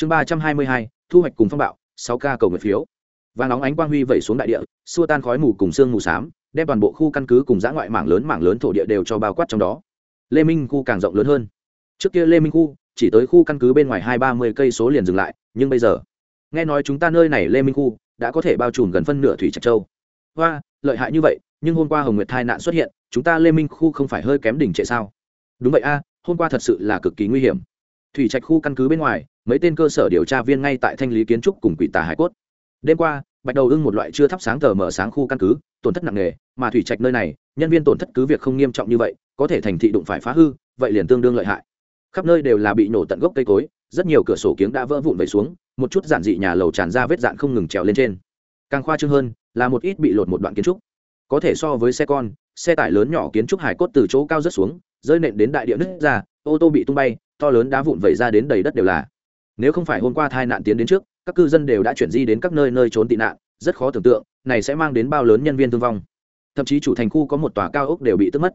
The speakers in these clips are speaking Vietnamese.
chương ba trăm hai mươi hai, thu hoạch cùng phong bạo, sáu k cầu nguyện phiếu. Và nóng ánh quang huy vẩy xuống đại địa, xua tan khói mù cùng sương mù s á m đem toàn bộ khu căn cứ cùng giã ngoại mảng lớn mảng lớn thổ địa đều cho bao quát trong đó. Lê minh khu càng rộng lớn hơn. Trước kia lê minh khu, chỉ tới khu căn cứ bên ngoài hai ba mươi cây số liền dừng lại, nhưng bây giờ, nghe nói chúng ta nơi này lê minh khu đã có thể bao trùm gần phân nửa thủy trạch châu. Hoa, lợi hại như vậy, nhưng hôm qua hồng nguyệt thai nạn xuất hiện, chúng ta lê minh khu không phải hơi kém đỉnh trệ sao? Đúng vậy a, hôm qua thật sự là cực kỳ nguy hiểm thủy trạch khu căn cứ bên ngoài, mấy tên cơ sở điều tra viên ngay tại thanh lý kiến trúc cùng quỷ tà hải cốt. Đêm qua, bạch đầu ưng một loại chưa thắp sáng tờ mở sáng khu căn cứ, tổn thất nặng nề, mà thủy trạch nơi này, nhân viên tổn thất cứ việc không nghiêm trọng như vậy, có thể thành thị đụng phải phá hư, vậy liền tương đương lợi hại. Khắp nơi đều là bị nổ tận gốc cây cối, rất nhiều cửa sổ kiếng đã vỡ vụn vẩy xuống, một chút giản dị nhà lầu tràn ra vết dạn không ngừng trèo lên trên. Càng khoa trương hơn, là một ít bị lột một đoạn kiến trúc. Có thể so với xe con, xe tải lớn nhỏ kiến trúc hải cốt từ chỗ cao rớt xuống, rơi nện đến đại địa nứt ra ô tô bị tung bay, to lớn đá vụn vẩy ra đến đầy đất đều là. Nếu không phải hôm qua tai nạn tiến đến trước, các cư dân đều đã chuyển di đến các nơi nơi trốn tị nạn, rất khó tưởng tượng, này sẽ mang đến bao lớn nhân viên thương vong. Thậm chí chủ thành khu có một tòa cao ốc đều bị tức mất.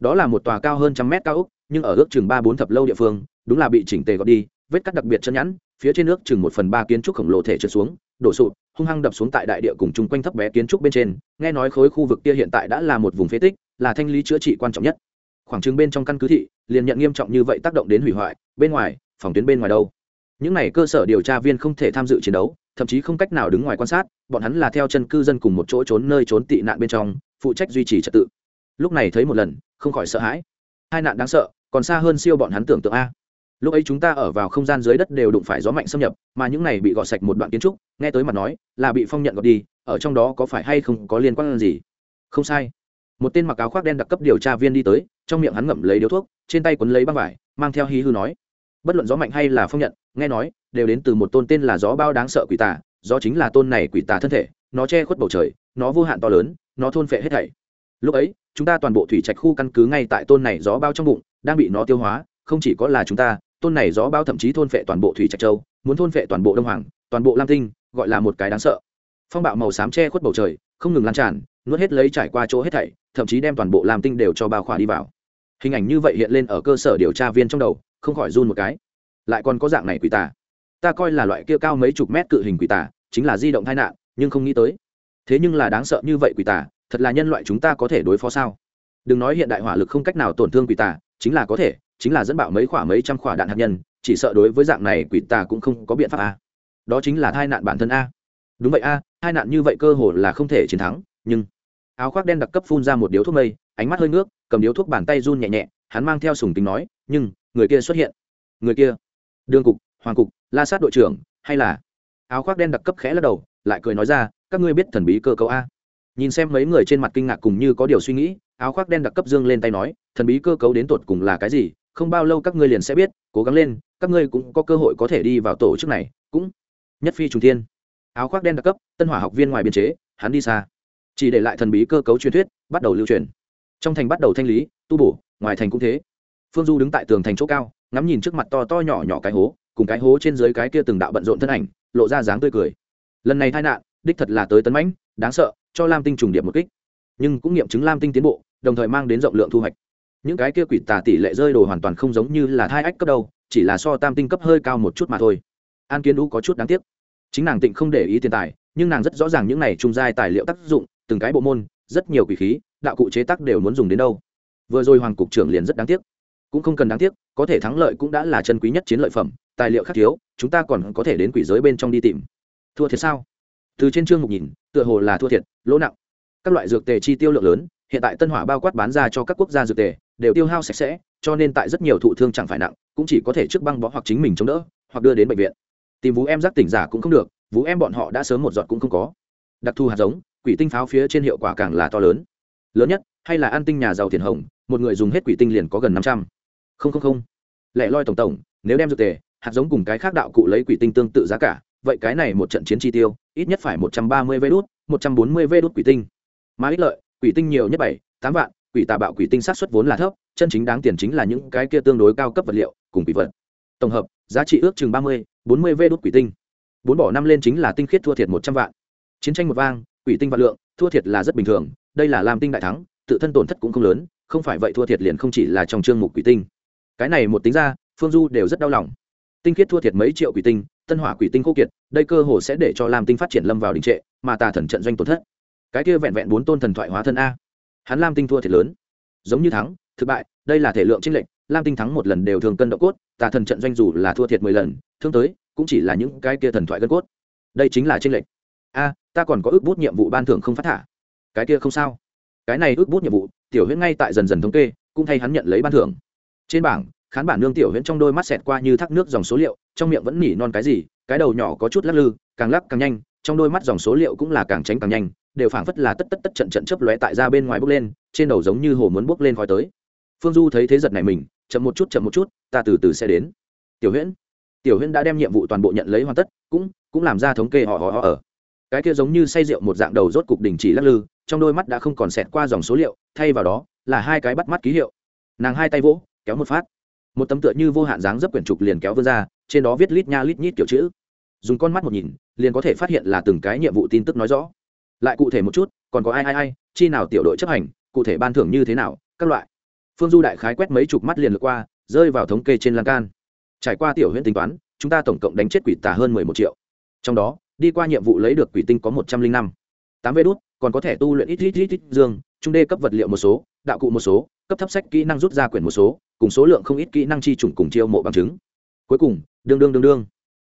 Đó là một tòa cao hơn trăm mét cao ốc, nhưng ở ước chừng ba bốn thập lâu địa phương, đúng là bị chỉnh tề gọt đi, vết cắt đặc biệt chân nhẵn, phía trên nước chừng một phần ba kiến trúc khổng lồ thể trượt xuống, đổ sụt hung hăng đập xuống tại đại địa cùng chung quanh thấp bé kiến trúc bên trên, nghe nói khối khu vực kia hiện tại đã là một vùng phế tích, là thanh lý chữa trị quan trọng nhất khoảng chừng bên trong căn cứ thị, liền nhận nghiêm trọng như vậy tác động đến hủy hoại, bên ngoài, phòng tuyến bên ngoài đâu? Những này cơ sở điều tra viên không thể tham dự chiến đấu, thậm chí không cách nào đứng ngoài quan sát, bọn hắn là theo chân cư dân cùng một chỗ trốn nơi trốn tị nạn bên trong, phụ trách duy trì trật tự. Lúc này thấy một lần, không khỏi sợ hãi. Hai nạn đáng sợ, còn xa hơn siêu bọn hắn tưởng tượng a. Lúc ấy chúng ta ở vào không gian dưới đất đều đụng phải gió mạnh xâm nhập, mà những này bị gọt sạch một đoạn kiến trúc, nghe tới mặt nói, là bị phong nhận gọt đi, ở trong đó có phải hay không có liên quan gì? Không sai một tên mặc áo khoác đen đặc cấp điều tra viên đi tới, trong miệng hắn ngậm lấy điếu thuốc, trên tay quấn lấy băng vải, mang theo hí hư nói. Bất luận gió mạnh hay là phong nhận, nghe nói, đều đến từ một tôn tên là gió bao đáng sợ quỷ tà, gió chính là tôn này quỷ tà thân thể, nó che khuất bầu trời, nó vô hạn to lớn, nó thôn phệ hết thảy. Lúc ấy, chúng ta toàn bộ thủy trạch khu căn cứ ngay tại tôn này gió bao trong bụng, đang bị nó tiêu hóa, không chỉ có là chúng ta, tôn này gió bao thậm chí thôn phệ toàn bộ thủy trạch châu, muốn thôn phệ toàn bộ đông hoàng, toàn bộ lam tinh, gọi là một cái đáng sợ. Phong bạo màu xám che khuất bầu trời, không ngừng lan tràn nuốt hết lấy trải qua chỗ hết thảy, thậm chí đem toàn bộ lam tinh đều cho bao khỏa đi vào. Hình ảnh như vậy hiện lên ở cơ sở điều tra viên trong đầu, không khỏi run một cái. Lại còn có dạng này quỷ tà. Ta coi là loại kia cao mấy chục mét cự hình quỷ tà, chính là di động tai nạn, nhưng không nghĩ tới. Thế nhưng là đáng sợ như vậy quỷ tà, thật là nhân loại chúng ta có thể đối phó sao? Đừng nói hiện đại hỏa lực không cách nào tổn thương quỷ tà, chính là có thể, chính là dẫn bạo mấy khỏa mấy trăm khỏa đạn hạt nhân, chỉ sợ đối với dạng này quỷ tà cũng không có biện pháp a. Đó chính là tai nạn bản thân a. Đúng vậy a hai nạn như vậy cơ hồ là không thể chiến thắng nhưng áo khoác đen đặc cấp phun ra một điếu thuốc mây, ánh mắt hơi nước cầm điếu thuốc bàn tay run nhẹ nhẹ, hắn mang theo sùng tính nói, nhưng, người kia xuất hiện. Người kia? Đương cục, hoàng cục, la sát đội trưởng, hay là? Áo khoác đen đặc cấp khẽ lắc đầu, lại cười nói ra, các ngươi biết thần bí cơ cấu a? Nhìn xem mấy người trên mặt kinh ngạc cùng như có điều suy nghĩ, áo khoác đen đặc cấp dương lên tay nói, thần bí cơ cấu đến tột cùng là cái gì? Không bao lâu các ngươi liền sẽ biết, cố gắng lên, các ngươi cũng có cơ hội có thể đi vào tổ chức này, cũng nhất phi trùng thiên. Áo khoác đen đặc cấp, tân hỏa học viên ngoài biên chế, hắn đi xa chỉ để lại thần bí cơ cấu truyền thuyết, bắt đầu lưu truyền. Trong thành bắt đầu thanh lý, tu bổ, ngoài thành cũng thế. Phương du đứng tại tường thành chỗ cao, ngắm nhìn trước mặt to to nhỏ nhỏ cái hố, cùng cái hố trên dưới cái kia từng đạo bận rộn thân ảnh, lộ ra dáng tươi cười. Lần này tai nạn, đích thật là tới tấn mãnh, đáng sợ, cho lam tinh trùng điệp một kích. Nhưng cũng nghiệm chứng lam tinh tiến bộ, đồng thời mang đến rộng lượng thu hoạch. Những cái kia quỷ tà tỷ lệ rơi đồ hoàn toàn không giống như là thai ách cấp đâu, chỉ là so tam tinh cấp hơi cao một chút mà thôi. An kiến đũ có chút đáng tiếc. Chính nàng tịnh không để ý tiền tài, nhưng nàng rất rõ ràng những này trung giai tài liệu tác dụng từng cái bộ môn, rất nhiều quỷ khí, đạo cụ chế tác đều muốn dùng đến đâu. Vừa rồi hoàng cục trưởng liền rất đáng tiếc. Cũng không cần đáng tiếc, có thể thắng lợi cũng đã là chân quý nhất chiến lợi phẩm, tài liệu khác thiếu, chúng ta còn có thể đến quỷ giới bên trong đi tìm. Thua thiệt sao? Từ trên chương mục nhìn, tựa hồ là thua thiệt, lỗ nặng. Các loại dược tề chi tiêu lượng lớn, hiện tại tân hỏa bao quát bán ra cho các quốc gia dược tề, đều tiêu hao sạch sẽ, cho nên tại rất nhiều thụ thương chẳng phải nặng, cũng chỉ có thể trước băng bó hoặc chính mình chống đỡ, hoặc đưa đến bệnh viện. Tìm vú em giác tỉnh giả cũng không được vú em bọn họ đã sớm một giọt cũng không có. Đặc thù hạt giống quỷ tinh pháo phía trên hiệu quả càng là to lớn. Lớn nhất, hay là an tinh nhà giàu tiền hồng, một người dùng hết quỷ tinh liền có gần năm trăm. Không không không. Lẻ loi tổng tổng, nếu đem dược tề, hạt giống cùng cái khác đạo cụ lấy quỷ tinh tương tự giá cả, vậy cái này một trận chiến chi tiêu, ít nhất phải một trăm ba mươi vê đốt một trăm bốn mươi vê đốt quỷ tinh. Mà ích lợi, quỷ tinh nhiều nhất bảy, tám vạn, quỷ tà bạo quỷ tinh sát xuất vốn là thấp, chân chính đáng tiền chính là những cái kia tương đối cao cấp vật liệu, cùng quỷ vật. Tổng hợp, giá trị ước chừng ba mươi, bốn mươi vê đốt quỷ tinh. Bốn bỏ năm lên chính là tinh khiết thua thiệt một trăm vạn. Chiến tranh một vang quỷ tinh vạn lượng, thua thiệt là rất bình thường, đây là làm tinh đại thắng, tự thân tổn thất cũng không lớn, không phải vậy thua thiệt liền không chỉ là trong chương mục quỷ tinh. Cái này một tính ra, phương du đều rất đau lòng. Tinh khiết thua thiệt mấy triệu quỷ tinh, tân hỏa quỷ tinh khô kiệt, đây cơ hồ sẽ để cho lam tinh phát triển lâm vào đình trệ, mà tà thần trận doanh tổn thất. Cái kia vẹn vẹn bốn tôn thần thoại hóa thân a. Hắn lam tinh thua thiệt lớn. Giống như thắng thất bại, đây là thể lượng trinh lệnh lam tinh thắng một lần đều thường cân độ cốt, tà thần trận doanh dù là thua thiệt mười lần, thương tới, cũng chỉ là những cái kia thần thoại gân cốt. Đây chính là trinh lệnh a, ta còn có ước bút nhiệm vụ ban thưởng không phát thả. Cái kia không sao. Cái này ước bút nhiệm vụ, tiểu huyễn ngay tại dần dần thống kê, cũng thay hắn nhận lấy ban thưởng. Trên bảng, khán bản nương tiểu huyễn trong đôi mắt xẹt qua như thác nước dòng số liệu, trong miệng vẫn nỉ non cái gì, cái đầu nhỏ có chút lắc lư, càng lắc càng nhanh, trong đôi mắt dòng số liệu cũng là càng tránh càng nhanh, đều phảng phất là tất tất tất trận trận chớp lóe tại ra bên ngoài bốc lên, trên đầu giống như hồ muốn bốc lên khói tới. Phương du thấy thế giật này mình, chậm một chút, chậm một chút, ta từ từ sẽ đến. Tiểu huyễn tiểu huyễn đã đem nhiệm vụ toàn bộ nhận lấy hoàn tất, cũng cũng làm ra thống kê họ họ họ ở cái kia giống như say rượu một dạng đầu rốt cục đình chỉ lắc lư, trong đôi mắt đã không còn xẹt qua dòng số liệu, thay vào đó là hai cái bắt mắt ký hiệu. Nàng hai tay vỗ, kéo một phát. Một tấm tựa như vô hạn dáng dấp quyển trục liền kéo vươn ra, trên đó viết lít nha lít nhít kiểu chữ. Dùng con mắt một nhìn, liền có thể phát hiện là từng cái nhiệm vụ tin tức nói rõ. Lại cụ thể một chút, còn có ai ai ai, chi nào tiểu đội chấp hành, cụ thể ban thưởng như thế nào, các loại. Phương du đại khái quét mấy chục mắt liền lượt qua, rơi vào thống kê trên lan can. Trải qua tiểu huyện tính toán, chúng ta tổng cộng đánh chết quỷ tà hơn mười một triệu. Trong đó đi qua nhiệm vụ lấy được quỷ tinh có một trăm linh năm. Tám vê đốt còn có thể tu luyện ít ít ít ít dương, trung đê cấp vật liệu một số, đạo cụ một số, cấp thấp sách kỹ năng rút ra quyển một số, cùng số lượng không ít kỹ năng chi trùng cùng chiêu mộ bằng chứng. Cuối cùng, đương đương đương đương.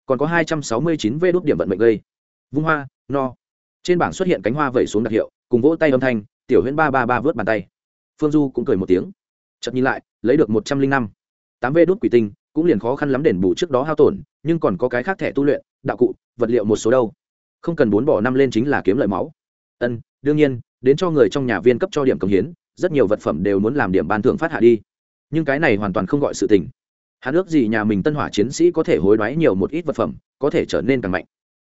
Còn có hai trăm sáu mươi chín vê đốt điểm vận mệnh gây. Vung hoa, no. Trên bảng xuất hiện cánh hoa vẩy xuống đặc hiệu, cùng vỗ tay âm thanh, tiểu huyễn ba ba ba vớt bàn tay. Phương du cũng cười một tiếng. Chợt nhìn lại, lấy được một trăm linh năm. Tám vê đốt quỷ tinh, cũng liền khó khăn lắm đền bù trước đó hao tổn, nhưng còn có cái khác thẻ tu luyện, đạo cụ vật liệu một số đâu. Không cần bốn bỏ năm lên chính là kiếm lợi máu. Ân, đương nhiên, đến cho người trong nhà viên cấp cho điểm công hiến, rất nhiều vật phẩm đều muốn làm điểm ban thưởng phát hạ đi. Nhưng cái này hoàn toàn không gọi sự tình. Hắn ước gì nhà mình tân hỏa chiến sĩ có thể hối đoái nhiều một ít vật phẩm, có thể trở nên càng mạnh.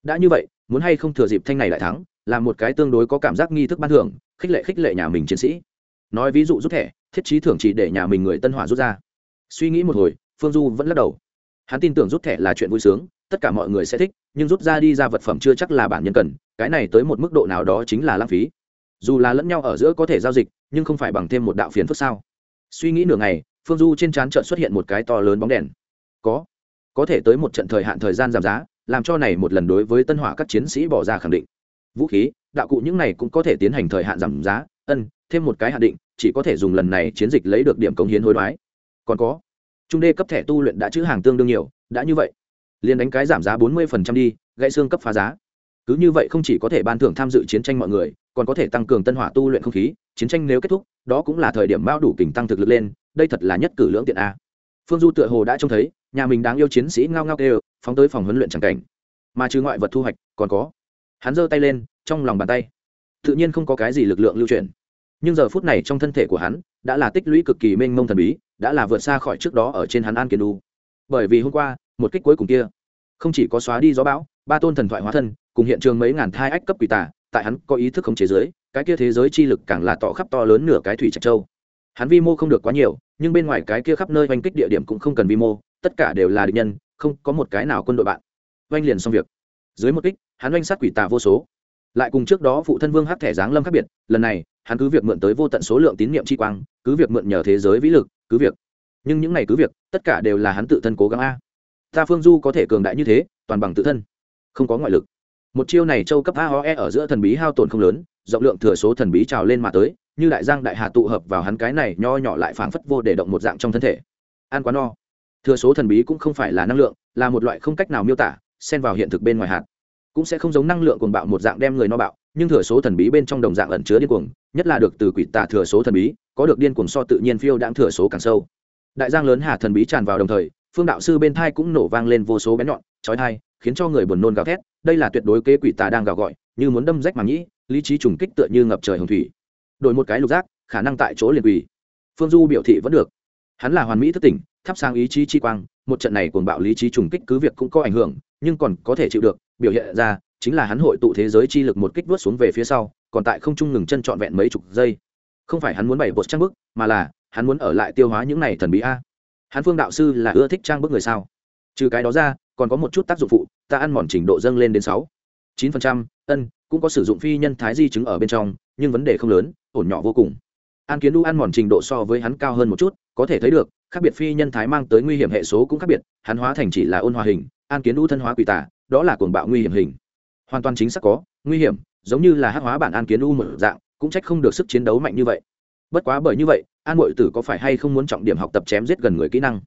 Đã như vậy, muốn hay không thừa dịp thanh này lại thắng là một cái tương đối có cảm giác nghi thức ban thưởng, khích lệ khích lệ nhà mình chiến sĩ. Nói ví dụ rút thẻ, thiết trí thưởng chỉ để nhà mình người tân hỏa rút ra. Suy nghĩ một hồi, phương du vẫn lắc đầu. Hắn tin tưởng rút thẻ là chuyện vui sướng, tất cả mọi người sẽ thích nhưng rút ra đi ra vật phẩm chưa chắc là bản nhân cần, cái này tới một mức độ nào đó chính là lãng phí. Dù là lẫn nhau ở giữa có thể giao dịch, nhưng không phải bằng thêm một đạo phiền phức sao? Suy nghĩ nửa ngày, phương du trên trán trận xuất hiện một cái to lớn bóng đèn. Có. Có thể tới một trận thời hạn thời gian giảm giá, làm cho này một lần đối với tân hỏa các chiến sĩ bỏ ra khẳng định. Vũ khí, đạo cụ những này cũng có thể tiến hành thời hạn giảm giá, ân, thêm một cái hạn định, chỉ có thể dùng lần này chiến dịch lấy được điểm cống hiến hối đoái. Còn có. Trung đê cấp thẻ tu luyện đã chữ hàng tương đương nhiều, đã như vậy liền đánh cái giảm giá bốn mươi đi, gãy xương cấp phá giá. Cứ như vậy không chỉ có thể ban thưởng tham dự chiến tranh mọi người, còn có thể tăng cường tân hỏa tu luyện không khí, chiến tranh nếu kết thúc, đó cũng là thời điểm bao đủ kình tăng thực lực lên, đây thật là nhất cử lưỡng tiện a. Phương du tựa hồ đã trông thấy, nhà mình đáng yêu chiến sĩ ngao ngao đều phóng tới phòng huấn luyện chẳng cảnh. Mà trừ ngoại vật thu hoạch, còn có. Hắn giơ tay lên, trong lòng bàn tay. Tự nhiên không có cái gì lực lượng lưu truyền. Nhưng giờ phút này trong thân thể của hắn, đã là tích lũy cực kỳ mênh mông thần bí, đã là vượt xa khỏi trước đó ở trên hắn an kiến đu bởi vì hôm qua một kích cuối cùng kia. Không chỉ có xóa đi gió bão, ba tôn thần thoại hóa thân, cùng hiện trường mấy ngàn thai ách cấp quỷ tả tại hắn có ý thức không chế giới cái kia thế giới chi lực càng là tỏ khắp to lớn nửa cái thủy trạch châu. Hắn vi mô không được quá nhiều, nhưng bên ngoài cái kia khắp nơi oanh kích địa điểm cũng không cần vi mô, tất cả đều là địch nhân, không có một cái nào quân đội bạn. Oanh liền xong việc. Dưới một kích, hắn oanh sát quỷ tà vô số. Lại cùng trước đó phụ thân vương hát thẻ giáng lâm khác biệt, lần này, hắn cứ việc mượn tới vô tận số lượng tín nhiệm chi quang, cứ việc mượn nhờ thế giới vĩ lực, cứ việc. Nhưng những này cứ việc, tất cả đều là hắn tự thân cố gắng a ta phương du có thể cường đại như thế, toàn bằng tự thân. Không có ngoại lực. Một chiêu này châu cấp aoe ở giữa thần bí hao tổn không lớn, rộng lượng thừa số thần bí trào lên mà tới, như đại giang đại hà tụ hợp vào hắn cái này nho nhỏ lại phảng phất vô để động một dạng trong thân thể. Ăn quá no. Thừa số thần bí cũng không phải là năng lượng, là một loại không cách nào miêu tả, xen vào hiện thực bên ngoài hạt. Cũng sẽ không giống năng lượng cuồng bạo một dạng đem người no bạo, nhưng thừa số thần bí bên trong đồng dạng ẩn chứa điên cuồng, nhất là được từ quỷ tà thừa số thần bí, có được điên cuồng so tự nhiên phiêu đãng thừa số càng sâu. Đại giang lớn hà thần bí tràn vào đồng thời phương đạo sư bên thai cũng nổ vang lên vô số bén nhọn, chói thai khiến cho người buồn nôn gào thét. Đây là tuyệt đối kế quỷ tà đang gào gọi, như muốn đâm rách màng nhĩ, lý trí trùng kích tựa như ngập trời hồng thủy. Đổi một cái lục giác, khả năng tại chỗ liền quỷ. Phương du biểu thị vẫn được. Hắn là hoàn mỹ thất tỉnh, thắp sang ý chí chi quang, một trận này cuồng bạo lý trí trùng kích cứ việc cũng có ảnh hưởng, nhưng còn có thể chịu được, biểu hiện ra, chính là hắn hội tụ thế giới chi lực một kích vớt xuống về phía sau, còn tại không trung ngừng chân trọn vẹn mấy chục giây. Không phải hắn muốn bày bột trang bức, mà là, hắn muốn ở lại tiêu hóa những này thần bí a hắn phương đạo sư là ưa thích trang bức người sao? Trừ cái đó ra, còn có một chút tác dụng phụ, ta ăn mòn trình độ dâng lên đến sáu. chín phần trăm, ân, cũng có sử dụng phi nhân thái di chứng ở bên trong, nhưng vấn đề không lớn, ổn nhỏ vô cùng. An kiến đu ăn mòn trình độ so với hắn cao hơn một chút, có thể thấy được, khác biệt phi nhân thái mang tới nguy hiểm hệ số cũng khác biệt, hắn hóa thành chỉ là ôn hòa hình, an kiến u thân hóa quỷ tả, đó là cuồng bạo nguy hiểm hình. Hoàn toàn chính xác có, nguy hiểm, giống như là hắc hóa bản an kiến u một dạng, cũng trách không được sức chiến đấu mạnh như vậy. Bất quá bởi như vậy an bội tử có phải hay không muốn trọng điểm học tập chém giết gần người kỹ năng?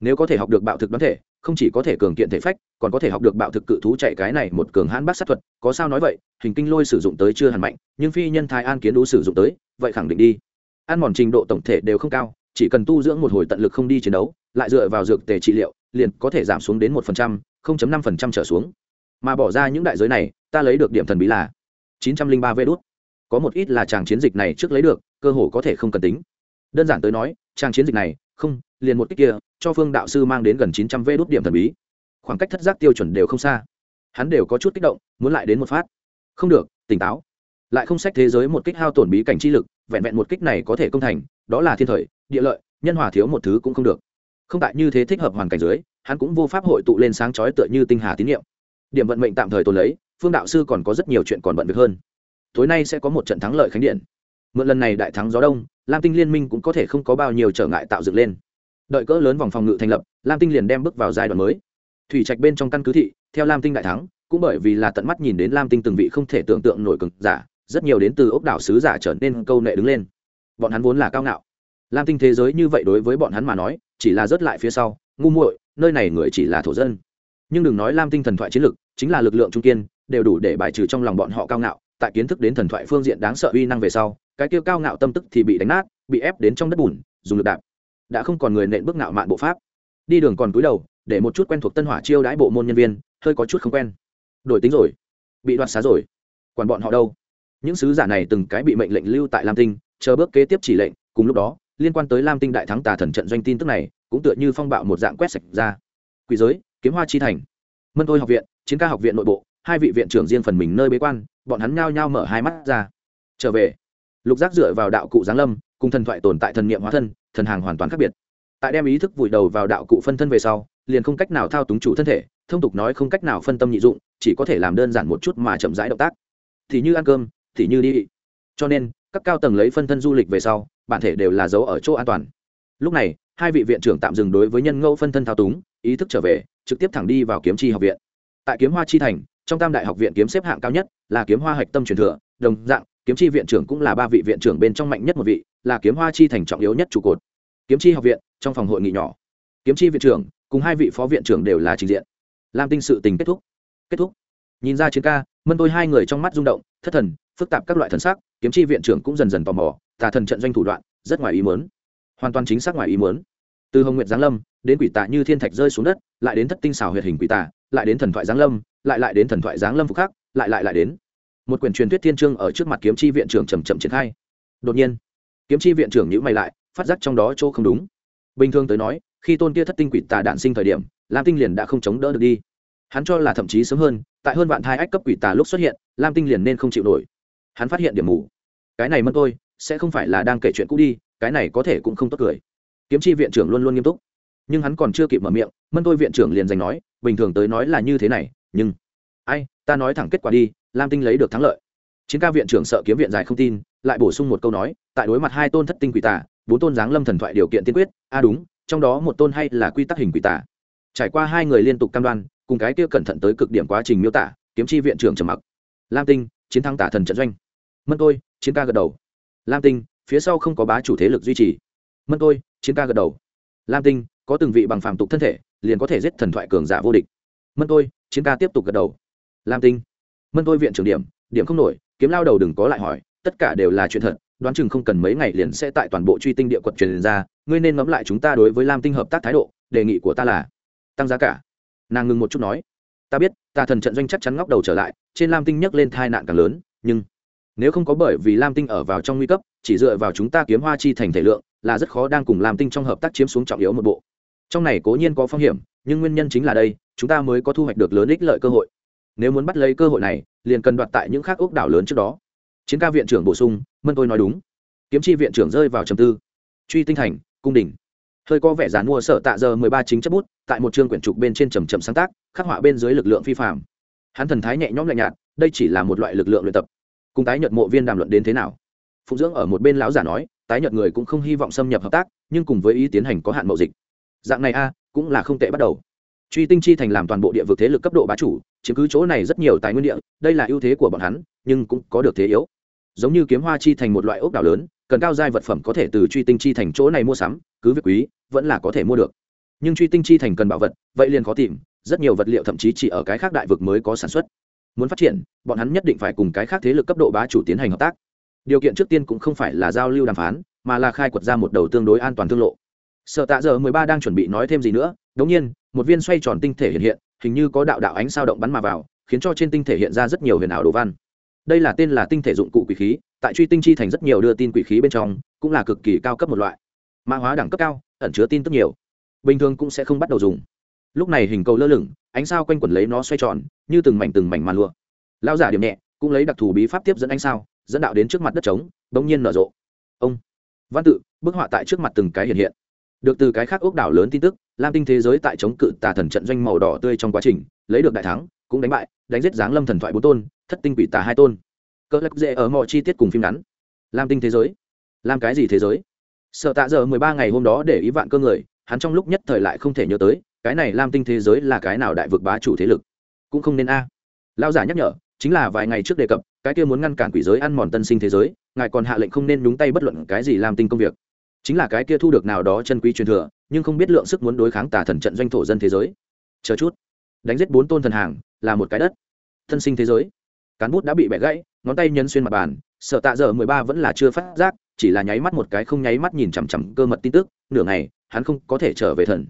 Nếu có thể học được bạo thực đoán thể, không chỉ có thể cường kiện thể phách, còn có thể học được bạo thực cự thú chạy cái này một cường hãn bác sát thuật, có sao nói vậy? Hình kinh lôi sử dụng tới chưa hẳn mạnh, nhưng phi nhân thái an kiến đũ sử dụng tới, vậy khẳng định đi. Ăn mòn trình độ tổng thể đều không cao, chỉ cần tu dưỡng một hồi tận lực không đi chiến đấu, lại dựa vào dược tề trị liệu, liền có thể giảm xuống đến một phần trăm, không chấm năm phần trăm trở xuống. Mà bỏ ra những đại giới này, ta lấy được điểm thần bí là chín trăm linh ba vê đốt có một ít là chàng chiến dịch này trước lấy được, cơ hồ có thể không cần tính đơn giản tới nói, trang chiến dịch này, không, liền một cách kia, cho phương đạo sư mang đến gần chín trăm vê đốt điểm thần bí. Khoảng cách thất giác tiêu chuẩn đều không xa. Hắn đều có chút kích động, muốn lại đến một phát. Không được, tỉnh táo. Lại không sách thế giới một kích hao tổn bí cảnh chi lực, vẹn vẹn một kích này có thể công thành, đó là thiên thời, địa lợi, nhân hòa thiếu một thứ cũng không được. Không tại như thế thích hợp hoàn cảnh dưới, hắn cũng vô pháp hội tụ lên sáng chói tựa như tinh hà tín nhiệm điểm vận mệnh tạm thời tồn lấy, phương đạo sư còn có rất nhiều chuyện còn bận việc hơn. Tối nay sẽ có một trận thắng lợi khánh điện. Mượn lần này đại thắng gió đông lam tinh liên minh cũng có thể không có bao nhiêu trở ngại tạo dựng lên. Đợi cỡ lớn vòng phòng ngự thành lập, lam tinh liền đem bước vào giai đoạn mới. Thủy trạch bên trong căn cứ thị, theo lam tinh đại thắng, cũng bởi vì là tận mắt nhìn đến lam tinh từng vị không thể tưởng tượng nổi cực giả, rất nhiều đến từ ốc đảo sứ giả trở nên câu nệ đứng lên. Bọn hắn vốn là cao ngạo. Lam tinh thế giới như vậy đối với bọn hắn mà nói, chỉ là rớt lại phía sau, ngu muội, nơi này người chỉ là thổ dân. Nhưng đừng nói lam tinh thần thoại chiến lực, chính là lực lượng trung kiên, đều đủ để bài trừ trong lòng bọn họ cao ngạo, tại kiến thức đến thần thoại phương diện đáng sợ uy năng về sau cái kia cao ngạo tâm tức thì bị đánh nát, bị ép đến trong đất bùn, dùng lực đạp. Đã không còn người nện bước ngạo mạn bộ pháp. Đi đường còn cúi đầu, để một chút quen thuộc tân hỏa chiêu đãi bộ môn nhân viên, hơi có chút không quen. Đổi tính rồi. Bị đoạt xá rồi. Quản bọn họ đâu? Những sứ giả này từng cái bị mệnh lệnh lưu tại lam tinh, chờ bước kế tiếp chỉ lệnh, cùng lúc đó, liên quan tới lam tinh đại thắng tà thần trận doanh tin tức này, cũng tựa như phong bạo một dạng quét sạch ra. Quỷ giới, kiếm hoa chi thành. Mân thôi học viện, chiến ca học viện nội bộ, hai vị viện trưởng riêng phần mình nơi bế quan, bọn hắn nhao nhao mở hai mắt ra. Trở về lục giác dựa vào đạo cụ giáng lâm, cùng thần thoại tồn tại thần niệm hóa thân, thần hàng hoàn toàn khác biệt. Tại đem ý thức vùi đầu vào đạo cụ phân thân về sau, liền không cách nào thao túng chủ thân thể, thông tục nói không cách nào phân tâm nhị dụng, chỉ có thể làm đơn giản một chút mà chậm rãi động tác. Thì như ăn cơm, thì như đi. Cho nên, các cao tầng lấy phân thân du lịch về sau, bản thể đều là giấu ở chỗ an toàn. Lúc này, hai vị viện trưởng tạm dừng đối với nhân ngẫu phân thân thao túng, ý thức trở về, trực tiếp thẳng đi vào kiếm chi học viện. Tại kiếm hoa chi thành, trong tam đại học viện kiếm xếp hạng cao nhất là kiếm hoa hạch tâm truyền thừa, đồng dạng kiếm chi viện trưởng cũng là ba vị viện trưởng bên trong mạnh nhất một vị, là kiếm hoa chi thành trọng yếu nhất trụ cột. Kiếm chi học viện, trong phòng hội nghị nhỏ. Kiếm chi viện trưởng, cùng hai vị phó viện trưởng đều là trình diện. Lam tinh sự tình kết thúc. Kết thúc. Nhìn ra chiến ca, mân tôi hai người trong mắt rung động, thất thần, phức tạp các loại thần sắc, kiếm chi viện trưởng cũng dần dần tò mò, tà thần trận doanh thủ đoạn, rất ngoài ý muốn. Hoàn toàn chính xác ngoài ý muốn. Từ hồng nguyệt giáng lâm, đến quỷ tạ như thiên thạch rơi xuống đất, lại đến thất tinh xảo huyệt hình quỷ tạ lại đến thần thoại giáng lâm, lại lại đến thần thoại giáng lâm phục khắc, lại lại lại đến một quyển truyền thuyết thiên trương ở trước mặt kiếm chi viện trưởng chầm chậm triển khai. Đột nhiên, kiếm chi viện trưởng nhữ mày lại, phát giác trong đó chỗ không đúng. Bình thường tới nói, khi tôn kia thất tinh quỷ tà đạn sinh thời điểm, lam tinh liền đã không chống đỡ được đi. Hắn cho là thậm chí sớm hơn, tại hơn vạn thai ách cấp quỷ tà lúc xuất hiện, lam tinh liền nên không chịu nổi. Hắn phát hiện điểm mù. Cái này mất tôi sẽ không phải là đang kể chuyện cũ đi, cái này có thể cũng không tốt cười. Kiếm chi viện trưởng luôn luôn nghiêm túc. Nhưng hắn còn chưa kịp mở miệng, mân tôi viện trưởng liền giành nói, bình thường tới nói là như thế này, nhưng, ai, ta nói thẳng kết quả đi lam tinh lấy được thắng lợi. Chiến ca viện trưởng sợ kiếm viện dài không tin, lại bổ sung một câu nói, tại đối mặt hai tôn thất tinh quỷ tà, bốn tôn giáng lâm thần thoại điều kiện tiên quyết, a đúng, trong đó một tôn hay là quy tắc hình quỷ tà. Trải qua hai người liên tục cam đoan, cùng cái kia cẩn thận tới cực điểm quá trình miêu tả, kiếm chi viện trưởng trầm mặc. Lam tinh, chiến thắng tả thần trận doanh. Mân tôi chiến ca gật đầu. Lam tinh, phía sau không có bá chủ thế lực duy trì. Mân tôi chiến ca gật đầu. Lam tinh, có từng vị bằng phàm tục thân thể, liền có thể giết thần thoại cường giả vô địch. Mân tôi chiến ca tiếp tục gật đầu. Lam tinh mân tôi viện trưởng điểm điểm không nổi, kiếm lao đầu đừng có lại hỏi, tất cả đều là chuyện thật, đoán chừng không cần mấy ngày liền sẽ tại toàn bộ truy tinh địa quật truyền ra, ngươi nên ngẫm lại chúng ta đối với lam tinh hợp tác thái độ, đề nghị của ta là tăng giá cả. Nàng ngừng một chút nói, ta biết, ta thần trận doanh chắc chắn ngóc đầu trở lại, trên lam tinh nhấc lên tai nạn càng lớn, nhưng nếu không có bởi vì lam tinh ở vào trong nguy cấp, chỉ dựa vào chúng ta kiếm hoa chi thành thể lượng, là rất khó đang cùng lam tinh trong hợp tác chiếm xuống trọng yếu một bộ. Trong này cố nhiên có phong hiểm, nhưng nguyên nhân chính là đây, chúng ta mới có thu hoạch được lớn ích lợi cơ hội nếu muốn bắt lấy cơ hội này, liền cần đoạt tại những khác ốc đảo lớn trước đó. Chiến ca viện trưởng bổ sung, mân tôi nói đúng. Kiếm chi viện trưởng rơi vào trầm tư. Truy tinh thành, cung đình hơi có vẻ dán mua sở tạ giờ mười ba chính chấp bút, tại một chương quyển trục bên trên trầm trầm sáng tác, khắc họa bên dưới lực lượng phi phạm hắn thần thái nhẹ nhõm lạnh nhạt, đây chỉ là một loại lực lượng luyện tập. Cùng tái nhận mộ viên đàm luận đến thế nào? Phụng dưỡng ở một bên lão giả nói, tái nhận người cũng không hy vọng xâm nhập hợp tác, nhưng cùng với ý tiến hành có hạn mậu dịch. Dạng này a, cũng là không tệ bắt đầu. Truy tinh chi thành làm toàn bộ địa vực thế lực cấp độ bá chủ chiếm cứ chỗ này rất nhiều tài nguyên địa, đây là ưu thế của bọn hắn, nhưng cũng có được thế yếu. Giống như kiếm hoa chi thành một loại ốc đảo lớn, cần cao giai vật phẩm có thể từ truy tinh chi thành chỗ này mua sắm, cứ việc quý, vẫn là có thể mua được. Nhưng truy tinh chi thành cần bảo vật, vậy liền khó tìm, rất nhiều vật liệu thậm chí chỉ ở cái khác đại vực mới có sản xuất. Muốn phát triển, bọn hắn nhất định phải cùng cái khác thế lực cấp độ bá chủ tiến hành hợp tác. Điều kiện trước tiên cũng không phải là giao lưu đàm phán, mà là khai quật ra một đầu tương đối an toàn thương lộ. Sợ tạ giờ mười ba đang chuẩn bị nói thêm gì nữa đống nhiên, một viên xoay tròn tinh thể hiện hiện hình như có đạo đạo ánh sao động bắn mà vào, khiến cho trên tinh thể hiện ra rất nhiều huyền ảo đồ văn. Đây là tên là tinh thể dụng cụ quỷ khí, tại truy tinh chi thành rất nhiều đưa tin quỷ khí bên trong, cũng là cực kỳ cao cấp một loại. Mã hóa đẳng cấp cao, ẩn chứa tin tức nhiều. Bình thường cũng sẽ không bắt đầu dùng. Lúc này hình cầu lơ lửng, ánh sao quanh quẩn lấy nó xoay tròn, như từng mảnh từng mảnh màn lụa. Lao giả điểm nhẹ, cũng lấy đặc thù bí pháp tiếp dẫn ánh sao, dẫn đạo đến trước mặt đất trống, bỗng nhiên nở rộ. Ông. Văn tự, bức họa tại trước mặt từng cái hiện hiện. Được từ cái khác ốc đảo lớn tin tức lam tinh thế giới tại chống cự tà thần trận doanh màu đỏ tươi trong quá trình, lấy được đại thắng, cũng đánh bại, đánh giết giáng lâm thần thoại bốn tôn, thất tinh quỷ tà hai tôn. Cỡ lắc dễ ở mọi chi tiết cùng phim ngắn. Lam tinh thế giới. Làm cái gì thế giới? Sợ tạ giờ mười ba ngày hôm đó để ý vạn cơ người, hắn trong lúc nhất thời lại không thể nhớ tới, cái này lam tinh thế giới là cái nào đại vực bá chủ thế lực? Cũng không nên a. À. lao giả nhắc nhở, chính là vài ngày trước đề cập, cái kia muốn ngăn cản quỷ giới ăn mòn tân sinh thế giới, ngài còn hạ lệnh không nên nhúng tay bất luận cái gì làm tinh công việc. Chính là cái kia thu được nào đó chân quý truyền thừa nhưng không biết lượng sức muốn đối kháng tà thần trận doanh thổ dân thế giới. Chờ chút. Đánh giết bốn tôn thần hàng, là một cái đất. Thân sinh thế giới. Cán bút đã bị bẻ gãy, ngón tay nhân xuyên mặt bàn sợ tạ giờ mười ba vẫn là chưa phát giác, chỉ là nháy mắt một cái không nháy mắt nhìn chằm chằm cơ mật tin tức, nửa ngày, hắn không có thể trở về thần.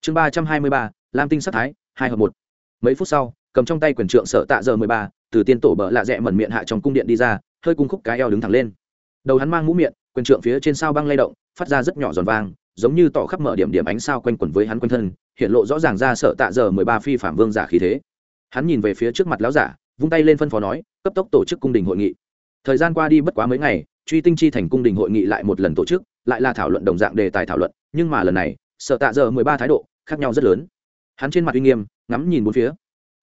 Chương ba trăm hai mươi ba, lam tinh sắc thái, hai hợp một. Mấy phút sau, cầm trong tay quyền trượng sợ tạ giờ mười ba, từ tiên tổ bờ lạ rẽ mẩn miệng hạ trong cung điện đi ra, hơi cung khúc cái eo đứng thẳng lên. Đầu hắn mang mũ miệng, quyền trượng phía trên sao băng lay động, phát ra rất nhỏ giòn vang giống như tỏ khắp mở điểm điểm ánh sao quanh quẩn với hắn quanh thân, hiện lộ rõ ràng ra sợ tạ giờ mười ba phi phạm vương giả khí thế. Hắn nhìn về phía trước mặt lão giả, vung tay lên phân phó nói, cấp tốc tổ chức cung đình hội nghị. Thời gian qua đi bất quá mấy ngày, truy tinh chi thành cung đình hội nghị lại một lần tổ chức, lại là thảo luận đồng dạng đề tài thảo luận, nhưng mà lần này, sợ tạ giờ mười ba thái độ khác nhau rất lớn. Hắn trên mặt uy nghiêm, ngắm nhìn bốn phía.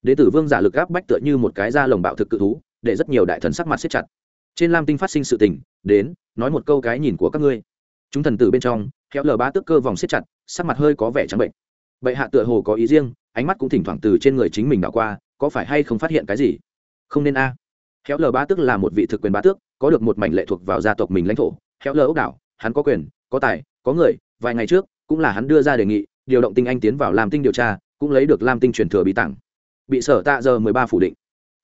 Đế tử vương giả lực áp bách tựa như một cái da lồng bạo thực cự thú, để rất nhiều đại thần sắc mặt siết chặt. Trên lam tinh phát sinh sự tình, đến, nói một câu cái nhìn của các ngươi. Chúng thần tử bên trong khéo lờ ba tức cơ vòng siết chặt, sắc mặt hơi có vẻ trắng bệnh. Bệ hạ tựa hồ có ý riêng, ánh mắt cũng thỉnh thoảng từ trên người chính mình đảo qua, có phải hay không phát hiện cái gì? Không nên a. À. khéo lờ ba tức là một vị thực quyền ba tước, có được một mảnh lệ thuộc vào gia tộc mình lãnh thổ. Khéo lờ ốc đảo, hắn có quyền, có tài, có người, vài ngày trước, cũng là hắn đưa ra đề nghị, điều động tinh anh tiến vào làm tinh điều tra, cũng lấy được lam tinh truyền thừa bí tặng bị sở tạ giờ mười ba phủ định.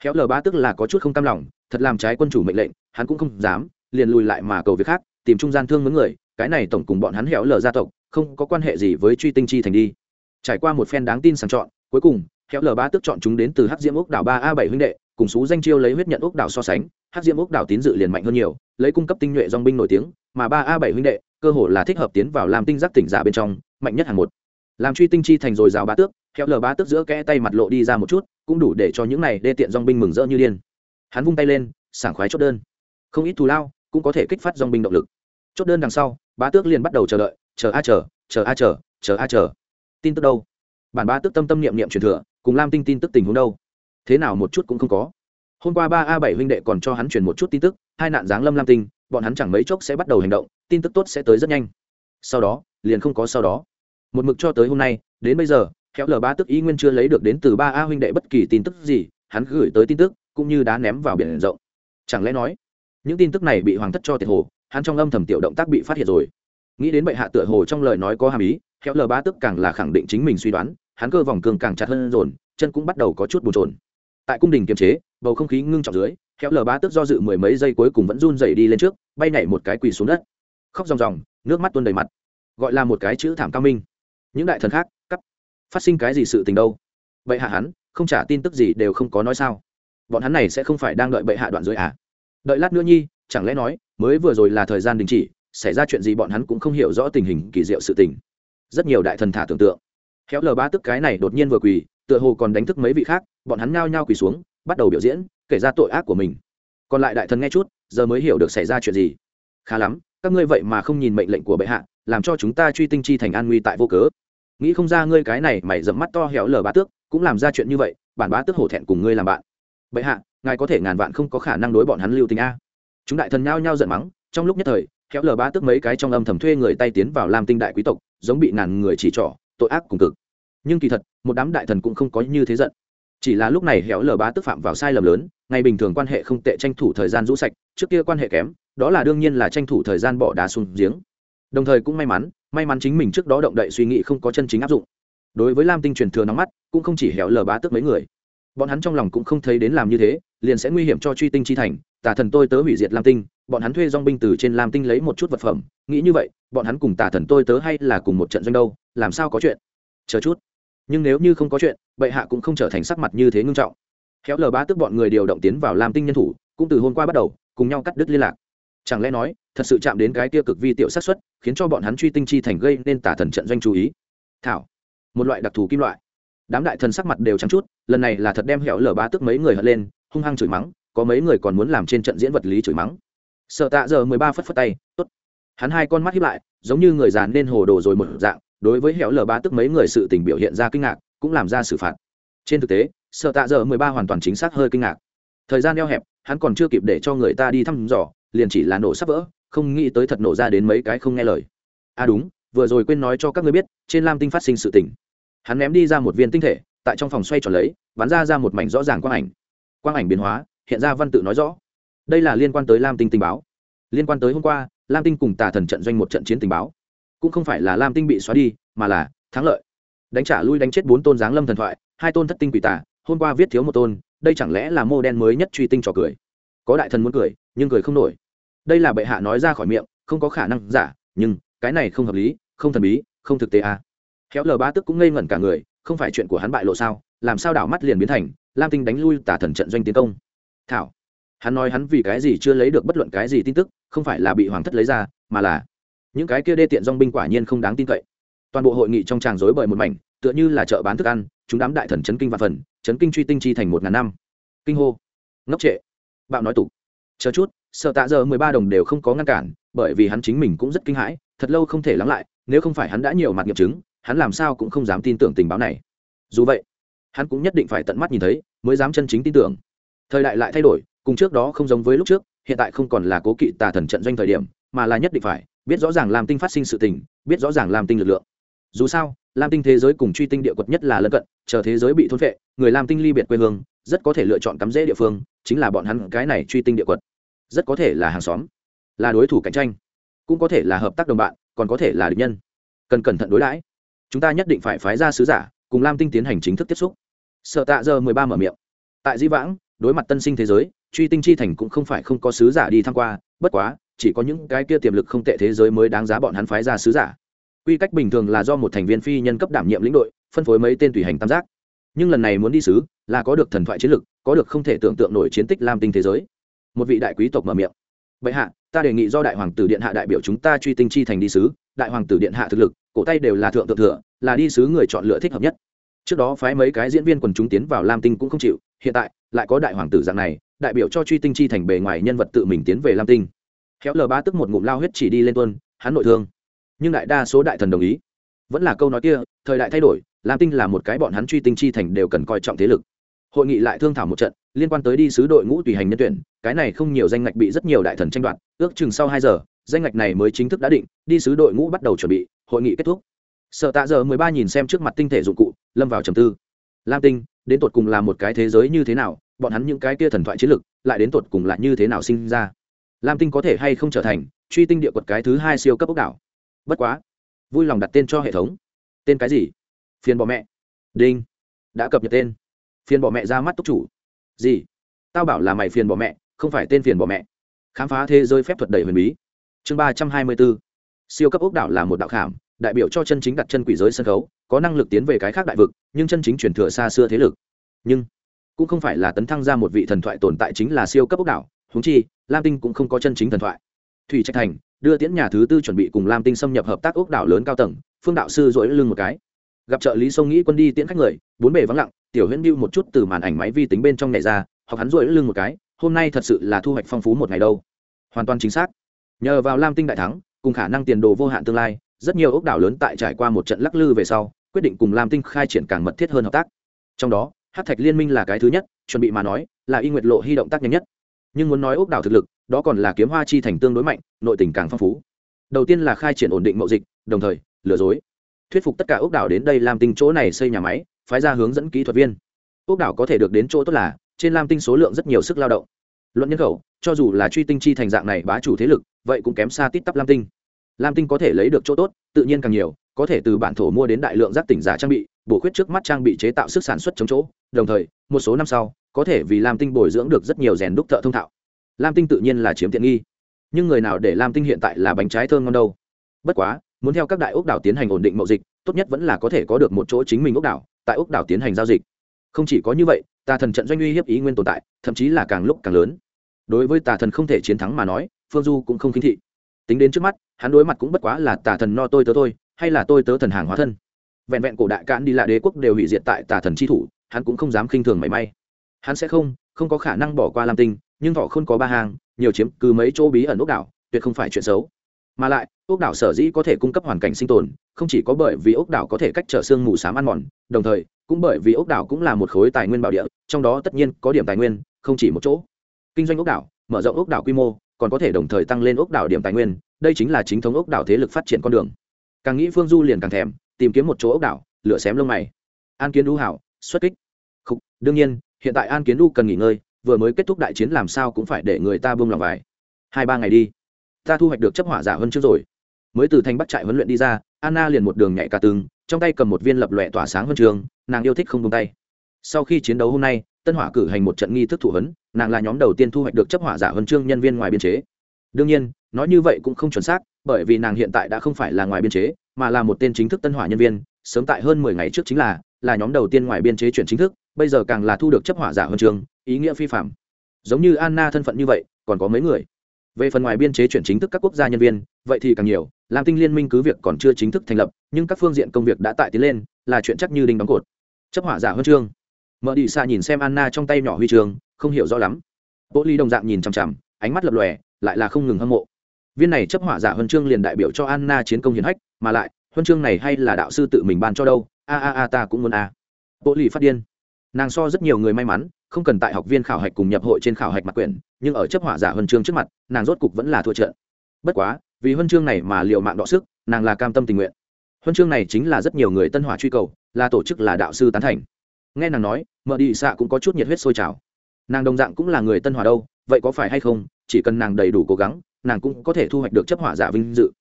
Khéo lờ ba tức là có chút không cam lòng, thật làm trái quân chủ mệnh lệnh, hắn cũng không dám, liền lùi lại mà cầu việc khác, tìm trung gian thương mướn người cái này tổng cùng bọn hắn héo lờ gia tộc, không có quan hệ gì với truy tinh chi thành đi. Trải qua một phen đáng tin sàng chọn, cuối cùng héo lờ ba tức chọn chúng đến từ hắc diễm ốc đảo ba a bảy huynh đệ, cùng xú danh chiêu lấy huyết nhận ốc đảo so sánh, hắc diễm ốc đảo tín dự liền mạnh hơn nhiều, lấy cung cấp tinh nhuệ dong binh nổi tiếng, mà ba a bảy huynh đệ, cơ hồ là thích hợp tiến vào làm tinh giác tỉnh giả bên trong, mạnh nhất hàng một. Làm truy tinh chi thành rồi rào ba tước, hẻo lờ ba tước giữa kẽ tay mặt lộ đi ra một chút, cũng đủ để cho những này đê tiện dong binh mừng rỡ như điên. Hắn vung tay lên, sảng khoái chốt đơn. Không ít thù lao cũng có thể kích phát dong binh động lực chốt đơn đằng sau, bá tước liền bắt đầu chờ đợi, chờ a chờ chờ a chờ chờ a chờ. Tin tức đâu? Bản bá tước tâm tâm niệm niệm truyền thừa, cùng lam tinh tin tức tình huống đâu? Thế nào một chút cũng không có. Hôm qua ba a bảy huynh đệ còn cho hắn truyền một chút tin tức, hai nạn giáng lâm lam tinh, bọn hắn chẳng mấy chốc sẽ bắt đầu hành động, tin tức tốt sẽ tới rất nhanh. Sau đó, liền không có sau đó. Một mực cho tới hôm nay, đến bây giờ, khéo lờ ba tức ý nguyên chưa lấy được đến từ ba a huynh đệ bất kỳ tin tức gì, hắn gửi tới tin tức, cũng như đá ném vào biển rộng. Chẳng lẽ nói, những tin tức này bị hoàng thất cho tiệt hồ hắn trong âm thầm tiểu động tác bị phát hiện rồi. Nghĩ đến bệ hạ tựa hồ trong lời nói có hàm ý khéo lờ ba tức càng là khẳng định chính mình suy đoán hắn cơ vòng cường càng chặt hơn dồn chân cũng bắt đầu có chút bồn trồn tại cung đình kiềm chế bầu không khí ngưng trọng dưới khéo lờ ba tức do dự mười mấy giây cuối cùng vẫn run rẩy đi lên trước bay nhảy một cái quỳ xuống đất. Khóc ròng ròng nước mắt tuôn đầy mặt. Gọi là một cái chữ thảm cao minh. Những đại thần khác cấp, phát sinh cái gì sự tình đâu? Bệ hạ hắn không trả tin tức gì đều không có nói sao? Bọn hắn này sẽ không phải đang đợi bệ hạ đoạn dưới à? Đợi lát nữa nhi chẳng lẽ nói mới vừa rồi là thời gian đình chỉ, xảy ra chuyện gì bọn hắn cũng không hiểu rõ tình hình kỳ diệu sự tình. Rất nhiều đại thần thả tưởng tượng. Khéo lờ ba tức cái này đột nhiên vừa quỳ, tựa hồ còn đánh thức mấy vị khác, bọn hắn nhao nhao quỳ xuống, bắt đầu biểu diễn, kể ra tội ác của mình. Còn lại đại thần nghe chút, giờ mới hiểu được xảy ra chuyện gì. Khá lắm, các ngươi vậy mà không nhìn mệnh lệnh của bệ hạ, làm cho chúng ta truy tinh chi thành an nguy tại vô cớ. Nghĩ không ra ngươi cái này mày dẫm mắt to héo lờ bá tước, cũng làm ra chuyện như vậy, bản bá tước hổ thẹn cùng ngươi làm bạn. Bệ hạ, ngài có thể ngàn vạn không có khả năng đối bọn hắn lưu tình a chúng đại thần nhao nhao giận mắng, trong lúc nhất thời, khéo lờ bá tức mấy cái trong âm thầm thuê người tay tiến vào lam tinh đại quý tộc, giống bị ngàn người chỉ trỏ, tội ác cùng cực. Nhưng kỳ thật, một đám đại thần cũng không có như thế giận. Chỉ là lúc này héo lờ bá tức phạm vào sai lầm lớn, ngày bình thường quan hệ không tệ tranh thủ thời gian rũ sạch, trước kia quan hệ kém, đó là đương nhiên là tranh thủ thời gian bỏ đá xuống giếng. Đồng thời cũng may mắn may mắn chính mình trước đó động đậy suy nghĩ không có chân chính áp dụng. Đối với lam tinh truyền thừa nóng mắt, cũng không chỉ héo lờ bá tức mấy người. Bọn hắn trong lòng cũng không thấy đến làm như thế, liền sẽ nguy hiểm cho truy tinh chi thành tà thần tôi tớ hủy diệt lam tinh, bọn hắn thuê dong binh từ trên lam tinh lấy một chút vật phẩm. Nghĩ như vậy, bọn hắn cùng tà thần tôi tớ hay là cùng một trận doanh đâu, làm sao có chuyện? Chờ chút. Nhưng nếu như không có chuyện, bệ hạ cũng không trở thành sắc mặt như thế ngưng trọng. Khéo lờ bá tức bọn người điều động tiến vào lam tinh nhân thủ, cũng từ hôm qua bắt đầu, cùng nhau cắt đứt liên lạc. Chẳng lẽ nói, thật sự chạm đến cái tiêu cực vi tiểu sát xuất khiến cho bọn hắn truy tinh chi thành gây nên tả thần trận doanh chú ý? Thảo, một loại đặc thù kim loại. Đám đại thần sắc mặt đều trắng chút, lần này là thật đem hẻo lở bá tức mấy người hất lên, hung hăng chửi mắng có mấy người còn muốn làm trên trận diễn vật lý chửi mắng. Sợ tạ giờ mười ba phất phất tay, tốt. Hắn hai con mắt hiếp lại, giống như người già nên hồ đồ rồi một dạng, đối với hẻo lở ba tức mấy người sự tình biểu hiện ra kinh ngạc, cũng làm ra xử phạt. Trên thực tế sợ tạ giờ mười ba hoàn toàn chính xác hơi kinh ngạc. Thời gian eo hẹp, hắn còn chưa kịp để cho người ta đi thăm dò, liền chỉ là nổ sắp vỡ, không nghĩ tới thật nổ ra đến mấy cái không nghe lời. À đúng, vừa rồi quên nói cho các ngươi biết, trên lam tinh phát sinh sự tình. Hắn ném đi ra một viên tinh thể, tại trong phòng xoay tròn lấy, bắn ra ra một mảnh rõ ràng quang ảnh. Quang ảnh biến hóa hiện ra văn tự nói rõ. Đây là liên quan tới lam tinh tình báo. Liên quan tới hôm qua, lam tinh cùng tà thần trận doanh một trận chiến tình báo. Cũng không phải là lam tinh bị xóa đi, mà là thắng lợi. Đánh trả lui đánh chết bốn tôn giáng lâm thần thoại, hai tôn thất tinh quỷ tà, hôm qua viết thiếu một tôn, đây chẳng lẽ là mô đen mới nhất truy tinh trò cười? Có đại thần muốn cười, nhưng cười không nổi. Đây là bệ hạ nói ra khỏi miệng, không có khả năng giả, nhưng cái này không hợp lý, không thần bí, không thực tế à. khéo lờ ba tức cũng ngây ngẩn cả người, không phải chuyện của hắn bại lộ sao, làm sao đảo mắt liền biến thành, lam tinh đánh lui tả thần trận doanh tiến công thảo. Hắn nói hắn vì cái gì chưa lấy được bất luận cái gì tin tức, không phải là bị hoàng thất lấy ra, mà là những cái kia đê tiện dong binh quả nhiên không đáng tin cậy. Toàn bộ hội nghị trong tràng rối bời một mảnh, tựa như là chợ bán thức ăn, chúng đám đại thần chấn kinh và phần, chấn kinh truy tinh chi thành một ngàn năm. Kinh hô. Ngốc trệ. Bạo nói tục. Chờ chút, sợ tạ giờ mười ba đồng đều không có ngăn cản, bởi vì hắn chính mình cũng rất kinh hãi, thật lâu không thể lắng lại, nếu không phải hắn đã nhiều mặt nghiệm chứng, hắn làm sao cũng không dám tin tưởng tình báo này. Dù vậy, hắn cũng nhất định phải tận mắt nhìn thấy, mới dám chân chính tin tưởng thời đại lại thay đổi, cùng trước đó không giống với lúc trước, hiện tại không còn là cố kỵ tà thần trận doanh thời điểm, mà là nhất định phải, biết rõ ràng làm tinh phát sinh sự tình, biết rõ ràng làm tinh lực lượng. Dù sao, lam tinh thế giới cùng truy tinh địa quật nhất là lân cận, chờ thế giới bị thôn vệ người lam tinh ly biệt quê hương, rất có thể lựa chọn cắm rễ địa phương, chính là bọn hắn cái này truy tinh địa quật. Rất có thể là hàng xóm, là đối thủ cạnh tranh, cũng có thể là hợp tác đồng bạn, còn có thể là địch nhân. Cần cẩn thận đối đãi. Chúng ta nhất định phải phái ra sứ giả, cùng lam tinh tiến hành chính thức tiếp xúc. Sợ tạ giờ mười ba mở miệng. Tại di vãng đối mặt tân sinh thế giới, truy tinh chi thành cũng không phải không có sứ giả đi tham q u a bất quá, chỉ có những cái kia tiềm lực không tệ thế giới mới đáng giá bọn hắn phái ra sứ giả. Quy cách bình thường là do một thành viên phi nhân cấp đảm nhiệm lĩnh đội, phân phối mấy tên tùy hành tam giác. Nhưng lần này muốn đi sứ, là có được thần thoại chiến lực, có được không thể tưởng tượng nổi chiến tích lam tinh thế giới. Một vị đại quý tộc mở miệng. Bệ hạ, ta đề nghị do đại hoàng tử điện hạ đại biểu chúng ta truy tinh chi thành đi sứ, đại hoàng tử điện hạ thực lực, cổ tay đều là thượng thượng thừa, là đi sứ người chọn lựa thích hợp nhất. Trước đó phái mấy cái diễn viên quần chúng tiến vào lam tinh cũng không chịu, hiện tại lại có đại hoàng tử dạng này, đại biểu cho truy tinh chi thành bề ngoài nhân vật tự mình tiến về lam tinh. Khéo lờ ba tức một ngụm lao huyết chỉ đi lên tuân hắn nội thương. Nhưng đại đa số đại thần đồng ý. Vẫn là câu nói kia, thời đại thay đổi, lam tinh là một cái bọn hắn truy tinh chi thành đều cần coi trọng thế lực. Hội nghị lại thương thảo một trận, liên quan tới đi sứ đội ngũ tùy hành nhân tuyển, cái này không nhiều danh ngạch bị rất nhiều đại thần tranh đoạt, ước chừng sau hai giờ, danh ngạch này mới chính thức đã định, đi sứ đội ngũ bắt đầu chuẩn bị, hội nghị kết thúc. Sợ tạ giờ mười ba nhìn xem trước mặt tinh thể dụng cụ, lâm vào trầm tư lam tinh, đến tột cùng là một cái thế giới như thế nào, bọn hắn những cái kia thần thoại chiến lực, lại đến tột cùng là như thế nào sinh ra? Lam tinh có thể hay không trở thành truy tinh địa quật cái thứ hai siêu cấp ốc đảo? Bất quá, vui lòng đặt tên cho hệ thống. Tên cái gì? Phiền Bọ mẹ. Đinh. Đã cập nhật tên. Phiền Bọ mẹ ra mắt túc chủ. Gì? Tao bảo là mày phiền Bọ mẹ, không phải tên phiền Bọ mẹ. Khám phá thế giới phép thuật đầy huyền bí. Chương ba trăm hai mươi bốn. Siêu cấp ốc đảo là một đạo khảm đại biểu cho chân chính đặt chân quỷ giới sân khấu, có năng lực tiến về cái khác đại vực, nhưng chân chính truyền thừa xa xưa thế lực. Nhưng, cũng không phải là tấn thăng ra một vị thần thoại tồn tại chính là siêu cấp ốc đảo húng chi, lam tinh cũng không có chân chính thần thoại. Thủy trạch thành, đưa tiễn nhà thứ tư chuẩn bị cùng lam tinh xâm nhập hợp tác ốc đảo lớn cao tầng, phương đạo sư dỗi lưng một cái. Gặp trợ lý sông nghĩ quân đi tiễn khách người, bốn bề vắng lặng, tiểu huyễn biêu một chút từ màn ảnh máy vi tính bên trong này ra hoặc hắn dỗi lưng một cái, hôm nay thật sự là thu hoạch phong phú một ngày đâu. Hoàn toàn chính xác. Nhờ vào lam tinh đại thắng, cùng khả năng tiền đồ vô hạn tương lai rất nhiều ốc đảo lớn tại trải qua một trận lắc lư về sau, quyết định cùng lam tinh khai triển càng mật thiết hơn hợp tác. Trong đó hát thạch liên minh là cái thứ nhất, chuẩn bị mà nói, là y nguyệt lộ hy động tác nhanh nhất. Nhưng muốn nói ốc đảo thực lực, đó còn là kiếm hoa chi thành tương đối mạnh, nội tình càng phong phú. Đầu tiên là khai triển ổn định mậu dịch, đồng thời, lừa dối. Thuyết phục tất cả ốc đảo đến đây làm tinh chỗ này xây nhà máy, phái ra hướng dẫn kỹ thuật viên. Ốc đảo có thể được đến chỗ tốt là, trên lam tinh số lượng rất nhiều sức lao động. Luận nhân khẩu, cho dù là truy tinh chi thành dạng này bá chủ thế lực, vậy cũng kém xa tít tắp lam tinh lam tinh có thể lấy được chỗ tốt, tự nhiên càng nhiều, có thể từ bản thổ mua đến đại lượng giáp tỉnh giả trang bị, bổ khuyết trước mắt trang bị chế tạo sức sản xuất chống chỗ. Đồng thời, một số năm sau, có thể vì lam tinh bồi dưỡng được rất nhiều rèn đúc thợ thông thạo. Lam tinh tự nhiên là chiếm tiện nghi. Nhưng người nào để lam tinh hiện tại là bánh trái thơm ngon đâu? Bất quá, muốn theo các đại ốc đảo tiến hành ổn định mậu dịch, tốt nhất vẫn là có thể có được một chỗ chính mình ốc đảo, tại ốc đảo tiến hành giao dịch. Không chỉ có như vậy, tà thần trận doanh uy hiếp ý nguyên tồn tại, thậm chí là càng lúc càng lớn. Đối với tà thần không thể chiến thắng mà nói, phương du cũng không khinh thị tính đến trước mắt, hắn đối mặt cũng bất quá là tà thần no tôi tớ thôi, hay là tôi tớ thần hàng hóa thân. Vẹn vẹn cổ đại cạn đi lạ đế quốc đều hủy diệt tại tà thần chi thủ, hắn cũng không dám khinh thường mảy may. Hắn sẽ không không có khả năng bỏ qua lam tinh, nhưng thọ không có ba hàng, nhiều chiếm cứ mấy chỗ bí ẩn ốc đảo, tuyệt không phải chuyện xấu. Mà lại, ốc đảo sở dĩ có thể cung cấp hoàn cảnh sinh tồn, không chỉ có bởi vì ốc đảo có thể cách trở xương mù s á m ăn mòn, đồng thời, cũng bởi vì ốc đảo cũng là một khối tài nguyên bảo địa, trong đó tất nhiên có điểm tài nguyên, không chỉ một chỗ. Kinh doanh ốc đảo, mở rộng ốc đảo quy mô còn có thể đồng thời tăng lên ốc đảo điểm tài nguyên đây chính là chính thống ốc đảo thế lực phát triển con đường. Càng nghĩ phương du liền càng thèm tìm kiếm một chỗ ốc đảo lửa xém lông mày. An kiến đu hảo xuất kích. Khúc, đương nhiên hiện tại an kiến đu cần nghỉ ngơi vừa mới kết thúc đại chiến làm sao cũng phải để người ta buông lòng vải hai ba ngày đi ta thu hoạch được chấp hỏa giả hơn trước rồi. Mới từ thành bắt trại huấn luyện đi ra anna liền một đường nhảy cả tường trong tay cầm một viên lập lòe tỏa sáng huân trường nàng yêu thích không tung tay. Sau khi chiến đấu hôm nay tân hỏa cử hành một trận nghi thức thụ huấn, nàng là nhóm đầu tiên thu hoạch được chấp hỏa giả huân chương nhân viên ngoài biên chế. Đương nhiên, nói như vậy cũng không chuẩn xác, bởi vì nàng hiện tại đã không phải là ngoài biên chế, mà là một tên chính thức tân hỏa nhân viên, sớm tại hơn mười ngày trước chính là là nhóm đầu tiên ngoài biên chế chuyển chính thức, bây giờ càng là thu được chấp hỏa giả huân chương, ý nghĩa phi phạm. Giống như anna thân phận như vậy, còn có mấy người. Về phần ngoài biên chế chuyển chính thức các quốc gia nhân viên, vậy thì càng nhiều lam tinh liên minh cứ việc còn chưa chính thức thành lập, nhưng các phương diện công việc đã tại tiến lên, là chuyện chắc như đinh đóng cột. Chấp hỏa giả huân chương mở đi xa nhìn xem anna trong tay nhỏ huy chương, không hiểu rõ lắm. Bộ ly đồng dạng nhìn chằm chằm, ánh mắt lập lòe, lại là không ngừng hâm mộ. Viên này chấp hỏa giả huân chương liền đại biểu cho anna chiến công hiển hách, mà lại, huân chương này hay là đạo sư tự mình ban cho đâu? A a a, ta cũng muốn a. À. bộ ly phát điên. Nàng so rất nhiều người may mắn, không cần tại học viên khảo hạch cùng nhập hội trên khảo hạch mặt quyển, nhưng ở chấp hỏa giả huân chương trước mặt, nàng rốt cục vẫn là thua trận. Bất quá, vì huân chương này mà liệu mạng đọ sức, nàng là cam tâm tình nguyện. Huân chương này chính là rất nhiều người tân hỏa truy cầu, là tổ chức là đạo sư tán thành nghe nàng nói, mợ đi xạ cũng có chút nhiệt huyết sôi trào. Nàng đồng dạng cũng là người tân hỏa đâu, vậy có phải hay không, chỉ cần nàng đầy đủ cố gắng, nàng cũng có thể thu hoạch được chấp hỏa giả vinh dự.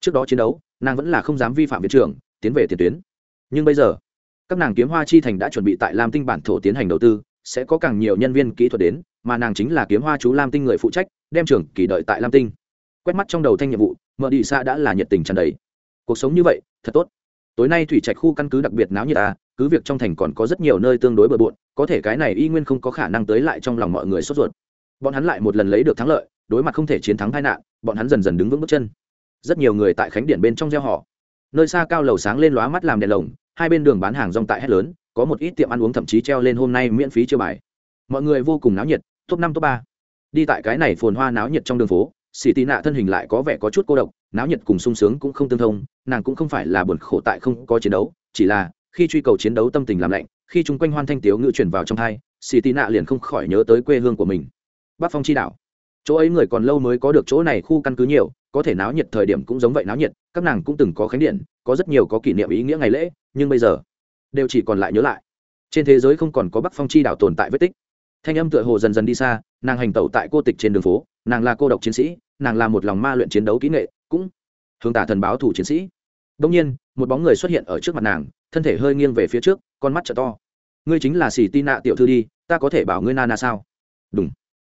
Trước đó chiến đấu, nàng vẫn là không dám vi phạm viện trưởng, tiến về tiền tuyến. Nhưng bây giờ, các nàng kiếm hoa chi thành đã chuẩn bị tại lam tinh bản thổ tiến hành đầu tư, sẽ có càng nhiều nhân viên kỹ thuật đến, mà nàng chính là kiếm hoa chú lam tinh người phụ trách, đem trưởng kỳ đợi tại lam tinh. Quét mắt trong đầu thanh nhiệm vụ, mợ đi xa đã là nhiệt tình tràn đầy. Cuộc sống như vậy, thật tốt tối nay thủy trạch khu căn cứ đặc biệt náo nhiệt ta cứ việc trong thành còn có rất nhiều nơi tương đối bừa bộn, có thể cái này y nguyên không có khả năng tới lại trong lòng mọi người sốt ruột. Bọn hắn lại một lần lấy được thắng lợi, đối mặt không thể chiến thắng tai nạn, bọn hắn dần dần đứng vững bước chân. Rất nhiều người tại khánh điển bên trong gieo họ. Nơi xa cao lầu sáng lên lóa mắt làm đèn lồng, hai bên đường bán hàng rong tại hết lớn, có một ít tiệm ăn uống thậm chí treo lên hôm nay miễn phí chưa bài. Mọi người vô cùng náo nhiệt, top năm, top ba. Đi tại cái này phồn hoa náo nhiệt trong đường phố xì tì nạ thân hình lại có vẻ có chút cô độc náo nhiệt cùng sung sướng cũng không tương thông, nàng cũng không phải là buồn khổ tại không có chiến đấu, chỉ là, khi truy cầu chiến đấu tâm tình làm lạnh, khi chung quanh hoan thanh tiếu ngự chuyển vào trong thai, xì tì nạ liền không khỏi nhớ tới quê hương của mình. Bắc phong chi đảo. Chỗ ấy người còn lâu mới có được chỗ này, khu căn cứ nhiều, có thể náo nhiệt thời điểm cũng giống vậy náo nhiệt, các nàng cũng từng có khánh điện, có rất nhiều có kỷ niệm ý nghĩa ngày lễ, nhưng bây giờ, đều chỉ còn lại nhớ lại. Trên thế giới không còn có bắc phong chi đảo tồn tại vết tích. Thanh âm tựa hồ dần dần đi xa, nàng hành tẩu tại cô tịch trên đường phố, nàng là cô độc chiến sĩ nàng là một lòng ma luyện chiến đấu kỹ nghệ, cũng hướng tả thần báo thủ chiến sĩ. Đông nhiên, một bóng người xuất hiện ở trước mặt nàng, thân thể hơi nghiêng về phía trước, con mắt t to. Ngươi chính là xì tin nạ tiểu thư đi, ta có thể bảo ngươi na na sao? Đúng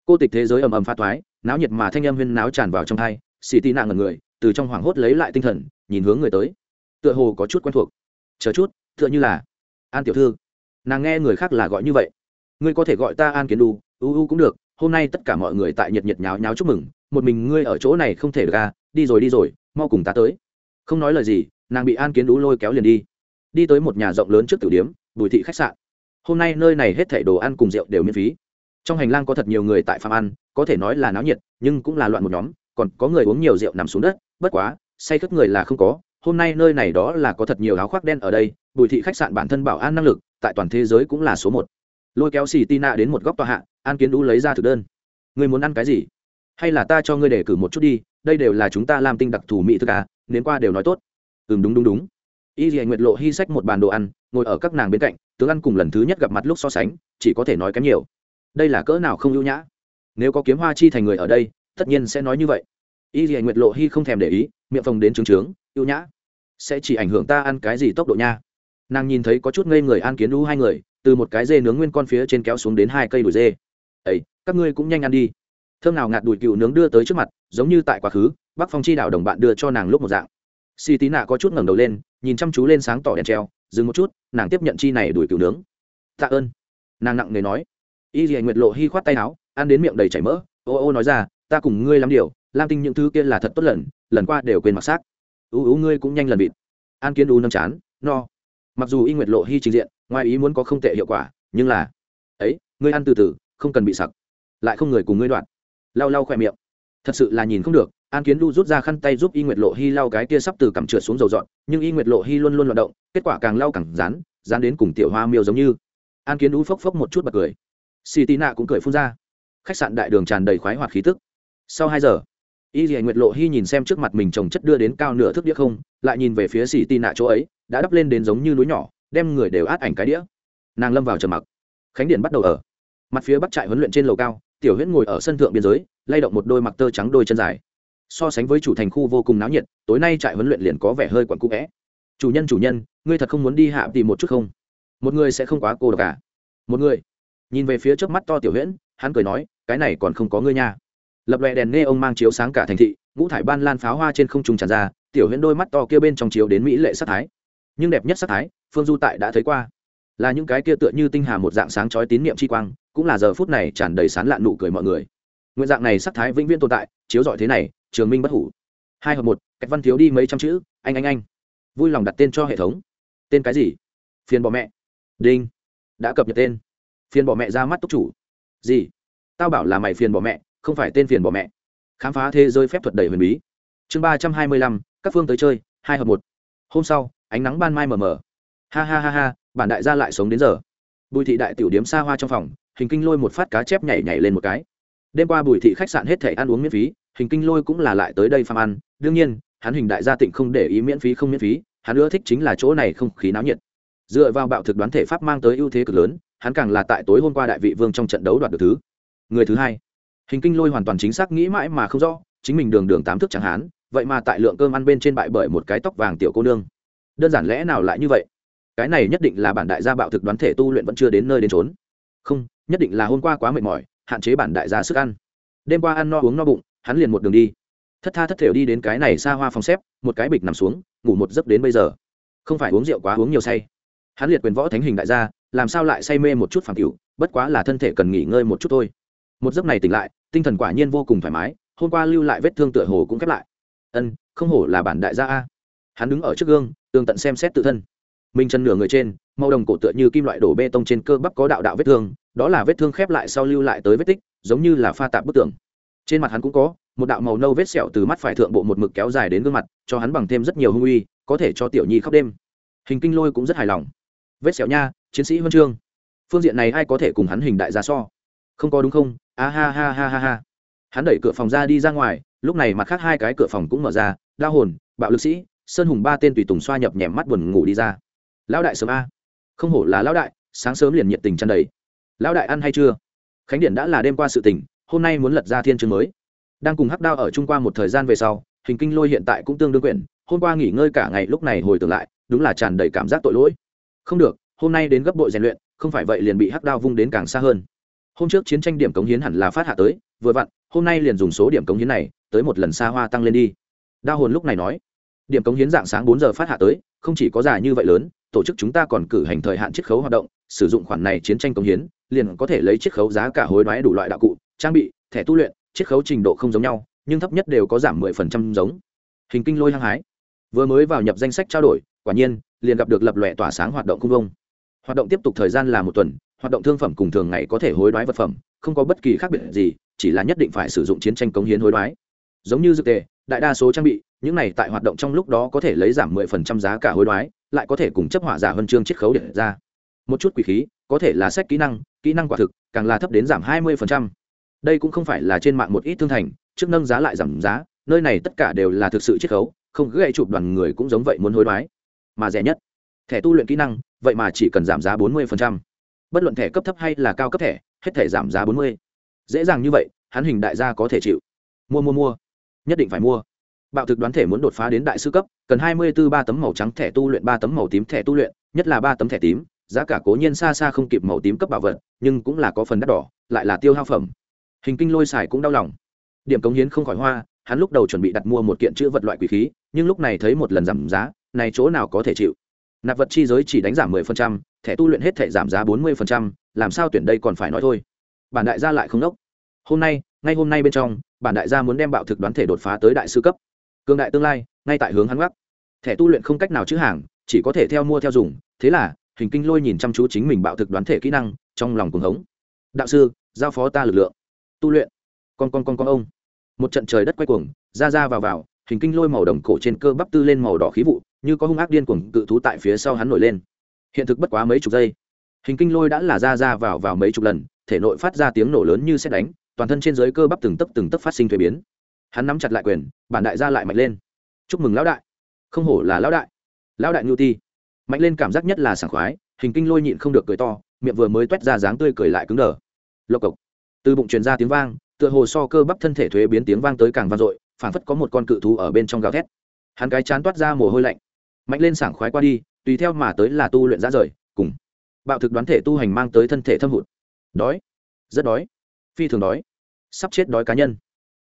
cô tịch thế giới ầm ầm pha toái náo nhiệt mà thanh âm huyên náo tràn vào trong thai xì tin nạ ngần người, từ trong hoảng hốt lấy lại tinh thần, nhìn hướng người tới. Tựa hồ có chút quen thuộc. Chờ chút, tựa như là an tiểu thư. Nàng nghe người khác là gọi như vậy. Ngươi có thể gọi ta an kiến đu, u u cũng được, hôm nay tất cả mọi người tại nhiệt nhiệt nháo nháo chúc mừng một mình ngươi ở chỗ này không thể được à đi rồi đi rồi, mau cùng ta tới. Không nói lời gì, nàng bị an kiến đu lôi kéo liền đi. Đi tới một nhà rộng lớn trước tử điếm, bùi thị khách sạn. Hôm nay nơi này hết thảy đồ ăn cùng rượu đều miễn phí. Trong hành lang có thật nhiều người tại phạm ăn, có thể nói là náo nhiệt, nhưng cũng là loạn một nhóm, còn có người uống nhiều rượu nằm xuống đất, bất quá, say khất người là không có. Hôm nay nơi này đó là có thật nhiều áo khoác đen ở đây, bùi thị khách sạn bản thân bảo an năng lực, tại toàn thế giới cũng là số một. Lôi kéo xì tina đến một góc tòa hạ, an kiến đũ lấy ra thực đơn. Người muốn ăn cái gì? Hay là ta cho ngươi để cử một chút đi, đây đều là chúng ta làm tinh đặc thù mỹ thức à nến qua đều nói tốt. Ừ đúng đúng đúng. Y dì nguyệt lộ hy sách một bàn đồ ăn, ngồi ở các nàng bên cạnh, tướng ăn cùng lần thứ nhất gặp mặt lúc so sánh, chỉ có thể nói kém nhiều. Đây là cỡ nào không ưu nhã? Nếu có kiếm hoa chi thành người ở đây, tất nhiên sẽ nói như vậy. Y dì nguyệt lộ hy không thèm để ý, miệng phồng đến trướng trướng, ưu nhã. Sẽ chỉ ảnh hưởng ta ăn cái gì tốc độ nha. Nàng nhìn thấy có chút ngây người an kiến đu hai người, từ một cái dê nướng nguyên con phía trên kéo xuống đến hai cây đùi dê. Ấy các ngươi cũng nhanh ăn đi thơm nào ngạt đùi cựu nướng đưa tới trước mặt, giống như tại quá khứ, bắc phong chi đảo đồng bạn đưa cho nàng lúc một dạng. Si tí nạ có chút ngẩng đầu lên, nhìn chăm chú lên sáng tỏ đèn treo, dừng một chút, nàng tiếp nhận chi này đùi cựu nướng. Tạ ơn. Nàng nặng nề nói. Y dì nguyệt lộ hy khoát tay áo, ăn đến miệng đầy chảy mỡ, ô ô nói ra, ta cùng ngươi làm điều, lam tinh những thứ kia là thật tốt lần lần qua đều quên mặc xác. Ú ú ngươi cũng nhanh lần vịt. An kiến u nâng chán, no. Mặc dù y nguyệt lộ hy trình diện, ngoài ý muốn có không tệ hiệu quả, nhưng là, ấy, ngươi ăn từ từ, không cần bị sặc, lại không người cùng ngươi đoạn lau lau khỏe miệng. Thật sự là nhìn không được, an kiến đu rút ra khăn tay giúp y nguyệt lộ hy lau cái kia sắp từ cằm trượt xuống dầu dọn, nhưng y nguyệt lộ hy luôn luôn loạt động, kết quả càng lau càng rán rán đến cùng tiểu hoa miêu giống như. An kiến đu phốc phốc một chút bật cười. Xì tì nạ cũng cười phun ra. Khách sạn đại đường tràn đầy khoái hoạt khí tức. Sau hai giờ, y dì nguyệt lộ hy nhìn xem trước mặt mình trồng chất đưa đến cao nửa thước đĩa không, lại nhìn về phía xì tì nạ chỗ ấy, đã đắp lên đến giống như núi nhỏ, đem người đều át ảnh cái đĩa. Nàng lâm vào trầm mặc. Khánh điện bắt đầu ở. Mặt phía bắc trại huấn luyện trên lầu cao tiểu huyễn ngồi ở sân thượng biên giới, lay động một đôi mặc tơ trắng đôi chân dài. So sánh với chủ thành khu vô cùng náo nhiệt, tối nay trại huấn luyện liền có vẻ hơi quặn cũ vẽ. Chủ nhân chủ nhân, ngươi thật không muốn đi hạ tìm một chút không? Một người sẽ không quá cô độc cả một người. Nhìn về phía trước mắt to tiểu huyễn, hắn cười nói, cái này còn không có ngươi nha. Lập lòe đèn nghe ông mang chiếu sáng cả thành thị, ngũ thải ban lan pháo hoa trên không trung tràn ra, tiểu huyễn đôi mắt to kia bên trong chiếu đến mỹ lệ sắc thái. Nhưng đẹp nhất sắc thái, phương du tại đã thấy qua. Là những cái kia tựa như tinh hà một dạng sáng chói tín niệm chi quang cũng là giờ phút này tràn đầy sán lạn nụ cười mọi người. Nguyện dạng này sắc thái vĩnh viễn tồn tại, chiếu dọi thế này, trường minh bất hủ. Hai hợp một, cách văn thiếu đi mấy trăm chữ, anh anh anh. Vui lòng đặt tên cho hệ thống. Tên cái gì? Phiền bỏ mẹ. Đinh. Đã cập nhật tên. Phiền bỏ mẹ ra mắt túc chủ. Gì? Tao bảo là mày phiền bỏ mẹ, không phải tên phiền bỏ mẹ. Khám phá thế giới phép thuật đầy huyền bí. Chương ba trăm hai mươi lăm, các phương tới chơi, hai hợp một. Hôm sau, ánh nắng ban mai mờ mờ. Ha ha ha ha, bản đại gia lại sống đến giờ. Bùi thị đại tiểu điếm xa hoa trong phòng hình kinh lôi một phát cá chép nhảy nhảy lên một cái. Đêm qua bùi thị khách sạn hết thể ăn uống miễn phí, hình kinh lôi cũng là lại tới đây phàm ăn. Đương nhiên, hắn hình đại gia tịnh không để ý miễn phí không miễn phí, hắn ưa thích chính là chỗ này không khí náo nhiệt. Dựa vào bạo thực đoán thể pháp mang tới ưu thế cực lớn, hắn càng là tại tối hôm qua đại vị vương trong trận đấu đoạt được thứ. Người thứ hai. Hình kinh lôi hoàn toàn chính xác nghĩ mãi mà không rõ, chính mình đường đường tám thức chẳng hán, vậy mà tại lượng cơm ăn bên trên bại bởi một cái tóc vàng tiểu cô nương. Đơn giản lẽ nào lại như vậy? Cái này nhất định là bản đại gia bạo thực đoán thể tu luyện vẫn chưa đến nơi đến trốn không, nhất định là hôm qua quá mệt mỏi, hạn chế bản đại gia sức ăn. Đêm qua ăn no uống no bụng, hắn liền một đường đi. Thất tha thất thểu đi đến cái này xa hoa phòng xếp, một cái bịch nằm xuống, ngủ một giấc đến bây giờ. Không phải uống rượu quá uống nhiều say. Hắn liệt quyền võ thánh hình đại gia, làm sao lại say mê một chút phản cựu bất quá là thân thể cần nghỉ ngơi một chút thôi. Một giấc này tỉnh lại, tinh thần quả nhiên vô cùng thoải mái, hôm qua lưu lại vết thương tựa hồ cũng khép lại. Ân, không hổ là bản đại gia a. Hắn đứng ở trước gương, tường tận xem xét tự thân mình chân nửa người trên, màu đồng cổ tựa như kim loại đổ bê tông trên cơ bắp có đạo đạo vết thương, đó là vết thương khép lại sau lưu lại tới vết tích, giống như là pha tạp bức tường. Trên mặt hắn cũng có một đạo màu nâu vết sẹo từ mắt phải thượng bộ một mực kéo dài đến gương mặt, cho hắn bằng thêm rất nhiều hung uy, có thể cho tiểu nhi khóc đêm. Hình kinh lôi cũng rất hài lòng. Vết sẹo nha, chiến sĩ huân chương. Phương diện này ai có thể cùng hắn hình đại gia so? Không có đúng không? A ha ha ha ha ha. Hắn đẩy cửa phòng ra đi ra ngoài, lúc này mặt khác hai cái cửa phòng cũng mở ra đa hồn, bạo lực sĩ, sơn hùng ba tên tùy tùng xoa nhập nhèm mắt buồn ngủ đi ra lão đại sớm a. Không hổ là lão đại, sáng sớm liền nhiệt tình chăn đầy. Lão đại ăn hay chưa? Khánh điện đã là đêm qua sự tình, hôm nay muốn lật ra thiên chương mới. Đang cùng hắc đao ở trung qua một thời gian về sau, hình kinh lôi hiện tại cũng tương đương quyển, hôm qua nghỉ ngơi cả ngày lúc này hồi tưởng lại, đúng là tràn đầy cảm giác tội lỗi. Không được, hôm nay đến gấp bội rèn luyện, không phải vậy liền bị hắc đao vung đến càng xa hơn. Hôm trước chiến tranh điểm cống hiến hẳn là phát hạ tới, vừa vặn, hôm nay liền dùng số điểm cống hiến này, tới một lần xa hoa tăng lên đi. Đao hồn lúc này nói, điểm cống hiến dạng sáng bốn giờ phát hạ tới, không chỉ có dài như vậy lớn tổ chức chúng ta còn cử hành thời hạn chiết khấu hoạt động, sử dụng khoản này chiến tranh công hiến, liền có thể lấy chiết khấu giá cả hối đoái đủ loại đạo cụ, trang bị, thẻ tu luyện, chiết khấu trình độ không giống nhau, nhưng thấp nhất đều có giảm mười phần trăm giống. Hình kinh lôi hăng hái. Vừa mới vào nhập danh sách trao đổi, quả nhiên, liền gặp được lập lòe tỏa sáng hoạt động cung vông. Hoạt động tiếp tục thời gian là một tuần, hoạt động thương phẩm cùng thường ngày có thể hối đoái vật phẩm, không có bất kỳ khác biệt gì, chỉ là nhất định phải sử dụng chiến tranh cống hiến hối đoái. Giống như dược tề, đại đa số trang bị, những này tại hoạt động trong lúc đó có thể lấy giảm mười phần trăm giá cả hối đoái lại có thể cùng chấp hỏa giả huân chương chiết khấu để ra. Một chút quỷ khí, có thể là sách kỹ năng kỹ năng quả thực, càng là thấp đến giảm hai mươi phần trăm. Đây cũng không phải là trên mạng một ít thương thành, trước nâng giá lại giảm giá, nơi này tất cả đều là thực sự chiết khấu, không cứ gậy chụp đoàn người cũng giống vậy muốn hối đoái. Mà rẻ nhất, thẻ tu luyện kỹ năng, vậy mà chỉ cần giảm giá bốn mươi bất luận thẻ cấp thấp hay là cao cấp thẻ, hết thẻ giảm giá bốn mươi. Dễ dàng như vậy, hắn hình đại gia có thể chịu. Mua mua mua. Nhất định phải mua bạo thực đoán thể muốn đột phá đến đại sư cấp cần hai mươi tư ba tấm màu trắng thẻ tu luyện ba tấm màu tím thẻ tu luyện nhất là ba tấm thẻ tím giá cả cố nhiên xa xa không kịp màu tím cấp bảo vật nhưng cũng là có phần đắt đỏ lại là tiêu hao phẩm. Hình kinh lôi xài cũng đau lòng. Điểm cống hiến không khỏi hoa hắn lúc đầu chuẩn bị đặt mua một kiện chữ vật loại quỷ khí nhưng lúc này thấy một lần giảm giá này chỗ nào có thể chịu? Nạp vật chi giới chỉ đánh giảm 10%, thẻ tu luyện hết thẻ giảm giá 40%, làm sao tuyển đây còn phải nói thôi. Bản đại gia lại không đốc. Hôm nay ngay hôm nay bên trong bản đại gia muốn đem bạo thực đoán thể đột phá tới đại sư cấp cương đại tương lai, ngay tại hướng hắn gác thẻ tu luyện không cách nào chữ hàng, chỉ có thể theo mua theo dùng, thế là, hình kinh lôi nhìn chăm chú chính mình bạo thực đoán thể kỹ năng, trong lòng cuồng hống. Đạo sư, giao phó ta lực lượng. Tu luyện. Con con con con ông. Một trận trời đất quay cuồng, ra ra vào vào, hình kinh lôi màu đồng cổ trên cơ bắp tư lên màu đỏ khí vụ, như có hung ác điên cuồng cự thú tại phía sau hắn nổi lên. Hiện thực bất quá mấy chục giây. Hình kinh lôi đã là ra ra vào vào mấy chục lần, thể nội phát ra tiếng nổ lớn như xét đánh, toàn thân trên giới cơ bắp từng tấc từng tấc phát sinh thuế biến hắn nắm chặt lại quyền, bản đại gia lại mạnh lên. Chúc mừng lão đại. Không hổ là lão đại. Lão đại nhu ti. Mạnh lên cảm giác nhất là sảng khoái, hình kinh lôi nhịn không được cười to, miệng vừa mới t u é t ra dáng tươi cười lại cứng đờ. Lộc cộc. Từ bụng truyền ra tiếng vang, tựa hồ so cơ bắp thân thể thuế biến tiếng vang tới càng vang dội, phảng phất có một con cự thú ở bên trong gào thét. Hắn cái chán toát ra mồ hôi lạnh. Mạnh lên sảng khoái qua đi, tùy theo mà tới là tu luyện ra rời, cùng bạo thực đoán thể tu hành mang tới thân thể thâm hụt. Đói. Rất đói. Phi thường đói. Sắp chết đói cá nhân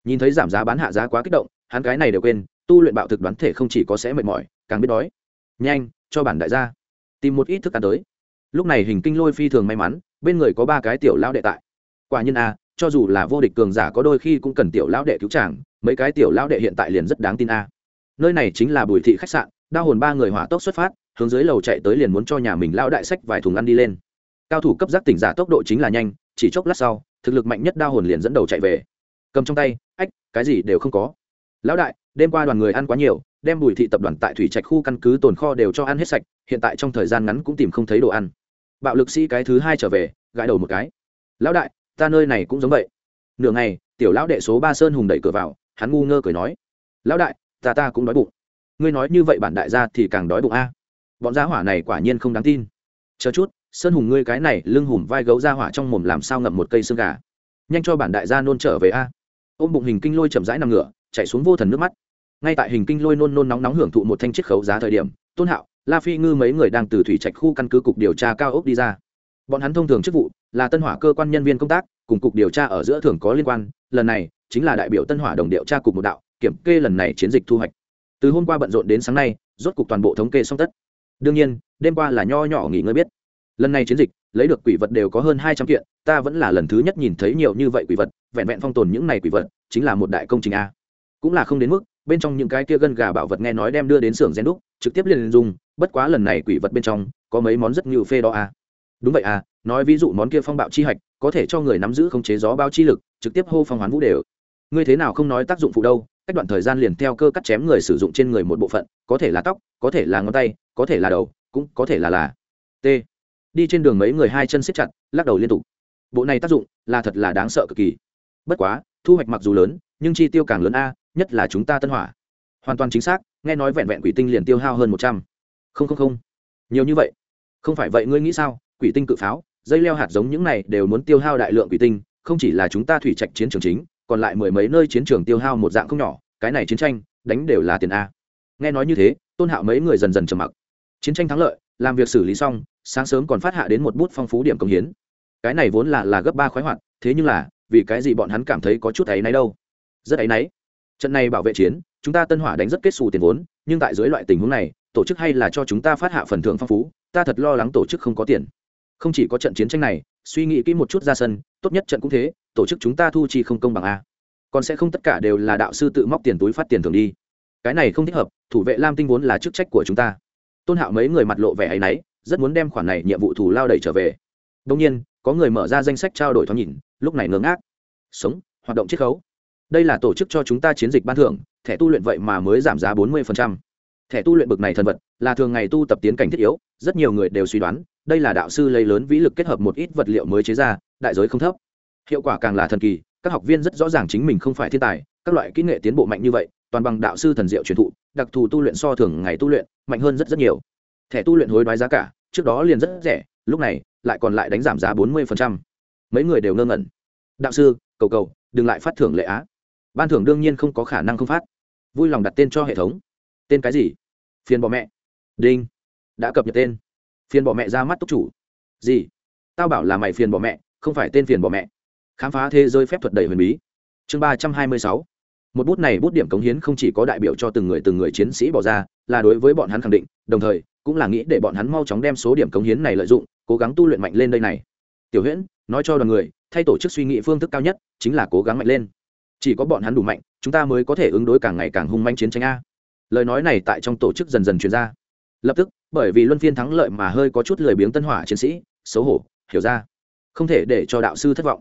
nhìn thấy giảm giá bán hạ giá quá kích động, hắn cái này đều quên, tu luyện bạo thực đoán thể không chỉ có sẽ mệt mỏi, càng biết đói. Nhanh, cho bản đại gia. Tìm một ít thức ăn tới. Lúc này hình kinh lôi phi thường may mắn, bên người có ba cái tiểu lao đệ tại. Quả nhiên a cho dù là vô địch cường giả có đôi khi cũng cần tiểu lao đệ cứu chàng, mấy cái tiểu lao đệ hiện tại liền rất đáng tin a. Nơi này chính là bùi thị khách sạn, đa hồn ba người hỏa tốc xuất phát, hướng dưới lầu chạy tới liền muốn cho nhà mình lao đại sách vài thùng ăn đi lên. Cao thủ cấp giác tỉnh giả tốc độ chính là nhanh, chỉ chốc lát sau, thực lực mạnh nhất đa hồn liền dẫn đầu chạy về cầm trong tay, ách, cái gì đều không có. Lão đại, đêm qua đoàn người ăn quá nhiều, đem bùi thị tập đoàn tại thủy trạch khu căn cứ tồn kho đều cho ăn hết sạch, hiện tại trong thời gian ngắn cũng tìm không thấy đồ ăn. Bạo lực sĩ cái thứ hai trở về, gãi đầu một cái. Lão đại, ta nơi này cũng giống vậy. Nửa ngày, tiểu lão đệ số ba sơn hùng đẩy cửa vào, hắn ngu ngơ cười nói, lão đại, ta ta cũng đói bụng. Ngươi nói như vậy bản đại gia thì càng đói bụng a. Bọn gia hỏa này quả nhiên không đáng tin. Chờ chút, sơn hùng ngươi cái này lưng hùm vai gấu gia hỏa trong mồm làm sao ngậm một cây xương gà? Nhanh cho bản đại gia nôn trở về a ôm bụng hình kinh lôi chậm rãi nằm ngửa, chạy xuống vô thần nước mắt. Ngay tại hình kinh lôi nôn nôn nóng nóng hưởng thụ một thanh chiết khấu giá thời điểm, tôn hạo, la phi ngư mấy người đang từ thủy trạch khu căn cứ cục điều tra cao ốc đi ra. Bọn hắn thông thường chức vụ là tân hỏa cơ quan nhân viên công tác, cùng cục điều tra ở giữa thường có liên quan, lần này chính là đại biểu tân hỏa đồng điều tra cục một đạo, kiểm kê lần này chiến dịch thu hoạch. Từ hôm qua bận rộn đến sáng nay, rốt cục toàn bộ thống kê xong tất. Đương nhiên, đêm qua là nho nhỏ nghỉ ngơi biết. Lần này chiến dịch lấy được quỷ vật đều có hơn hai trăm kiện, ta vẫn là lần thứ nhất nhìn thấy nhiều như vậy quỷ vật, vẹn vẹn phong tồn những này quỷ vật, chính là một đại công trình a. Cũng là không đến mức, bên trong những cái kia gân gà bảo vật nghe nói đem đưa đến xưởng gen đúc, trực tiếp liền dùng, bất quá lần này quỷ vật bên trong, có mấy món rất nhiều phê đó a. Đúng vậy à nói ví dụ món kia phong bạo chi hạch, có thể cho người nắm giữ không chế gió bao chi lực, trực tiếp hô phong hoán vũ đều. Ngươi thế nào không nói tác dụng phụ đâu, cách đoạn thời gian liền theo cơ cắt chém người sử dụng trên người một bộ phận, có thể là tóc, có thể là ngón tay, có thể là đầu, cũng có thể là là t đi trên đường mấy người hai chân xếp chặt, lắc đầu liên tục. Bộ này tác dụng là thật là đáng sợ cực kỳ. Bất quá, thu hoạch mặc dù lớn, nhưng chi tiêu càng lớn a, nhất là chúng ta tân hỏa. Hoàn toàn chính xác, nghe nói vẹn vẹn quỷ tinh liền tiêu hao hơn một trăm. Không không không. Nhiều như vậy. Không phải vậy ngươi nghĩ sao, quỷ tinh cự pháo, dây leo hạt giống những này đều muốn tiêu hao đại lượng quỷ tinh, không chỉ là chúng ta thủy trạch chiến trường chính, còn lại mười mấy nơi chiến trường tiêu hao một dạng không nhỏ, cái này chiến tranh, đánh đều là tiền a. Nghe nói như thế, tôn hạo mấy người dần dần trầm mặc. Chiến tranh thắng lợi, làm việc xử lý xong sáng sớm còn phát hạ đến một bút phong phú điểm công hiến. Cái này vốn là là gấp ba khoái hoạt, thế nhưng là, vì cái gì bọn hắn cảm thấy có chút áy náy đâu? Rất áy náy trận này bảo vệ chiến, chúng ta tân hỏa đánh rất kết xù tiền vốn, nhưng tại dưới loại tình huống này, tổ chức hay là cho chúng ta phát hạ phần thưởng phong phú, ta thật lo lắng tổ chức không có tiền. Không chỉ có trận chiến tranh này, suy nghĩ kỹ một chút ra sân, tốt nhất trận cũng thế, tổ chức chúng ta thu chi không công bằng a. Còn sẽ không tất cả đều là đạo sư tự móc tiền túi phát tiền thưởng đi. Cái này không thích hợp, thủ vệ lam tinh vốn là chức trách của chúng ta. Tôn hạo mấy người mặt lộ vẻ ấy náy rất muốn đem khoản này nhiệm vụ thù lao đẩy trở về. Đông nhiên, có người mở ra danh sách trao đổi thoáng nhìn, lúc này ngớ ngác. Sống, hoạt động chiết khấu. Đây là tổ chức cho chúng ta chiến dịch ban thưởng, thẻ tu luyện vậy mà mới giảm giá bốn mươi thẻ tu luyện bực này thần vật, là thường ngày tu tập tiến cảnh thiết yếu, rất nhiều người đều suy đoán, đây là đạo sư lấy lớn vĩ lực kết hợp một ít vật liệu mới chế ra, đại giới không thấp. Hiệu quả càng là thần kỳ, các học viên rất rõ ràng chính mình không phải thiên tài, các loại kỹ nghệ tiến bộ mạnh như vậy, toàn bằng đạo sư thần diệu truyền thụ, đặc thù tu luyện so thường ngày tu luyện mạnh hơn rất rất nhiều thẻ tu luyện hối đoái giá cả, trước đó liền rất rẻ, lúc này lại còn lại đánh giảm giá bốn mươi mấy người đều ngơ ngẩn. Đạo sư, cầu cầu, đừng lại phát thưởng lệ á. Ban thưởng đương nhiên không có khả năng không phát. Vui lòng đặt tên cho hệ thống. Tên cái gì? Phiền bỏ mẹ. Đinh. Đã cập nhật tên. Phiền bỏ mẹ ra mắt túc chủ. Gì? Tao bảo là mày phiền bỏ mẹ, không phải tên phiền bỏ mẹ. Khám phá thế giới phép thuật đầy huyền bí. Chương ba trăm hai mươi sáu. Một bút này bút điểm cống hiến không chỉ có đại biểu cho từng người từng người chiến sĩ bỏ ra, là đối với bọn hắn khẳng định, đồng thời cũng là nghĩ để bọn hắn mau chóng đem số điểm cống hiến này lợi dụng, cố gắng tu luyện mạnh lên đây này. Tiểu huyễn, nói cho đoàn người, thay tổ chức suy nghĩ phương thức cao nhất chính là cố gắng mạnh lên. Chỉ có bọn hắn đủ mạnh, chúng ta mới có thể ứng đối càng ngày càng hung manh chiến tranh a. Lời nói này tại trong tổ chức dần dần truyền ra. Lập tức, bởi vì luân phiên thắng lợi mà hơi có chút lười biếng tân hỏa chiến sĩ, xấu hổ, hiểu ra. Không thể để cho đạo sư thất vọng.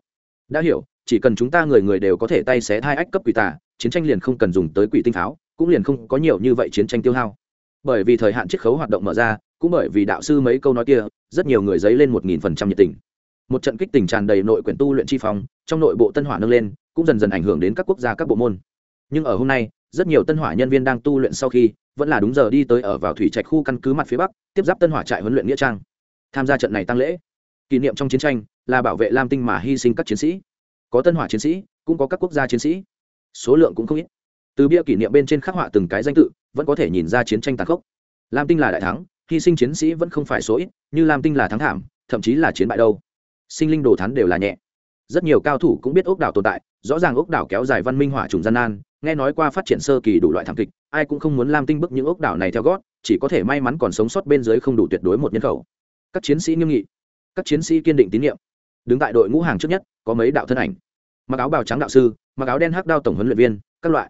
Đã hiểu, chỉ cần chúng ta người người đều có thể tay xé thai ách cấp quỷ tà, chiến tranh liền không cần dùng tới quỷ tinh pháo, cũng liền không có nhiều như vậy chiến tranh tiêu hao bởi vì thời hạn chiết khấu hoạt động mở ra, cũng bởi vì đạo sư mấy câu nói kia, rất nhiều người dấy lên một nghìn phần trăm nhiệt tình. Một trận kích tình tràn đầy nội quyển tu luyện chi phòng trong nội bộ tân hỏa nâng lên, cũng dần dần ảnh hưởng đến các quốc gia, các bộ môn. Nhưng ở hôm nay, rất nhiều tân hỏa nhân viên đang tu luyện sau khi, vẫn là đúng giờ đi tới ở vào thủy trạch khu căn cứ mặt phía bắc, tiếp giáp tân hỏa trại huấn luyện nghĩa trang. Tham gia trận này tăng lễ. Kỷ niệm trong chiến tranh, là bảo vệ lam tinh mà hy sinh các chiến sĩ. Có tân hỏa chiến sĩ, cũng có các quốc gia chiến sĩ. Số lượng cũng không ít từ bia kỷ niệm bên trên khắc họa từng cái danh tự, vẫn có thể nhìn ra chiến tranh tàn khốc. Lam tinh là đại thắng, hy sinh chiến sĩ vẫn không phải số ít, như lam tinh là thắng thảm, thậm chí là chiến bại đâu. Sinh linh đồ thắn đều là nhẹ. Rất nhiều cao thủ cũng biết ốc đảo tồn tại, rõ ràng ốc đảo kéo dài văn minh hỏa trùng gian nan, nghe nói qua phát triển sơ kỳ đủ loại thảm kịch, ai cũng không muốn lam tinh bức những ốc đảo này theo gót, chỉ có thể may mắn còn sống sót bên dưới không đủ tuyệt đối một nhân khẩu. Các chiến sĩ nghiêm nghị, các chiến sĩ kiên định tín nhiệm. Đứng tại đội ngũ hàng trước nhất, có mấy đạo thân ảnh. Mặc áo bào trắng đạo sư, mặc áo đen hắc đao tổng huấn luyện viên, các loại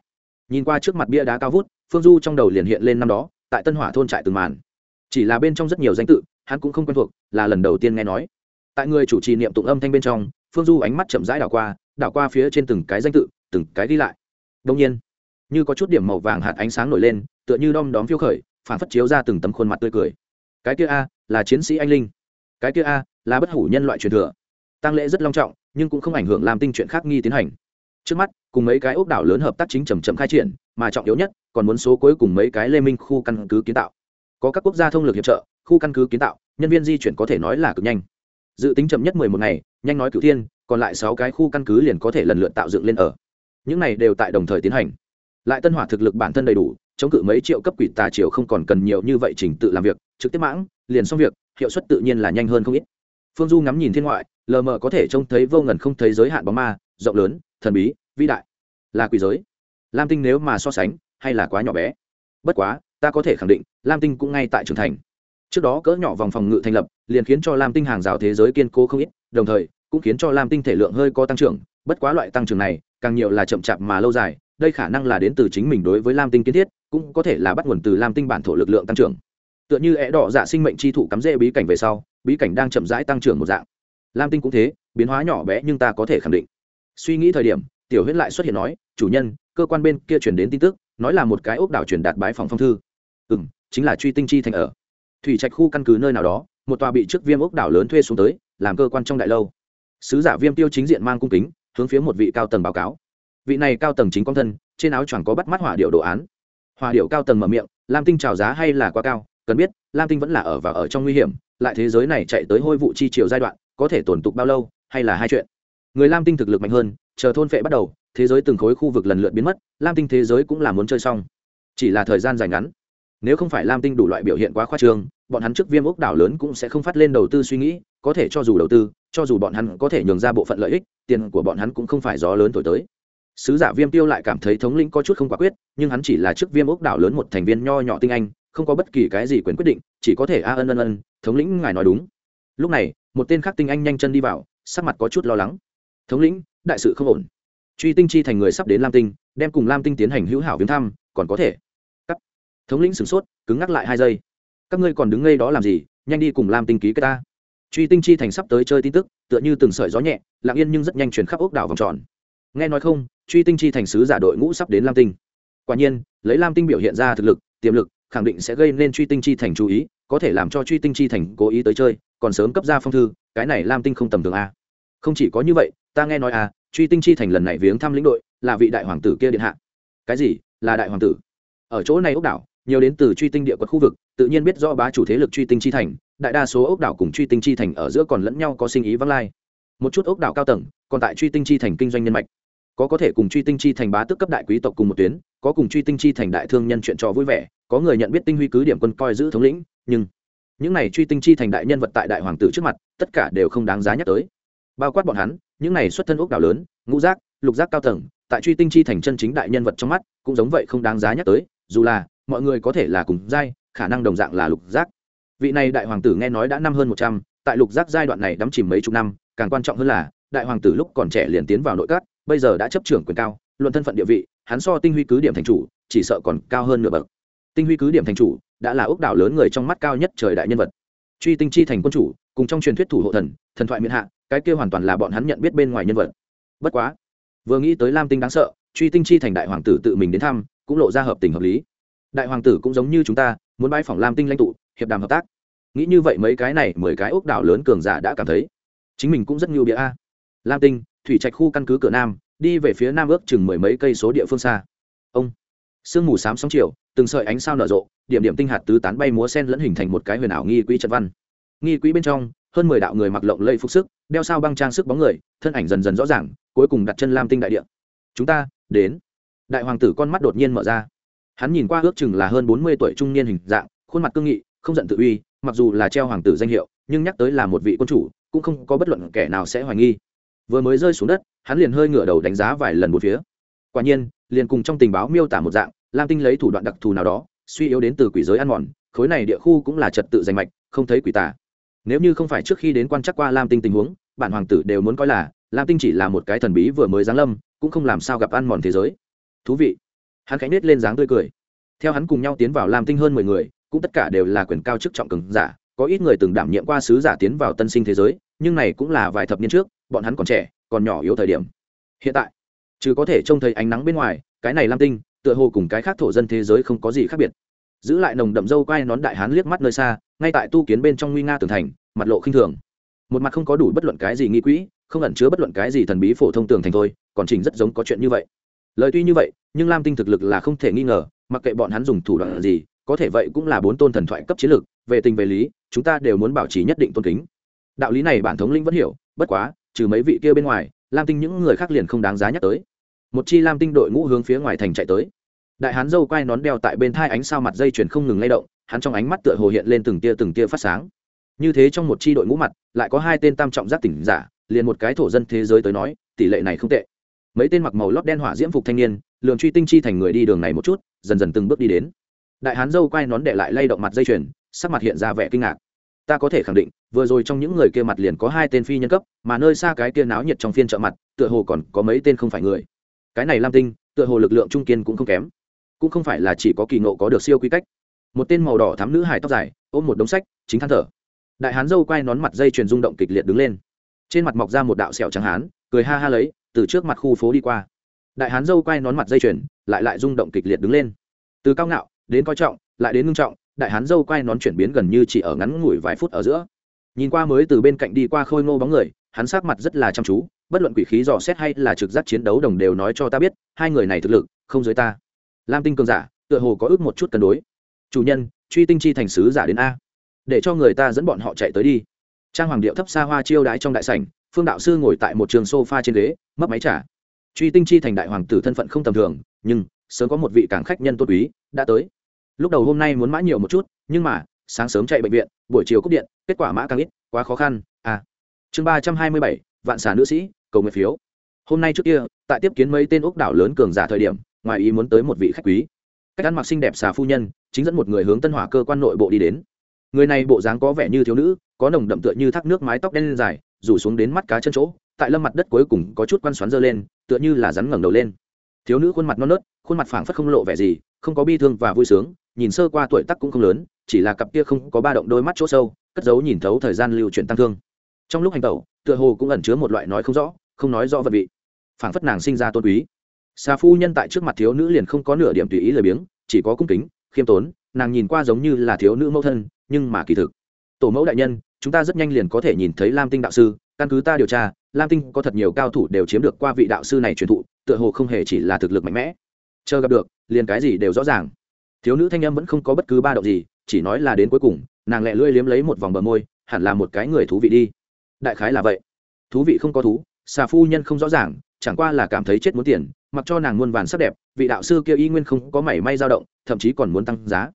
nhìn qua trước mặt bia đá cao vút, phương du trong đầu liền hiện lên năm đó, tại tân hỏa thôn trại từng màn. Chỉ là bên trong rất nhiều danh tự, hắn cũng không quen thuộc, là lần đầu tiên nghe nói. Tại người chủ trì niệm tụng âm thanh bên trong, phương du ánh mắt chậm rãi đảo qua đảo qua phía trên từng cái danh tự, từng cái đi lại. Đông nhiên, như có chút điểm màu vàng hạt ánh sáng nổi lên, tựa như đom đóm phiêu khởi phản phất chiếu ra từng tấm khuôn mặt tươi cười. Cái kia a, là chiến sĩ anh linh. Cái kia a, là bất hủ nhân loại truyền thừa. Tăng lễ rất long trọng, nhưng cũng không ảnh hưởng làm tinh chuyện khác nghi tiến hành trước mắt, cùng mấy cái ốc đảo lớn hợp tác chính chầm chậm khai triển, mà trọng yếu nhất, còn muốn số cuối cùng mấy cái lê minh khu căn cứ kiến tạo. Có các quốc gia thông lực hiệp trợ, khu căn cứ kiến tạo, nhân viên di chuyển có thể nói là cực nhanh. Dự tính chậm nhất mười một ngày, nhanh nói cửu thiên, còn lại sáu cái khu căn cứ liền có thể lần lượt tạo dựng lên ở. Những này đều tại đồng thời tiến hành. Lại tân hỏa thực lực bản thân đầy đủ, chống cự mấy triệu cấp quỷ tà triều không còn cần nhiều như vậy trình tự làm việc, trực tiếp mãng, liền xong việc, hiệu suất tự nhiên là nhanh hơn không ít. Phương du ngắm nhìn thiên ngoại, lờ mờ có thể trông thấy vô ngần không thấy giới hạn bóng ma, rộng lớn thần bí, vĩ đại. Là quỷ giới. Lam tinh nếu mà so sánh, hay là quá nhỏ bé. Bất quá, ta có thể khẳng định, lam tinh cũng ngay tại trưởng thành. Trước đó cỡ nhỏ vòng phòng ngự thành lập, liền khiến cho lam tinh hàng rào thế giới kiên cố không ít, đồng thời, cũng khiến cho lam tinh thể lượng hơi có tăng trưởng, bất quá loại tăng trưởng này, càng nhiều là chậm chạp mà lâu dài, đây khả năng là đến từ chính mình đối với lam tinh kiến thiết, cũng có thể là bắt nguồn từ lam tinh bản thổ lực lượng tăng trưởng. Tựa như é đỏ dạ sinh mệnh chi thụ cắm rễ bí cảnh về sau, bí cảnh đang chậm rãi tăng trưởng một dạng. Lam tinh cũng thế, biến hóa nhỏ bé nhưng ta có thể khẳng định suy nghĩ thời điểm, tiểu huyết lại xuất hiện nói, chủ nhân, cơ quan bên kia chuyển đến tin tức, nói là một cái ốc đảo truyền đạt bái phòng phong thư. Ừ m chính là truy tinh chi thành ở. Thủy trạch khu căn cứ nơi nào đó, một tòa bị trước viêm ốc đảo lớn thuê xuống tới, làm cơ quan trong đại lâu. Sứ giả viêm tiêu chính diện mang cung kính, hướng phía một vị cao tầng báo cáo. Vị này cao tầng chính công thân, trên áo choàng có bắt mắt hỏa điệu đồ án. Hỏa điệu cao tầng mở miệng, lam tinh trào giá hay là quá cao? Cần biết, lam tinh vẫn là ở và ở trong nguy hiểm, lại thế giới này chạy tới hôi vụ chi chiều giai đoạn, có thể tồn tục bao lâu, hay là hai chuyện? Người lam tinh thực lực mạnh hơn, chờ thôn phệ bắt đầu, thế giới từng khối khu vực lần lượt biến mất, lam tinh thế giới cũng là muốn chơi xong. Chỉ là thời gian dài ngắn. Nếu không phải lam tinh đủ loại biểu hiện quá khoa trương, bọn hắn trước viêm ốc đảo lớn cũng sẽ không phát lên đầu tư suy nghĩ, có thể cho dù đầu tư, cho dù bọn hắn có thể nhường ra bộ phận lợi ích, tiền của bọn hắn cũng không phải gió lớn thổi tới. Sứ giả viêm tiêu lại cảm thấy thống lĩnh có chút không quả quyết, nhưng hắn chỉ là trước viêm ốc đảo lớn một thành viên nho nhỏ tinh anh, không có bất kỳ cái gì quyền quyết định, chỉ có thể a ân ân ân, thống lĩnh ngài nói đúng. Lúc này, một tên khác tinh anh nhanh chân đi vào, sắc mặt có chút lo lắng thống lĩnh, đại sự không ổn. Truy tinh chi thành người sắp đến lam tinh, đem cùng lam tinh tiến hành hữu hảo viếng thăm, còn có thể. Các thống lĩnh sửng sốt, cứng ngắc lại hai giây. Các ngươi còn đứng ngây đó làm gì, nhanh đi cùng lam tinh ký cái ta. Truy tinh chi thành sắp tới chơi tin tức, tựa như từng sợi gió nhẹ, lặng yên nhưng rất nhanh chuyển khắp ốc đảo vòng tròn. Nghe nói không, truy tinh chi thành sứ giả đội ngũ sắp đến lam tinh. Quả nhiên, lấy lam tinh biểu hiện ra thực lực, tiềm lực, khẳng định sẽ gây nên truy tinh chi thành chú ý, có thể làm cho truy tinh chi thành cố ý tới chơi, còn sớm cấp ra phong thư, cái này lam tinh không tầm thường a không chỉ có như vậy ta nghe nói à, truy tinh chi thành lần này viếng thăm lĩnh đội là vị đại hoàng tử kia điện hạ. Cái gì? Là đại hoàng tử? Ở chỗ này ốc đảo nhiều đến từ truy tinh địa quật khu vực tự nhiên biết do bá chủ thế lực truy tinh chi thành đại đa số ốc đảo cùng truy tinh chi thành ở giữa còn lẫn nhau có sinh ý vắng lai. Một chút ốc đảo cao tầng còn tại truy tinh chi thành kinh doanh nhân mạch. Có có thể cùng truy tinh chi thành bá tước cấp đại quý tộc cùng một tuyến có cùng truy tinh chi thành đại thương nhân chuyện trò vui vẻ có người nhận biết tinh huy cứ điểm quân coi giữ thống lĩnh nhưng những này truy tinh chi thành đại nhân vật tại đại hoàng tử trước mặt tất cả đều không đáng giá nhắc tới bao quát bọn hắn, những này xuất thân ốc đảo lớn, ngũ giác, lục giác cao tầng, tại truy tinh chi thành chân chính đại nhân vật trong mắt, cũng giống vậy không đáng giá nhắc tới, dù là, mọi người có thể là cùng giai, khả năng đồng dạng là lục giác. Vị này đại hoàng tử nghe nói đã năm hơn một trăm, tại lục giác giai đoạn này đắm chìm mấy chục năm, càng quan trọng hơn là, đại hoàng tử lúc còn trẻ liền tiến vào nội các, bây giờ đã chấp trưởng quyền cao, luận thân phận địa vị, hắn so tinh huy cứ điểm thành chủ, chỉ sợ còn cao hơn nửa bậc. Tinh huy cứ điểm thành chủ, đã là ốc đảo lớn người trong mắt cao nhất trời đại nhân vật. Truy tinh chi thành quân chủ cùng trong truyền thuyết thủ hộ thần thần thoại miền hạ, cái kia hoàn toàn là bọn hắn nhận biết bên ngoài nhân vật. Bất quá, vừa nghĩ tới lam tinh đáng sợ, truy tinh chi thành đại hoàng tử tự mình đến thăm, cũng lộ ra hợp tình hợp lý. Đại hoàng tử cũng giống như chúng ta, muốn bãi phòng lam tinh lãnh tụ, hiệp đàm hợp tác. Nghĩ như vậy mấy cái này, mười cái ốc đảo lớn cường giả đã cảm thấy, chính mình cũng rất nhiều địa a. Lam tinh, thủy trạch khu căn cứ cửa nam, đi về phía nam ước chừng mười mấy cây số địa phương xa. Ông, sương mù xám sóng chiều, từng sợi ánh sao nở rộ, điểm điểm tinh hạt tứ tán bay múa sen lẫn hình thành một cái huyền ảo nghi quỹ trận văn nghi quỹ bên trong, hơn mười đạo người mặc lộng lây phục sức, đeo sao băng trang sức bóng người, thân ảnh dần dần rõ ràng, cuối cùng đặt chân lam tinh đại địa. Chúng ta, đến. Đại hoàng tử con mắt đột nhiên mở ra. Hắn nhìn qua ước chừng là hơn bốn mươi tuổi trung niên hình dạng, khuôn mặt cương nghị, không giận tự uy, mặc dù là treo hoàng tử danh hiệu, nhưng nhắc tới là một vị quân chủ, cũng không có bất luận kẻ nào sẽ hoài nghi. Vừa mới rơi xuống đất, hắn liền hơi ngửa đầu đánh giá vài lần một phía. Quả nhiên, liền cùng trong tình báo miêu tả một dạng, lam tinh lấy thủ đoạn đặc thù nào đó, suy yếu đến từ quỷ giới ăn mòn, khối này địa khu cũng là trật tự danh mạch, không thấy quỷ tả nếu như không phải trước khi đến quan chắc qua lam tinh tình huống, bản hoàng tử đều muốn coi là, lam tinh chỉ là một cái thần bí vừa mới giáng lâm, cũng không làm sao gặp ăn mòn thế giới. Thú vị. Hắn khánh nết lên dáng tươi cười. Theo hắn cùng nhau tiến vào lam tinh hơn mười người, cũng tất cả đều là quyền cao chức trọng cường giả, có ít người từng đảm nhiệm qua sứ giả tiến vào tân sinh thế giới, nhưng này cũng là vài thập niên trước, bọn hắn còn trẻ, còn nhỏ yếu thời điểm. Hiện tại chứ có thể trông thấy ánh nắng bên ngoài, cái này lam tinh, tựa hồ cùng cái khác thổ dân thế giới không có gì khác biệt. Giữ lại nồng đậm dâu quai nón đại hán liếc mắt nơi xa ngay tại tu kiến bên trong nguy nga tường thành, mặt lộ khinh thường. Một mặt không có đủ bất luận cái gì nghi quỹ, không ẩn chứa bất luận cái gì thần bí phổ thông tường thành thôi, còn trình rất giống có chuyện như vậy. Lời tuy như vậy, nhưng lam tinh thực lực là không thể nghi ngờ, mặc kệ bọn hắn dùng thủ đoạn gì, có thể vậy cũng là bốn tôn thần thoại cấp chiến lược, về tình về lý, chúng ta đều muốn bảo trì nhất định tôn kính. Đạo lý này bản thống linh vẫn hiểu, bất quá, trừ mấy vị kia bên ngoài, lam tinh những người khác liền không đáng giá nhắc tới. Một chi lam tinh đội ngũ hướng phía ngoài thành chạy tới. Đại hán dâu quai nón đeo tại bên thai ánh sao mặt dây chuyền không ngừng lay động hắn trong ánh mắt tựa hồ hiện lên từng tia từng tia phát sáng. Như thế trong một chi đội ngũ mặt, lại có hai tên tam trọng giác tỉnh giả, liền một cái thổ dân thế giới tới nói, tỷ lệ này không tệ. Mấy tên mặc màu lót đen hỏa diễm phục thanh niên lường truy tinh chi thành người đi đường này một chút, dần dần từng bước đi đến. Đại hán dâu quay nón để lại lay động mặt dây chuyền, sắc mặt hiện ra vẻ kinh ngạc. Ta có thể khẳng định, vừa rồi trong những người kia mặt liền có hai tên phi nhân cấp, mà nơi xa cái kia náo nhiệt trong phiên chợ mặt, tựa hồ còn có mấy tên không phải người. Cái này lam tinh, tựa hồ lực lượng trung kiên cũng không kém. Cũng không phải là chỉ có kỳ ngộ có được siêu quy cách một tên màu đỏ thắm nữ hài tóc dài, ôm một đống sách, chính than thở. Đại hán dâu quay nón mặt dây chuyền rung động kịch liệt đứng lên. Trên mặt mọc ra một đạo sẹo trắng hán, cười ha ha lấy, từ trước mặt khu phố đi qua. Đại hán dâu quay nón mặt dây chuyền, lại lại rung động kịch liệt đứng lên. Từ cao ngạo, đến coi trọng, lại đến ngưng trọng, đại hán dâu quay nón chuyển biến gần như chỉ ở ngắn ngủi vài phút ở giữa. Nhìn qua mới từ bên cạnh đi qua khôi ngô bóng người, hắn sát mặt rất là chăm chú, bất luận quỷ khí dò xét hay là trực giác chiến đấu đồng đều nói cho ta biết, hai người này thực lực, không dưới ta. Lam tinh cường giả, tựa hồ có ước một chút cân đối chủ nhân, truy tinh chi thành sứ giả đến a. Để cho người ta dẫn bọn họ chạy tới đi. Trang hoàng điệu thấp xa hoa chiêu đái trong đại sảnh, phương đạo sư ngồi tại một trường sofa trên ghế, mấp máy trả truy tinh chi thành đại hoàng tử thân phận không tầm thường, nhưng, sớm có một vị cảng khách nhân tốt quý, đã tới. Lúc đầu hôm nay muốn mã nhiều một chút, nhưng mà, sáng sớm chạy bệnh viện, buổi chiều cúp điện, kết quả mã càng ít, quá khó khăn à chương ba trăm hai mươi bảy, vạn xà nữ sĩ, cầu nguyện phiếu. Hôm nay trước kia, tại tiếp kiến mấy tên ốc đảo lớn cường giả thời điểm, ngoài ý muốn tới một vị khách quý cách ăn mặc xinh đẹp xà phu nhân, chính dẫn một người hướng tân hỏa cơ quan nội bộ đi đến. Người này bộ dáng có vẻ như thiếu nữ, có nồng đậm tựa như thác nước mái tóc đen dài, rủ xuống đến mắt cá chân chỗ, tại lâm mặt đất cuối cùng có chút quan xoắn dơ lên, tựa như là rắn ngẩng đầu lên. Thiếu nữ khuôn mặt non nớt, khuôn mặt phảng phất không lộ vẻ gì, không có bi thương và vui sướng, nhìn sơ qua tuổi tắc cũng không lớn, chỉ là cặp kia không có ba động đôi mắt chỗ sâu, cất giấu nhìn thấu thời gian lưu chuyển tăng thương. Trong lúc hành tẩu, tựa hồ cũng ẩn chứa một loại nói không rõ, không nói rõ vật vị. Phảng phất nàng sinh ra tôn quý xà phu nhân tại trước mặt thiếu nữ liền không có nửa điểm tùy ý lười biếng, chỉ có cung kính, khiêm tốn, nàng nhìn qua giống như là thiếu nữ mẫu thân, nhưng mà kỳ thực, tổ mẫu đại nhân, chúng ta rất nhanh liền có thể nhìn thấy lam tinh đạo sư, căn cứ ta điều tra, lam tinh có thật nhiều cao thủ đều chiếm được qua vị đạo sư này truyền thụ, tựa hồ không hề chỉ là thực lực mạnh mẽ. Chờ gặp được, liền cái gì đều rõ ràng. Thiếu nữ thanh âm vẫn không có bất cứ ba động gì, chỉ nói là đến cuối cùng, nàng lẹ lưỡi liếm lấy một vòng bờ môi, hẳn là một cái người thú vị đi. Đại khái là vậy. Thú vị không có thú, xà phu nhân không rõ ràng, chẳng qua là cảm thấy chết muốn tiền mặc cho nàng muôn vàn sắc đẹp, vị đạo sư kia y nguyên không có mảy may dao động, thậm chí còn muốn tăng giá.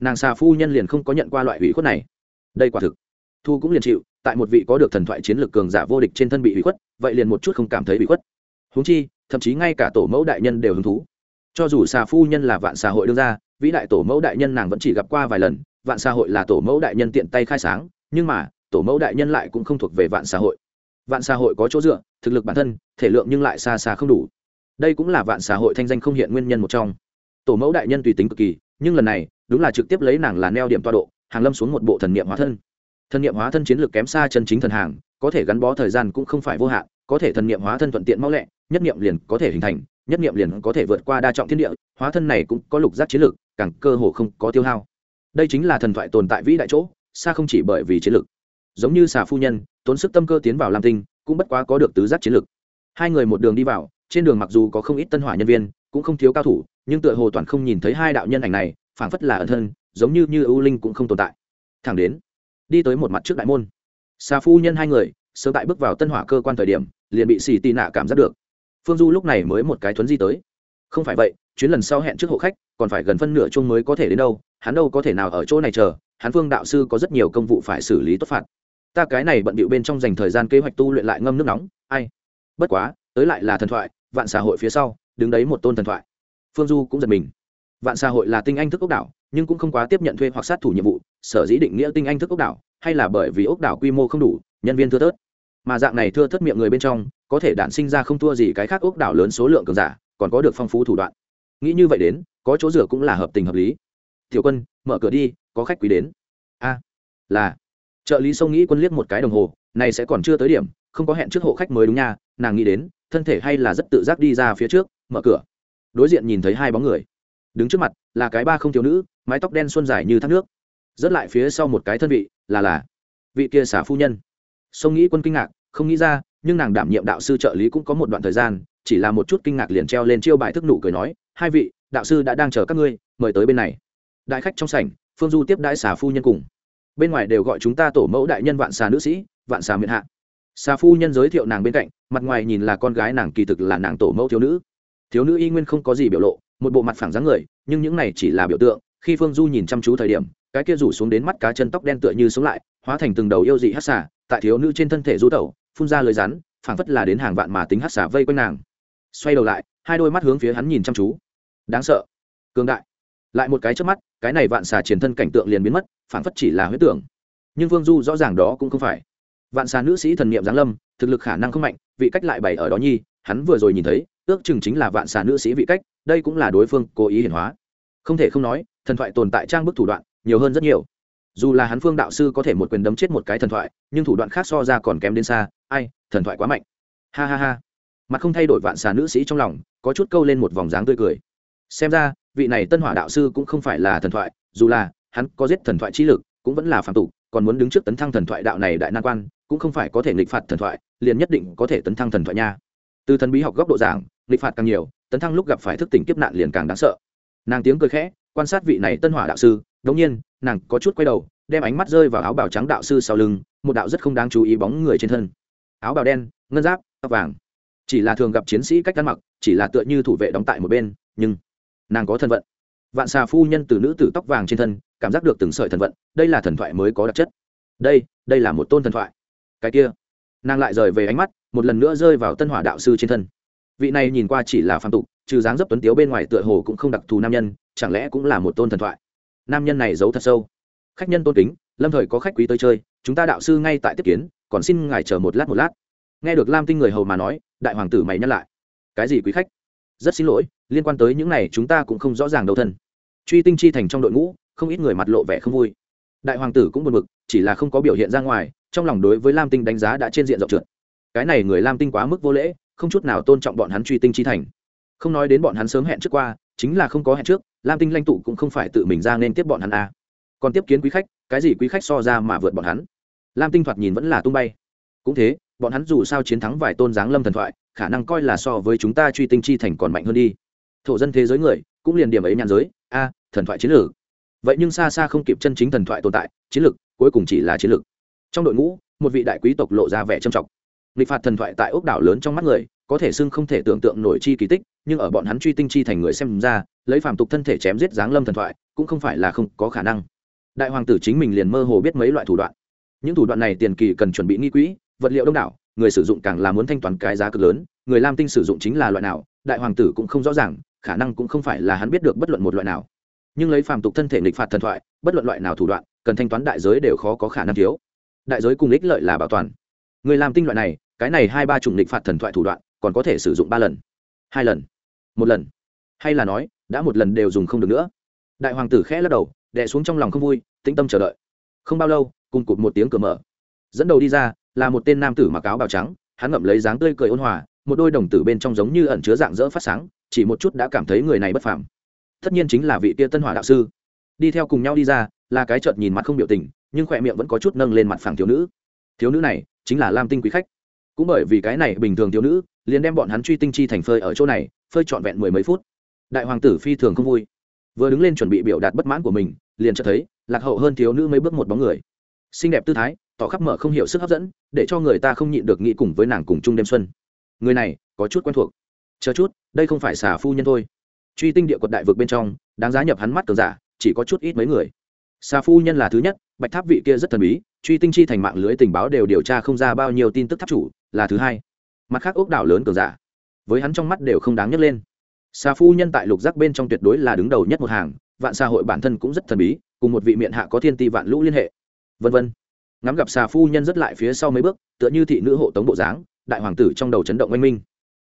Nàng xà phu nhân liền không có nhận qua loại hủy khuất này. Đây quả thực, thu cũng liền chịu, tại một vị có được thần thoại chiến lược cường giả vô địch trên thân bị hủy khuất, vậy liền một chút không cảm thấy bị khuất. Húng chi, thậm chí ngay cả tổ mẫu đại nhân đều hứng thú. Cho dù xà phu nhân là vạn xã hội đương ra vĩ đại tổ mẫu đại nhân nàng vẫn chỉ gặp qua vài lần, vạn xã hội là tổ mẫu đại nhân tiện tay khai sáng, nhưng mà, tổ mẫu đại nhân lại cũng không thuộc về vạn xã hội. Vạn xã hội có chỗ dựa, thực lực bản thân, thể lượng nhưng lại xa xa không đủ đây cũng là vạn xã hội thanh danh không hiện nguyên nhân một trong. Tổ mẫu đại nhân tùy tính cực kỳ, nhưng lần này, đúng là trực tiếp lấy nàng là neo điểm toa độ, hàng lâm xuống một bộ thần niệm hóa thân. Thần niệm hóa thân chiến lược kém xa chân chính thần hàng, có thể gắn bó thời gian cũng không phải vô hạn, có thể thần niệm hóa thân thuận tiện mau lẹ, nhất niệm liền có thể hình thành, nhất niệm liền có thể vượt qua đa trọng thiên địa, hóa thân này cũng có lục giác chiến lược, càng cơ hồ không có tiêu hao. Đây chính là thần thoại tồn tại vĩ đại chỗ, xa không chỉ bởi vì chiến lược. Giống như xà phu nhân, tốn sức tâm cơ tiến vào lam tinh, cũng bất quá có được tứ giác chiến lược. Hai người một đường đi vào trên đường mặc dù có không ít tân hỏa nhân viên, cũng không thiếu cao thủ, nhưng tựa hồ toàn không nhìn thấy hai đạo nhân ảnh này, phảng phất là ẩn thân, giống như như ưu linh cũng không tồn tại. Thẳng đến, đi tới một mặt trước đại môn. Xà phu nhân hai người, sớm tại bước vào tân hỏa cơ quan thời điểm, liền bị xì tì nạ cảm giác được. Phương du lúc này mới một cái thuấn di tới. Không phải vậy, chuyến lần sau hẹn trước hộ khách, còn phải gần phân nửa chung mới có thể đến đâu, hắn đâu có thể nào ở chỗ này chờ, hắn phương đạo sư có rất nhiều công vụ phải xử lý tốt phạt. Ta cái này bận bịu bên trong dành thời gian kế hoạch tu luyện lại ngâm nước nóng, ai? Bất quá, tới lại là thần thoại vạn xã hội phía sau, đứng đấy một tôn thần thoại. Phương du cũng giật mình. Vạn xã hội là tinh anh thức ốc đảo, nhưng cũng không quá tiếp nhận thuê hoặc sát thủ nhiệm vụ, sở dĩ định nghĩa tinh anh thức ốc đảo, hay là bởi vì ốc đảo quy mô không đủ, nhân viên thưa thớt. Mà dạng này thưa thớt miệng người bên trong, có thể đản sinh ra không thua gì cái khác ốc đảo lớn số lượng cường giả, còn có được phong phú thủ đoạn. Nghĩ như vậy đến, có chỗ rửa cũng là hợp tình hợp lý. Tiểu quân, mở cửa đi, có khách quý đến. A, là. Trợ lý sông nghĩ quân liếc một cái đồng hồ, này sẽ còn chưa tới điểm, không có hẹn trước hộ khách mới đúng nha, nàng nghĩ đến thân thể hay là rất tự giác đi ra phía trước, mở cửa. Đối diện nhìn thấy hai bóng người. Đứng trước mặt là cái ba không thiếu nữ, mái tóc đen xuân dài như thác nước. Rớt lại phía sau một cái thân vị, là là vị kia xả phu nhân. Sông nghĩ quân kinh ngạc, không nghĩ ra, nhưng nàng đảm nhiệm đạo sư trợ lý cũng có một đoạn thời gian, chỉ là một chút kinh ngạc liền treo lên chiêu bài thức nụ cười nói, hai vị, đạo sư đã đang chờ các ngươi, mời tới bên này. Đại khách trong sảnh, phương du tiếp đãi xà phu nhân cùng. Bên ngoài đều gọi chúng ta tổ mẫu đại nhân vạn xà nữ sĩ, vạn xà miền hạ xà phu nhân giới thiệu nàng bên cạnh, mặt ngoài nhìn là con gái nàng kỳ thực là nàng tổ mẫu thiếu nữ. Thiếu nữ y nguyên không có gì biểu lộ, một bộ mặt phẳng dáng người, nhưng những này chỉ là biểu tượng, khi phương du nhìn chăm chú thời điểm, cái kia rủ xuống đến mắt cá chân tóc đen tựa như sống lại, hóa thành từng đầu yêu dị hát xà, tại thiếu nữ trên thân thể du tẩu, phun ra lời rắn, phảng phất là đến hàng vạn mà tính hát xà vây quanh nàng. Xoay đầu lại, hai đôi mắt hướng phía hắn nhìn chăm chú. Đáng sợ. Cương đại. Lại một cái trước mắt, cái này vạn xà chiến thân cảnh tượng liền biến mất, phảng phất chỉ là huyết tưởng. Nhưng vương du rõ ràng đó cũng không phải vạn xà nữ sĩ thần niệm giáng lâm, thực lực khả năng không mạnh, vị cách lại bày ở đó nhi, hắn vừa rồi nhìn thấy, ước chừng chính là vạn xà nữ sĩ vị cách, đây cũng là đối phương cố ý hiển hóa. Không thể không nói, thần thoại tồn tại trang bức thủ đoạn, nhiều hơn rất nhiều. Dù là hắn phương đạo sư có thể một quyền đấm chết một cái thần thoại, nhưng thủ đoạn khác so ra còn kém đến xa, ai, thần thoại quá mạnh. Ha ha ha. Mặt không thay đổi vạn xà nữ sĩ trong lòng, có chút câu lên một vòng dáng tươi cười. Xem ra, vị này tân hỏa đạo sư cũng không phải là thần thoại, dù là hắn có giết thần thoại trí lực, cũng vẫn là phạm tục, còn muốn đứng trước tấn thăng thần thoại đạo này đại nan quan cũng không phải có thể nghịch phạt thần thoại, liền nhất định có thể tấn thăng thần thoại nha. Từ thần bí học góc độ giảng, nghịch phạt càng nhiều, tấn thăng lúc gặp phải thức tỉnh kiếp nạn liền càng đáng sợ. Nàng tiếng cười khẽ, quan sát vị này tân hỏa đạo sư, đống nhiên, nàng có chút quay đầu, đem ánh mắt rơi vào áo bào trắng đạo sư sau lưng, một đạo rất không đáng chú ý bóng người trên thân. Áo bào đen, ngân giáp, tóc vàng. Chỉ là thường gặp chiến sĩ cách ăn mặc, chỉ là tựa như thủ vệ đóng tại một bên, nhưng nàng có thân vận vạn xà phu nhân từ nữ tử tóc vàng trên thân, cảm giác được từng sợi thần vận, đây là thần thoại mới có đặc chất. Đây đây là một tôn thần thoại cái kia. Nàng lại rời về ánh mắt, một lần nữa rơi vào tân hỏa đạo sư trên thân. Vị này nhìn qua chỉ là phạm tục, trừ dáng dấp tuấn tiếu bên ngoài tựa hồ cũng không đặc thù nam nhân, chẳng lẽ cũng là một tôn thần thoại? Nam nhân này giấu thật sâu. Khách nhân tôn kính, lâm thời có khách quý tới chơi, chúng ta đạo sư ngay tại tiếp kiến, còn xin ngài chờ một lát một lát. Nghe được lam tinh người hầu mà nói, đại hoàng tử mày nhắc lại. Cái gì quý khách? Rất xin lỗi, liên quan tới những này chúng ta cũng không rõ ràng đâu thân. Truy tinh chi thành trong đội ngũ, không ít người mặt lộ vẻ không vui. Đại hoàng tử cũng buồn bực, chỉ là không có biểu hiện ra ngoài trong lòng đối với lam tinh đánh giá đã trên diện rộng trượt. Cái này người lam tinh quá mức vô lễ, không chút nào tôn trọng bọn hắn truy tinh chi thành. Không nói đến bọn hắn sớm hẹn trước qua, chính là không có hẹn trước, lam tinh lãnh tụ cũng không phải tự mình ra nên tiếp bọn hắn a à. còn tiếp kiến quý khách, cái gì quý khách so ra mà vượt bọn hắn? Lam tinh thoạt nhìn vẫn là tung bay. Cũng thế, bọn hắn dù sao chiến thắng vài tôn giáng lâm thần thoại, khả năng coi là so với chúng ta truy tinh chi thành còn mạnh hơn đi. Thổ dân thế giới người, cũng liền điểm ấy nhàn giới, a, thần thoại chiến lược. Vậy nhưng xa xa không kịp chân chính thần thoại tồn tại, chiến lược, cuối cùng chỉ là chiến lược trong đội ngũ, một vị đại quý tộc lộ ra vẻ trầm trọng. Nghịch phạt thần thoại tại ốc đảo lớn trong mắt người, có thể xưng không thể tưởng tượng nổi chi kỳ tích, nhưng ở bọn hắn truy tinh chi thành người xem ra, lấy phàm tục thân thể chém giết giáng lâm thần thoại, cũng không phải là không có khả năng. Đại hoàng tử chính mình liền mơ hồ biết mấy loại thủ đoạn. Những thủ đoạn này tiền kỳ cần chuẩn bị nghi quỹ, vật liệu đông đảo, người sử dụng càng là muốn thanh toán cái giá cực lớn, người lam tinh sử dụng chính là loại nào, đại hoàng tử cũng không rõ ràng, khả năng cũng không phải là hắn biết được bất luận một loại nào. Nhưng lấy phàm tục thân thể nghịch phạt thần thoại, bất luận loại nào thủ đoạn, cần thanh toán đại giới đều khó có khả năng thiếu đại giới cùng ích lợi là bảo toàn. Người làm tinh loại này, cái này hai ba chủng định phạt thần thoại thủ đoạn, còn có thể sử dụng ba lần, hai lần, một lần. Hay là nói, đã một lần đều dùng không được nữa. Đại hoàng tử khẽ lắc đầu, đè xuống trong lòng không vui, tĩnh tâm chờ đợi. Không bao lâu, cùng cụt một tiếng cửa mở. Dẫn đầu đi ra, là một tên nam tử mặc áo bào trắng, hắn ngậm lấy dáng tươi cười ôn hòa, một đôi đồng tử bên trong giống như ẩn chứa dạng dỡ phát sáng, chỉ một chút đã cảm thấy người này bất phàm. Tất nhiên chính là vị tia tân hỏa đạo sư. Đi theo cùng nhau đi ra là cái chợt nhìn mặt không biểu tình, nhưng khỏe miệng vẫn có chút nâng lên mặt phẳng thiếu nữ. Thiếu nữ này chính là lam tinh quý khách. Cũng bởi vì cái này bình thường thiếu nữ, liền đem bọn hắn truy tinh chi thành phơi ở chỗ này, phơi trọn vẹn mười mấy phút. Đại hoàng tử phi thường không vui. Vừa đứng lên chuẩn bị biểu đạt bất mãn của mình, liền cho thấy, lạc hậu hơn thiếu nữ mấy bước một bóng người. Xinh đẹp tư thái, tỏ khắp mở không hiểu sức hấp dẫn, để cho người ta không nhịn được nghĩ cùng với nàng cùng chung đêm xuân. Người này, có chút quen thuộc. Chờ chút, đây không phải xà phu nhân thôi. Truy tinh địa quật đại vực bên trong, đáng giá nhập hắn mắt cường giả, chỉ có chút ít mấy người xà phu nhân là thứ nhất, bạch tháp vị kia rất thần bí, truy tinh chi thành mạng lưới tình báo đều điều tra không ra bao nhiêu tin tức tháp chủ, là thứ hai. Mặt khác ốc đảo lớn cường giả, với hắn trong mắt đều không đáng nhấc lên. Xà phu nhân tại lục giác bên trong tuyệt đối là đứng đầu nhất một hàng, vạn xã hội bản thân cũng rất thần bí, cùng một vị miệng hạ có thiên ti vạn lũ liên hệ. Vân vân. Ngắm gặp xà phu nhân rất lại phía sau mấy bước, tựa như thị nữ hộ tống bộ dáng, đại hoàng tử trong đầu chấn động oanh minh.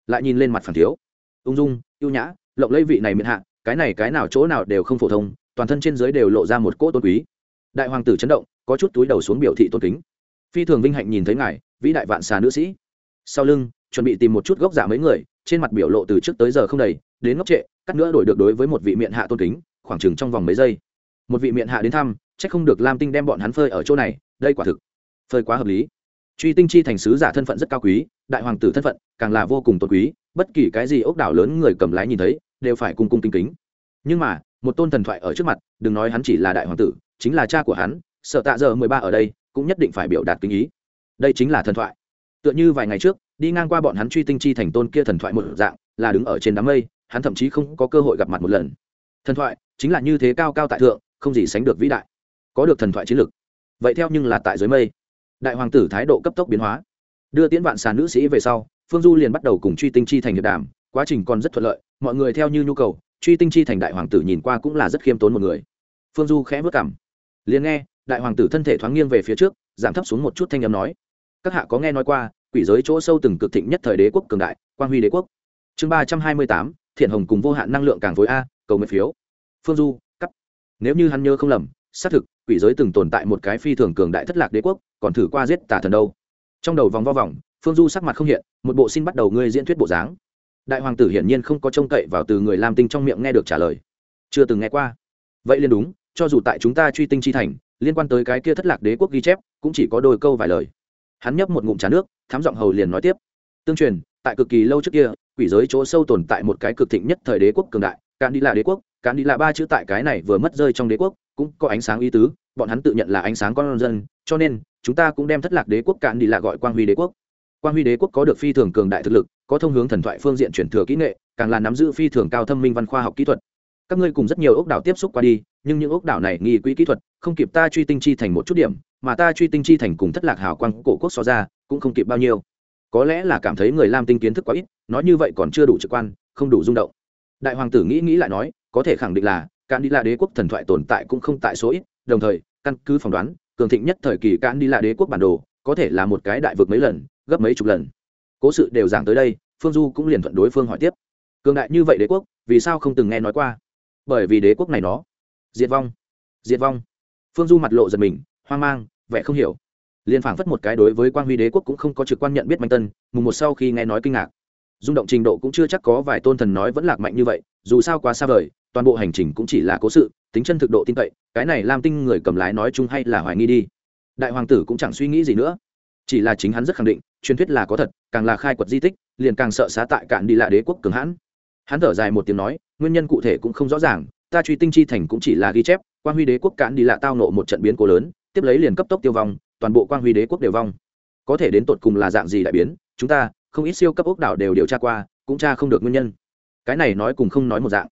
Lại nhìn lên mặt phản thiếu. Ung dung, ưu nhã, lộng lấy vị này miệng hạ, cái này cái nào chỗ nào đều không phổ thông toàn thân trên dưới đều lộ ra một cỗ tôn quý. Đại hoàng tử chấn động, có chút túi đầu xuống biểu thị tôn kính. Phi thường vinh hạnh nhìn thấy ngài, vĩ đại vạn xà nữ sĩ. Sau lưng, chuẩn bị tìm một chút gốc giả mấy người, trên mặt biểu lộ từ trước tới giờ không đầy, đến ngốc trệ, cắt nữa đổi được đối với một vị miệng hạ tôn kính, khoảng chừng trong vòng mấy giây. Một vị miệng hạ đến thăm c h ắ c không được lam tinh đem bọn hắn phơi ở chỗ này, đây quả thực phơi quá hợp lý. Truy tinh chi thành sứ giả thân phận rất cao quý, đại hoàng tử thân phận càng là vô cùng tôn quý, bất kỳ cái gì ốc đảo lớn người cầm lái nhìn thấy, đều phải cung cung kính kính. Nhưng mà một tôn thần thoại ở trước mặt, đừng nói hắn chỉ là đại hoàng tử, chính là cha của hắn, sợ tạ giờ mười ba ở đây, cũng nhất định phải biểu đạt kinh ý. Đây chính là thần thoại. Tựa như vài ngày trước, đi ngang qua bọn hắn truy tinh chi thành tôn kia thần thoại một dạng, là đứng ở trên đám mây, hắn thậm chí không có cơ hội gặp mặt một lần. Thần thoại chính là như thế cao cao tại thượng, không gì sánh được vĩ đại. Có được thần thoại chiến lược vậy theo nhưng là tại dưới mây. Đại hoàng tử thái độ cấp tốc biến hóa. Đưa tiễn vạn sàn nữ sĩ về sau, phương du liền bắt đầu cùng truy tinh chi thành hiệp đàm, quá trình còn rất thuận lợi, mọi người theo như nhu cầu truy tinh chi thành đại hoàng tử nhìn qua cũng là rất khiêm tốn một người. Phương du khẽ vất cảm liền nghe, đại hoàng tử thân thể thoáng nghiêng về phía trước, giảm thấp xuống một chút thanh âm nói. Các hạ có nghe nói qua, quỷ giới chỗ sâu từng cực thịnh nhất thời đế quốc cường đại, quang huy đế quốc. Chương ba trăm hai mươi tám, thiện hồng cùng vô hạn năng lượng càng phối a, cầu nguyện phiếu. Phương du, cắt. Nếu như hắn nhớ không lầm, xác thực, quỷ giới từng tồn tại một cái phi thường cường đại thất lạc đế quốc, còn thử qua giết tả thần đâu. Trong đầu vòng vo vòng, phương du sắc mặt không hiện, một bộ xin bắt đầu ngươi diễn thuyết bộ dáng đại hoàng tử hiển nhiên không có trông cậy vào từ người lam tinh trong miệng nghe được trả lời. Chưa từng nghe qua. Vậy liền đúng, cho dù tại chúng ta truy tinh chi thành, liên quan tới cái kia thất lạc đế quốc ghi chép, cũng chỉ có đôi câu vài lời. Hắn nhấp một ngụm trà nước thám giọng hầu liền nói tiếp. Tương truyền, tại cực kỳ lâu trước kia, quỷ giới chỗ sâu tồn tại một cái cực thịnh nhất thời đế quốc cường đại cạn đi là đế quốc. Cạn đi là ba chữ tại cái này vừa mất rơi trong đế quốc, cũng có ánh sáng ý tứ, bọn hắn tự nhận là ánh sáng con dân, cho nên, chúng ta cũng đem thất lạc đế quốc cạn đi là gọi quang huy đế quốc. Quang huy đế quốc có được phi thường cường đại thực lực có thông hướng thần thoại phương diện chuyển thừa kỹ nghệ, càng là nắm giữ phi thường cao thâm minh văn khoa học kỹ thuật. Các ngươi cùng rất nhiều ốc đảo tiếp xúc qua đi, nhưng những ốc đảo này nghi quỹ kỹ thuật, không kịp ta truy tinh chi thành một chút điểm, mà ta truy tinh chi thành cùng thất lạc hào quang cổ quốc so ra, cũng không kịp bao nhiêu. Có lẽ là cảm thấy người lam tinh kiến thức quá ít, nói như vậy còn chưa đủ trực quan, không đủ rung động. Đại hoàng tử nghĩ nghĩ lại nói, có thể khẳng định là cạn đi là đế quốc thần thoại tồn tại cũng không tại số ít, đồng thời, căn cứ phỏng đoán, cường thịnh nhất thời kỳ cạn đi là đế quốc bản đồ, có thể là một cái đại vực mấy lần, gấp mấy chục lần cố sự đều giảng tới đây, phương du cũng liền thuận đối phương hỏi tiếp. Cường đại như vậy đế quốc, vì sao không từng nghe nói qua? Bởi vì đế quốc này nó, diệt vong diệt vong. Phương du mặt lộ giật mình, hoang mang, vẻ không hiểu. Liền phảng phất một cái đối với quan huy đế quốc cũng không có trực quan nhận biết mạnh tân, mùng một sau khi nghe nói kinh ngạc. Rung động trình độ cũng chưa chắc có vài tôn thần nói vẫn lạc mạnh như vậy, dù sao quá xa vời, toàn bộ hành trình cũng chỉ là cố sự, tính chân thực độ tin cậy, cái này làm tinh người cầm lái nói chung hay là hoài nghi đi. Đại hoàng tử cũng chẳng suy nghĩ gì nữa. Chỉ là chính hắn rất khẳng định truyền thuyết là có thật, càng là khai quật di tích, liền càng sợ xá tại cạn đi lạ đế quốc cường hãn. Hắn thở dài một tiếng nói, nguyên nhân cụ thể cũng không rõ ràng, ta truy tinh chi thành cũng chỉ là ghi chép quan huy đế quốc cạn đi lạ tao nộ một trận biến cố lớn, tiếp lấy liền cấp tốc tiêu vong, toàn bộ quan huy đế quốc đều vong. Có thể đến tột cùng là dạng gì đại biến, chúng ta, không ít siêu cấp ốc đảo đều điều tra qua, cũng tra không được nguyên nhân. Cái này nói cùng không nói một dạng.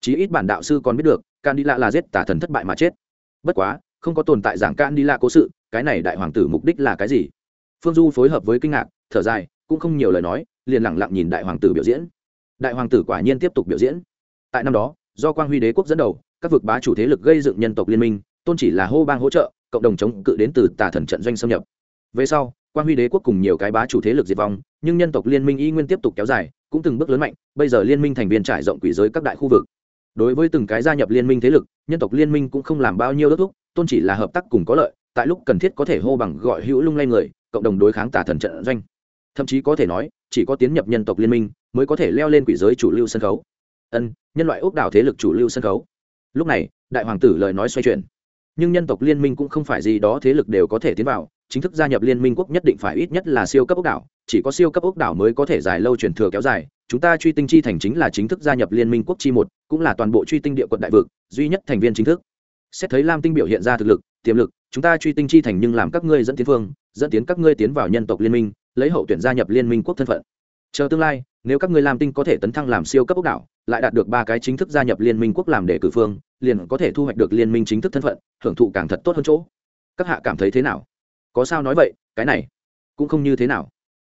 Chí ít bản đạo sư còn biết được can đi lạ là giết tả thần thất bại mà chết. Bất quá, không có tồn tại giảng can đi lạ cố sự, cái này đại hoàng tử mục đích là cái gì? Phương du phối hợp với kinh ngạc, thở dài, cũng không nhiều lời nói, liền lẳng lặng nhìn đại hoàng tử biểu diễn. Đại hoàng tử quả nhiên tiếp tục biểu diễn. Tại năm đó, do quang huy đế quốc dẫn đầu, các vực bá chủ thế lực gây dựng nhân tộc liên minh, tôn chỉ là hô bang hỗ trợ, cộng đồng chống cự đến từ tà thần trận doanh xâm nhập. Về sau, quang huy đế quốc cùng nhiều cái bá chủ thế lực diệt vong, nhưng nhân tộc liên minh y nguyên tiếp tục kéo dài, cũng từng bước lớn mạnh, bây giờ liên minh thành viên trải rộng quỷ giới các đại khu vực. Đối với từng cái gia nhập liên minh thế lực, nhân tộc liên minh cũng không làm bao nhiêu đất thúc, tôn chỉ là hợp tác cùng có lợi, tại lúc cần thiết có thể hô bằng gọi hữu lung lay người cộng đồng đối kháng tà thần trận doanh. Thậm chí có thể nói, chỉ có tiến nhập nhân tộc liên minh mới có thể leo lên quỷ giới chủ lưu sân khấu. Ân, nhân loại ốc đảo thế lực chủ lưu sân khấu. Lúc này, đại hoàng tử lời nói xoay chuyển. Nhưng nhân tộc liên minh cũng không phải gì đó thế lực đều có thể tiến vào, chính thức gia nhập liên minh quốc nhất định phải ít nhất là siêu cấp ốc đảo, chỉ có siêu cấp ốc đảo mới có thể dài lâu truyền thừa kéo dài. Chúng ta truy tinh chi thành chính là chính thức gia nhập liên minh quốc chi một, cũng là toàn bộ truy tinh địa quận đại vực, duy nhất thành viên chính thức. Xét thấy lam tinh biểu hiện ra thực lực, tiềm lực chúng ta truy tinh chi thành nhưng làm các ngươi dẫn tiến phương, dẫn tiến các ngươi tiến vào nhân tộc liên minh, lấy hậu tuyển gia nhập liên minh quốc thân phận. Chờ tương lai, nếu các ngươi làm tinh có thể tấn thăng làm siêu cấp ốc đảo, lại đạt được ba cái chính thức gia nhập liên minh quốc làm để cử phương, liền có thể thu hoạch được liên minh chính thức thân phận, hưởng thụ càng thật tốt hơn chỗ. Các hạ cảm thấy thế nào? Có sao nói vậy, cái này cũng không như thế nào.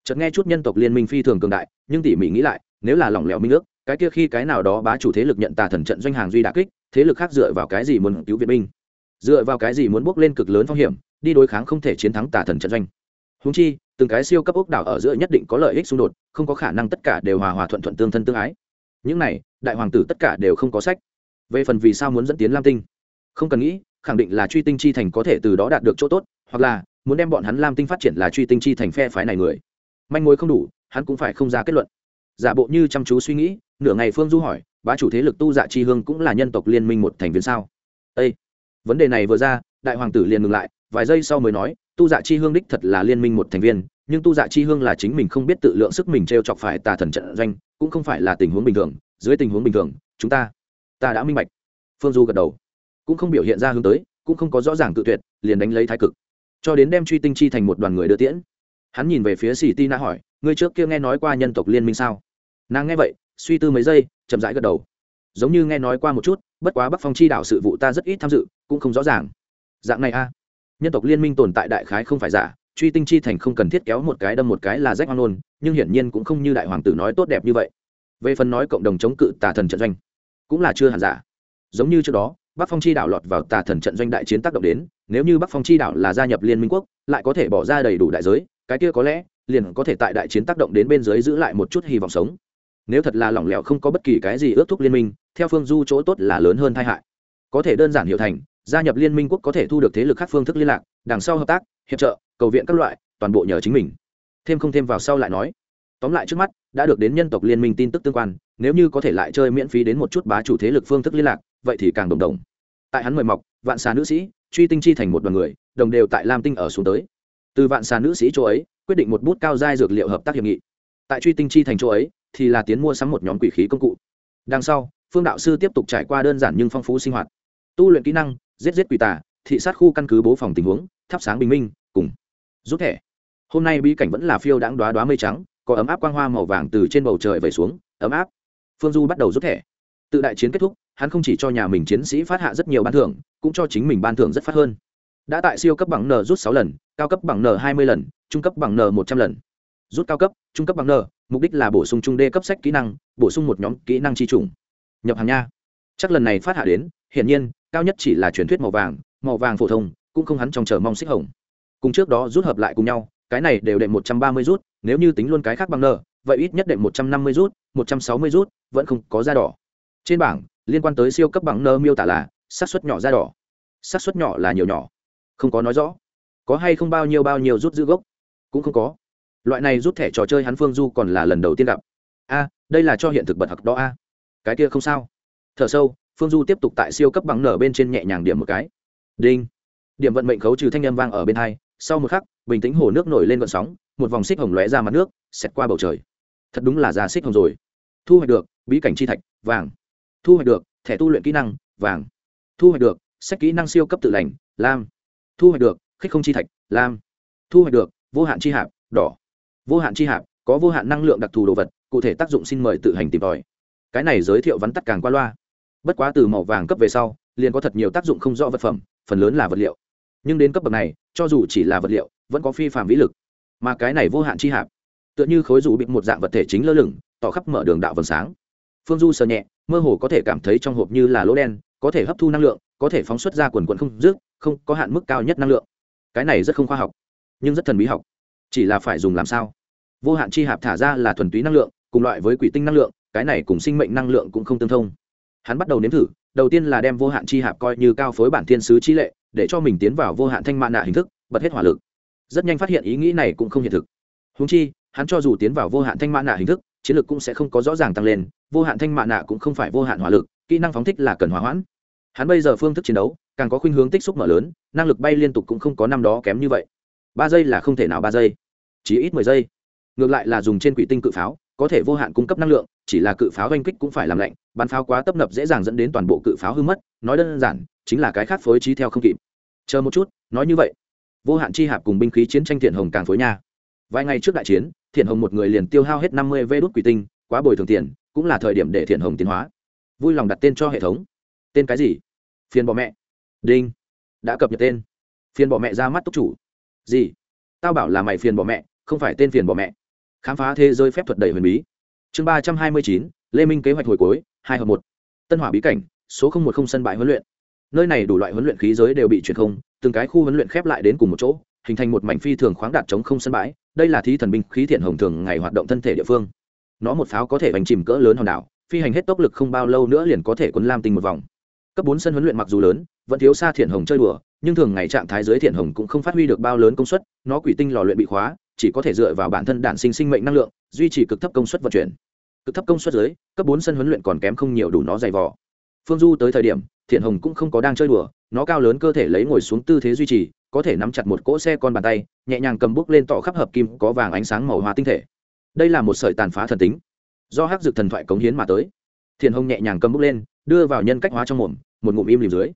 Chợt nghe chút nhân tộc liên minh phi thường cường đại, nhưng tỉ mỉ nghĩ lại, nếu là lỏng lẻo minh ước, cái kia khi cái nào đó bá chủ thế lực nhận tà thần trận doanh hàng duy đà kích, thế lực khác dựa vào cái gì muốn cứu viện binh? Dựa vào cái gì muốn bước lên cực lớn phong hiểm, đi đối kháng không thể chiến thắng tà thần trận doanh. Húng chi, từng cái siêu cấp ốc đảo ở giữa nhất định có lợi ích xung đột, không có khả năng tất cả đều hòa hòa thuận thuận tương thân tương ái. Những này, đại hoàng tử tất cả đều không có sách. Về phần vì sao muốn dẫn tiến lam tinh? Không cần nghĩ, khẳng định là truy tinh chi thành có thể từ đó đạt được chỗ tốt, hoặc là muốn đem bọn hắn lam tinh phát triển là truy tinh chi thành phe phái này người. Manh mối không đủ, hắn cũng phải không ra kết luận. Giả bộ như chăm chú suy nghĩ, nửa ngày phương du hỏi, bá chủ thế lực tu dạ chi hương cũng là nhân tộc liên minh một thành viên sao? Ây vấn đề này vừa ra, đại hoàng tử liền ngừng lại, vài giây sau mới nói, tu dạ chi hương đích thật là liên minh một thành viên, nhưng tu dạ chi hương là chính mình không biết tự lượng sức mình t r e o chọc phải tà thần trận doanh, cũng không phải là tình huống bình thường, dưới tình huống bình thường, chúng ta ta đã minh bạch. Phương du gật đầu, cũng không biểu hiện ra hướng tới, cũng không có rõ ràng tự tuyệt, liền đánh lấy thái cực. Cho đến đem truy tinh chi thành một đoàn người đưa tiễn, hắn nhìn về phía xì ti na hỏi, ngươi trước kia nghe nói qua nhân tộc liên minh sao? Nàng nghe vậy, suy tư mấy giây, chậm rãi gật đầu giống như nghe nói qua một chút, bất quá bắc phong chi đảo sự vụ ta rất ít tham dự, cũng không rõ ràng. Dạng này a. Nhân tộc liên minh tồn tại đại khái không phải giả, truy tinh chi thành không cần thiết kéo một cái đâm một cái là rách hoang nôn nhưng hiển nhiên cũng không như đại hoàng tử nói tốt đẹp như vậy. Về phần nói cộng đồng chống cự tà thần trận doanh, cũng là chưa hẳn giả. Giống như trước đó, bắc phong chi đảo lọt vào tà thần trận doanh đại chiến tác động đến, nếu như bắc phong chi đảo là gia nhập liên minh quốc, lại có thể bỏ ra đầy đủ đại giới, cái kia có lẽ, liền có thể tại đại chiến tác động đến bên dưới giữ lại một chút hy vọng sống. Nếu thật là lỏng lẻo không có bất kỳ cái gì ước thúc liên minh theo phương du chỗ tốt là lớn hơn tai hại. Có thể đơn giản hiểu thành, gia nhập liên minh quốc có thể thu được thế lực khác phương thức liên lạc, đằng sau hợp tác, hiệp trợ, cầu viện các loại, toàn bộ nhờ chính mình. Thêm không thêm vào sau lại nói. Tóm lại trước mắt, đã được đến nhân tộc liên minh tin tức tương quan, nếu như có thể lại chơi miễn phí đến một chút bá chủ thế lực phương thức liên lạc, vậy thì càng đồng đồng. Tại hắn mời mọc, vạn xà nữ sĩ, truy tinh chi thành một đoàn người, đồng đều tại lam tinh ở xuống tới. Từ vạn xà nữ sĩ chỗ ấy, quyết định một bút cao giai dược liệu hợp tác hiệp nghị. Tại truy tinh chi thành chỗ ấy, thì là tiến mua sắm một nhóm quỷ khí công cụ. Đằng sau phương đạo sư tiếp tục trải qua đơn giản nhưng phong phú sinh hoạt. Tu luyện kỹ năng, giết giết quỷ tà, thị sát khu căn cứ bố phòng tình huống, thắp sáng bình minh, cùng rút thẻ. Hôm nay bí cảnh vẫn là phiêu đáng đoá đoá mây trắng, có ấm áp quang hoa màu vàng từ trên bầu trời về xuống, ấm áp. Phương du bắt đầu rút thẻ. Tự đại chiến kết thúc, hắn không chỉ cho nhà mình chiến sĩ phát hạ rất nhiều ban thưởng, cũng cho chính mình ban thưởng rất phát hơn. Đã tại siêu cấp bằng n rút sáu lần, cao cấp bằng n hai mươi lần, trung cấp bằng n một trăm lần. Rút cao cấp, trung cấp bằng n, mục đích là bổ sung trung đê cấp sách kỹ năng, bổ sung một nhóm kỹ năng chi trùng nhập hàng nha. Chắc lần này phát hạ đến, hiển nhiên, cao nhất chỉ là truyền thuyết màu vàng màu vàng phổ thông, cũng không hắn trong chờ mong xích hồng. Cùng trước đó rút hợp lại cùng nhau, cái này đều đệm một trăm ba mươi rút, nếu như tính luôn cái khác bằng nợ, vậy ít nhất đệm một trăm năm mươi rút, một trăm sáu mươi rút, vẫn không có da đỏ. Trên bảng, liên quan tới siêu cấp bằng nơ miêu tả là, xác suất nhỏ da đỏ. Xác suất nhỏ là nhiều nhỏ. Không có nói rõ. Có hay không bao nhiêu bao nhiêu rút giữ gốc? Cũng không có. Loại này rút thẻ trò chơi hắn phương du còn là lần đầu tiên gặp. A, đây là cho hiện thực bật học đó a cái kia không sao. Thở sâu, phương du tiếp tục tại siêu cấp bằng nở bên trên nhẹ nhàng điểm một cái. Đinh. Điểm vận mệnh khấu trừ thanh â m vang ở bên hai, sau một khắc, bình tĩnh hồ nước nổi lên vận sóng, một vòng xích hồng lóe ra mặt nước, xẹt qua bầu trời. Thật đúng là ra xích hồng rồi. Thu hoạch được, bí cảnh chi thạch, vàng. Thu hoạch được, thẻ tu luyện kỹ năng, vàng. Thu hoạch được, sách kỹ năng siêu cấp tự lành, lam. Thu hoạch được, khích không chi thạch, lam. Thu hoạch được, vô hạn chi hạp, đỏ. Vô hạn chi hạp, có vô hạn năng lượng đặc thù đồ vật, cụ thể tác dụng xin mời tự hành tìm tòi cái này giới thiệu vắn tắt càng qua loa. Bất quá từ màu vàng cấp về sau, liền có thật nhiều tác dụng không rõ vật phẩm, phần lớn là vật liệu. Nhưng đến cấp bậc này, cho dù chỉ là vật liệu, vẫn có phi phạm vĩ lực. Mà cái này vô hạn chi hạp, tựa như khối dù bị một dạng vật thể chính lơ lửng, tỏ khắp mở đường đạo vầng sáng. Phương du sờ nhẹ, mơ hồ có thể cảm thấy trong hộp như là lỗ đen, có thể hấp thu năng lượng, có thể phóng xuất ra quần quần không dứt, không, có hạn mức cao nhất năng lượng. Cái này rất không khoa học, nhưng rất thần bí học. Chỉ là phải dùng làm sao? Vô hạn chi hạp thả ra là thuần túy năng lượng, cùng loại với quỷ tinh năng lượng cái này cùng sinh mệnh năng lượng cũng không tương thông. Hắn bắt đầu nếm thử, đầu tiên là đem vô hạn chi hạp coi như cao phối bản thiên sứ chi lệ, để cho mình tiến vào vô hạn thanh mạ nạ hình thức, bật hết hỏa lực. Rất nhanh phát hiện ý nghĩ này cũng không hiện thực. Húng chi, hắn cho dù tiến vào vô hạn thanh mạ nạ hình thức, chiến lược cũng sẽ không có rõ ràng tăng lên, vô hạn thanh mạ nạ cũng không phải vô hạn hỏa lực, kỹ năng phóng thích là cần hỏa hoãn. Hắn bây giờ phương thức chiến đấu, càng có khuynh hướng tích xúc mở lớn, năng lực bay liên tục cũng không có năm đó kém như vậy. Ba giây là không thể nào ba giây, chỉ ít mười giây. Ngược lại là dùng trên quỷ tinh cự pháo có thể vô hạn cung cấp năng lượng, chỉ là cự pháo oanh kích cũng phải làm lạnh, bắn pháo quá tấp nập dễ dàng dẫn đến toàn bộ cự pháo hư mất, nói đơn giản, chính là cái khác phối trí theo không kịp. Chờ một chút, nói như vậy. Vô hạn chi hạp cùng binh khí chiến tranh thiện hồng càng phối nha. Vài ngày trước đại chiến, thiện hồng một người liền tiêu hao hết năm mươi vê đốt quỷ tinh, quá bồi thường tiền, cũng là thời điểm để thiện hồng tiến hóa. Vui lòng đặt tên cho hệ thống. Tên cái gì? Phiền bọ mẹ. Đinh. Đã cập nhật tên. Phiền bọ mẹ ra mắt túc chủ. Gì? Tao bảo là mày phiền bọ mẹ, không phải tên phiền bọ mẹ khám phá thế giới phép thuật đầy huyền bí. Chương ba trăm hai mươi chín, lê minh kế hoạch hồi cuối, hai hợp một. Tân hỏa bí cảnh, số không một không sân bãi huấn luyện. Nơi này đủ loại huấn luyện khí giới đều bị truyền không, từng cái khu huấn luyện khép lại đến cùng một chỗ, hình thành một mảnh phi thường khoáng đạt chống không sân bãi. Đây là thí thần binh khí thiện hồng thường ngày hoạt động thân thể địa phương. Nó một pháo có thể bành chìm cỡ lớn hòn đảo, phi hành hết tốc lực không bao lâu nữa liền có thể quấn lam tinh một vòng. Cấp bốn sân huấn luyện mặc dù lớn, vẫn thiếu xa thiện hồng chơi đùa, nhưng thường ngày trạng thái dưới thiện hồng cũng không phát huy được bao lớn công suất, nó quỷ tinh lò luyện bị khóa chỉ có thể dựa vào bản thân đản sinh sinh mệnh năng lượng, duy trì cực thấp công suất vận chuyển. Cực thấp công suất dưới cấp bốn sân huấn luyện còn kém không nhiều đủ nó dày vò. Phương du tới thời điểm, thiện hồng cũng không có đang chơi đùa, nó cao lớn cơ thể lấy ngồi xuống tư thế duy trì, có thể nắm chặt một cỗ xe con bàn tay, nhẹ nhàng cầm bút lên tỏ khắp hợp kim, có vàng ánh sáng màu hoa tinh thể. Đây là một sợi tàn phá thần tính. Do hắc dược thần thoại cống hiến mà tới. Thiện hồng nhẹ nhàng cầm bút lên, đưa vào nhân cách hóa trong mồm, một ngụm im lìm dưới.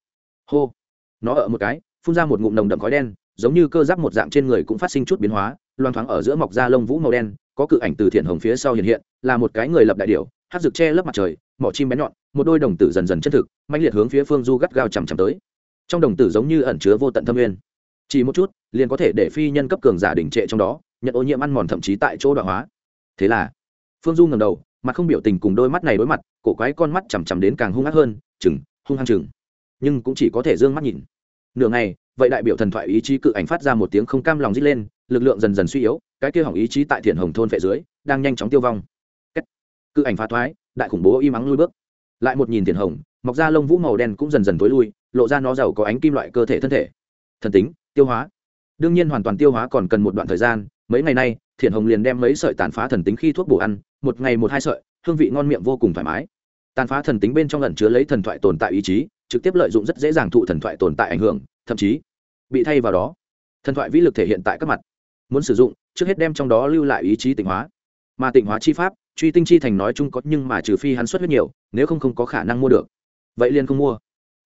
Hô. Nó ở một cái, phun ra một ngụm nồng đậm khói đen, giống như cơ giáp một dạng trên người cũng phát sinh chút biến hóa loang thoáng ở giữa mọc ra lông vũ màu đen, có cự ảnh từ thiện hồng phía sau hiện hiện, là một cái người lập đại điểu, hát rực che lấp mặt trời, mỏ chim bén nhọn, một đôi đồng tử dần dần chân thực mạnh liệt hướng phía phương du gắt gao chằm chằm tới. Trong đồng tử giống như ẩn chứa vô tận thâm nguyên. Chỉ một chút, liền có thể để phi nhân cấp cường giả đỉnh trệ trong đó, nhận ô nhiễm ăn mòn thậm chí tại chỗ đoạn hóa. Thế là, phương du ngầm đầu, mặt không biểu tình cùng đôi mắt này đối mặt, cổ quái con mắt chằm chằm đến càng hung ác hơn, chừng, hung hăng chừng. Nhưng cũng chỉ có thể d ư ơ n g mắt nhìn. Nửa ngày, vậy đại biểu thần thoại ý chí cự ảnh phát ra một tiếng không cam lòng d í t lên lực lượng dần dần suy yếu, cái kia hỏng ý chí tại thiện hồng thôn vệ dưới, đang nhanh chóng tiêu vong. Cự ảnh phá thoái, đại khủng bố im ắng lui bước. Lại một nhìn thiện hồng, mọc ra lông vũ màu đen cũng dần dần tối lui, lộ ra nó giàu có ánh kim loại cơ thể thân thể. Thần tính, tiêu hóa. Đương nhiên hoàn toàn tiêu hóa còn cần một đoạn thời gian, mấy ngày nay, thiện hồng liền đem mấy sợi tàn phá thần tính khi thuốc bổ ăn, một ngày một hai sợi, hương vị ngon miệng vô cùng thoải mái. Tàn phá thần tính bên trong lần chứa lấy thần thoại tồn tại ý chí, trực tiếp lợi dụng rất dễ dàng thụ thần thoại tồn tại ảnh hưởng, thậm chí bị thay vào đó, thần thoại vĩ lực thể hiện tại các mặt muốn sử dụng, trước hết đem trong đó lưu lại ý chí tịnh hóa. Mà tịnh hóa chi pháp, truy tinh chi thành nói chung có, nhưng mà trừ phi hắn xuất huyết nhiều, nếu không không có khả năng mua được. Vậy liền không mua.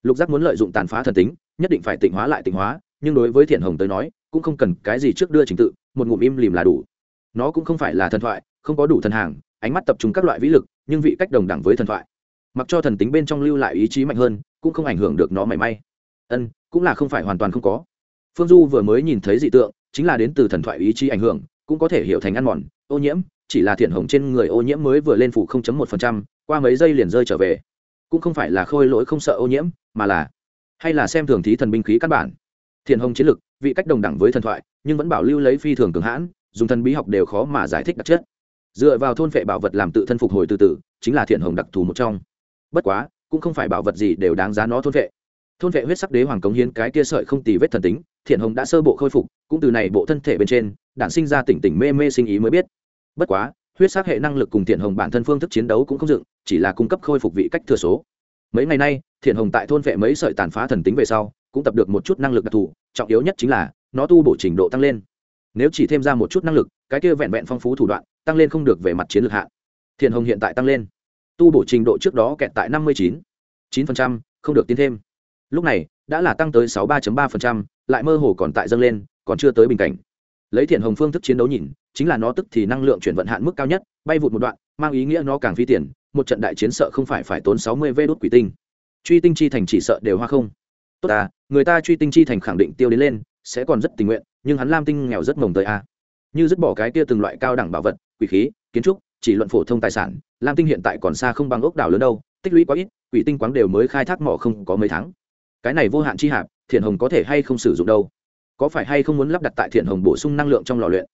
Lục giác muốn lợi dụng tàn phá thần tính, nhất định phải tịnh hóa lại tịnh hóa, nhưng đối với thiện hồng tới nói, cũng không cần cái gì trước đưa trình tự, một ngụm im lìm là đủ. Nó cũng không phải là thần thoại, không có đủ thần hàng, ánh mắt tập trung các loại vĩ lực, nhưng vị cách đồng đẳng với thần thoại. Mặc cho thần tính bên trong lưu lại ý chí mạnh hơn, cũng không ảnh hưởng được nó mảy may. Ân, cũng là không phải hoàn toàn không có. Phương du vừa mới nhìn thấy dị tượng chính là đến từ thần thoại ý chí ảnh hưởng cũng có thể hiểu thành ăn mòn ô nhiễm chỉ là thiện hồng trên người ô nhiễm mới vừa lên phủ 0.1%, qua mấy giây liền rơi trở về. Cũng không phải là khôi lỗi không sợ ô nhiễm mà là hay là xem thường thí thần binh khí căn bản. Thiện hồng chiến lực vị cách đồng đẳng với thần thoại nhưng vẫn bảo lưu lấy phi thường cường hãn dùng thần bí học đều khó mà giải thích đặc chất. Dựa vào thôn vệ bảo vật làm tự thân phục hồi từ từ chính là thiện hồng đặc thù một trong. Bất quá cũng không phải bảo vật gì đều đáng giá nó thôn vệ. Thôn vệ huyết sắc đế hoàng cống hiến cái kia sợi không tì vết thần tính thiện hồng đã sơ bộ khôi phục, cũng từ này bộ thân thể bên trên, đản sinh ra tỉnh tỉnh mê mê sinh ý mới biết. Bất quá, huyết sắc hệ năng lực cùng thiện hồng bản thân phương thức chiến đấu cũng không dựng, chỉ là cung cấp khôi phục vị cách thừa số. Mấy ngày nay, thiện hồng tại thôn vệ mấy sợi tàn phá thần tính về sau, cũng tập được một chút năng lực đặc thù, trọng yếu nhất chính là, nó tu bổ trình độ tăng lên. Nếu chỉ thêm ra một chút năng lực, cái kia vẹn vẹn phong phú thủ đoạn, tăng lên không được về mặt chiến lược hạ. thiện hồng hiện tại tăng lên. Tu bổ trình độ trước đó kẹt tại năm mươi chín chín phần trăm, không được tiến thêm. Lúc này, đã là tăng tới sáu ba ba phần trăm lại mơ hồ còn tại dâng lên, còn chưa tới bình cảnh. Lấy thiện hồng phương thức chiến đấu nhìn, chính là nó tức thì năng lượng chuyển vận hạn mức cao nhất, bay vụt một đoạn, mang ý nghĩa nó càng phi tiền, một trận đại chiến sợ không phải phải tốn sáu mươi vê đốt quỷ tinh. Truy tinh chi thành chỉ sợ đều hoa không. Tốt à người ta truy tinh chi thành khẳng định tiêu đến lên, sẽ còn rất tình nguyện, nhưng hắn lam tinh nghèo rất mồng tới a à. như dứt bỏ cái kia từng loại cao đẳng bảo vật, quỷ khí, kiến trúc, chỉ luận phổ thông tài sản, lam tinh hiện tại còn xa không bằng ốc đảo lớn đâu, tích lũy quá ít, quỷ tinh quáng đều mới khai thác mỏ không có mấy tháng. Cái này vô hạn chi hạp thiện hồng có thể hay không sử dụng đâu? Có phải hay không muốn lắp đặt tại thiện hồng bổ sung năng lượng trong lò luyện?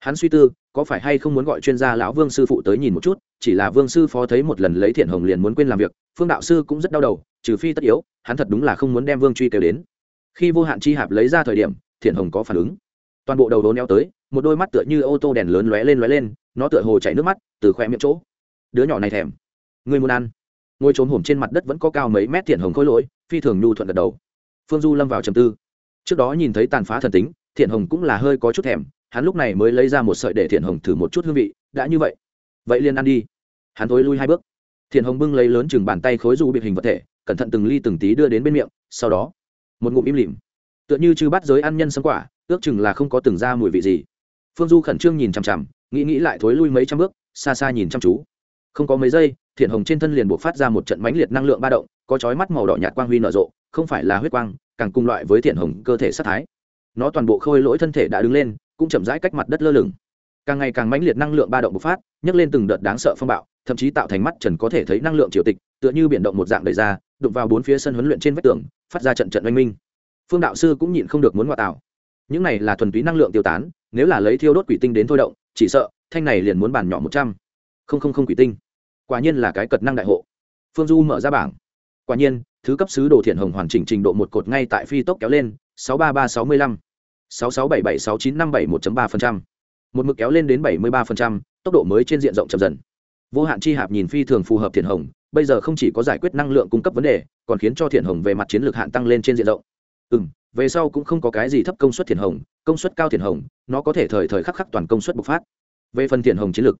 Hắn suy tư, có phải hay không muốn gọi chuyên gia lão vương sư phụ tới nhìn một chút, chỉ là vương sư phó thấy một lần lấy thiện hồng liền muốn quên làm việc, phương đạo sư cũng rất đau đầu, trừ phi tất yếu, hắn thật đúng là không muốn đem vương truy kêu đến. Khi vô hạn chi hạp lấy ra thời điểm, thiện hồng có phản ứng. Toàn bộ đầu đố neo tới, một đôi mắt tựa như ô tô đèn lớn lóe lên lóe lên, nó tựa hồ chảy nước mắt, từ khoe miệng chỗ. Đứa nhỏ này thèm. Người muốn ăn. Ngồi trốn hổm trên mặt đất vẫn có cao mấy mét thiện hồng khối lỗi, phi thường nhu thuận gật đầu phương du lâm vào trầm tư. Trước đó nhìn thấy tàn phá thần tính, thiện hồng cũng là hơi có chút thèm, hắn lúc này mới lấy ra một sợi để thiện hồng thử một chút hương vị, đã như vậy vậy liền ăn đi. Hắn thối lui hai bước. Thiện hồng bưng lấy lớn chừng bàn tay khối du biệt hình vật thể, cẩn thận từng ly từng tí đưa đến bên miệng, sau đó, một ngụm im lìm. Tựa như chư bắt giới ăn nhân sâm quả, ước chừng là không có từng ra mùi vị gì. Phương du khẩn trương nhìn chằm chằm, nghĩ nghĩ lại thối lui mấy trăm bước, xa xa nhìn chăm chú. Không có mấy giây thiện hồng trên thân liền buộc phát ra một trận mãnh liệt năng lượng ba động, có chói mắt màu đỏ nhạt quang huy nở rộ, không phải là huyết quang, càng cùng loại với thiện hồng cơ thể sát thái. Nó toàn bộ khôi lỗi thân thể đã đứng lên, cũng chậm rãi cách mặt đất lơ lửng. Càng ngày càng mãnh liệt năng lượng ba động bộc phát, nhấc lên từng đợt đáng sợ phong bạo, thậm chí tạo thành mắt trần có thể thấy năng lượng triều tịch, tựa như biển động một dạng đầy ra, đụng vào bốn phía sân huấn luyện trên vách tường, phát ra trận trận oanh minh. Phương đạo sư cũng nhịn không được muốn ngoại tạo. Những này là thuần túy năng lượng tiêu tán, nếu là lấy thiêu đốt quỷ tinh đến thôi động, chỉ sợ, thanh này liền muốn bàn nhỏ một trăm. Không không không quỷ tinh quả nhiên là cái cật năng đại hộ. Phương du mở ra bảng. Quả nhiên, thứ cấp sứ đồ thiện hồng hoàn chỉnh trình độ một cột ngay tại phi tốc kéo lên, sáu ba ba sáu mươi lăm, sáu sáu bảy bảy sáu chín năm bảy một ba phần trăm. Một mực kéo lên đến bảy mươi ba phần trăm, tốc độ mới trên diện rộng chậm dần. Vô hạn chi hạp nhìn phi thường phù hợp thiện hồng, bây giờ không chỉ có giải quyết năng lượng cung cấp vấn đề, còn khiến cho thiện hồng về mặt chiến lược hạn tăng lên trên diện rộng. Ừ m về sau cũng không có cái gì thấp công suất thiện hồng, công suất cao thiện hồng, nó có thể thời thời khắc khắc toàn công suất bộc phát. Về phần thiện hồng chiến lược,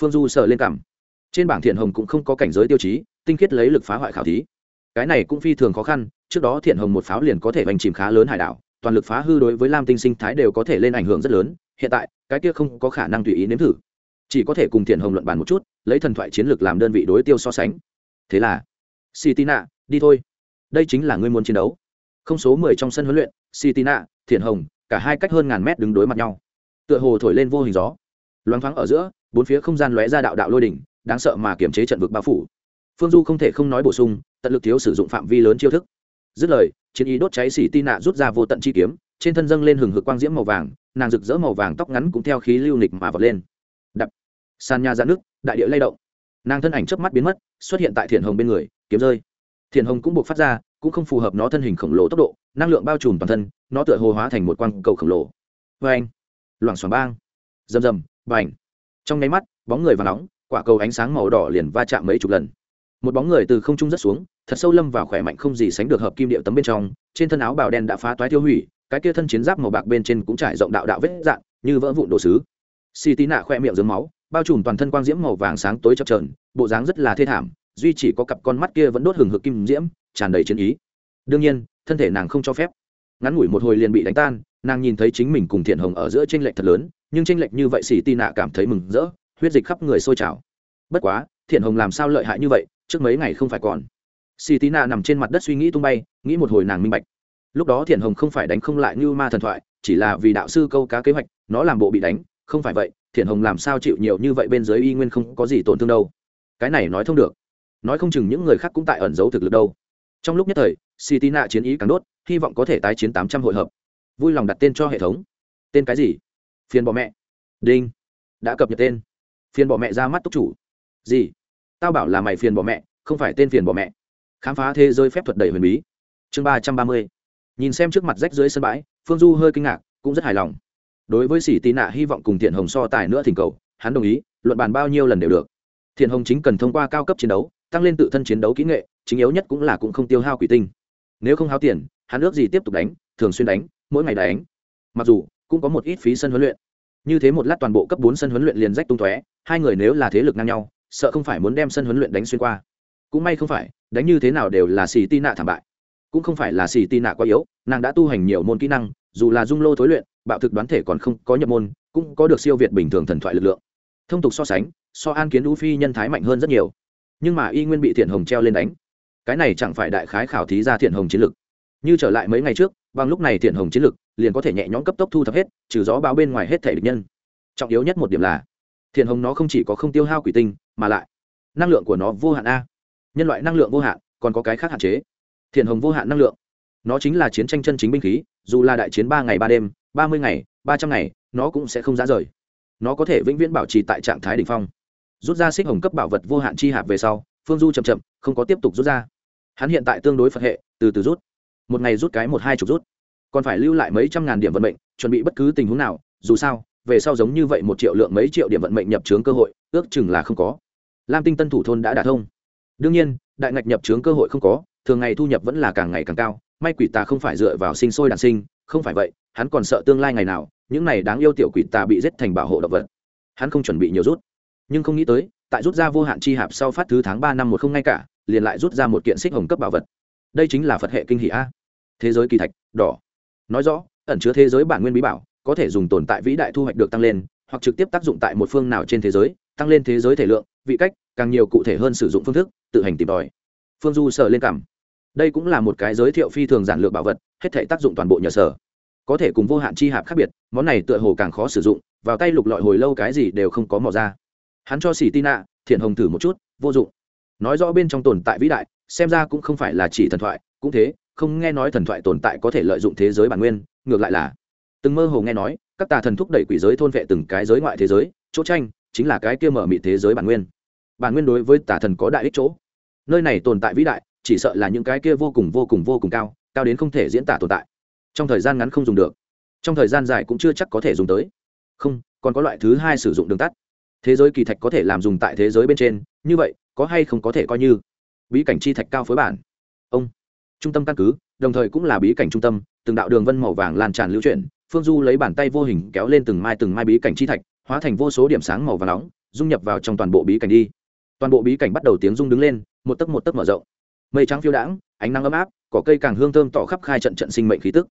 phương du sợ lên cảm trên bảng thiện hồng cũng không có cảnh giới tiêu chí, tinh khiết lấy lực phá hoại khảo thí. Cái này cũng phi thường khó khăn, trước đó thiện hồng một pháo liền có thể bành chìm khá lớn hải đảo, toàn lực phá hư đối với lam tinh sinh thái đều có thể lên ảnh hưởng rất lớn, hiện tại, cái kia không có khả năng tùy ý nếm thử. Chỉ có thể cùng thiện hồng luận bàn một chút, lấy thần thoại chiến lược làm đơn vị đối tiêu so sánh. Thế là, sitina, đi thôi. Đây chính là ngươi muốn chiến đấu. Không số mười trong sân huấn luyện, sitina, thiện hồng, cả hai cách hơn ngàn mét đứng đối mặt nhau. Tựa hồ thổi lên vô hình gió. Loáng thoáng ở giữa, bốn phía không gian lóe ra đạo đạo lôi đỉnh đáng sợ mà kiểm chế trận vực bao phủ. Phương du không thể không nói bổ sung, tận lực thiếu sử dụng phạm vi lớn chiêu thức. Dứt lời, chiến ý đốt cháy xỉ tin nạ rút ra vô tận chi kiếm, trên thân dâng lên hừng hực quang diễm màu vàng, nàng rực rỡ màu vàng tóc ngắn cũng theo khí lưu nịch mà vọt lên. Đập. Sàn nhà ra nước đại địa lay động. Nàng thân ảnh chớp mắt biến mất, xuất hiện tại thiền hồng bên người, kiếm rơi. Thiền hồng cũng buộc phát ra, cũng không phù hợp nó thân hình khổng lồ tốc độ, năng lượng bao trùm toàn thân, nó tựa hồ hóa thành một quang cầu khổng lồ. Vê anh loảng xoảng bang. Rầm rầm, bành. Trong nháy mắt, bóng người và nóng quả cầu ánh sáng màu đỏ liền va chạm mấy chục lần. Một bóng người từ không trung rất xuống, thật sâu lâm vào khỏe mạnh không gì sánh được hợp kim điệu tấm bên trong, trên thân áo bào đen đã phá toái tiêu hủy, cái kia thân chiến giáp màu bạc bên trên cũng trải rộng đạo đạo vết dạn như vỡ vụn đồ sứ. Xì tí nạ khoe miệng dưới máu, bao trùm toàn thân quang diễm màu vàng sáng tối chập trờn bộ dáng rất là thê thảm, duy chỉ có cặp con mắt kia vẫn đốt hừng hực kim diễm, tràn đầy chiến ý. Đương nhiên, thân thể nàng không cho phép. Ngắn ngủi một hồi liền bị đánh tan, nàng nhìn thấy chính mình cùng thiện hồng ở giữa tranh lệch thật lớn, nhưng tranh lệch như vậy xì tì nạ cảm thấy mừng rỡ huyết dịch khắp người sôi trào. Bất quá, thiện hồng làm sao lợi hại như vậy, trước mấy ngày không phải còn. Xì tí nạ nằm trên mặt đất suy nghĩ tung bay, nghĩ một hồi nàng minh bạch. Lúc đó thiện hồng không phải đánh không lại như ma thần thoại, chỉ là vì đạo sư câu cá kế hoạch, nó làm bộ bị đánh, không phải vậy, thiện hồng làm sao chịu nhiều như vậy bên dưới y nguyên không có gì tổn thương đâu. Cái này nói thông được. Nói không chừng những người khác cũng tại ẩn giấu thực lực đâu. Trong lúc nhất thời, xì tí nạ chiến ý càng đốt, hy vọng có thể tái chiến tám trăm hội hợp. Vui lòng đặt tên cho hệ thống. Tên cái gì? Phiền bọ mẹ. Đinh. Đã cập nhật tên phiền bỏ mẹ ra mắt túc chủ. Gì? Tao bảo là mày phiền bỏ mẹ, không phải tên phiền bỏ mẹ. Khám phá thế giới phép thuật đầy huyền bí. Chương ba trăm ba mươi. Nhìn xem trước mặt rách dưới sân bãi, phương du hơi kinh ngạc, cũng rất hài lòng. Đối với sĩ tị nạ hy vọng cùng thiện hồng so tài nữa thỉnh cầu, hắn đồng ý, luận bàn bao nhiêu lần đều được. Thiện hồng chính cần thông qua cao cấp chiến đấu, tăng lên tự thân chiến đấu kỹ nghệ, chính yếu nhất cũng là cũng không tiêu hao quỷ tinh. Nếu không hao tiền, hắn ước gì tiếp tục đánh, thường xuyên đánh, mỗi ngày đánh. Mặc dù, cũng có một ít phí sân huấn luyện như thế một lát toàn bộ cấp bốn sân huấn luyện liền rách tung tóe, hai người nếu là thế lực ngang nhau, sợ không phải muốn đem sân huấn luyện đánh xuyên qua. Cũng may không phải, đánh như thế nào đều là xì tin nạ thảm bại. Cũng không phải là xì tin nạ quá yếu, nàng đã tu hành nhiều môn kỹ năng, dù là dung lô thối luyện, bạo thực đoán thể còn không có nhập môn, cũng có được siêu việt bình thường thần thoại lực lượng. Thông tục so sánh, so an kiến đũ phi nhân thái mạnh hơn rất nhiều. Nhưng mà y nguyên bị thiện hồng treo lên đánh. Cái này chẳng phải đại khái khảo thí ra thiện hồng chiến lực. Như trở lại mấy ngày trước, bằng lúc này thiện hồng chiến lực liền có thể nhẹ nhõm cấp tốc thu thập hết, trừ gió báo bên ngoài hết thể địch nhân. Trọng yếu nhất một điểm là, thiền hồng nó không chỉ có không tiêu hao quỷ tinh, mà lại năng lượng của nó vô hạn a. Nhân loại năng lượng vô hạn, còn có cái khác hạn chế. Thiền hồng vô hạn năng lượng. Nó chính là chiến tranh chân chính binh khí, dù là đại chiến ba ngày ba đêm, ba mươi ngày, ba trăm ngày, nó cũng sẽ không ra rời. Nó có thể vĩnh viễn bảo trì tại trạng thái đ ỉ n h phong. Rút ra xích hồng cấp bảo vật vô hạn chi hạp về sau, phương du chậm chậm, không có tiếp tục rút ra. Hắn hiện tại tương đối phật hệ, từ từ rút. Một ngày rút cái một hai chục rút còn phải lưu lại mấy trăm ngàn điểm vận mệnh, chuẩn bị bất cứ tình huống nào, dù sao, về sau giống như vậy một triệu lượng mấy triệu điểm vận mệnh nhập trướng cơ hội, ước chừng là không có. Lam tinh tân thủ thôn đã đả thông. Đương nhiên, đại ngạch nhập trướng cơ hội không có, thường ngày thu nhập vẫn là càng ngày càng cao, may quỷ tà không phải dựa vào sinh sôi đàn sinh, không phải vậy, hắn còn sợ tương lai ngày nào, những này đáng yêu tiểu quỷ tà bị giết thành bảo hộ động vật. Hắn không chuẩn bị nhiều rút. Nhưng không nghĩ tới, tại rút ra vô hạn chi hạp sau phát thứ tháng ba năm một không ngay cả, liền lại rút ra một kiện xích hồng cấp bảo vật. Đây chính là phật hệ kinh hỷ a. Thế giới kỳ thạch, đỏ nói rõ, ẩn chứa thế giới bản nguyên bí bảo, có thể dùng tồn tại vĩ đại thu hoạch được tăng lên, hoặc trực tiếp tác dụng tại một phương nào trên thế giới, tăng lên thế giới thể lượng, vị cách, càng nhiều cụ thể hơn sử dụng phương thức, tự hành tìm tòi. Phương du sợ lên cảm đây cũng là một cái giới thiệu phi thường giản lược bảo vật, hết thể tác dụng toàn bộ nhờ sở. Có thể cùng vô hạn chi hạp khác biệt, món này tựa hồ càng khó sử dụng, vào tay lục lọi hồi lâu cái gì đều không có mỏ ra. Hắn cho xỉ tina thiện hồng thử một chút, vô dụng. Nói rõ bên trong tồn tại vĩ đại, xem ra cũng không phải là chỉ thần thoại, cũng thế không nghe nói thần thoại tồn tại có thể lợi dụng thế giới bản nguyên, ngược lại là, từng mơ hồ nghe nói, các tà thần thúc đẩy quỷ giới thôn vệ từng cái giới ngoại thế giới, chỗ tranh chính là cái kia mở mị thế giới bản nguyên. Bản nguyên đối với tà thần có đại ích chỗ. Nơi này tồn tại vĩ đại, chỉ sợ là những cái kia vô cùng vô cùng vô cùng cao cao đến không thể diễn tả tồn tại. Trong thời gian ngắn không dùng được. Trong thời gian dài cũng chưa chắc có thể dùng tới. Không, còn có loại thứ hai sử dụng đường tắt. Thế giới kỳ thạch có thể làm dùng tại thế giới bên trên, như vậy, có hay không có thể coi như. Bí cảnh chi thạch cao phối bản. Ông trung tâm căn cứ, đồng thời cũng là bí cảnh trung tâm, từng đạo đường vân màu vàng lan tràn lưu chuyển, phương du lấy bàn tay vô hình kéo lên từng mai từng mai bí cảnh chi thạch, hóa thành vô số điểm sáng màu và nóng, dung nhập vào trong toàn bộ bí cảnh đi. Toàn bộ bí cảnh bắt đầu tiếng rung đứng lên, một tấc một tấc mở rộng. Mây trắng phiêu đãng, ánh nắng ấm áp, cỏ cây càng hương thơm tỏ khắp khai trận trận sinh mệnh khí tức.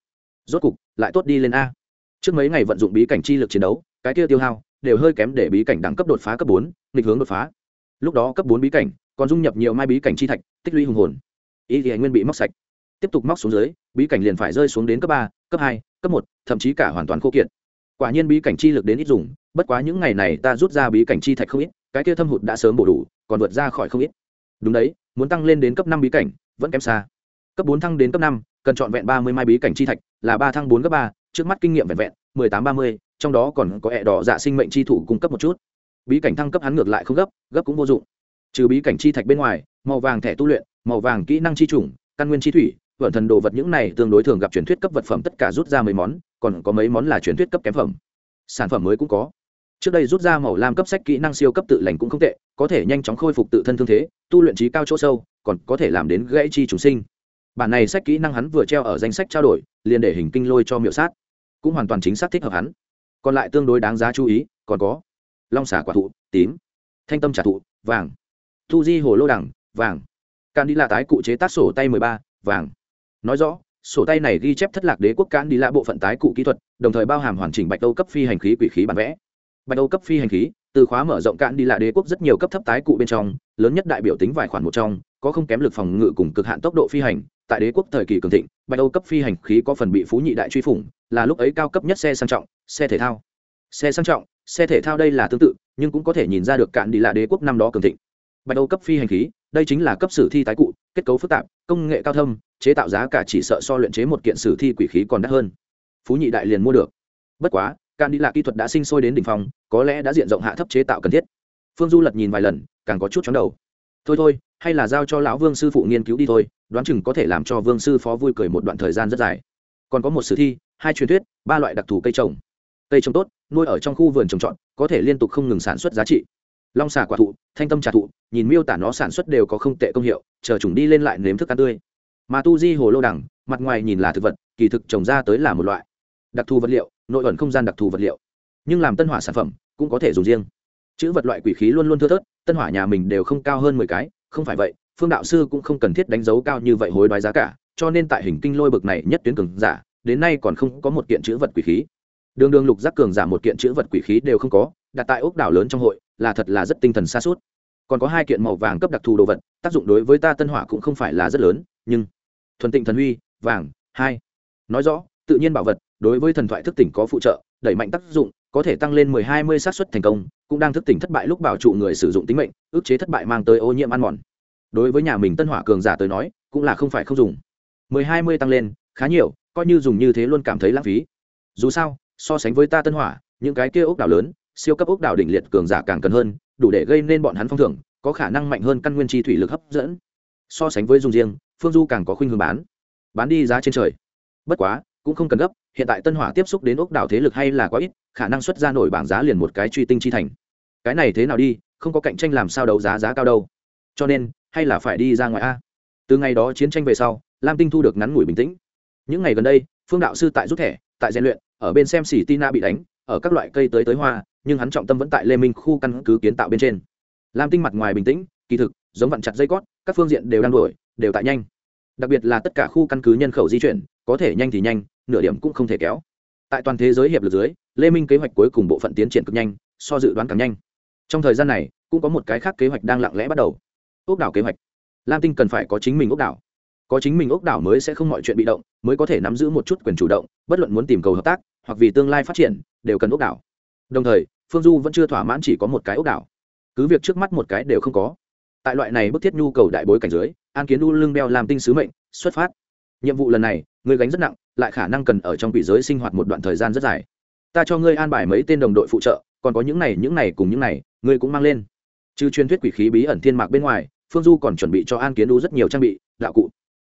Rốt cục, lại tốt đi lên a. Trước mấy ngày vận dụng bí cảnh chi lực chiến đấu, cái kia tiêu hao đều hơi kém để bí cảnh đẳng cấp đột phá cấp bốn, nghịch hướng đột phá. Lúc đó cấp bốn bí cảnh còn dung nhập nhiều mai bí cảnh chi thạch, tích lũy hùng hồn ý thì nguyên bị móc sạch. Tiếp tục móc xuống dưới, bí cảnh liền phải rơi xuống đến cấp ba, cấp hai, cấp một, thậm chí cả hoàn toàn khô kiệt. Quả nhiên bí cảnh chi lực đến ít dùng, bất quá những ngày này ta rút ra bí cảnh chi thạch không ít, cái kia thâm hụt đã sớm bổ đủ, còn vượt ra khỏi không ít. Đúng đấy, muốn tăng lên đến cấp năm bí cảnh, vẫn kém xa. Cấp bốn thăng đến cấp năm, cần chọn vẹn ba mươi mai bí cảnh chi thạch, là ba thăng bốn cấp ba, trước mắt kinh nghiệm vẹn vẹn, mười tám ba mươi, trong đó còn có hẹ đỏ dạ sinh mệnh chi thủ cung cấp một chút. Bí cảnh thăng cấp hắn ngược lại không gấp gấp cũng vô dụng. Trừ bí cảnh chi thạch bên ngoài, màu vàng thẻ tu luyện màu vàng kỹ năng chi chủng, căn nguyên chi thủy, vận thần đồ vật những này tương đối thường gặp truyền thuyết cấp vật phẩm tất cả rút ra mấy món, còn có mấy món là truyền thuyết cấp kém phẩm. Sản phẩm mới cũng có. Trước đây rút ra màu lam cấp sách kỹ năng siêu cấp tự lành cũng không tệ, có thể nhanh chóng khôi phục tự thân thương thế, tu luyện trí cao chỗ sâu, còn có thể làm đến gãy chi trùng sinh. Bản này sách kỹ năng hắn vừa treo ở danh sách trao đổi, liền để hình kinh lôi cho miệu sát. Cũng hoàn toàn chính xác thích hợp hắn. Còn lại tương đối đáng giá chú ý, còn có long xả quả thụ, tím, thanh tâm trả thụ, vàng, thu di hồ lô đẳng vàng can đi là tái cụ chế tác sổ tay mười ba, vàng. Nói rõ, sổ tay này ghi chép thất lạc đế quốc can đi là bộ phận tái cụ kỹ thuật, đồng thời bao hàm hoàn chỉnh bạch âu cấp phi hành khí, quỷ khí bản vẽ. Bạch âu cấp phi hành khí, từ khóa mở rộng cạn đi là đế quốc rất nhiều cấp thấp tái cụ bên trong, lớn nhất đại biểu tính vài khoản một trong, có không kém lực phòng ngự cùng cực hạn tốc độ phi hành. Tại đế quốc thời kỳ cường thịnh, bạch âu cấp phi hành khí có phần bị phú nhị đại truy phủng, là lúc ấy cao cấp nhất xe sang trọng, xe thể thao. Xe sang trọng, xe thể thao đây là tương tự, nhưng cũng có thể nhìn ra được cạn đi là đế quốc năm đó cường thịnh bạch âu cấp phi hành khí, đây chính là cấp sử thi tái cụ, kết cấu phức tạp, công nghệ cao thâm, chế tạo giá cả chỉ sợ so luyện chế một kiện sử thi quỷ khí còn đắt hơn. Phú nhị đại liền mua được. Bất quá can đi là kỹ thuật đã sinh sôi đến đỉnh phong, có lẽ đã diện rộng hạ thấp chế tạo cần thiết. Phương du lật nhìn vài lần, càng có chút chóng đầu. Thôi thôi, hay là giao cho lão vương sư phụ nghiên cứu đi thôi, đoán chừng có thể làm cho vương sư phó vui cười một đoạn thời gian rất dài. Còn có một sử thi, hai truyền thuyết, ba loại đặc thù cây trồng. Cây trồng tốt, nuôi ở trong khu vườn trồng trọt, có thể liên tục không ngừng sản xuất giá trị long xà quả thụ, thanh tâm trà thụ, nhìn miêu tả nó sản xuất đều có không tệ công hiệu, chờ chúng đi lên lại nếm thức ăn tươi. Mà tu di hồ lô đẳng mặt ngoài nhìn là thực vật, kỳ thực trồng ra tới là một loại đặc thù vật liệu, nội ẩn không gian đặc thù vật liệu. Nhưng làm tân hỏa sản phẩm, cũng có thể dùng riêng. Chữ vật loại quỷ khí luôn luôn thưa thớt, tân hỏa nhà mình đều không cao hơn mười cái, không phải vậy, phương đạo sư cũng không cần thiết đánh dấu cao như vậy hối đoái giá cả, cho nên tại hình kinh lôi bực này nhất tuyến cường giả, đến nay còn không có một kiện chữ vật quỷ khí. Đường đường lục giác cường giả một kiện chữ vật quỷ khí đều không có, đặt tại ốc đảo lớn trong hội là thật là rất tinh thần xa suốt. Còn có hai kiện màu vàng cấp đặc thù đồ vật, tác dụng đối với ta tân hỏa cũng không phải là rất lớn, nhưng thuần tịnh thần huy, vàng, hai. Nói rõ, tự nhiên bảo vật, đối với thần thoại thức tỉnh có phụ trợ, đẩy mạnh tác dụng, có thể tăng lên mười hai mươi xác suất thành công, cũng đang thức tỉnh thất bại lúc bảo trụ người sử dụng tính mệnh ước chế thất bại mang tới ô nhiễm ăn mòn. Đối với nhà mình tân hỏa cường giả tới nói, cũng là không phải không dùng. mười hai mươi tăng lên, khá nhiều, coi như dùng như thế luôn cảm thấy lãng phí. Dù sao, so sánh với ta tân hỏa, những cái kia ốc đảo lớn siêu cấp ốc đảo đỉnh liệt cường giả càng cần hơn, đủ để gây nên bọn hắn phong thưởng, có khả năng mạnh hơn căn nguyên chi thủy lực hấp dẫn. So sánh với dùng riêng phương du càng có khuynh hướng bán bán đi giá trên trời. Bất quá, cũng không cần gấp, hiện tại tân hỏa tiếp xúc đến ốc đảo thế lực hay là quá ít, khả năng xuất ra nổi bảng giá liền một cái truy tinh chi thành. Cái này thế nào đi, không có cạnh tranh làm sao đấu giá giá cao đâu. Cho nên, hay là phải đi ra ngoài a. Từ ngày đó chiến tranh về sau, lam tinh thu được ngắn ngủi bình tĩnh. Những ngày gần đây, phương đạo sư tại rút thẻ, tại rèn luyện, ở bên xem xỉ tina bị đánh, ở các loại cây tới tới hoa nhưng hắn trọng tâm vẫn tại lê minh khu căn cứ kiến tạo bên trên. Lam tinh mặt ngoài bình tĩnh, kỳ thực, giống vặn chặt dây cót, các phương diện đều đang đổi đều tại nhanh. Đặc biệt là tất cả khu căn cứ nhân khẩu di chuyển, có thể nhanh thì nhanh, nửa điểm cũng không thể kéo. Tại toàn thế giới hiệp lực dưới, lê minh kế hoạch cuối cùng bộ phận tiến triển cực nhanh, so dự đoán càng nhanh. Trong thời gian này, cũng có một cái khác kế hoạch đang lặng lẽ bắt đầu. Ốc đảo kế hoạch. Lam tinh cần phải có chính mình ốc đảo. Có chính mình ốc đảo mới sẽ không mọi chuyện bị động, mới có thể nắm giữ một chút quyền chủ động, bất luận muốn tìm cầu hợp tác, hoặc vì tương lai phát triển, đều cần ốc đảo. Đồng thời phương du vẫn chưa thỏa mãn chỉ có một cái ốc đảo. Cứ việc trước mắt một cái đều không có. Tại loại này bức thiết nhu cầu đại bối cảnh dưới, an kiến u lưng đeo làm tinh sứ mệnh, xuất phát. Nhiệm vụ lần này, người gánh rất nặng, lại khả năng cần ở trong quỷ giới sinh hoạt một đoạn thời gian rất dài. Ta cho ngươi an bài mấy tên đồng đội phụ trợ, còn có những này những này cùng những này, ngươi cũng mang lên. Trừ truyền thuyết quỷ khí bí ẩn thiên mạc bên ngoài, phương du còn chuẩn bị cho an kiến u rất nhiều trang bị, đạo cụ.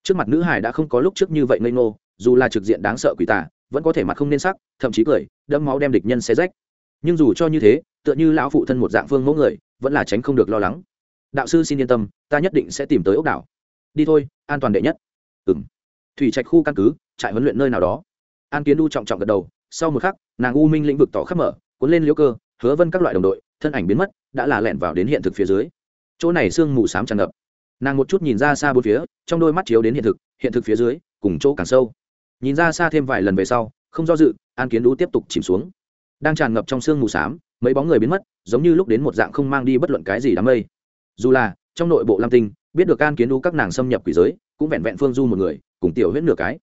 Trước mặt nữ hải đã không có lúc trước như vậy ngây ngô, dù là trực diện đáng sợ quỷ tà, vẫn có thể mặt không nên sắc, thậm chí cười, đẫm máu đem địch nhân xé rách nhưng dù cho như thế, tựa như lão phụ thân một dạng phương mẫu người, vẫn là tránh không được lo lắng. Đạo sư xin yên tâm, ta nhất định sẽ tìm tới ốc đảo. Đi thôi, an toàn đệ nhất. Ừ m thủy trạch khu căn cứ, trại huấn luyện nơi nào đó. An kiến đu trọng trọng gật đầu, sau một khắc, nàng u minh lĩnh vực tỏ khắp mở, cuốn lên liễu cơ, hứa vân các loại đồng đội, thân ảnh biến mất, đã là lẹn vào đến hiện thực phía dưới. Chỗ này sương mù sám tràn ngập. Nàng một chút nhìn ra xa bốn phía, trong đôi mắt chiếu đến hiện thực hiện thực phía dưới, cùng chỗ càng sâu. Nhìn ra xa thêm vài lần về sau, không do dự, an kiến đu tiếp tục chìm xuống đang tràn ngập trong sương mù s á m mấy bóng người biến mất, giống như lúc đến một dạng không mang đi bất luận cái gì đám mây. Dù là, trong nội bộ lam tinh, biết được an kiến đu các nàng xâm nhập quỷ giới, cũng vẹn vẹn phương du một người, cùng tiểu huyết nửa cái.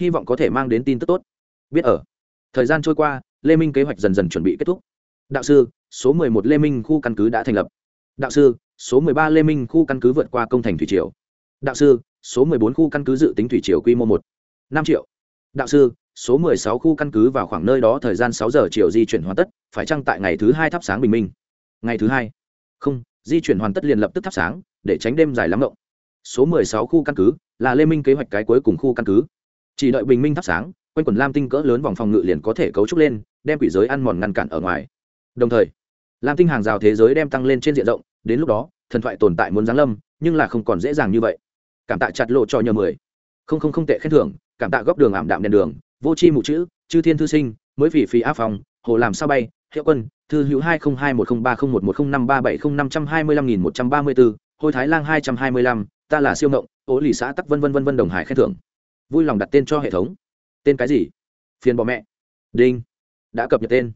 Hy vọng có thể mang đến tin tức tốt. Biết ở. Thời gian trôi qua, lê minh kế hoạch dần dần chuẩn bị kết thúc. Đạo sư, số mười một lê minh khu căn cứ đã thành lập. Đạo sư, số mười ba lê minh khu căn cứ vượt qua công thành thủy triều. Đạo sư, số mười bốn khu căn cứ dự tính thủy triều quy mô một. năm triệu. Đạo sư số mười sáu khu căn cứ vào khoảng nơi đó thời gian sáu giờ chiều di chuyển hoàn tất, phải chăng tại ngày thứ hai thắp sáng bình minh? Ngày thứ hai? Không, di chuyển hoàn tất liền lập tức thắp sáng, để tránh đêm dài lắm rộng số mười sáu khu căn cứ là lê minh kế hoạch cái cuối cùng khu căn cứ. Chỉ đợi bình minh thắp sáng, quanh quần lam tinh cỡ lớn vòng phòng ngự liền có thể cấu trúc lên, đem quỷ giới ăn mòn ngăn cản ở ngoài. Đồng thời, lam tinh hàng rào thế giới đem tăng lên trên diện rộng, đến lúc đó, thần thoại tồn tại muốn giáng lâm, nhưng là không còn dễ dàng như vậy. Cảm tạ chặt lộ cho nhờ mười. Không không không tệ khen thưởng, cảm tạ góc đường ảm đạm đèn đường vô c h i mụ chữ, chư thiên thư sinh, mới phỉ phỉ áp phòng hồ làm sao bay, hiệu quân, thư hữu hai không hai một không ba không một một không năm ba bảy không năm trăm hai mươi lăm nghìn một trăm ba mươi bốn, hôi thái Lang hai trăm hai mươi lăm, ta là siêu ngộng ố lì xã tắc vân vân vân vân đồng hải khen thưởng. Vui lòng đặt tên cho hệ thống. Tên cái gì? Phiền bỏ mẹ. Đinh. Đã cập nhật tên.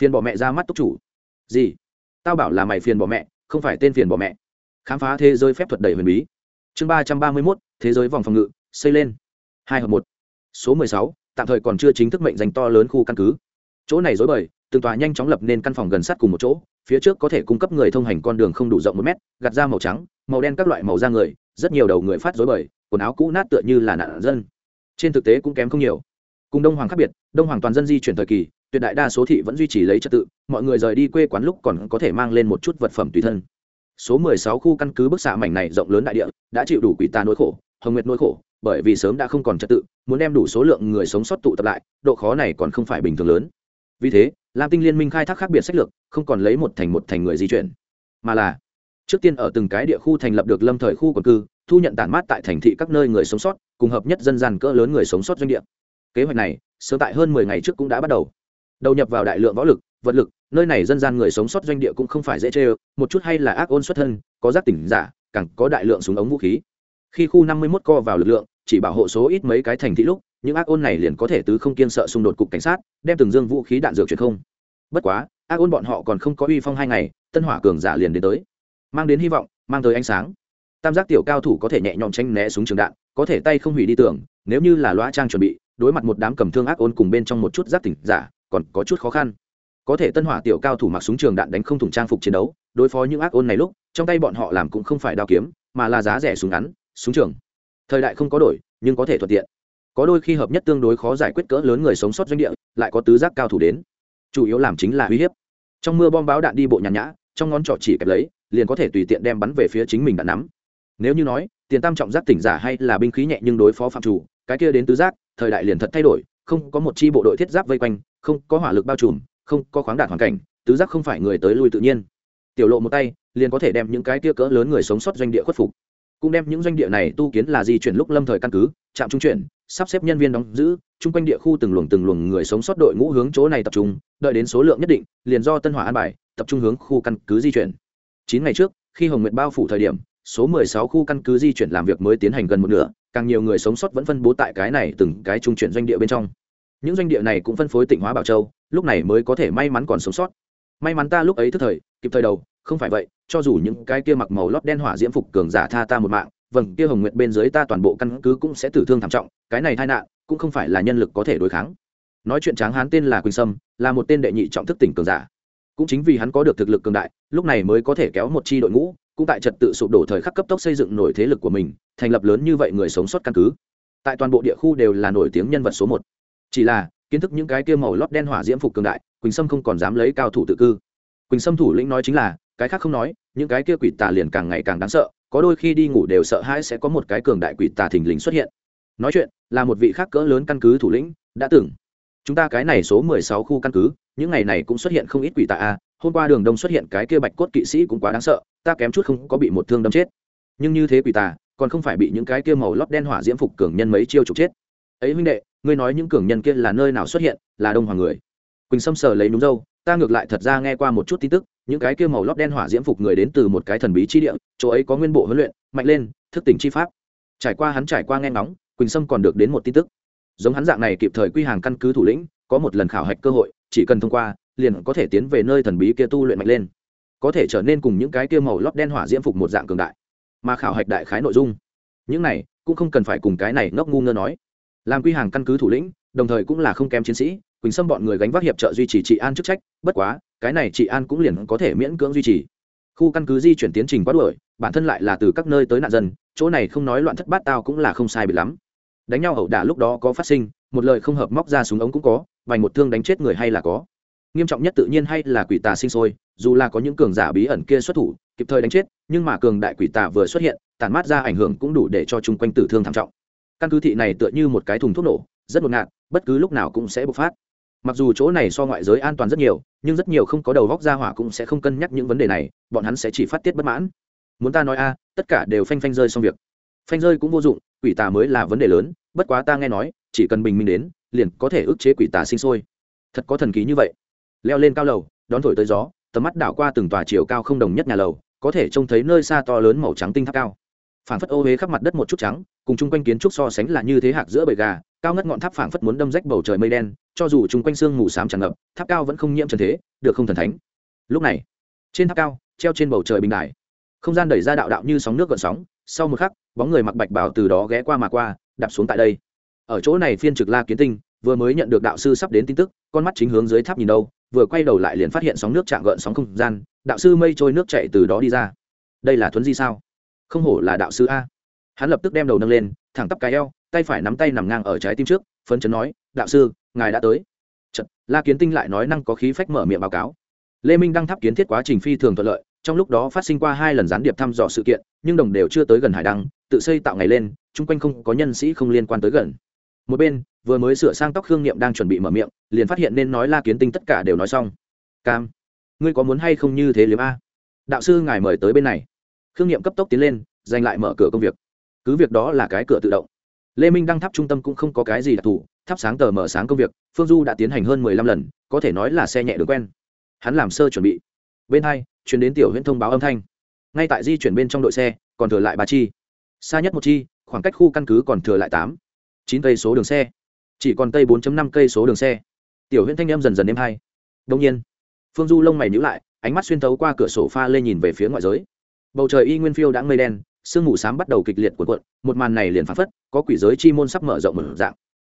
Phiền bỏ mẹ ra mắt túc chủ. Gì? Tao bảo là mày phiền bỏ mẹ, không phải tên phiền bỏ mẹ. Khám phá thế giới phép thuật đầy huyền bí. Chương ba trăm ba mươi mốt, thế giới vòng phòng ngự, xây lên. Hai hợp một. Số mười sáu tạm thời còn chưa chính thức mệnh danh to lớn khu căn cứ. Chỗ này dối bời, từng tòa nhanh chóng lập nên căn phòng gần sát cùng một chỗ, phía trước có thể cung cấp người thông hành con đường không đủ rộng một mét, gạt ra màu trắng, màu đen các loại màu da người, rất nhiều đầu người phát dối bời, quần áo cũ nát tựa như là nạn dân. Trên thực tế cũng kém không nhiều. Cùng đông hoàng khác biệt, đông hoàng toàn dân di chuyển thời kỳ, tuyệt đại đa số thị vẫn duy trì lấy trật tự, mọi người rời đi quê quán lúc còn có thể mang lên một chút vật phẩm tùy thân. Số 16 khu căn cứ bức xạ mảnh này rộng lớn đại địa, đã chịu đủ quỷ tà nỗi khổ, hồng nguyệt nỗi khổ bởi vì sớm đã không còn trật tự, muốn đem đủ số lượng người sống sót tụ tập lại, độ khó này còn không phải bình thường lớn. Vì thế, lam tinh liên minh khai thác khác biệt sách lược, không còn lấy một thành một thành người di chuyển, mà là trước tiên ở từng cái địa khu thành lập được lâm thời khu quần cư, thu nhận tản mát tại thành thị các nơi người sống sót, cùng hợp nhất dân gian cỡ lớn người sống sót doanh địa. Kế hoạch này, sớm tại hơn mười ngày trước cũng đã bắt đầu. Đầu nhập vào đại lượng võ lực, vật lực, nơi này dân gian người sống sót doanh địa cũng không phải dễ chê một chút hay là ác ôn xuất thân, có giác tỉnh giả, càng có đại lượng súng ống vũ khí khi khu năm mươi 51 co vào lực lượng, chỉ bảo hộ số ít mấy cái thành thị lúc, những ác ôn này liền có thể tứ không kiên sợ xung đột cục cảnh sát, đem từng dương vũ khí đạn dược chuyển không. Bất quá, ác ôn bọn họ còn không có uy phong hai ngày, tân hỏa cường giả liền đến tới. Mang đến hy vọng, mang tới ánh sáng. Tam giác tiểu cao thủ có thể nhẹ nhõm tranh né súng trường đạn, có thể tay không hủy đi tưởng nếu như là loa trang chuẩn bị, đối mặt một đám cầm thương ác ôn cùng bên trong một chút giác tỉnh giả, còn có chút khó khăn. Có thể tân hỏa tiểu cao thủ mặc súng trường đạn đánh không thủng trang phục chiến đấu, đối phó những ác ôn này lúc, trong tay bọn họ làm cũng không phải đao kiếm, mà là giá rẻ súng ngắn súng trường. Thời đại không có đổi, nhưng có thể thuận tiện. Có đôi khi hợp nhất tương đối khó giải quyết cỡ lớn người sống sót doanh địa, lại có tứ giác cao thủ đến. Chủ yếu làm chính là uy hiếp. Trong mưa bom báo đạn đi bộ nhàn nhã, trong ngón trỏ chỉ kẹp lấy, liền có thể tùy tiện đem bắn về phía chính mình đạn nắm. Nếu như nói, tiền tam trọng giác tỉnh giả hay là binh khí nhẹ nhưng đối phó phạm chủ, cái kia đến tứ giác, thời đại liền thật thay đổi, không có một chi bộ đội thiết giáp vây quanh, không có hỏa lực bao trùm, không có khoáng đạn hoàn cảnh, tứ giác không phải người tới lui tự nhiên. Tiểu lộ một tay, liền có thể đem những cái kia cỡ lớn người sống sót doanh địa khuất phục cũng đem những doanh địa này tu kiến là di chuyển lúc lâm thời căn cứ, trạm trung chuyển, sắp xếp nhân viên đóng giữ, chung quanh địa khu từng luồng từng luồng người sống sót đội ngũ hướng chỗ này tập trung, đợi đến số lượng nhất định, liền do tân hỏa an bài, tập trung hướng khu căn cứ di chuyển. Chín ngày trước, khi hồng nguyện bao phủ thời điểm, số 16 khu căn cứ di chuyển làm việc mới tiến hành gần một nửa, càng nhiều người sống sót vẫn phân bố tại cái này từng cái trung chuyển doanh địa bên trong. Những doanh địa này cũng phân phối tỉnh hóa bảo châu, lúc này mới có thể may mắn còn sống sót. May mắn ta lúc ấy thức thời, kịp thời đầu không phải vậy, cho dù những cái kia mặc màu lót đen hỏa diễm phục cường giả tha ta một mạng vâng kia hồng nguyện bên dưới ta toàn bộ căn cứ cũng sẽ tử thương thảm trọng, cái này tai nạn cũng không phải là nhân lực có thể đối kháng. Nói chuyện tráng hán tên là quỳnh sâm, là một tên đệ nhị trọng thức tỉnh cường giả. Cũng chính vì hắn có được thực lực cường đại, lúc này mới có thể kéo một chi đội ngũ, cũng tại trật tự sụp đổ thời khắc cấp tốc xây dựng nổi thế lực của mình, thành lập lớn như vậy người sống sót căn cứ. Tại toàn bộ địa khu đều là nổi tiếng nhân vật số một. Chỉ là, kiến thức những cái kia màu lót đen hỏa diễm phục cường đại, quỳnh sâm không còn dám lấy cao thủ tự cư. Quỳnh sâm thủ lĩnh nói chính là cái khác không nói, những cái kia quỷ tà liền càng ngày càng đáng sợ, có đôi khi đi ngủ đều sợ hãi sẽ có một cái cường đại quỷ tà thình lình xuất hiện. Nói chuyện, là một vị khác cỡ lớn căn cứ thủ lĩnh, đã từng. Chúng ta cái này số mười sáu khu căn cứ, những ngày này cũng xuất hiện không ít quỷ tà a, hôm qua đường đông xuất hiện cái kia bạch cốt kỵ sĩ cũng quá đáng sợ, ta kém chút không có bị một thương đâm chết. Nhưng như thế quỷ tà, còn không phải bị những cái kia màu lót đen hỏa diễm phục cường nhân mấy chiêu trục chết. Ấy huynh đệ, ngươi nói những cường nhân kia là nơi nào xuất hiện, là đông hoàng người? Quỳnh sâm sờ lấy núm dâu, ta ngược lại thật ra nghe qua một chút tin tức những cái kia màu lót đen hỏa diễm phục người đến từ một cái thần bí chi địa, chỗ ấy có nguyên bộ huấn luyện, mạnh lên, thức tỉnh chi pháp. Trải qua hắn trải qua nghe ngóng, quỳnh sâm còn được đến một tin tức. Giống hắn dạng này kịp thời quy hàng căn cứ thủ lĩnh, có một lần khảo hạch cơ hội, chỉ cần thông qua, liền có thể tiến về nơi thần bí kia tu luyện mạnh lên. Có thể trở nên cùng những cái kia màu lót đen hỏa diễm phục một dạng cường đại. Mà khảo hạch đại khái nội dung, những này cũng không cần phải cùng cái này ngốc ngu ngơ nói. Làm quy hàng căn cứ thủ lĩnh, đồng thời cũng là không kém chiến sĩ, quỳnh sâm bọn người gánh vác hiệp trợ duy trì trị an chức trách, bất quá cái này chị an cũng liền có thể miễn cưỡng duy trì. Khu căn cứ di chuyển tiến trình quá đuổi, bản thân lại là từ các nơi tới nạn dân, chỗ này không nói loạn thất bát tao cũng là không sai bị lắm. Đánh nhau ẩu đả lúc đó có phát sinh, một lời không hợp móc ra súng ống cũng có vành một thương đánh chết người hay là có. Nghiêm trọng nhất tự nhiên hay là quỷ tà sinh sôi, dù là có những cường giả bí ẩn kia xuất thủ, kịp thời đánh chết, nhưng mà cường đại quỷ tà vừa xuất hiện tàn mát ra ảnh hưởng cũng đủ để cho chung quanh tử thương thảm trọng. Căn cứ thị này tựa như một cái thùng thuốc nổ, rất ngột ngạt, bất cứ lúc nào cũng sẽ bộc phát mặc dù chỗ này so ngoại giới an toàn rất nhiều, nhưng rất nhiều không có đầu góc ra hỏa cũng sẽ không cân nhắc những vấn đề này, bọn hắn sẽ chỉ phát tiết bất mãn. Muốn ta nói a, tất cả đều phanh phanh rơi xong việc. Phanh rơi cũng vô dụng, quỷ tà mới là vấn đề lớn, bất quá ta nghe nói, chỉ cần bình minh đến, liền có thể ức chế quỷ tà sinh sôi. Thật có thần ký như vậy. Leo lên cao lầu, đón thổi tới gió, tầm mắt đảo qua từng tòa chiều cao không đồng nhất nhà lầu, có thể trông thấy nơi xa to lớn màu trắng tinh tháp cao. Phản phất ô huế khắp mặt đất một chút trắng cùng chung quanh kiến trúc so sánh là như thế hạc giữa bầy gà, cao ngất ngọn tháp phảng phất muốn đâm rách bầu trời mây đen, cho dù chung quanh sương mù s á m tràn ngập, tháp cao vẫn không nhiễm trần thế, được không thần thánh? Lúc này, trên tháp cao, treo trên bầu trời bình đài. Không gian đẩy ra đạo đạo như sóng nước gợn sóng, sau một khắc, bóng người mặc bạch bảo từ đó ghé qua mà qua, đạp xuống tại đây. Ở chỗ này phiên trực la kiến tinh, vừa mới nhận được đạo sư sắp đến tin tức, con mắt chính hướng dưới tháp nhìn đâu, vừa quay đầu lại liền phát hiện sóng nước chạm gợn sóng không gian, đạo sư mây trôi nước chạy từ đó đi ra. Đây là thuấn di sao? Không hổ là đạo sư a hắn lập tức đem đầu nâng lên thẳng tắp cái eo tay phải nắm tay nằm ngang ở trái tim trước phấn chấn nói đạo sư ngài đã tới. Chật, la kiến tinh lại nói năng có khí phách mở miệng báo cáo. Lê minh đăng tháp kiến thiết quá trình phi thường thuận lợi trong lúc đó phát sinh qua hai lần gián điệp thăm dò sự kiện nhưng đồng đều chưa tới gần hải đăng tự xây tạo ngày lên chung quanh không có nhân sĩ không liên quan tới gần. Một bên vừa mới sửa sang tóc khương niệm đang chuẩn bị mở miệng liền phát hiện nên nói la kiến tinh tất cả đều nói xong. Cam ngươi có muốn hay không như thế liếm a? Đạo sư ngài mời tới bên này. Khương niệm cấp tốc tiến lên giành lại mở cửa công việc cứ việc đó là cái cửa tự động. Lê minh đăng tháp trung tâm cũng không có cái gì đặc thù thắp sáng tờ mở sáng công việc, phương du đã tiến hành hơn mười lăm lần, có thể nói là xe nhẹ đường quen. Hắn làm sơ chuẩn bị. Bên hai, chuyển đến tiểu huyện thông báo âm thanh. Ngay tại di chuyển bên trong đội xe, còn thừa lại ba chi. Xa nhất một chi, khoảng cách khu căn cứ còn thừa lại tám, chín cây số đường xe. Chỉ còn tây 4 năm cây số đường xe. Tiểu huyện thanh em dần dần đêm hai. Đông nhiên, phương du lông mày nhữ lại, ánh mắt xuyên thấu qua cửa sổ pha lên nhìn về phía ngoại giới. Bầu trời y nguyên phiêu đã mây đen sương mù s bắt đầu kịch liệt cuộn cuộn, một màn này liền phán phất có quỷ giới chi môn sắp mở rộng một dạng.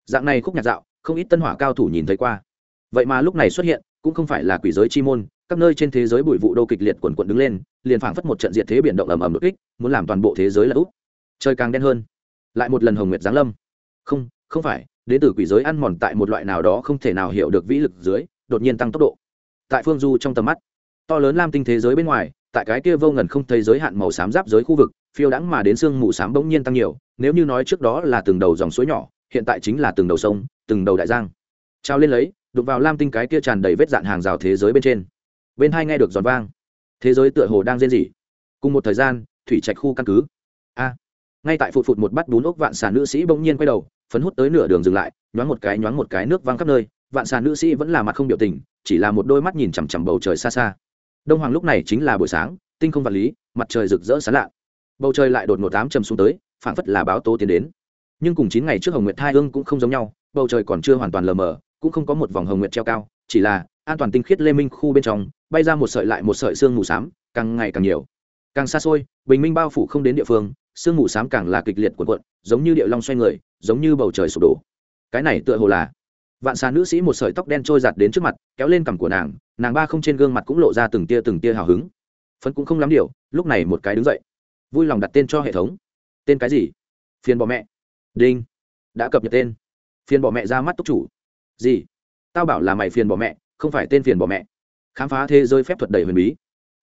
Dạng này khúc nhạc dạo, không ít tân hỏa cao thủ nhìn thấy qua. Vậy mà lúc này xuất hiện, cũng không phải là quỷ giới chi môn, các nơi trên thế giới bụi vụ đô kịch liệt quần quận đứng lên, liền phảng phất một trận diệt thế biển động ầm ầm đột kích, muốn làm toàn bộ thế giới là úp. Trời càng đen hơn. Lại một lần hồng nguyệt giáng lâm. Không không phải, đến từ quỷ giới ăn mòn tại một loại nào đó không thể nào hiểu được vĩ lực dưới, đột nhiên tăng tốc độ. Tại phương du trong tầm mắt, to lớn lam tinh thế giới bên ngoài, tại cái kia vô ngần không thấy giới hạn màu xám giáp giới khu vực phiêu đãng mà đến sương mù xám bỗng nhiên tăng nhiều, nếu như nói trước đó là từng đầu dòng suối nhỏ, hiện tại chính là từng đầu sông, từng đầu đại giang. Trao lên lấy đục vào lam tinh cái kia tràn đầy vết dạn hàng rào thế giới bên trên. Bên hai nghe được giòn vang. Thế giới tựa hồ đang rên rỉ. Cùng một thời gian, thủy trạch khu căn cứ. A. Ngay tại phụt phụt một bát bún ốc vạn xà nữ sĩ bỗng nhiên quay đầu, phấn hút tới nửa đường dừng lại, nhoáng một cái nhoáng một cái nước văng khắp nơi, vạn xà nữ sĩ vẫn là mặt không biểu tình, chỉ là một đôi mắt nhìn chằm chằm bầu trời xa xa. Đông hoàng lúc này chính là buổi sáng, tinh không vật lý, mặt trời rực rỡ sáng lạ bầu trời lại đột ngột tám chầm xuống tới, phảng phất là báo tố tiến đến. Nhưng cùng chín ngày trước hồng nguyệt hai ương cũng không giống nhau, bầu trời còn chưa hoàn toàn lờ mờ, cũng không có một vòng hồng nguyệt treo cao, chỉ là an toàn tinh khiết lê minh khu bên trong, bay ra một sợi lại một sợi sương mù xám, càng ngày càng nhiều. Càng xa xôi, bình minh bao phủ không đến địa phương, sương mù xám càng là kịch liệt cuộn cuộn, giống như địa long xoay người, giống như bầu trời sụp đổ. Cái này tựa hồ là vạn xà nữ sĩ một sợi tóc đen trôi giặt đến trước mặt, kéo lên cằm của nàng nàng ba không trên gương mặt cũng lộ ra từng tia từng tia hào hứng. Phấn cũng không lắm điều, lúc này một cái đứng dậy vui lòng đặt tên cho hệ thống. Tên cái gì? Phiền bỏ mẹ. Đinh. Đã cập nhật tên. Phiền bỏ mẹ ra mắt túc chủ. Gì? Tao bảo là mày phiền bỏ mẹ, không phải tên phiền bỏ mẹ. Khám phá thế giới phép thuật đầy huyền bí.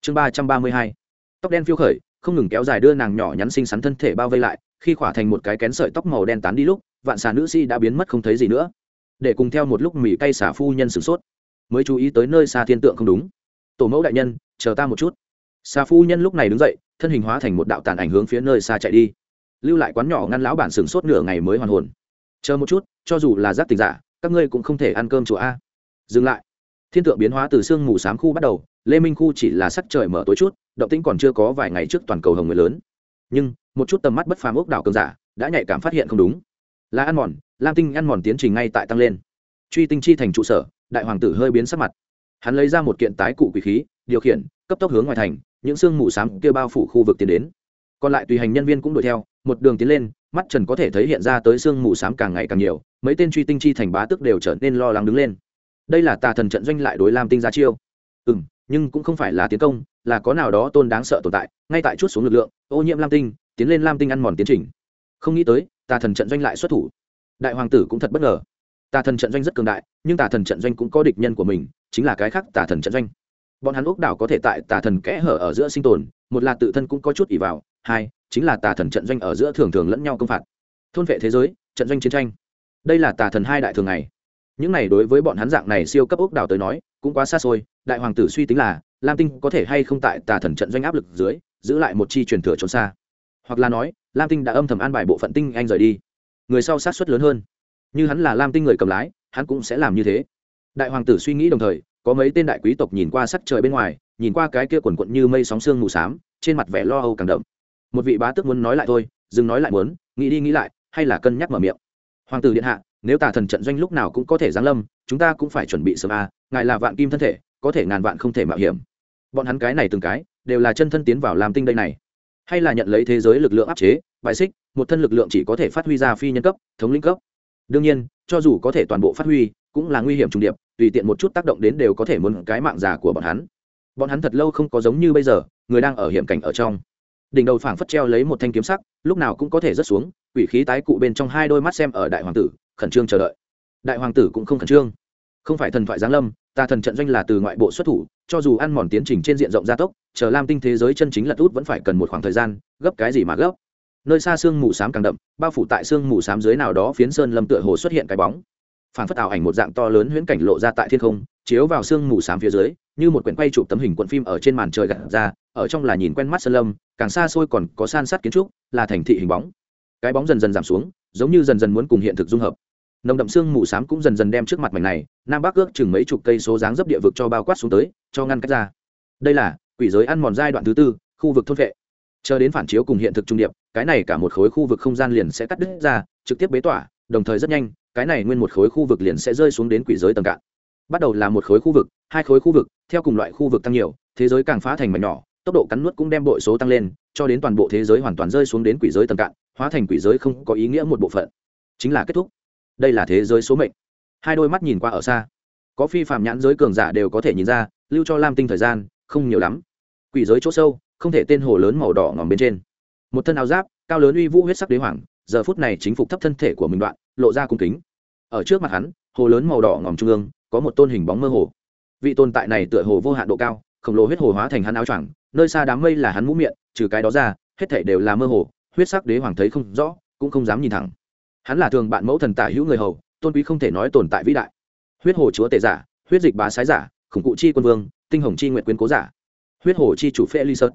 Chương ba trăm ba mươi hai. Tóc đen phiêu khởi, không ngừng kéo dài đưa nàng nhỏ nhắn xinh xắn thân thể bao vây lại, khi khỏa thành một cái kén sợi tóc màu đen tán đi lúc, vạn xà nữ si đã biến mất không thấy gì nữa. Để cùng theo một lúc mì cay xả phu nhân sửng sốt. Mới chú ý tới nơi xa thiên tượng không đúng. Tổ mẫu đại nhân, chờ ta một chút. Xà phu nhân lúc này đứng dậy thân hình hóa thành một đạo tàn ảnh hướng phía nơi xa chạy đi. Lưu lại quán nhỏ ngăn lão bản sửng sốt nửa ngày mới hoàn hồn. Chờ một chút, cho dù là giác tình giả, các ngươi cũng không thể ăn cơm chùa a. Dừng lại. Thiên tượng biến hóa từ sương mù s á m khu bắt đầu, lê minh khu chỉ là sắc trời mở tối chút, động tĩnh còn chưa có vài ngày trước toàn cầu hồng người lớn. Nhưng, một chút tầm mắt bất phàm ốc đảo cường giả đã nhạy cảm phát hiện không đúng. Là ăn mòn, lam tinh ăn mòn tiến trình ngay tại tăng lên. Truy tinh chi thành trụ sở, đại hoàng tử hơi biến sắc mặt. Hắn lấy ra một kiện tái cụ quỷ khí, điều khiển, cấp tốc hướng ngoài thành những sương mù xám kia bao phủ khu vực tiến đến. Còn lại tùy hành nhân viên cũng đuổi theo, một đường tiến lên, mắt trần có thể thấy hiện ra tới sương mù xám càng ngày càng nhiều, mấy tên truy tinh chi thành bá tức đều trở nên lo lắng đứng lên. Đây là tà thần trận doanh lại đối lam tinh ra chiêu. Ừ m nhưng cũng không phải là tiến công, là có nào đó tôn đáng sợ tồn tại, ngay tại chút xuống lực lượng, ô nhiễm lam tinh, tiến lên lam tinh ăn mòn tiến trình. Không nghĩ tới, tà thần trận doanh lại xuất thủ. Đại hoàng tử cũng thật bất ngờ. Tà thần trận doanh rất cường đại, nhưng tà thần trận doanh cũng có địch nhân của mình, chính là cái khác tà thần trận doanh bọn hắn ốc đảo có thể tại tà thần kẽ hở ở giữa sinh tồn, một là tự thân cũng có chút ỉ vào, hai, chính là tà thần trận doanh ở giữa thường thường lẫn nhau công phạt. Thôn vệ thế giới, trận doanh chiến tranh. Đây là tà thần hai đại thường ngày. Những này đối với bọn hắn dạng này siêu cấp ốc đảo tới nói, cũng quá xa xôi, đại hoàng tử suy tính là, lam tinh có thể hay không tại tà thần trận doanh áp lực dưới, giữ lại một chi truyền thừa trốn xa. Hoặc là nói, lam tinh đã âm thầm an bài bộ phận tinh anh rời đi. Người sau sát xuất lớn hơn. Như hắn là lam tinh người cầm lái, hắn cũng sẽ làm như thế. Đại hoàng tử suy nghĩ đồng thời có mấy tên đại quý tộc nhìn qua sắc trời bên ngoài nhìn qua cái kia quần quận như mây sóng sương mù s á m trên mặt vẻ lo âu càng đậm. Một vị bá tước muốn nói lại thôi dừng nói lại muốn nghĩ đi nghĩ lại hay là cân nhắc mở miệng. Hoàng tử điện hạ nếu tà thần trận doanh lúc nào cũng có thể giáng lâm chúng ta cũng phải chuẩn bị sớm a à, ngài là vạn kim thân thể có thể ngàn vạn không thể mạo hiểm. Bọn hắn cái này từng cái đều là chân thân tiến vào làm tinh đây này. Hay là nhận lấy thế giới lực lượng áp chế bài xích một thân lực lượng chỉ có thể phát huy ra phi nhân cấp thống lĩnh cấp. Đương nhiên cho dù có thể toàn bộ phát huy cũng là nguy hiểm trùng điệp, tùy tiện một chút tác động đến đều có thể muốn cái mạng già của bọn hắn. Bọn hắn thật lâu không có giống như bây giờ, người đang ở hiểm cảnh ở trong. Đỉnh đầu phảng phất treo lấy một thanh kiếm sắc, lúc nào cũng có thể rớt xuống, quỷ khí tái cụ bên trong hai đôi mắt xem ở đại hoàng tử, khẩn trương chờ đợi. Đại hoàng tử cũng không khẩn trương. Không phải thần thoại giáng lâm, ta thần trận doanh là từ ngoại bộ xuất thủ, cho dù ăn mòn tiến trình trên diện rộng gia tốc, chờ lam tinh thế giới chân chính lật út vẫn phải cần một khoảng thời gian, gấp cái gì mà gấp. Nơi xa sương mù s á m càng đậm, bao phủ tại sương mù s á m dưới nào đó phiến sơn lâm tựa hồ xuất hiện cái bóng phản phất ảo ảnh một dạng to lớn huyễn cảnh lộ ra tại thiên không, chiếu vào sương mù s á m phía dưới, như một quyển quay chụp tấm hình cuộn phim ở trên màn trời gặt ra, ở trong là nhìn quen mắt sơn lâm, càng xa xôi còn có san sát kiến trúc, là thành thị hình bóng. Cái bóng dần dần giảm xuống, giống như dần dần muốn cùng hiện thực dung hợp. Nồng đậm xương mù s á m cũng dần dần đem trước mặt mảnh này, nam bắc ước chừng mấy chục cây số dáng dấp địa vực cho bao quát xuống tới, cho ngăn cách ra. Đây là quỷ giới ăn mòn giai đoạn thứ tư, khu vực thôn vệ. Chờ đến phản chiếu cùng hiện thực trung điệp, cái này cả một khối khu vực không gian liền sẽ cắt đứt ra, trực tiếp bế tỏa, đồng thời rất nhanh cái này nguyên một khối khu vực liền sẽ rơi xuống đến quỷ giới tầng cạn. Bắt đầu là một khối khu vực, hai khối khu vực, theo cùng loại khu vực tăng nhiều, thế giới càng phá thành mảnh nhỏ, tốc độ cắn nuốt cũng đem bội số tăng lên, cho đến toàn bộ thế giới hoàn toàn rơi xuống đến quỷ giới tầng cạn, hóa thành quỷ giới không có ý nghĩa một bộ phận. Chính là kết thúc. Đây là thế giới số mệnh. Hai đôi mắt nhìn qua ở xa. Có phi phạm nhãn giới cường giả đều có thể nhìn ra, lưu cho lam tinh thời gian, không nhiều lắm. Quỷ giới chỗ sâu, không thể tên hồ lớn màu đỏ ngòm bên trên. Một thân áo giáp, cao lớn uy vũ huyết sắc đế hoàng, giờ phút này chính phục thấp thân thể của mình đoạn lộ ra cung kính. Ở trước mặt hắn, hồ lớn màu đỏ ngòm trung ương, có một tôn hình bóng mơ hồ. Vị tồn tại này tựa hồ vô hạn độ cao, khổng lồ huyết hồ hóa thành hắn áo choàng, nơi xa đám mây là hắn mũ miệng, trừ cái đó ra, hết thể đều là mơ hồ, huyết sắc đế hoàng thấy không rõ, cũng không dám nhìn thẳng. Hắn là thường bạn mẫu thần tả hữu người hầu, tôn quý không thể nói tồn tại vĩ đại. Huyết hồ chúa tể giả, huyết dịch bá sái giả, khủng cụ chi quân vương, tinh hồng chi nguyện quyến cố giả. Huyết hồ chi chủ phê ly sơn.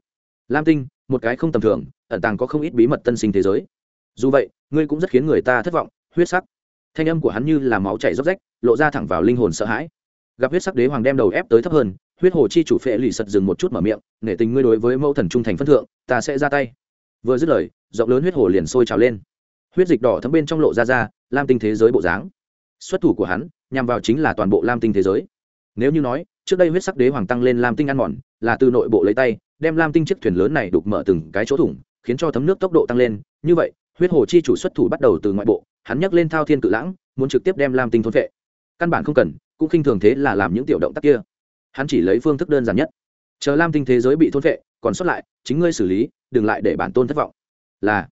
Lam tinh, một cái không tầm thường, ẩn tàng có không ít bí mật tân sinh thế giới. Dù vậy, ngươi cũng rất khiến người ta thất vọng huyết sắc. Thanh âm của hắn như là máu chảy róc rách, lộ ra thẳng vào linh hồn sợ hãi. Gặp huyết sắc đế hoàng đem đầu ép tới thấp hơn, huyết hồ chi chủ phệ lì sật dừng một chút mở miệng, nể tình ngươi đối với mẫu thần trung thành phân thượng, ta sẽ ra tay. Vừa dứt lời, rộng lớn huyết hồ liền sôi trào lên. Huyết dịch đỏ thấm bên trong lộ ra ra, lam tinh thế giới bộ dáng. Xuất thủ của hắn, nhằm vào chính là toàn bộ lam tinh thế giới. Nếu như nói, trước đây huyết sắc đế hoàng tăng lên lam tinh ăn mòn, là từ nội bộ lấy tay, đem lam tinh chiếc thuyền lớn này đục mở từng cái chỗ thủng, khiến cho thấm nước tốc độ tăng lên, như vậy huyết hồ chi chủ xuất thủ bắt đầu từ ngoại bộ, hắn nhắc lên thao thiên cự lãng, muốn trực tiếp đem lam tinh thôn vệ căn bản không cần, cũng khinh thường thế là làm những tiểu động tác kia. Hắn chỉ lấy phương thức đơn giản nhất. Chờ lam tinh thế giới bị thôn vệ còn sót lại, chính ngươi xử lý, đừng lại để bản tôn thất vọng. Là,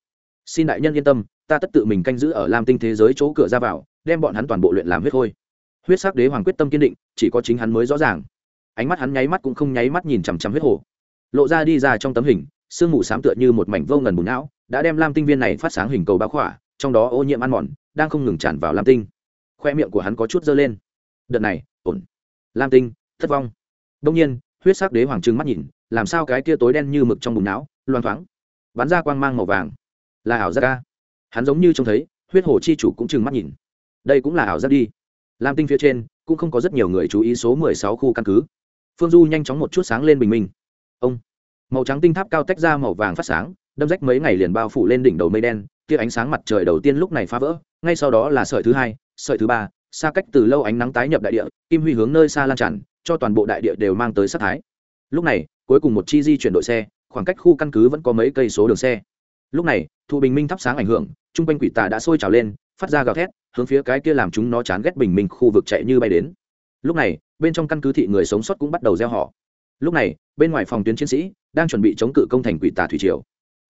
xin đại nhân yên tâm, ta tất tự mình canh giữ ở lam tinh thế giới chỗ cửa ra vào, đem bọn hắn toàn bộ luyện làm huyết khôi. Huyết sắc đế hoàng quyết tâm kiên định, chỉ có chính hắn mới rõ ràng. Ánh mắt hắn nháy mắt cũng không nháy mắt nhìn chằm chằm huyết hồ. Lộ ra đi ra trong tấm hình, sương mù xám tựa như một mảnh vô ngần bùn não đã đem lam tinh viên này phát sáng hình cầu bá khỏa, trong đó ô nhiễm ăn mòn đang không ngừng tràn vào lam tinh. Khoe miệng của hắn có chút dơ lên. Đợt này, ổn. Lam tinh, thất vong. Đông nhiên, huyết sắc đế hoàng trừng mắt nhìn, làm sao cái kia tối đen như mực trong bùn não, loang thoáng. Bắn ra quang mang màu vàng. Là ảo giác ca hắn giống như trông thấy, huyết hồ chi chủ cũng trừng mắt nhìn. Đây cũng là ảo giác đi. Lam tinh phía trên, cũng không có rất nhiều người chú ý số mười sáu khu căn cứ. Phương du nhanh chóng một chút sáng lên bình minh. Ông. Màu trắng tinh tháp cao tách ra màu vàng phát sáng đâm rách mấy ngày liền bao phủ lên đỉnh đầu mây đen, tia ánh sáng mặt trời đầu tiên lúc này phá vỡ, ngay sau đó là sợi thứ hai, sợi thứ ba, xa cách từ lâu ánh nắng tái nhập đại địa, kim huy hướng nơi xa lan tràn, cho toàn bộ đại địa đều mang tới sắc thái. Lúc này, cuối cùng một chi di chuyển đội xe, khoảng cách khu căn cứ vẫn có mấy cây số đường xe. Lúc này thụ bình minh thắp sáng ảnh hưởng, chung quanh quỷ tà đã sôi trào lên, phát ra gào thét, hướng phía cái kia làm chúng nó chán ghét bình minh khu vực chạy như bay đến. Lúc này, bên trong căn cứ thị người sống sót cũng bắt đầu gieo họ. Lúc này, bên ngoài phòng tuyến chiến sĩ đang chuẩn bị chống cự công thành quỷ tà thủy triều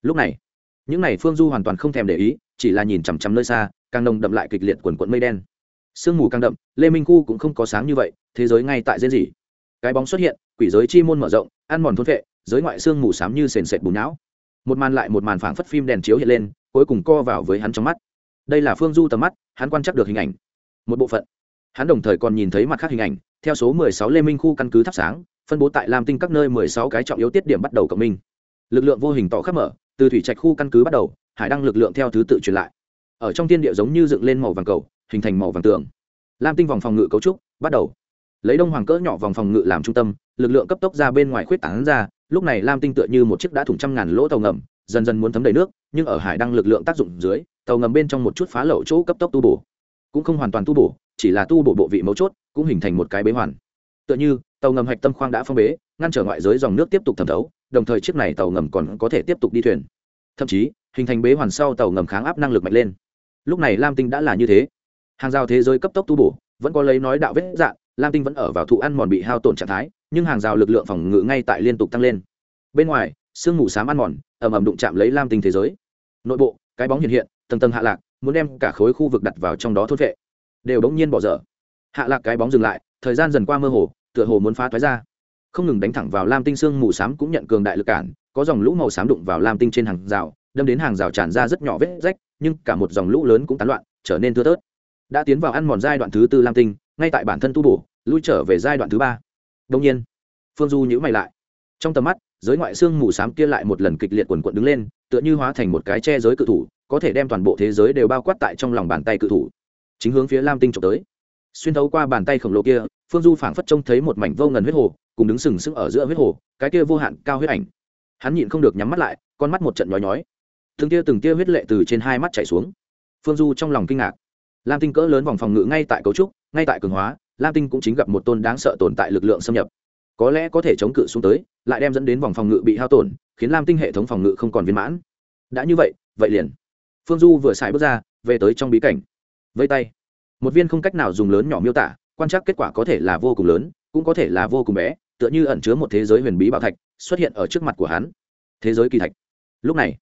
lúc này, những n à y phương du hoàn toàn không thèm để ý, chỉ là nhìn chằm chằm nơi xa, càng nồng đậm lại kịch liệt quần quận mây đen. Sương mù càng đậm, lê minh khu cũng không có sáng như vậy, thế giới ngay tại diễn gì cái bóng xuất hiện, quỷ giới chi môn mở rộng, ăn mòn thôn vệ, giới ngoại sương mù xám như sền sệt bùn não. Một màn lại một màn phảng phất phim đèn chiếu hiện lên, cuối cùng co vào với hắn trong mắt. Đây là phương du tầm mắt, hắn quan trắc được hình ảnh. Một bộ phận. Hắn đồng thời còn nhìn thấy mặt khác hình ảnh, theo số 16 lê minh khu căn cứ thắp sáng, phân bố tại lam tinh các nơi 16 cái trọng yếu tiết điểm bắt đầu cộng minh. Lực lượng vô hình tỏ khắp mở từ thủy trạch khu căn cứ bắt đầu, hải đăng lực lượng theo thứ tự truyền lại. Ở trong thiên địa giống như dựng lên màu vàng cầu, hình thành màu vàng tường. Lam tinh vòng phòng ngự cấu trúc, bắt đầu. Lấy đông hoàng cỡ nhỏ vòng phòng ngự làm trung tâm, lực lượng cấp tốc ra bên ngoài khuyết tảng ra, lúc này lam tinh tựa như một chiếc đã thủng trăm ngàn lỗ tàu ngầm, dần dần muốn thấm đầy nước, nhưng ở hải đăng lực lượng tác dụng dưới, tàu ngầm bên trong một chút phá lậu chỗ cấp tốc tu bổ. Cũng không hoàn toàn tu bổ, chỉ là tu bổ bộ vị mấu chốt, cũng hình thành một cái bế hoàn. Tựa như, tàu ngầm hạch tâm khoang đã phong bế, ngăn trở ngoại giới dòng nước tiếp tục thẩm thấu đồng thời chiếc này tàu ngầm còn có thể tiếp tục đi thuyền. Thậm chí, hình thành bế hoàn sau tàu ngầm kháng áp năng lực mạnh lên. Lúc này lam tinh đã là như thế. Hàng rào thế giới cấp tốc tu bổ, vẫn có lấy nói đạo vết dạn lam tinh vẫn ở vào thụ ăn mòn bị hao tổn trạng thái, nhưng hàng rào lực lượng phòng ngự ngay tại liên tục tăng lên. Bên ngoài, sương mù xám ăn mòn, ầm ầm đụng chạm lấy lam tinh thế giới. Nội bộ, cái bóng hiện hiện, tầng tầng hạ lạc, muốn đem cả khối khu vực đặt vào trong đó thốt vệ. Đều đ ố n g nhiên bỏ dở. Hạ lạc cái bóng dừng lại, thời gian dần qua mơ hồ, tựa hồ muốn phá thoái ra không ngừng đánh thẳng vào lam tinh sương mù s á m cũng nhận cường đại lực cản, có dòng lũ màu xám đụng vào lam tinh trên hàng rào, đâm đến hàng rào tràn ra rất nhỏ vết rách, nhưng cả một dòng lũ lớn cũng tán loạn, trở nên thưa tớt đã tiến vào ăn mòn giai đoạn thứ tư lam tinh, ngay tại bản thân tu bổ, lui trở về giai đoạn thứ ba. Đông nhiên, phương du nhữ mày lại. Trong tầm mắt, giới ngoại xương mù s á m kia lại một lần kịch liệt quần quận đứng lên, tựa như hóa thành một cái che giới cự thủ, có thể đem toàn bộ thế giới đều bao quát tại trong lòng bàn tay cự thủ. Chính hướng phía lam tinh trộm tới. Xuyên thấu qua bàn tay khổng lồ kia, phương du phảng phất trông thấy một mảnh vô ngần huyết hồ cùng đứng sừng sững ở giữa huyết hồ, cái kia vô hạn cao huyết ảnh. Hắn nhịn không được nhắm mắt lại, con mắt một trận nhói nhói. Từng tia từng tia huyết lệ từ trên hai mắt chảy xuống. Phương du trong lòng kinh ngạc. Lam tinh cỡ lớn vòng phòng ngự ngay tại cấu trúc, ngay tại cường hóa, lam tinh cũng chính gặp một tôn đáng sợ tồn tại lực lượng xâm nhập. Có lẽ có thể chống cự xuống tới, lại đem dẫn đến vòng phòng ngự bị hao tổn, khiến lam tinh hệ thống phòng ngự không còn viên mãn. Đã như vậy vậy liền. Phương du vừa xài bước ra, về tới trong bí cảnh. Vây tay. Một viên không cách nào dùng lớn nhỏ miêu tả, quan trắc kết quả có thể là vô cùng lớn, cũng có thể là vô cùng bé tựa như ẩn chứa một thế giới huyền bí bảo thạch xuất hiện ở trước mặt của hắn. Thế giới kỳ thạch. Lúc này,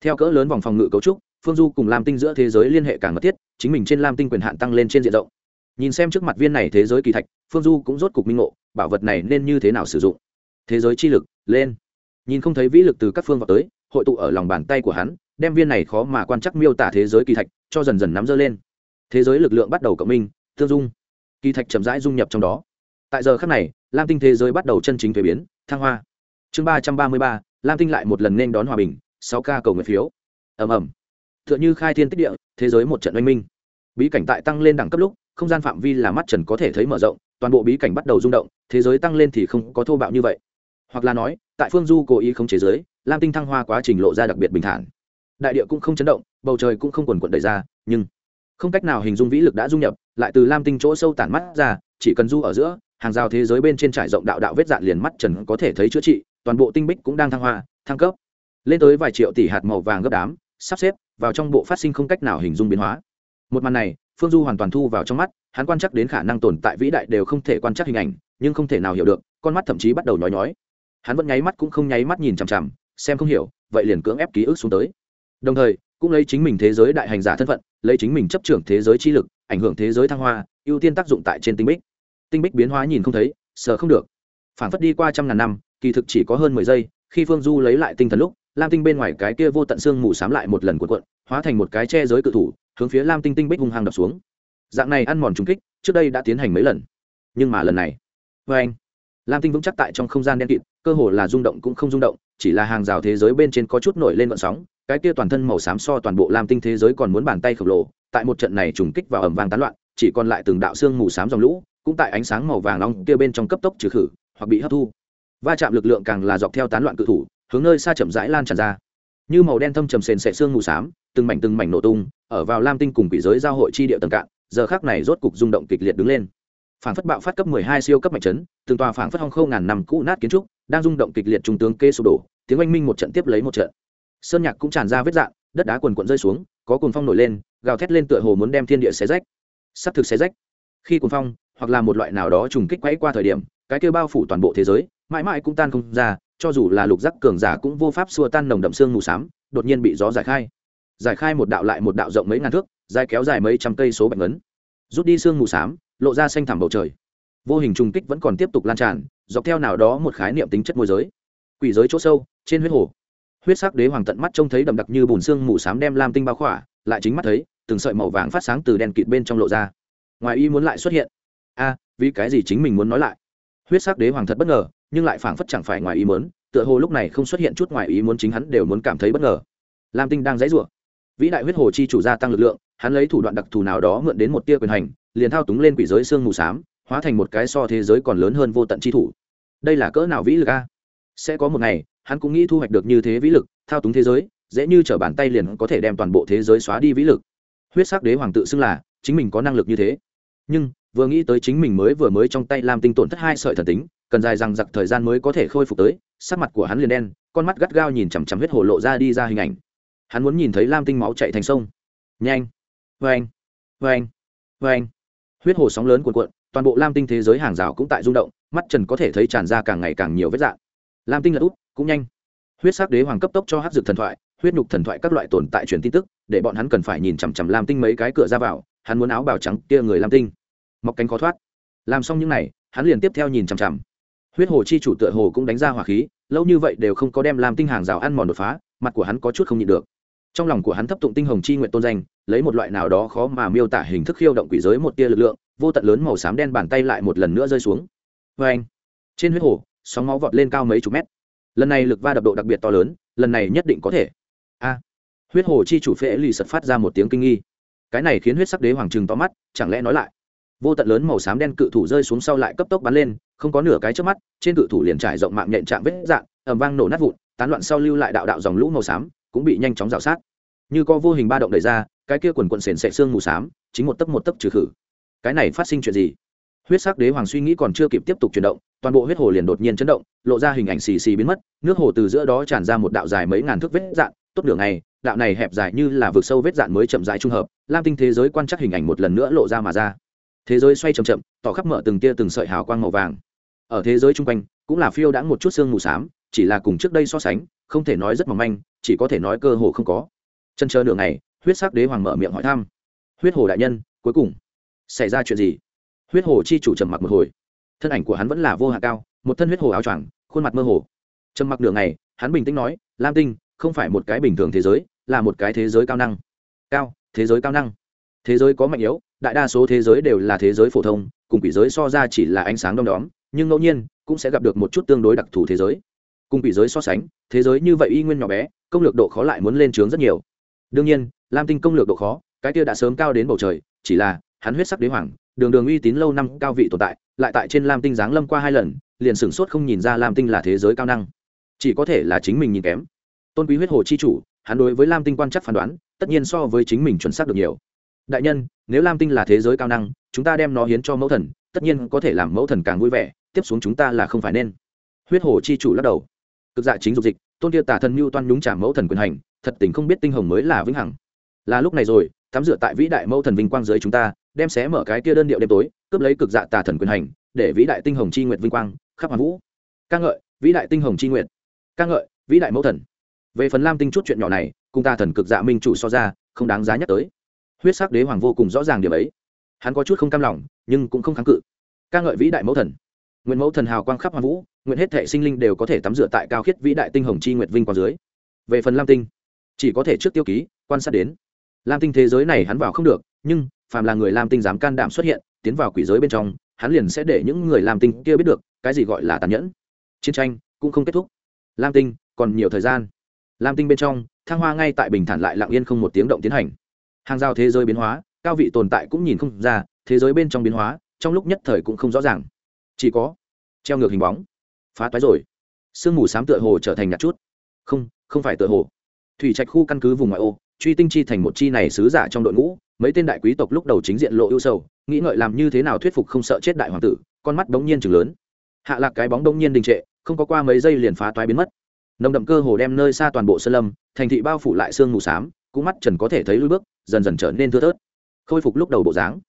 theo cỡ lớn vòng phòng ngự cấu trúc, phương du cùng lam tinh giữa thế giới liên hệ càng mật thiết, chính mình trên lam tinh quyền hạn tăng lên trên diện rộng. Nhìn xem trước mặt viên này thế giới kỳ thạch, phương du cũng rốt cục minh ngộ, bảo vật này nên như thế nào sử dụng? Thế giới chi lực, lên. Nhìn không thấy vĩ lực từ các phương vào tới, hội tụ ở lòng bàn tay của hắn, đem viên này khó mà quan chắc miêu tả thế giới kỳ thạch cho dần dần nắm dơ lên. Thế giới lực lượng bắt đầu cộng minh, tương dung. Kỳ thạch chậm rãi dung nhập trong đó tại giờ khắc này, lam tinh thế giới bắt đầu chân chính thuế biến, thăng hoa. Chương ba trăm ba mươi ba, lam tinh lại một lần nên đón hòa bình, sáu ca cầu nguyện phiếu. Ẩm ẩm t h ư ợ n h ư khai thiên tích địa, thế giới một trận oanh minh. Bí cảnh tại tăng lên đẳng cấp lúc, không gian phạm vi là mắt trần có thể thấy mở rộng, toàn bộ bí cảnh bắt đầu rung động, thế giới tăng lên thì không có thô bạo như vậy. Hoặc là nói, tại phương du cố ý không chế giới, lam tinh thăng hoa quá trình lộ ra đặc biệt bình thản. Đại địa cũng không chấn động, bầu trời cũng không quần quận đẩy ra, nhưng không cách nào hình dung vĩ lực đã dung nhập, lại từ lam tinh chỗ sâu tản mắt ra, chỉ cần du ở giữa hàng rào thế giới bên trên trải rộng đạo đạo vết dạn liền mắt trần có thể thấy chữa trị, toàn bộ tinh bích cũng đang thăng hoa, thăng cấp. Lên tới vài triệu tỷ hạt màu vàng gấp đám, sắp xếp vào trong bộ phát sinh không cách nào hình dung biến hóa. Một màn này, phương du hoàn toàn thu vào trong mắt, hắn quan chắc đến khả năng tồn tại vĩ đại đều không thể quan chắc hình ảnh, nhưng không thể nào hiểu được, con mắt thậm chí bắt đầu nhói nhói. Hắn vẫn nháy mắt cũng không nháy mắt nhìn chằm chằm, xem không hiểu, vậy liền cưỡng ép ký ức xuống tới. Đồng thời, cũng lấy chính mình thế giới đại hành giả thân phận, lấy chính mình chấp trưởng thế giới chi lực, ảnh hưởng thế giới thăng hoa, ưu tiên tác dụng tại trên tinh bích tinh bích biến hóa nhìn không thấy sợ không được. Phản phất đi qua trăm ngàn năm, kỳ thực chỉ có hơn mười giây, khi phương du lấy lại tinh thần lúc, lam tinh bên ngoài cái kia vô tận xương mù s á m lại một lần cuộn cuộn, hóa thành một cái che giới cự thủ, hướng phía lam tinh tinh bích hung hăng đập xuống. Dạng này ăn mòn trúng kích, trước đây đã tiến hành mấy lần. Nhưng mà lần này vê anh, lam tinh vững chắc tại trong không gian đen kịt, cơ hồ là rung động cũng không rung động, chỉ là hàng rào thế giới bên trên có chút nổi lên vận sóng, cái kia toàn thân màu xám so toàn bộ lam tinh thế giới còn muốn bàn tay khổng lồ, tại một trận này trùng kích vào ẩm vàng tán loạn, chỉ còn lại từng đạo xương mù xám dòng lũ cũng tại ánh sáng màu vàng nóng kia bên trong cấp tốc trừ khử, hoặc bị hấp thu. Va chạm lực lượng càng là dọc theo tán loạn cự thủ, hướng nơi xa chậm rãi lan tràn ra. Như màu đen thâm trầm sền sệ xương mù xám, từng mảnh từng mảnh nổ tung, ở vào lam tinh cùng quỷ giới giao hội chi địa tầng cạn, giờ khác này rốt cục rung động kịch liệt đứng lên. Phản phất bạo phát cấp 12 siêu cấp mạnh chấn, từng tòa phản phất hong khâu ngàn năm cũ nát kiến trúc, đang rung động kịch liệt trung tướng kê sụp đổ, tiếng oanh minh một trận tiếp lấy một trận. Sơn nhạc cũng tràn ra vết dạng, đất đá quần quận rơi xuống, có cồn phong nổi lên, gào thét lên tựa hồ muốn đem thiên địa xé rách. Sắp thực xé rách. Khi cồn phong hoặc là một loại nào đó trùng kích quấy qua thời điểm, cái kia bao phủ toàn bộ thế giới, mãi mãi cũng tan không ra, cho dù là lục giác cường giả cũng vô pháp xua tan nồng đậm xương mù xám đột nhiên bị gió giải khai. Giải khai một đạo lại một đạo rộng mấy ngàn thước, dài kéo dài mấy trăm cây số bạch ngấn. Rút đi xương mù xám lộ ra xanh thẳm bầu trời. Vô hình trùng kích vẫn còn tiếp tục lan tràn, dọc theo nào đó một khái niệm tính chất môi giới. Quỷ giới chỗ sâu, trên huyết hồ. Huyết sắc đế hoàng tận mắt trông thấy đậm đặc như bùn xương mù xám đem lam tinh bao khỏa, lại chính mắt thấy, từng sợi màu vàng phát sáng từ đèn kịt bên trong lộ ra. Ngoài y muốn lại xuất hiện a, vì cái gì chính mình muốn nói lại? Huyết sắc đế hoàng thật bất ngờ, nhưng lại phảng phất chẳng phải ngoài ý muốn, tựa hồ lúc này không xuất hiện chút ngoài ý muốn chính hắn đều muốn cảm thấy bất ngờ. Lam tinh đang dãy rủa. Vĩ đại huyết hồ chi chủ gia tăng lực lượng, hắn lấy thủ đoạn đặc thù nào đó mượn đến một tia quyền hành, liền thao túng lên quỷ giới xương mù xám, hóa thành một cái so thế giới còn lớn hơn vô tận chi thủ. Đây là cỡ nào vĩ lực a? Sẽ có một ngày, hắn cũng nghĩ thu hoạch được như thế vĩ lực, thao túng thế giới, dễ như t bàn tay liền có thể đem toàn bộ thế giới xóa đi vĩ lực. Huyết sắc đế hoàng tự xưng là, chính mình có năng lực như thế. Nhưng vừa nghĩ tới chính mình mới vừa mới trong tay làm tinh tổn thất hai sợi thần tính, cần dài rằng giặc thời gian mới có thể khôi phục tới, sắc mặt của hắn liền đen, con mắt gắt gao nhìn chằm chằm huyết hồ lộ ra đi ra hình ảnh. Hắn muốn nhìn thấy lam tinh máu chạy thành sông. Nhanh! Vê anh vê anh vê anh huyết hồ sóng lớn cuộn cuộn, toàn bộ lam tinh thế giới hàng rào cũng tại rung động, mắt trần có thể thấy tràn ra càng ngày càng nhiều vết dạng. Lam tinh lật út cũng nhanh. Huyết sắc đế hoàng cấp tốc cho hát dược thần thoại, huyết nhục thần thoại các loại tồn tại truyền tin tức, để bọn hắn cần phải nhìn chằm chằm lam tinh mấy cái cửa ra vào, hắn muốn áo bào trắng kia người lam tinh mọc cánh khó thoát. Làm xong những n à y hắn liền tiếp theo nhìn chằm chằm. Huyết hồ chi chủ tựa hồ cũng đánh ra hỏa khí, lâu như vậy đều không có đem làm tinh hàng rào ăn mòn đột phá, mặt của hắn có chút không nhịn được. Trong lòng của hắn thấp tụng tinh hồng chi nguyện tôn danh, lấy một loại nào đó khó mà miêu tả hình thức khiêu động quỷ giới một tia lực lượng, vô tận lớn màu xám đen bàn tay lại một lần nữa rơi xuống. Vê anh, trên huyết hồ, sóng máu vọt lên cao mấy chục mét. Lần này lực va đập độ đặc biệt to lớn, lần này nhất định có thể. A, huyết hồ chi chủ phễ lì sật phát ra một tiếng kinh nghi. Cái này khiến huyết sắc đế hoàng trừng to mắt, chẳng lẽ nói lại? Vô tận lớn màu xám đen cự thủ rơi xuống sau lại cấp tốc bắn lên, không có nửa cái trước mắt, trên cự thủ liền trải rộng mạng nhện chạm vết dạng ẩm vang nổ nát vụn, tán loạn sau lưu lại đạo đạo dòng lũ màu xám, cũng bị nhanh chóng rào sát. Như có vô hình ba động đẩy ra, cái kia quần quần sền sệ xương mù xám, chính một tấc một tấc trừ khử. Cái này phát sinh chuyện gì? Huyết sắc đế hoàng suy nghĩ còn chưa kịp tiếp tục chuyển động, toàn bộ huyết hồ liền đột nhiên chấn động, lộ ra hình ảnh xì xì biến mất, nước hồ từ giữa đó tràn ra một đạo dài mấy ngàn thước vết dạn tốt đường này đạo này hẹp dài như là vực sâu vết dạn mới chậm dài trung hợp, lam tinh thế giới quan trắc hình ảnh một lần nữa lộ ra mà ra thế giới xoay chậm chậm, tỏ khắp mở từng tia từng sợi hào quang màu vàng. Ở thế giới chung quanh, cũng là phiêu đãng một chút xương mù xám, chỉ là cùng trước đây so sánh, không thể nói rất mỏng manh, chỉ có thể nói cơ hồ không có. Chân chờ nửa ngày, huyết sắc đế hoàng mở miệng hỏi thăm. Huyết hồ đại nhân, cuối cùng xảy ra chuyện gì? Huyết hồ chi chủ trầm mặc một hồi. Thân ảnh của hắn vẫn là vô hạ cao, một thân huyết hồ áo choàng, khuôn mặt mơ hồ. Trầm mặc nửa ngày, hắn bình tĩnh nói, lam tinh, không phải một cái bình thường thế giới, là một cái thế giới cao năng. Cao, thế giới cao năng. Thế giới có mạnh yếu đại đa số thế giới đều là thế giới phổ thông, cùng quỷ giới so ra chỉ là ánh sáng đom đóm, nhưng ngẫu nhiên cũng sẽ gặp được một chút tương đối đặc thù thế giới. Cùng quỷ giới so sánh, thế giới như vậy y nguyên nhỏ bé, công lược độ khó lại muốn lên trướng rất nhiều. Đương nhiên, lam tinh công lược độ khó, cái kia đã sớm cao đến bầu trời, chỉ là hắn huyết sắc đế hoàng, đường đường uy tín lâu năm cao vị tồn tại, lại tại trên lam tinh giáng lâm qua hai lần, liền sửng sốt không nhìn ra lam tinh là thế giới cao năng. Chỉ có thể là chính mình nhìn kém. Tôn quý huyết hồ chi chủ, hắn đối với lam tinh quan chắc phán đoán, tất nhiên so với chính mình chuẩn xác được nhiều đại nhân, nếu lam tinh là thế giới cao năng, chúng ta đem nó hiến cho mẫu thần, tất nhiên có thể làm mẫu thần càng vui vẻ, tiếp xuống chúng ta là không phải nên. Huyết hồ chi chủ lắc đầu. Cực dạ chính dục dịch, tôn kia tả thần mưu toan nhúng trả mẫu thần quyền hành, thật tình không biết tinh hồng mới là vĩnh hằng. Là lúc này rồi, tắm rửa tại vĩ đại mẫu thần vinh quang dưới chúng ta, đem xé mở cái kia đơn điệu đêm tối, cướp lấy cực dạ tà thần quyền hành, để vĩ đại tinh hồng chi nguyệt vinh quang, khắp hoàn vũ. Ca ngợi, vĩ đại tinh hồng chi nguyệt. Ca ngợi, vĩ đại mẫu thần. Về phần lam tinh chút chuyện nhỏ này, cùng tà thần cực dạ minh chủ so ra, không đáng giá nhắc tới huyết sắc đế hoàng vô cùng rõ ràng điểm ấy. Hắn có chút không cam lòng, nhưng cũng không kháng cự. Ca ngợi vĩ đại mẫu thần. Nguyện mẫu thần hào quang khắp hoàn vũ, nguyện hết thể sinh linh đều có thể tắm rửa tại cao khiết vĩ đại tinh hồng chi nguyệt vinh quang dưới. Về phần lam tinh, chỉ có thể trước tiêu ký, quan sát đến. Lam tinh thế giới này hắn vào không được, nhưng phàm là người lam tinh dám can đảm xuất hiện, tiến vào quỷ giới bên trong, hắn liền sẽ để những người lam tinh kia biết được cái gì gọi là tàn nhẫn. Chiến tranh cũng không kết thúc. Lam tinh, còn nhiều thời gian. Lam tinh bên trong, thăng hoa ngay tại bình thản lại lặng yên không một tiếng động tiến hành hàng rào thế giới biến hóa, cao vị tồn tại cũng nhìn không ra, thế giới bên trong biến hóa, trong lúc nhất thời cũng không rõ ràng. Chỉ có treo ngược hình bóng. Phá toái rồi. Sương mù s á m tựa hồ trở thành nhạt chút. Không không phải tựa hồ. Thủy trạch khu căn cứ vùng ngoại ô, truy tinh chi thành một chi này sứ giả trong đội ngũ, mấy tên đại quý tộc lúc đầu chính diện lộ ưu sầu, nghĩ ngợi làm như thế nào thuyết phục không sợ chết đại hoàng tử, con mắt bỗng nhiên chừng lớn. Hạ lạc cái bóng bỗng nhiên đình trệ, không có qua mấy giây liền phá toái biến mất. Nồng đậm cơ hồ đem nơi xa toàn bộ sơn lâm, thành thị bao phủ lại sương mù s á m cũng mắt trần có thể thấy lui bước, dần dần trở nên thưa thớt. Khôi phục lúc đầu bộ dáng.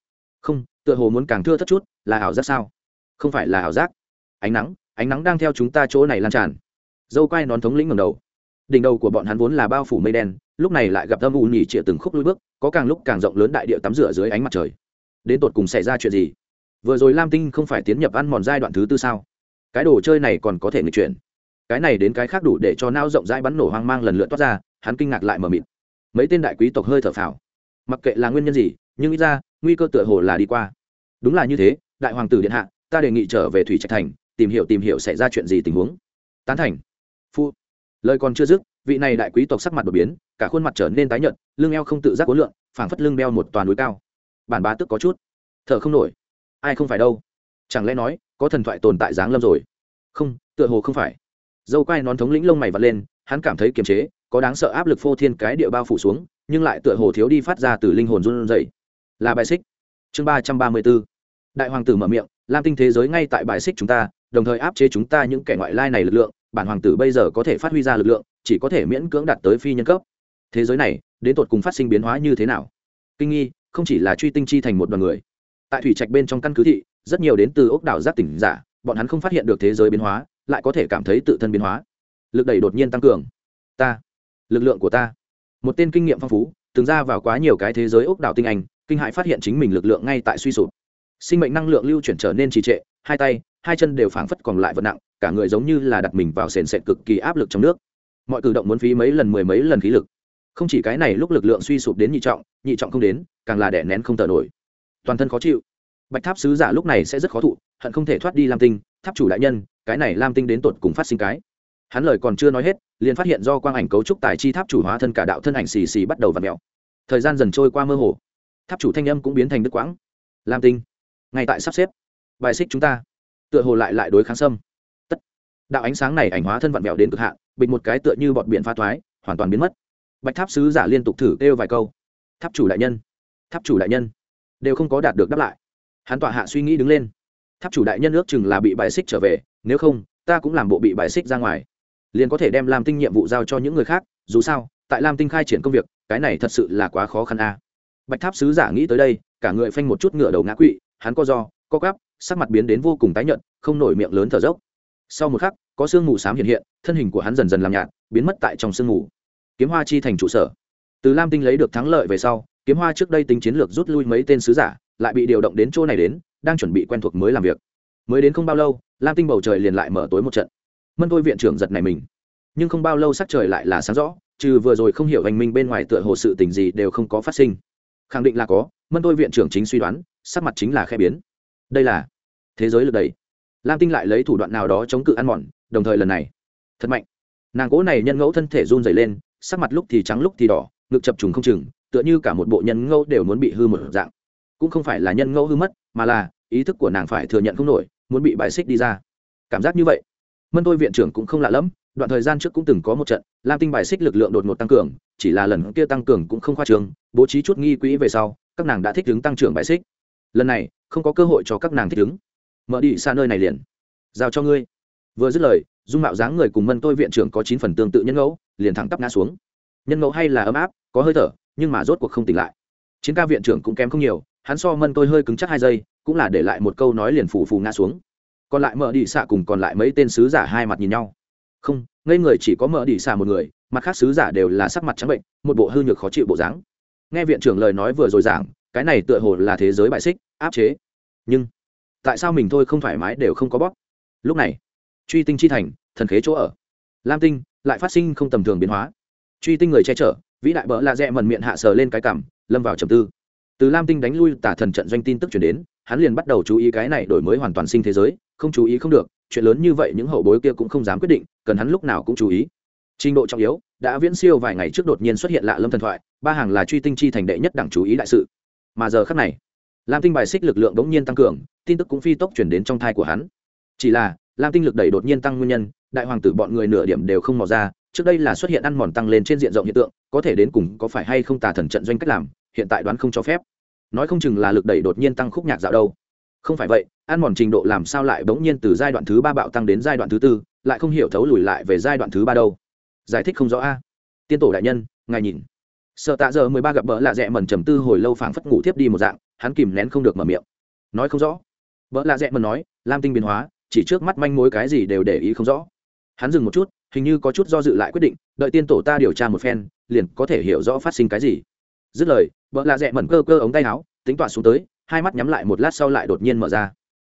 Không, tựa hồ muốn càng thưa thất chút, là ảo giác sao? Không phải là ảo giác. Ánh nắng ánh nắng đang theo chúng ta chỗ này lan tràn. Dâu quai nón thống lĩnh ngầm đầu. Đỉnh đầu của bọn hắn vốn là bao phủ mây đen, lúc này lại gặp âm u nhỉ trịa từng khúc lui bước, có càng lúc càng rộng lớn đại địa tắm rửa dưới ánh mặt trời. Đến tột cùng xảy ra chuyện gì? Vừa rồi lam tinh không phải tiến nhập ăn mòn giai đoạn thứ tư sao? Cái đồ chơi này còn có thể người chuyển. Cái này đến cái khác đủ để cho não rộng rãi bắn nổ hoang mang lần lượt toát ra, hắn kinh ngạc lại mờ mịt mấy tên đại quý tộc hơi thở phào. Mặc kệ là nguyên nhân gì, nhưng ít ra, nguy cơ tựa hồ là đi qua. Đúng là như thế, đại hoàng tử điện hạ, ta đề nghị trở về thủy trạch thành, tìm hiểu tìm hiểu xảy ra chuyện gì tình huống. Tán thành. Phu. Lời còn chưa dứt, vị này đại quý tộc sắc mặt đột biến, cả khuôn mặt trở nên tái nhợt, lưng eo không tự giác cuốn lượn, phảng phất lưng đeo một toàn núi cao. Bản bá tức có chút. Thở không nổi. Ai không phải đâu. Chẳng lẽ nói, có thần thoại tồn tại giáng lâm rồi? Không, tựa hồ không phải. Dâu quai nón thống lĩnh lông mày vật lên, hắn cảm thấy kiềm chế có đáng sợ áp lực phô thiên cái địa bao phủ xuống, nhưng lại tựa hồ thiếu đi phát ra từ linh hồn run rẩy. Là bài xích. Chương ba trăm ba mươi b ố đại hoàng tử mở miệng, lam tinh thế giới ngay tại bài xích chúng ta, đồng thời áp chế chúng ta những kẻ ngoại lai này lực lượng, bản hoàng tử bây giờ có thể phát huy ra lực lượng, chỉ có thể miễn cưỡng đạt tới phi nhân cấp. Thế giới này, đến tột cùng phát sinh biến hóa như thế nào? Kinh nghi, không chỉ là truy tinh chi thành một đoàn người. Tại thủy trạch bên trong căn cứ thị, rất nhiều đến từ ốc đảo giác tỉnh giả, bọn hắn không phát hiện được thế giới biến hóa, lại có thể cảm thấy tự thân biến hóa. Lực đẩy đột nhiên tăng cường. Ta lực lượng của ta. Một tên kinh nghiệm phong phú, từng ra vào quá nhiều cái thế giới ốc đảo tinh anh, kinh hại phát hiện chính mình lực lượng ngay tại suy sụp. Sinh mệnh năng lượng lưu chuyển trở nên trì trệ, hai tay, hai chân đều phảng phất còn lại vật nặng, cả người giống như là đặt mình vào sền sệt cực kỳ áp lực trong nước. Mọi cử động muốn phí mấy lần mười mấy lần khí lực. Không chỉ cái này, lúc lực lượng suy sụp đến nhị trọng nhị trọng không đến, càng là đẻ nén không thở nổi. Toàn thân khó chịu. Bạch tháp sứ giả lúc này sẽ rất khó thụ, hận không thể thoát đi lam tinh, tháp chủ đại nhân, cái này lam tinh đến tột cùng phát sinh cái hắn lời còn chưa nói hết, liền phát hiện do quang ảnh cấu trúc tài chi tháp chủ hóa thân cả đạo thân ảnh xì xì bắt đầu v ặ mẹo thời gian dần trôi qua mơ hồ. Tháp chủ thanh âm cũng biến thành đức quãng. Lam tinh, ngay tại sắp xếp. Bài xích chúng ta. Tựa hồ lại lại đối kháng sâm tất. Đạo ánh sáng này ảnh hóa thân vặn vẹo đến cực hạn, bịch một cái tựa như bọt biển pha thoái, hoàn toàn biến mất. Bạch tháp sứ giả liên tục thử kêu vài câu. Tháp chủ đại nhân. Tháp chủ đại nhân. Đều không có đạt được đáp lại. Hắn tọa hạ suy nghĩ đứng lên. Tháp chủ đại nhân ước chừng là bị bài xích trở về, nếu không, ta cũng làm bộ bị bài xích ra ngoài liền có thể đem làm tinh nhiệm vụ giao cho những người khác, dù sao, tại lam tinh khai triển công việc, cái này thật sự là quá khó khăn a. Bạch tháp sứ giả nghĩ tới đây, cả người phanh một chút ngựa đầu ngã quỵ, hắn co do co cắp sắc mặt biến đến vô cùng tái nhợt, không nổi miệng lớn thở dốc. Sau một khắc, có sương mù xám hiện hiện, thân hình của hắn dần dần làm nhạt, biến mất tại trong sương mù. Kiếm hoa chi thành trụ sở. Từ lam tinh lấy được thắng lợi về sau, kiếm hoa trước đây tính chiến lược rút lui mấy tên sứ giả, lại bị điều động đến chỗ này đến, đang chuẩn bị quen thuộc mới làm việc. Mới đến không bao lâu, lam tinh bầu trời liền lại mở tối một trận mân thôi viện trưởng giật này mình. Nhưng không bao lâu sắc trời lại là sáng rõ, trừ vừa rồi không hiểu hành minh bên ngoài tựa hồ sự tình gì đều không có phát sinh. Khẳng định là có, mân tôi viện trưởng chính suy đoán, sắc mặt chính là khe biến. Đây là thế giới lực đầy. Lam tinh lại lấy thủ đoạn nào đó chống cự ăn mòn, đồng thời lần này, thật mạnh. Nàng cố này nhân ngẫu thân thể run dày lên, sắc mặt lúc thì trắng lúc thì đỏ, ngực chập trùng không chừng, tựa như cả một bộ nhân ngẫu đều muốn bị hư một dạng. Cũng không phải là nhân ngẫu hư mất, mà là ý thức của nàng phải thừa nhận không nổi, muốn bị bài xích đi ra. Cảm giác như vậy mân tôi viện trưởng cũng không lạ lẫm, đoạn thời gian trước cũng từng có một trận, lam tinh bài xích lực lượng đột ngột tăng cường, chỉ là lần kia tăng cường cũng không khoa trường, bố trí chút nghi quỹ về sau, các nàng đã thích ứng tăng trưởng bài xích. Lần này, không có cơ hội cho các nàng thích ứng. Mở đi xa nơi này liền. Giao cho ngươi. Vừa dứt lời, dung mạo dáng người cùng mân tôi viện trưởng có chín phần tương tự nhân ngẫu, liền thẳng tắp ngã xuống. Nhân ngẫu hay là ấm áp, có hơi thở, nhưng mà rốt cuộc không tỉnh lại. Chiến ca viện trưởng cũng kém không nhiều, hắn so mân tôi hơi cứng chắc hai giây, cũng là để lại một câu nói liền phủ phù ngã xuống còn lại mở đi xạ cùng còn lại mấy tên sứ giả hai mặt nhìn nhau. Không, ngây người chỉ có mở đi xạ một người, mặt khác sứ giả đều là sắc mặt trắng bệnh, một bộ hư nhược khó chịu bộ dáng. Nghe viện trưởng lời nói vừa rồi giảng, cái này tựa hồ là thế giới bại xích, áp chế. Nhưng, tại sao mình thôi không thoải mái đều không có bóp? Lúc này, truy tinh chi thành, thần khế chỗ ở. Lam tinh, lại phát sinh không tầm thường biến hóa. Truy tinh người che chở, vĩ đại bỡ lạ rẽ mần miệng hạ sờ lên cái cảm lâm vào trầm tư từ lam tinh đánh lui tả thần trận doanh tin tức chuyển đến, hắn liền bắt đầu chú ý cái này đổi mới hoàn toàn sinh thế giới, không chú ý không được, chuyện lớn như vậy những hậu bối kia cũng không dám quyết định, cần hắn lúc nào cũng chú ý. Trình độ trọng yếu, đã viễn siêu vài ngày trước đột nhiên xuất hiện lạ lâm thần thoại, ba hàng là truy tinh chi thành đệ nhất đẳng chú ý đại sự. Mà giờ khắc này, lam tinh bài xích lực lượng đống nhiên tăng cường, tin tức cũng phi tốc chuyển đến trong thai của hắn. Chỉ là, lam tinh lực đẩy đột nhiên tăng nguyên nhân, đại hoàng tử bọn người nửa điểm đều không mò ra, trước đây là xuất hiện ăn mòn tăng lên trên diện rộng hiện tượng, có thể đến cùng có phải hay không tà thần trận doanh cách làm hiện tại đoán không cho phép. Nói không chừng là lực đẩy đột nhiên tăng khúc nhạc dạo đâu. Không phải vậy, ăn mòn trình độ làm sao lại bỗng nhiên từ giai đoạn thứ ba bạo tăng đến giai đoạn thứ tư, lại không hiểu thấu lùi lại về giai đoạn thứ ba đâu. Giải thích không rõ a. Tiên tổ đại nhân, ngài nhìn. Sợ tạ giờ mười ba gặp bỡ lạ rẽ mần trầm tư hồi lâu phảng phất ngủ thiếp đi một dạng, hắn kìm nén không được mở miệng. Nói không rõ. Bỡ lạ rẽ mần nói, lam tinh biến hóa, chỉ trước mắt manh mối cái gì đều để ý không rõ. Hắn dừng một chút, hình như có chút do dự lại quyết định, đợi tiên tổ ta điều tra một phen, liền có thể hiểu rõ phát sinh cái gì. Dứt lời vợ lạ rẽ mẩn cơ cơ ống tay áo, tính tọa xuống tới, hai mắt nhắm lại một lát sau lại đột nhiên mở ra.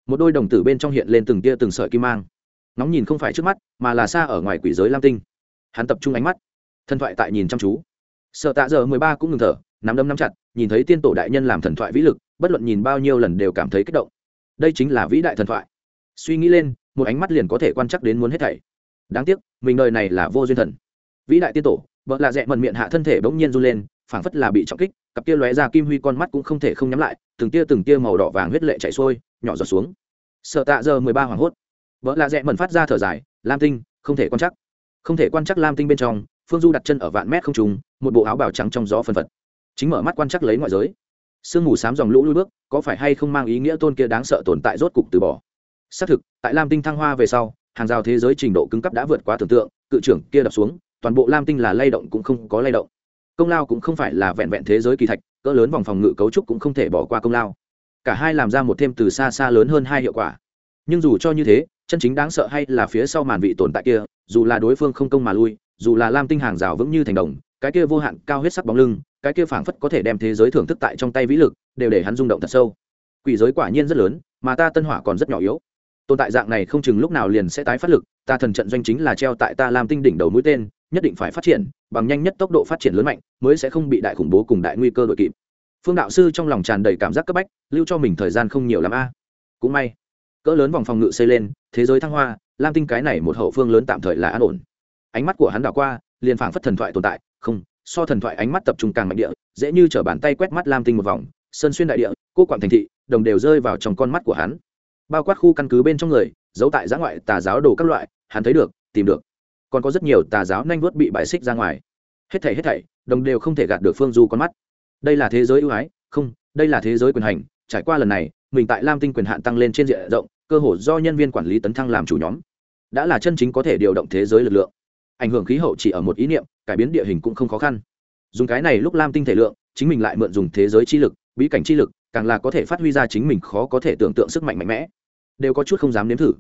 Một đôi đồng tử bên trong hiện lên từng tia từng sợi kim mang. Nóng nhìn không phải trước mắt, mà là xa ở ngoài quỷ giới lam tinh. Hắn tập trung ánh mắt, thần thoại tại nhìn chăm chú. Sợ tạ giờ mười ba cũng ngừng thở, nắm đấm nắm chặt, nhìn thấy tiên tổ đại nhân làm thần thoại vĩ lực, bất luận nhìn bao nhiêu lần đều cảm thấy kích động. Đây chính là vĩ đại thần thoại. Suy nghĩ lên, một ánh mắt liền có thể quan chắc đến muốn hết thảy. Đáng tiếc, mình đời này là vô duyên thần. Vĩ đại tiên tổ vợ lạ dẹ mần miệng hạ thân thể bỗng nhiên run lên, phảng phất là bị trọng kích cặp kia lóe ra kim huy con mắt cũng không thể không nhắm lại, từng tia từng tia màu đỏ vàng huyết lệ chảy xuôi, nhỏ giọt xuống. Sợ tạ giờ mười ba hoảng hốt. Vợ lạ dẹ mần phát ra thở dài, lam tinh, không thể quan chắc không thể quan chắc lam tinh bên trong, phương du đặt chân ở vạn mét không trùng một bộ áo bào trắng trong gió phân phật. Chính mở mắt quan chắc lấy ngoại giới. Sương mù sám dòng lũ lui bước, có phải hay không mang ý nghĩa tôn kia đáng sợ tồn tại rốt cục từ bỏ? Xác thực, tại lam tinh thăng hoa về sau, hàng rào thế giới trình độ cứng cấp đã vượt quá tưởng tượng, cự trưởng kia đập xuống, toàn bộ lam tinh là lay động cũng không có lay động công lao cũng không phải là vẹn vẹn thế giới kỳ thạch, cỡ lớn vòng phòng ngự cấu trúc cũng không thể bỏ qua công lao. Cả hai làm ra một thêm từ xa xa lớn hơn hai hiệu quả. Nhưng dù cho như thế, chân chính đáng sợ hay là phía sau màn vị tồn tại kia, dù là đối phương không công mà lui, dù là lam tinh hàng rào vững như thành đồng, cái kia vô hạn cao huyết sắc bóng lưng, cái kia phảng phất có thể đem thế giới thưởng thức tại trong tay vĩ lực, đều để hắn rung động thật sâu. Quỷ giới quả nhiên rất lớn, mà ta tân hỏa còn rất nhỏ yếu. Tồn tại dạng này không chừng lúc nào liền sẽ tái phát lực, ta thần trận doanh chính là treo tại ta lam tinh đỉnh đầu mũi tên nhất định phải phát triển, bằng nhanh nhất tốc độ phát triển lớn mạnh, mới sẽ không bị đại khủng bố cùng đại nguy cơ đội kịp. Phương đạo sư trong lòng tràn đầy cảm giác cấp bách, lưu cho mình thời gian không nhiều l a. Cũng may, cỡ lớn vòng phòng ngự xây lên, thế giới thăng hoa, lam tinh cái này một hậu phương lớn tạm thời là an ổn. Ánh mắt của hắn đảo qua, liền phảng phất thần thoại tồn tại, không, so thần thoại ánh mắt tập trung càng mạnh địa, dễ như t bàn tay quét mắt lam tinh một vòng, sơn xuyên đại địa, cô quảng thành thị, đồng đều rơi vào trong con mắt của hắn. Bao quát khu căn cứ bên trong người giấu tại giã ngoại tà giáo đồ các loại, hắn thấy được, tìm được còn có rất nhiều tà giáo nhanh vuốt bị bại xích ra ngoài. Hết thảy hết thảy, đồng đều không thể gạt được phương du con mắt. Đây là thế giới ưu ái, không, đây là thế giới quyền hành. Trải qua lần này, mình tại lam tinh quyền hạn tăng lên trên diện rộng, cơ hội do nhân viên quản lý tấn thăng làm chủ nhóm. Đã là chân chính có thể điều động thế giới lực lượng. Ảnh hưởng khí hậu chỉ ở một ý niệm, cải biến địa hình cũng không khó khăn. Dùng cái này lúc lam tinh thể lượng, chính mình lại mượn dùng thế giới chi lực, bí cảnh chi lực, càng là có thể phát huy ra chính mình khó có thể tưởng tượng sức mạnh mạnh mẽ. Đều có chút không dám nếm thử.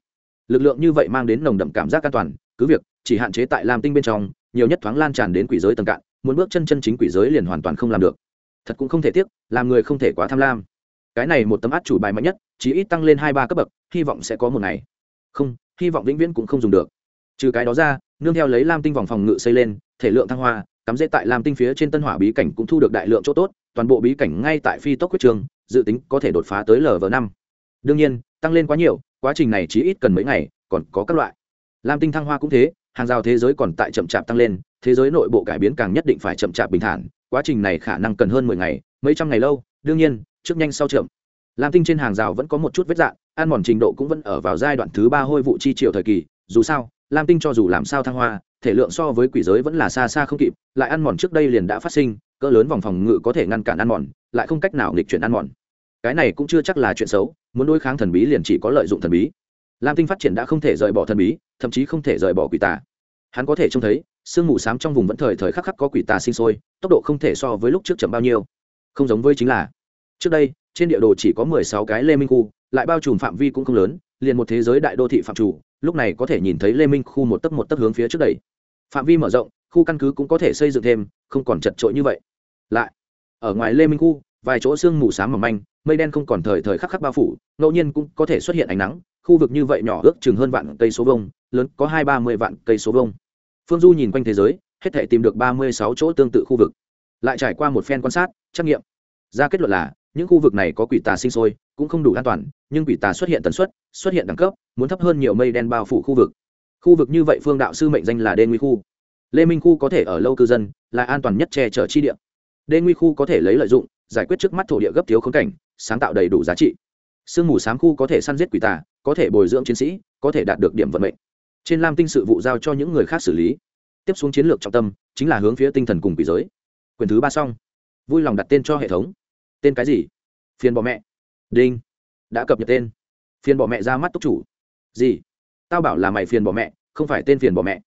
Lực lượng như vậy mang đến nồng đậm cảm giác an toàn cứ việc, chỉ hạn chế tại lam tinh bên trong, nhiều nhất thoáng lan tràn đến quỷ giới tầng cạn, muốn bước chân chân chính quỷ giới liền hoàn toàn không làm được. Thật cũng không thể tiếc, làm người không thể quá tham lam. Cái này một tấm át chủ bài mạnh nhất chỉ ít tăng lên hai ba cấp bậc, hy vọng sẽ có một ngày. Không, hy vọng vĩnh viễn cũng không dùng được. Trừ cái đó ra, nương theo lấy lam tinh vòng phòng ngự xây lên, thể lượng thăng hoa, cắm dễ tại lam tinh phía trên tân hỏa bí cảnh cũng thu được đại lượng chỗ tốt, toàn bộ bí cảnh ngay tại phi tốc quyết trường, dự tính có thể đột phá tới lv năm. Đương nhiên, tăng lên quá nhiều, quá trình này chỉ ít cần mấy ngày, còn có các loại lam tinh thăng hoa cũng thế, hàng rào thế giới còn tại chậm chạp tăng lên, thế giới nội bộ cải biến càng nhất định phải chậm chạp bình thản, quá trình này khả năng cần hơn mười ngày, mấy trăm ngày lâu, đương nhiên, trước nhanh sau chậm. Lam tinh trên hàng rào vẫn có một chút vết dạn, ăn mòn trình độ cũng vẫn ở vào giai đoạn thứ ba hôi vụ chi triệu thời kỳ, dù sao, lam tinh cho dù làm sao thăng hoa, thể lượng so với quỷ giới vẫn là xa xa không kịp, lại ăn mòn trước đây liền đã phát sinh, cỡ lớn vòng phòng ngự có thể ngăn cản ăn mòn, lại không cách nào nghịch chuyển ăn mòn. Cái này cũng chưa chắc là chuyện xấu, muốn đối kháng thần bí liền chỉ có lợi dụng thần bí lam tinh phát triển đã không thể rời bỏ thần bí, thậm chí không thể rời bỏ quỷ tà. Hắn có thể trông thấy, sương mù s á m trong vùng vẫn thời thời khắc khắc có quỷ tà sinh sôi, tốc độ không thể so với lúc trước chậm bao nhiêu. Không giống với chính là, trước đây, trên địa đồ chỉ có mười sáu cái lê minh khu, lại bao trùm phạm vi cũng không lớn, liền một thế giới đại đô thị phạm chủ, lúc này có thể nhìn thấy lê minh khu một tấc một tấc hướng phía trước đây. Phạm vi mở rộng, khu căn cứ cũng có thể xây dựng thêm, không còn chật trội như vậy. Lại, ở ngoài lê minh khu, vài chỗ sương mù s á m mỏng manh, mây đen không còn thời thời khắc khắc bao phủ, ngẫu nhiên cũng có thể xuất hiện ánh nắng khu vực như vậy nhỏ ước chừng hơn vạn cây số vông lớn có hai ba mươi vạn cây số vông phương du nhìn quanh thế giới, hết thể tìm được ba mươi sáu chỗ tương tự khu vực. Lại trải qua một phen quan sát, trắc nghiệm. Ra kết luận là, những khu vực này có quỷ tà sinh sôi, cũng không đủ an toàn, nhưng quỷ tà xuất hiện tần suất, xuất hiện đẳng cấp, muốn thấp hơn nhiều mây đen bao phủ khu vực. Khu vực như vậy phương đạo sư mệnh danh là đê nguy khu. Lê minh khu có thể ở lâu cư dân, là an toàn nhất che chở chi địa. Đê nguy khu có thể lấy lợi dụng, giải quyết trước mắt thổ địa gấp thiếu khốn cảnh, sáng tạo đầy đủ giá trị sương mù sám khu có thể săn giết quỷ tà, có thể bồi dưỡng chiến sĩ, có thể đạt được điểm vận mệnh. Trên lam tinh sự vụ giao cho những người khác xử lý. Tiếp xuống chiến lược trọng tâm chính là hướng phía tinh thần cùng quỷ giới. Quyền thứ ba xong. Vui lòng đặt tên cho hệ thống. Tên cái gì? Phiền bỏ mẹ. Đinh. Đã cập nhật tên. Phiền bỏ mẹ ra mắt túc chủ. Gì? Tao bảo là mày phiền bỏ mẹ, không phải tên phiền bỏ mẹ.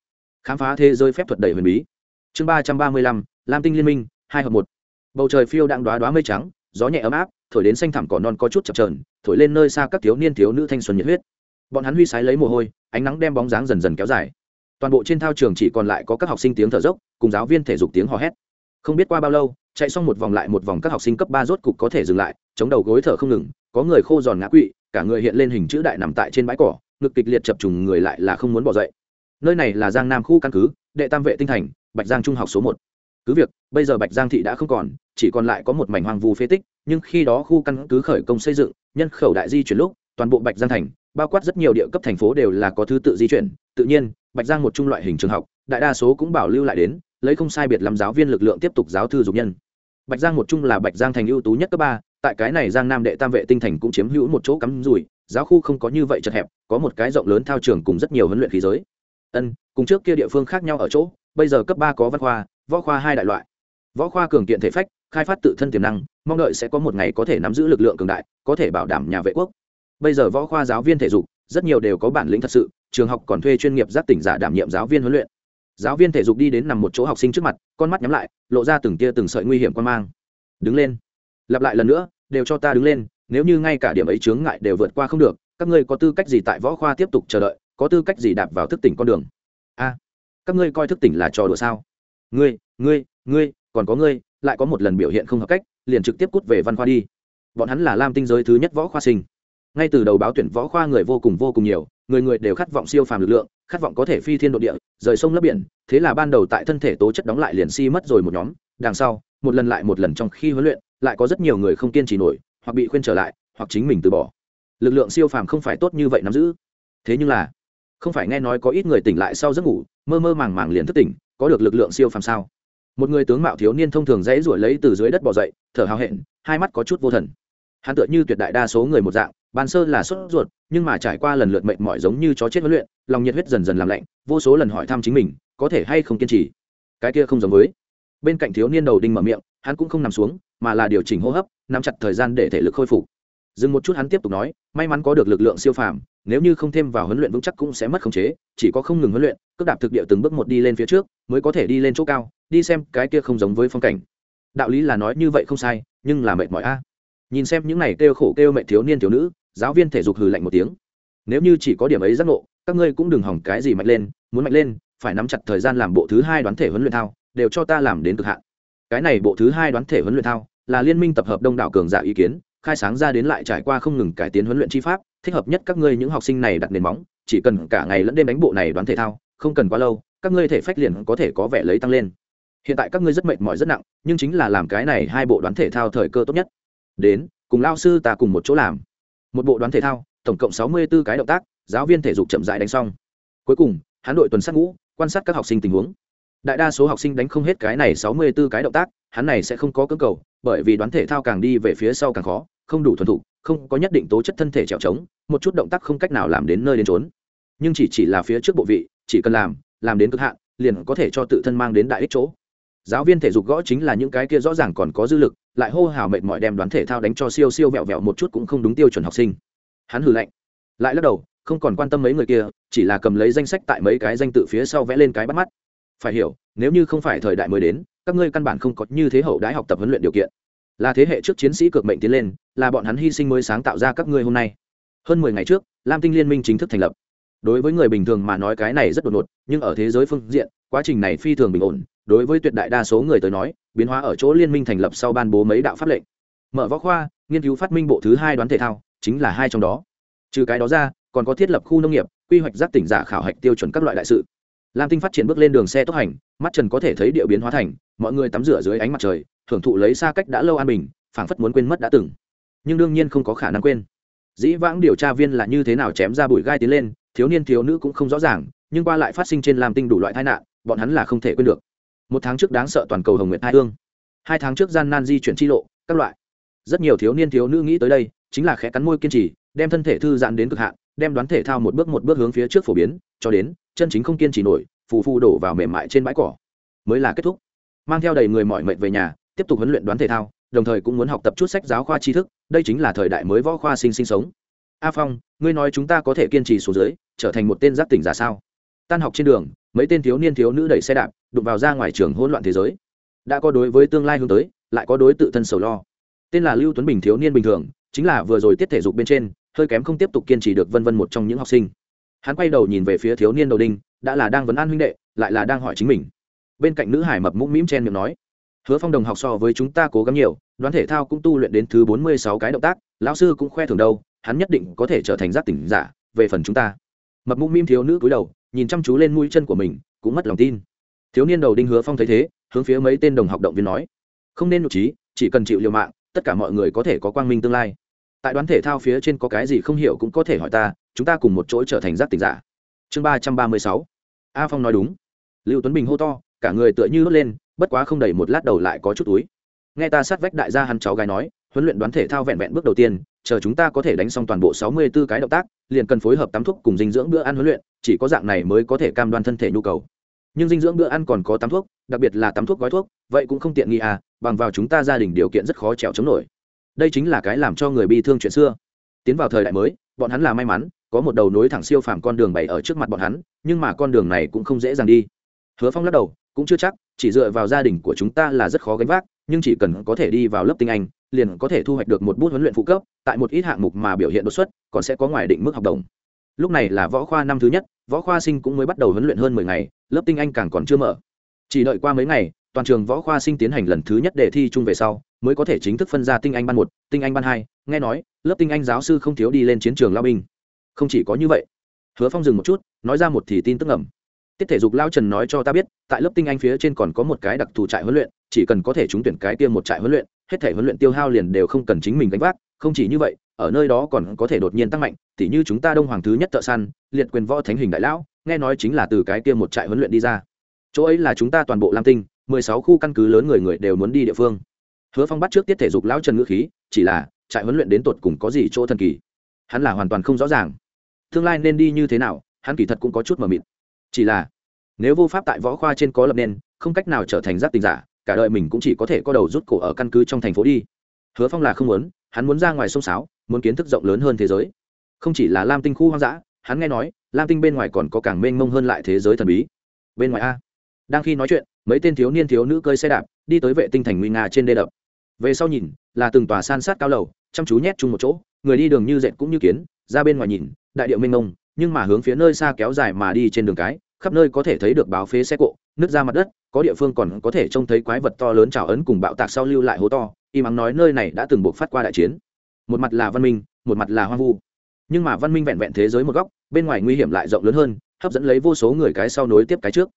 Khám phá thế giới phép thuật đầy huyền bí. Chương ba trăm ba mươi lăm, lam tinh liên minh, hai hợp một. Bầu trời phiêu đang đoá đoá mây trắng gió nhẹ ấm áp, thổi đến xanh thẳm cỏ non có chút chập trờn thổi lên nơi xa các thiếu niên thiếu nữ thanh xuân nhiệt huyết. Bọn hắn huy sái lấy mồ hôi, ánh nắng đem bóng dáng dần dần kéo dài. Toàn bộ trên thao trường chỉ còn lại có các học sinh tiếng thở dốc, cùng giáo viên thể dục tiếng hò hét. Không biết qua bao lâu, chạy xong một vòng lại một vòng các học sinh cấp ba rốt cục có thể dừng lại, chống đầu gối thở không ngừng, có người khô giòn ngã quỵ, cả người hiện lên hình chữ đại nằm tại trên bãi cỏ, ngực kịch liệt chập trùng người lại là không muốn bỏ dậy. Nơi này là giang nam khu căn cứ, đệ tam vệ tinh thành, bạch giang trung học số một cứ việc, bây giờ bạch giang thị đã không còn, chỉ còn lại có một mảnh hoang vu phế tích, nhưng khi đó khu căn cứ khởi công xây dựng, nhân khẩu đại di chuyển lúc, toàn bộ bạch giang thành, bao quát rất nhiều địa cấp thành phố đều là có thứ tự di chuyển. Tự nhiên, bạch giang một trung loại hình trường học, đại đa số cũng bảo lưu lại đến, lấy không sai biệt làm giáo viên lực lượng tiếp tục giáo thư dục nhân. Bạch giang một trung là bạch giang thành ưu tú nhất cấp ba, tại cái này giang nam đệ tam vệ tinh thành cũng chiếm hữu một chỗ cắm rủi, giáo khu không có như vậy chật hẹp, có một cái rộng lớn thao trường cùng rất nhiều huấn luyện khí giới. Ân, cùng trước kia địa phương khác nhau ở chỗ, bây giờ cấp ba có văn khoa võ khoa hai đại loại. Võ khoa cường kiện thể phách, khai phát tự thân tiềm năng, mong đợi sẽ có một ngày có thể nắm giữ lực lượng cường đại, có thể bảo đảm nhà vệ quốc. Bây giờ võ khoa giáo viên thể dục, rất nhiều đều có bản lĩnh thật sự, trường học còn thuê chuyên nghiệp giác tỉnh giả đảm nhiệm giáo viên huấn luyện. Giáo viên thể dục đi đến nằm một chỗ học sinh trước mặt, con mắt nhắm lại, lộ ra từng tia từng sợi nguy hiểm quan mang. Đứng lên. Lặp lại lần nữa, đều cho ta đứng lên, nếu như ngay cả điểm ấy chướng ngại đều vượt qua không được, các ngươi có tư cách gì tại võ khoa tiếp tục chờ đợi, có tư cách gì đạp vào thức tỉnh con đường? A, các ngươi coi thức tỉnh là trò đùa sao? Ngươi ngươi ngươi, còn có ngươi, lại có một lần biểu hiện không hợp cách, liền trực tiếp cút về văn khoa đi. Bọn hắn là lam tinh giới thứ nhất võ khoa sinh. Ngay từ đầu báo tuyển võ khoa người vô cùng vô cùng nhiều, người người đều khát vọng siêu phàm lực lượng, khát vọng có thể phi thiên độ địa, rời sông lấp biển, thế là ban đầu tại thân thể tố chất đóng lại liền si mất rồi một nhóm, đằng sau, một lần lại một lần trong khi huấn luyện, lại có rất nhiều người không kiên trì nổi, hoặc bị khuyên trở lại, hoặc chính mình từ bỏ. Lực lượng siêu phàm không phải tốt như vậy nắm giữ. Thế nhưng là, không phải nghe nói có ít người tỉnh lại sau giấc ngủ, mơ mơ màng màng liền thức tỉnh có được lực lượng siêu phàm sao? Một người tướng mạo thiếu niên thông thường dãy ruổi lấy từ dưới đất bỏ dậy, thở hào hẹn, hai mắt có chút vô thần. Hắn tựa như tuyệt đại đa số người một dạng, ban sơ là sốt ruột, nhưng mà trải qua lần lượt mệnh mỏi giống như chó chết huấn luyện, lòng nhiệt huyết dần dần làm lạnh, vô số lần hỏi thăm chính mình, có thể hay không kiên trì? Cái kia không giống với. Bên cạnh thiếu niên đầu đinh mở miệng, hắn cũng không nằm xuống, mà là điều chỉnh hô hấp, nắm chặt thời gian để thể lực khôi phục dừng một chút hắn tiếp tục nói, may mắn có được lực lượng siêu phàm, nếu như không thêm vào huấn luyện vững chắc cũng sẽ mất khống chế, chỉ có không ngừng huấn luyện, cước đạp thực địa từng bước một đi lên phía trước, mới có thể đi lên chỗ cao, đi xem cái kia không giống với phong cảnh. Đạo lý là nói như vậy không sai, nhưng là mệt mỏi a. Nhìn xem những này kêu khổ kêu mệt thiếu niên thiếu nữ, giáo viên thể dục hừ lạnh một tiếng. Nếu như chỉ có điểm ấy giác ngộ, các ngươi cũng đừng hỏng cái gì mạnh lên, muốn mạnh lên, phải nắm chặt thời gian làm bộ thứ hai đoán thể huấn luyện thao, đều cho ta làm đến cực hạn. Cái này bộ thứ hai đoán thể huấn luyện thao, là liên minh tập hợp đông đảo cường giả ý kiến khai sáng ra đến lại trải qua không ngừng cải tiến huấn luyện chi pháp, thích hợp nhất các ngươi những học sinh này đặt nền móng, chỉ cần cả ngày lẫn đêm đánh bộ này đoán thể thao, không cần quá lâu, các ngươi thể phách liền có thể có vẻ lấy tăng lên. Hiện tại các ngươi rất mệt mỏi rất nặng, nhưng chính là làm cái này hai bộ đoán thể thao thời cơ tốt nhất. Đến, cùng lao sư ta cùng một chỗ làm. Một bộ đoán thể thao, tổng cộng sáu mươi b ố cái động tác, giáo viên thể dục chậm rãi đánh xong. Cuối cùng, hắn đội tuần sát ngũ, quan sát các học sinh tình huống. Đại đa số học sinh đánh không hết cái này sáu mươi b ố cái động tác, hắn này sẽ không có cơ cầu, bởi vì đoán thể thao càng đi về phía sau càng khó không đủ thuần thục, không có nhất định tố chất thân thể trèo trống, một chút động tác không cách nào làm đến nơi đến trốn nhưng chỉ chỉ là phía trước bộ vị, chỉ cần làm làm đến cực hạn, liền có thể cho tự thân mang đến đại ích chỗ. Giáo viên thể dục gõ chính là những cái kia rõ ràng còn có dư lực, lại hô hào mệt mỏi đem đoán thể thao đánh cho siêu siêu vẹo vẹo một chút cũng không đúng tiêu chuẩn học sinh. Hắn hừ lạnh, lại lắc đầu, không còn quan tâm mấy người kia, chỉ là cầm lấy danh sách tại mấy cái danh tự phía sau vẽ lên cái bắt mắt. Phải hiểu, nếu như không phải thời đại mới đến, các ngươi căn bản không có như thế hậu đãi học tập huấn luyện điều kiện là thế hệ trước chiến sĩ cực mệnh tiến lên, là bọn hắn hy sinh mới sáng tạo ra các ngươi hôm nay. Hơn mười ngày trước, lam tinh liên minh chính thức thành lập. Đối với người bình thường mà nói cái này rất đột ngột, nhưng ở thế giới phương diện, quá trình này phi thường bình ổn. Đối với tuyệt đại đa số người tới nói, biến hóa ở chỗ liên minh thành lập sau ban bố mấy đạo pháp lệnh. Mở võ khoa, nghiên cứu phát minh bộ thứ hai đoán thể thao, chính là hai trong đó. Trừ cái đó ra, còn có thiết lập khu nông nghiệp, quy hoạch giác tỉnh giả khảo hạch tiêu chuẩn các loại đại sự lam tinh phát triển bước lên đường xe tốc hành, mắt trần có thể thấy địa biến hóa thành, mọi người tắm rửa dưới ánh mặt trời, thưởng thụ lấy xa cách đã lâu an bình, phảng phất muốn quên mất đã từng. Nhưng đương nhiên không có khả năng quên. Dĩ vãng điều tra viên là như thế nào chém ra bụi gai tiến lên, thiếu niên thiếu nữ cũng không rõ ràng, nhưng qua lại phát sinh trên lam tinh đủ loại tai nạn, bọn hắn là không thể quên được. Một tháng trước đáng sợ toàn cầu hồng nguyện hai hương. Hai tháng trước gian nan di chuyển chi lộ, các loại. Rất nhiều thiếu niên thiếu nữ nghĩ tới đây, chính là khẽ cắn môi kiên trì, đem thân thể thư giãn đến cực hạn đem đoán thể thao một bước một bước hướng phía trước phổ biến, cho đến chân chính không kiên trì nổi, phù phù đổ vào mềm mại trên bãi cỏ. Mới là kết thúc. Mang theo đầy người mọi mệnh về nhà, tiếp tục huấn luyện đoán thể thao, đồng thời cũng muốn học tập chút sách giáo khoa tri thức, đây chính là thời đại mới võ khoa sinh sinh sống. A phong, ngươi nói chúng ta có thể kiên trì xuống dưới, trở thành một tên giác tỉnh giả sao? Tan học trên đường, mấy tên thiếu niên thiếu nữ đẩy xe đạp, đụng vào ra ngoài trường hỗn loạn thế giới. Đã có đối với tương lai hướng tới, lại có đối tự thân sầu lo. Tên là lưu tuấn bình thiếu niên bình thường, chính là vừa rồi tiết thể dục bên trên hơi kém không tiếp tục kiên trì được vân vân một trong những học sinh. Hắn quay đầu nhìn về phía thiếu niên đầu đinh, đã là đang vấn an huynh đệ, lại là đang hỏi chính mình. Bên cạnh nữ hải mập mũm mĩm chen miệng nói, hứa phong đồng học so với chúng ta cố gắng nhiều, đoán thể thao cũng tu luyện đến thứ bốn mươi sáu cái động tác, lão sư cũng khoe thường đâu, hắn nhất định có thể trở thành giác tỉnh giả, về phần chúng ta. Mập mũm mĩm thiếu nữ cúi đầu, nhìn chăm chú lên mũi chân của mình, cũng mất lòng tin. Thiếu niên đầu đinh hứa phong thấy thế, hướng phía mấy tên đồng học động viên nói, không nên nội trí, chỉ cần chịu liều mạng, tất cả mọi người có thể có quang minh tương lai tại đoán thể thao phía trên có cái gì không hiểu cũng có thể hỏi ta, chúng ta cùng một chỗ trở thành giác tỉnh giả. Chương ba trăm ba mươi sáu. A phong nói đúng. Lưu tuấn bình hô to, cả người tựa như đốt lên, bất quá không đầy một lát đầu lại có chút túi. Nghe ta sát vách đại gia hắn cháu gái nói, huấn luyện đoán thể thao vẹn vẹn bước đầu tiên, chờ chúng ta có thể đánh xong toàn bộ sáu mươi 64 cái động tác, liền cần phối hợp tắm thuốc cùng dinh dưỡng bữa ăn huấn luyện, chỉ có dạng này mới có thể cam đoan thân thể nhu cầu. Nhưng dinh dưỡng bữa ăn còn có tắm thuốc, đặc biệt là tắm thuốc gói thuốc, vậy cũng không tiện nghi à bằng vào chúng ta gia đình điều kiện rất khó trèo chống nổi đây chính là cái làm cho người bi thương chuyện xưa. Tiến vào thời đại mới, bọn hắn là may mắn, có một đầu nối thẳng siêu phàm con đường bày ở trước mặt bọn hắn, nhưng mà con đường này cũng không dễ dàng đi. Hứa phong lắc đầu, cũng chưa chắc, chỉ dựa vào gia đình của chúng ta là rất khó gánh vác, nhưng chỉ cần có thể đi vào lớp tinh anh, liền có thể thu hoạch được một bút huấn luyện phụ cấp, tại một ít hạng mục mà biểu hiện đột xuất, còn sẽ có ngoài định mức học đồng. Lúc này là võ khoa năm thứ nhất, võ khoa sinh cũng mới bắt đầu huấn luyện hơn mười ngày, lớp tinh anh càng còn chưa mở. Chỉ đợi qua mấy ngày, toàn trường võ khoa sinh tiến hành lần thứ nhất để thi chung về sau mới có thể chính thức phân ra tinh anh ban một, tinh anh ban hai. Nghe nói, lớp tinh anh giáo sư không thiếu đi lên chiến trường lao binh. Không chỉ có như vậy. Hứa phong dừng một chút, nói ra một thì tin tức ẩm tiết thể dục lao trần nói cho ta biết, tại lớp tinh anh phía trên còn có một cái đặc thù trại huấn luyện, chỉ cần có thể trúng tuyển cái tiêm một trại huấn luyện, hết thể huấn luyện tiêu hao liền đều không cần chính mình gánh vác. Không chỉ như vậy, ở nơi đó còn có thể đột nhiên tăng mạnh, tỉ như chúng ta đông hoàng thứ nhất thợ săn, liệt quyền võ thánh hình đại lão, nghe nói chính là từ cái kia một trại huấn luyện đi ra. Chỗ ấy là chúng ta toàn bộ lam tinh, mười sáu khu căn cứ lớn người người đều muốn đi địa phương hứa phong bắt trước tiết thể dục lão trần ngữ khí, chỉ là, trại huấn luyện đến tột cùng có gì chỗ thần kỳ? Hắn là hoàn toàn không rõ ràng. Tương lai nên đi như thế nào, hắn kỳ thật cũng có chút mờ mịt. Chỉ là, nếu vô pháp tại võ khoa trên có lập nên, không cách nào trở thành giác tình giả, cả đời mình cũng chỉ có thể có đầu rút cổ ở căn cứ trong thành phố đi. Hứa phong là không muốn, hắn muốn ra ngoài sông sáo, muốn kiến thức rộng lớn hơn thế giới. Không chỉ là lam tinh khu hoang dã, hắn nghe nói, lam tinh bên ngoài còn có càng mênh mông hơn lại thế giới thần bí. Bên ngoài a, đang khi nói chuyện, mấy tên thiếu niên thiếu nữ cơi xe đạp, đi tới vệ tinh thành nguy nga trên đê đập về sau nhìn, là từng tòa san sát cao lầu, chăm chú nhét chung một chỗ, người đi đường như dệt cũng như kiến, ra bên ngoài nhìn, đại điệu mênh mông, nhưng mà hướng phía nơi xa kéo dài mà đi trên đường cái, khắp nơi có thể thấy được báo phế xe cộ, nứt ra mặt đất, có địa phương còn có thể trông thấy quái vật to lớn trào ấn cùng bạo tạc sau lưu lại hố to, y mắng nói nơi này đã từng buộc phát qua đại chiến. Một mặt là văn minh, một mặt là hoang vu. Nhưng mà văn minh vẹn vẹn thế giới một góc, bên ngoài nguy hiểm lại rộng lớn hơn, hấp dẫn lấy vô số người cái sau nối tiếp cái trước.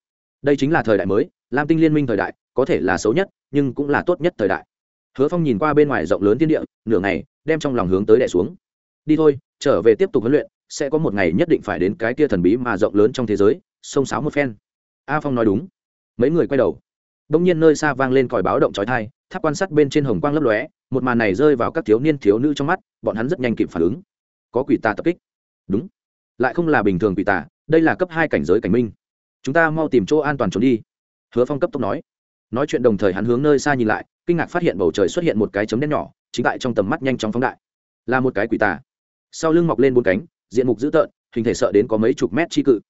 Đây chính là thời đại mới, lam tinh liên minh thời đại, có thể là xấu nhất, nhưng cũng là tốt nhất thời đại hứa phong nhìn qua bên ngoài rộng lớn thiên địa, nửa ngày, đem trong lòng hướng tới đẻ xuống. Đi thôi, trở về tiếp tục huấn luyện, sẽ có một ngày nhất định phải đến cái kia thần bí mà rộng lớn trong thế giới, sông sáo một phen. A phong nói đúng. Mấy người quay đầu. Đông nhiên nơi xa vang lên còi báo động trói thai tháp quan sát bên trên hồng quang lấp lóe, một màn này rơi vào các thiếu niên thiếu nữ trong mắt, bọn hắn rất nhanh kịp phản ứng. Có quỷ tà tập kích. Đúng. Lại không là bình thường quỷ tà, đây là cấp hai cảnh giới cảnh minh. Chúng ta mau tìm chỗ an toàn trốn đi. Hứa phong cấp tốc nói nói chuyện đồng thời hắn hướng nơi xa nhìn lại, kinh ngạc phát hiện bầu trời xuất hiện một cái chấm đen nhỏ, chính tại trong tầm mắt nhanh chóng phóng đại. Là một cái quỷ tà. Sau lưng mọc lên bốn cánh, diện mục dữ tợn, hình thể sợ đến có mấy chục mét chi cự.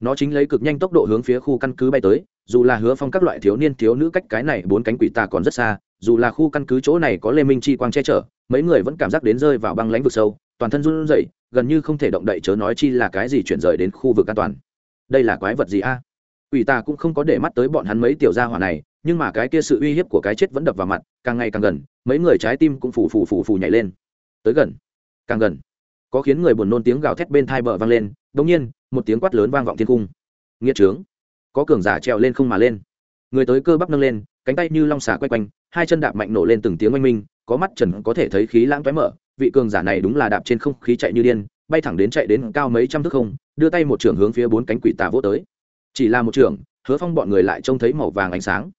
Nó chính lấy cực nhanh tốc độ hướng phía khu căn cứ bay tới, dù là hứa phong các loại thiếu niên thiếu nữ cách cái này bốn cánh quỷ tà còn rất xa, dù là khu căn cứ chỗ này có lê minh chi quang che chở, mấy người vẫn cảm giác đến rơi vào băng lãnh vực sâu, toàn thân run rẩy, gần như không thể động đậy chớ nói chi là cái gì chuyển rời đến khu vực an toàn. Đây là quái vật gì a? Quỷ tà cũng không có để mắt tới bọn hắn mấy tiểu gia hỏa này nhưng mà cái kia sự uy hiếp của cái chết vẫn đập vào mặt, càng ngày càng gần, mấy người trái tim cũng phù phù phù phù nhảy lên. Tới gần, càng gần. Có khiến người buồn nôn tiếng gào thét bên thai bờ vang lên đ ỗ n g nhiên, một tiếng quát lớn vang vọng thiên cung. Nghĩa trướng. Có cường giả trèo lên không mà lên. Người tới cơ bắp nâng lên, cánh tay như long xà quay quanh, hai chân đạp mạnh nổ lên từng tiếng oanh minh, có mắt trần có thể thấy khí lãng toé mở, vị cường giả này đúng là đạp trên không khí chạy như điên, bay thẳng đến chạy đến cao mấy trăm thước không, đưa tay một trưởng hướng phía bốn cánh quỷ tà vô tới. Chỉ là một trưởng, hứa phong bọn người lại trông thấy màu vàng ánh sáng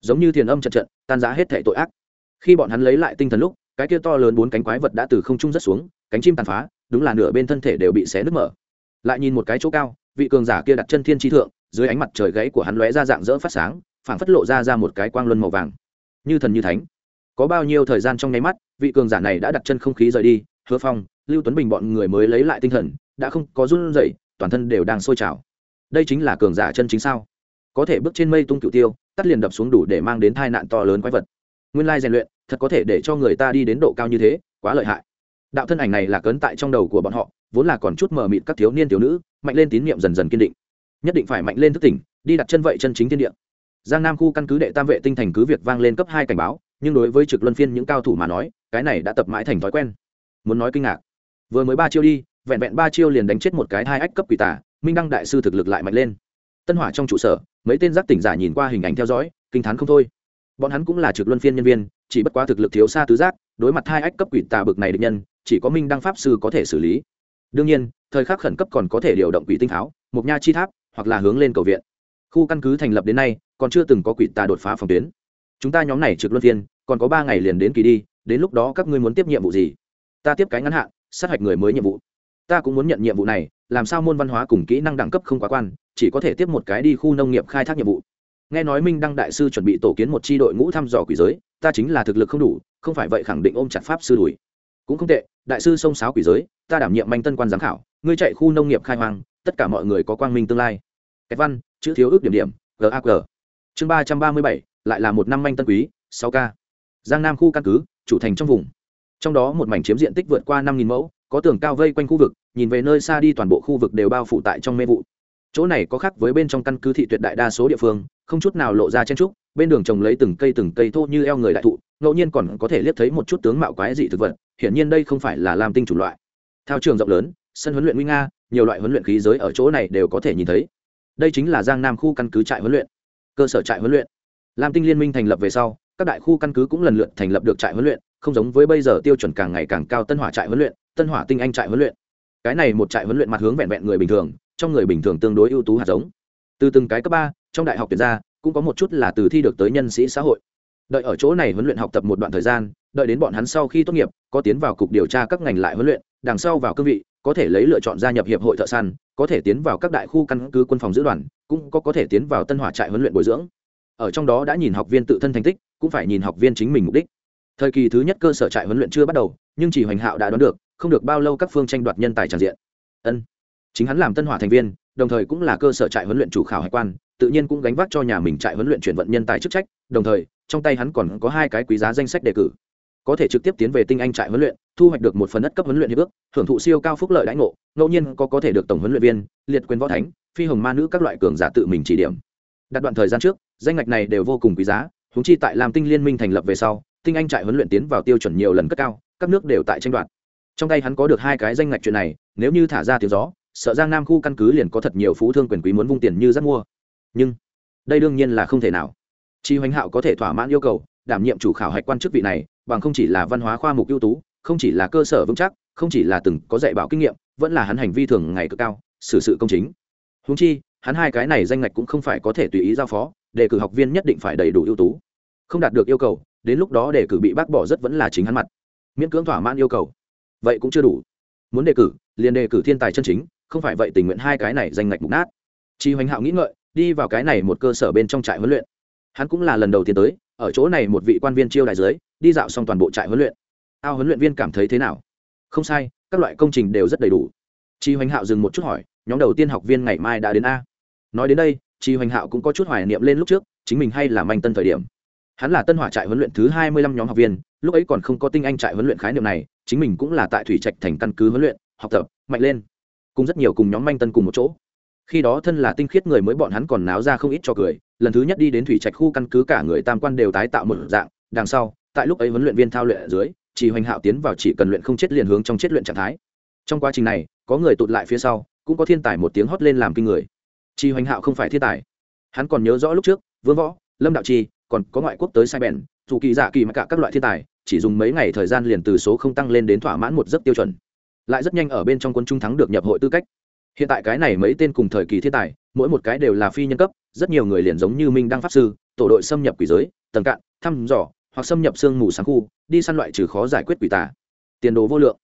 giống như thiền âm trận trận, tan giá hết thể tội ác. Khi bọn hắn lấy lại tinh thần lúc, cái kia to lớn bốn cánh quái vật đã từ không trung rất xuống, cánh chim tàn phá, đúng là nửa bên thân thể đều bị xé nứt mở. Lại nhìn một cái chỗ cao, vị cường giả kia đặt chân thiên tri thượng, dưới ánh mặt trời gáy của hắn lóe ra dạng dỡ phát sáng, phảng phất lộ ra ra một cái quang luân màu vàng. Như thần như thánh. Có bao nhiêu thời gian trong nháy mắt, vị cường giả này đã đặt chân không khí rời đi, hứa phong, lưu tuấn bình bọn người mới lấy lại tinh thần, đã không có run rẩy, toàn thân đều đang sôi trào. Đây chính là cường giả chân chính sao? Có thể bước trên mây tung cựu tiêu tắt liền đập xuống đủ để mang đến tai nạn to lớn quái vật. Nguyên lai rèn luyện, thật có thể để cho người ta đi đến độ cao như thế, quá lợi hại. Đạo thân ảnh này là cấn tại trong đầu của bọn họ, vốn là còn chút mờ mịt các thiếu niên thiếu nữ, mạnh lên tín nhiệm dần dần kiên định. Nhất định phải mạnh lên thức tỉnh, đi đặt chân vậy chân chính thiên địa. Giang nam khu căn cứ đệ tam vệ tinh thành cứ việc vang lên cấp hai cảnh báo, nhưng đối với trực luân phiên những cao thủ mà nói, cái này đã tập mãi thành thói quen. Muốn nói kinh ngạc, vừa mới ba chiêu đi, vẹn vẹn ba chiêu liền đánh chết một cái hai ách cấp quỷ tả minh đăng đại sư thực lực lại mạnh lên. Tân hỏa trong trụ sở mấy tên giác tỉnh giả nhìn qua hình ảnh theo dõi, kinh t h á n không thôi. Bọn hắn cũng là trực luân phiên nhân viên, chỉ bất quá thực lực thiếu xa tứ giác, đối mặt hai ách cấp quỷ tà bực này được nhân, chỉ có minh đăng pháp sư có thể xử lý. Đương nhiên, thời khắc khẩn cấp còn có thể điều động quỷ tinh tháo mục nha chi tháp, hoặc là hướng lên cầu viện. Khu căn cứ thành lập đến nay, còn chưa từng có quỷ tà đột phá phòng tuyến. Chúng ta nhóm này trực luân phiên, còn có ba ngày liền đến kỳ đi, đến lúc đó các ngươi muốn tiếp nhiệm vụ gì? Ta tiếp cái ngắn hạn, sát hạch người mới nhiệm vụ. Ta cũng muốn nhận nhiệm vụ này làm sao môn văn hóa cùng kỹ năng đẳng cấp không quá quan, chỉ có thể tiếp một cái đi khu nông nghiệp khai thác nhiệm vụ. Nghe nói minh đăng đại sư chuẩn bị tổ kiến một chi đội ngũ thăm dò quỷ giới, ta chính là thực lực không đủ, không phải vậy khẳng định ôm chặt pháp sư đuổi. Cũng không tệ, đại sư sông sáo quỷ giới, ta đảm nhiệm manh tân quan giám khảo, ngươi chạy khu nông nghiệp khai hoang, tất cả mọi người có quang minh tương lai. Cách văn, chữ thiếu ước điểm điểm gag chương ba trăm ba mươi bảy, lại là một năm manh tân quý, sáu k giang nam khu căn cứ, chủ thành trong vùng. Trong đó một mảnh chiếm diện tích vượt qua năm mẫu có tường cao vây quanh khu vực, nhìn về nơi xa đi toàn bộ khu vực đều bao phủ tại trong mê vụ. Chỗ này có khác với bên trong căn cứ thị tuyệt đại đa số địa phương, không chút nào lộ ra chen trúc, bên đường trồng lấy từng cây từng cây thô như eo người đại thụ, ngẫu nhiên còn có thể liếc thấy một chút tướng mạo quái dị thực vật, hiển nhiên đây không phải là làm tinh chủ loại. Theo trường rộng lớn, sân huấn luyện nguy nga, nhiều loại huấn luyện khí giới ở chỗ này đều có thể nhìn thấy. Đây chính là giang nam khu căn cứ trại huấn luyện, cơ sở trại huấn luyện. Lam tinh liên minh thành lập về sau, các đại khu căn cứ cũng lần lượt thành lập được trại huấn luyện, không giống với bây giờ tiêu chuẩn càng ngày càng cao tân hỏa trại huấn luyện tân hỏa tinh anh trại huấn luyện. Cái này một trại huấn luyện mặt hướng vẹn vẹn người bình thường, trong người bình thường tương đối ưu tú hạt giống. Từ từng cái cấp ba, trong đại học tuyển ra, cũng có một chút là từ thi được tới nhân sĩ xã hội. Đợi ở chỗ này huấn luyện học tập một đoạn thời gian, đợi đến bọn hắn sau khi tốt nghiệp, có tiến vào cục điều tra các ngành lại huấn luyện, đằng sau vào cương vị, có thể lấy lựa chọn gia nhập hiệp hội thợ săn, có thể tiến vào các đại khu căn cứ quân phòng giữ đoàn, cũng có có thể tiến vào tân hỏa trại huấn luyện bồi dưỡng. Ở trong đó đã nhìn học viên tự thân thành tích, cũng phải nhìn học viên chính mình mục đích. Thời kỳ thứ nhất cơ sở trại huấn luyện chưa bắt đầu, nhưng chỉ hoành hạo đã đoán được không được bao lâu các phương tranh đoạt nhân tài tràn diện. Ân. Chính hắn làm tân hỏa thành viên, đồng thời cũng là cơ sở trại huấn luyện chủ khảo hải quan, tự nhiên cũng gánh vác cho nhà mình trại huấn luyện chuyển vận nhân tài chức trách, đồng thời, trong tay hắn còn có hai cái quý giá danh sách đề cử. Có thể trực tiếp tiến về tinh anh trại huấn luyện, thu hoạch được một phần đất cấp huấn luyện hiệp ước, hưởng thụ siêu cao phúc lợi đãi ngộ, ngẫu nhiên có có thể được tổng huấn luyện viên, liệt quyền võ thánh, phi hồng ma nữ các loại cường giả tự mình chỉ điểm. Đặt đoạn thời gian trước, danh ngạch này đều vô cùng quý giá húng chi tại làm tinh liên minh thành lập về sau, tinh anh trại huấn luyện tiến vào tiêu chuẩn nhiều lần cất cao, các nước đều tại tranh đoạt trong tay hắn có được hai cái danh ngạch chuyện này, nếu như thả ra tiếng gió, sợ giang nam khu căn cứ liền có thật nhiều phú thương quyền quý muốn vung tiền như rất mua. Nhưng, đây đương nhiên là không thể nào. Chi hoành hạo có thể thỏa mãn yêu cầu, đảm nhiệm chủ khảo hạch quan chức vị này, bằng không chỉ là văn hóa khoa mục ưu tú, không chỉ là cơ sở vững chắc, không chỉ là từng có dạy bảo kinh nghiệm, vẫn là hắn hành vi thường ngày cực cao, xử sự công chính. Húng chi, hắn hai cái này danh ngạch cũng không phải có thể tùy ý giao phó, đề cử học viên nhất định phải đầy đủ ưu tú. Không đạt được yêu cầu, đến lúc đó đề cử bị bác bỏ rất vẫn là chính hắn mặt. Miễn cưỡng thỏa mãn yêu cầu vậy cũng chưa đủ. Muốn đề cử, liền đề cử thiên tài chân chính, không phải vậy tình nguyện hai cái này danh ngạch mục nát. Chi hoành hạo nghĩ ngợi, đi vào cái này một cơ sở bên trong trại huấn luyện. Hắn cũng là lần đầu tiên tới, ở chỗ này một vị quan viên chiêu đại dưới, đi dạo xong toàn bộ trại huấn luyện. Ao huấn luyện viên cảm thấy thế nào? Không sai, các loại công trình đều rất đầy đủ. Chi hoành hạo dừng một chút hỏi, nhóm đầu tiên học viên ngày mai đã đến a. Nói đến đây, chi hoành hạo cũng có chút hoài niệm lên lúc trước, chính mình hay là manh tân thời điểm hắn là tân hỏa trại huấn luyện thứ hai mươi lăm nhóm học viên, lúc ấy còn không có tinh anh trại huấn luyện khái niệm này, chính mình cũng là tại thủy trạch thành căn cứ huấn luyện, học tập, mạnh lên. Cùng rất nhiều cùng nhóm manh tân cùng một chỗ. Khi đó thân là tinh khiết người mới bọn hắn còn náo ra không ít cho cười, lần thứ nhất đi đến thủy trạch khu căn cứ cả người tam quan đều tái tạo một dạng, đằng sau, tại lúc ấy huấn luyện viên thao luyện ở dưới, chỉ hoành hạo tiến vào chỉ cần luyện không chết liền hướng trong chết luyện trạng thái. Trong quá trình này, có người tụt lại phía sau, cũng có thiên tài một tiếng hót lên làm kinh người. Chi hoành hạo không phải thiên tài. Hắn còn nhớ rõ lúc trước, vương võ, lâm đạo chi còn có ngoại quốc tới sai bèn dù kỳ dạ kỳ mà cả các loại thiên tài, chỉ dùng mấy ngày thời gian liền từ số không tăng lên đến thỏa mãn một giấc tiêu chuẩn. Lại rất nhanh ở bên trong quân trung thắng được nhập hội tư cách. Hiện tại cái này mấy tên cùng thời kỳ thiên tài, mỗi một cái đều là phi nhân cấp, rất nhiều người liền giống như minh đăng pháp sư, tổ đội xâm nhập quỷ giới, tầng cạn, thăm dò, hoặc xâm nhập sương mù sáng khu, đi săn loại trừ khó giải quyết quỷ tà. Tiền đồ vô lượng.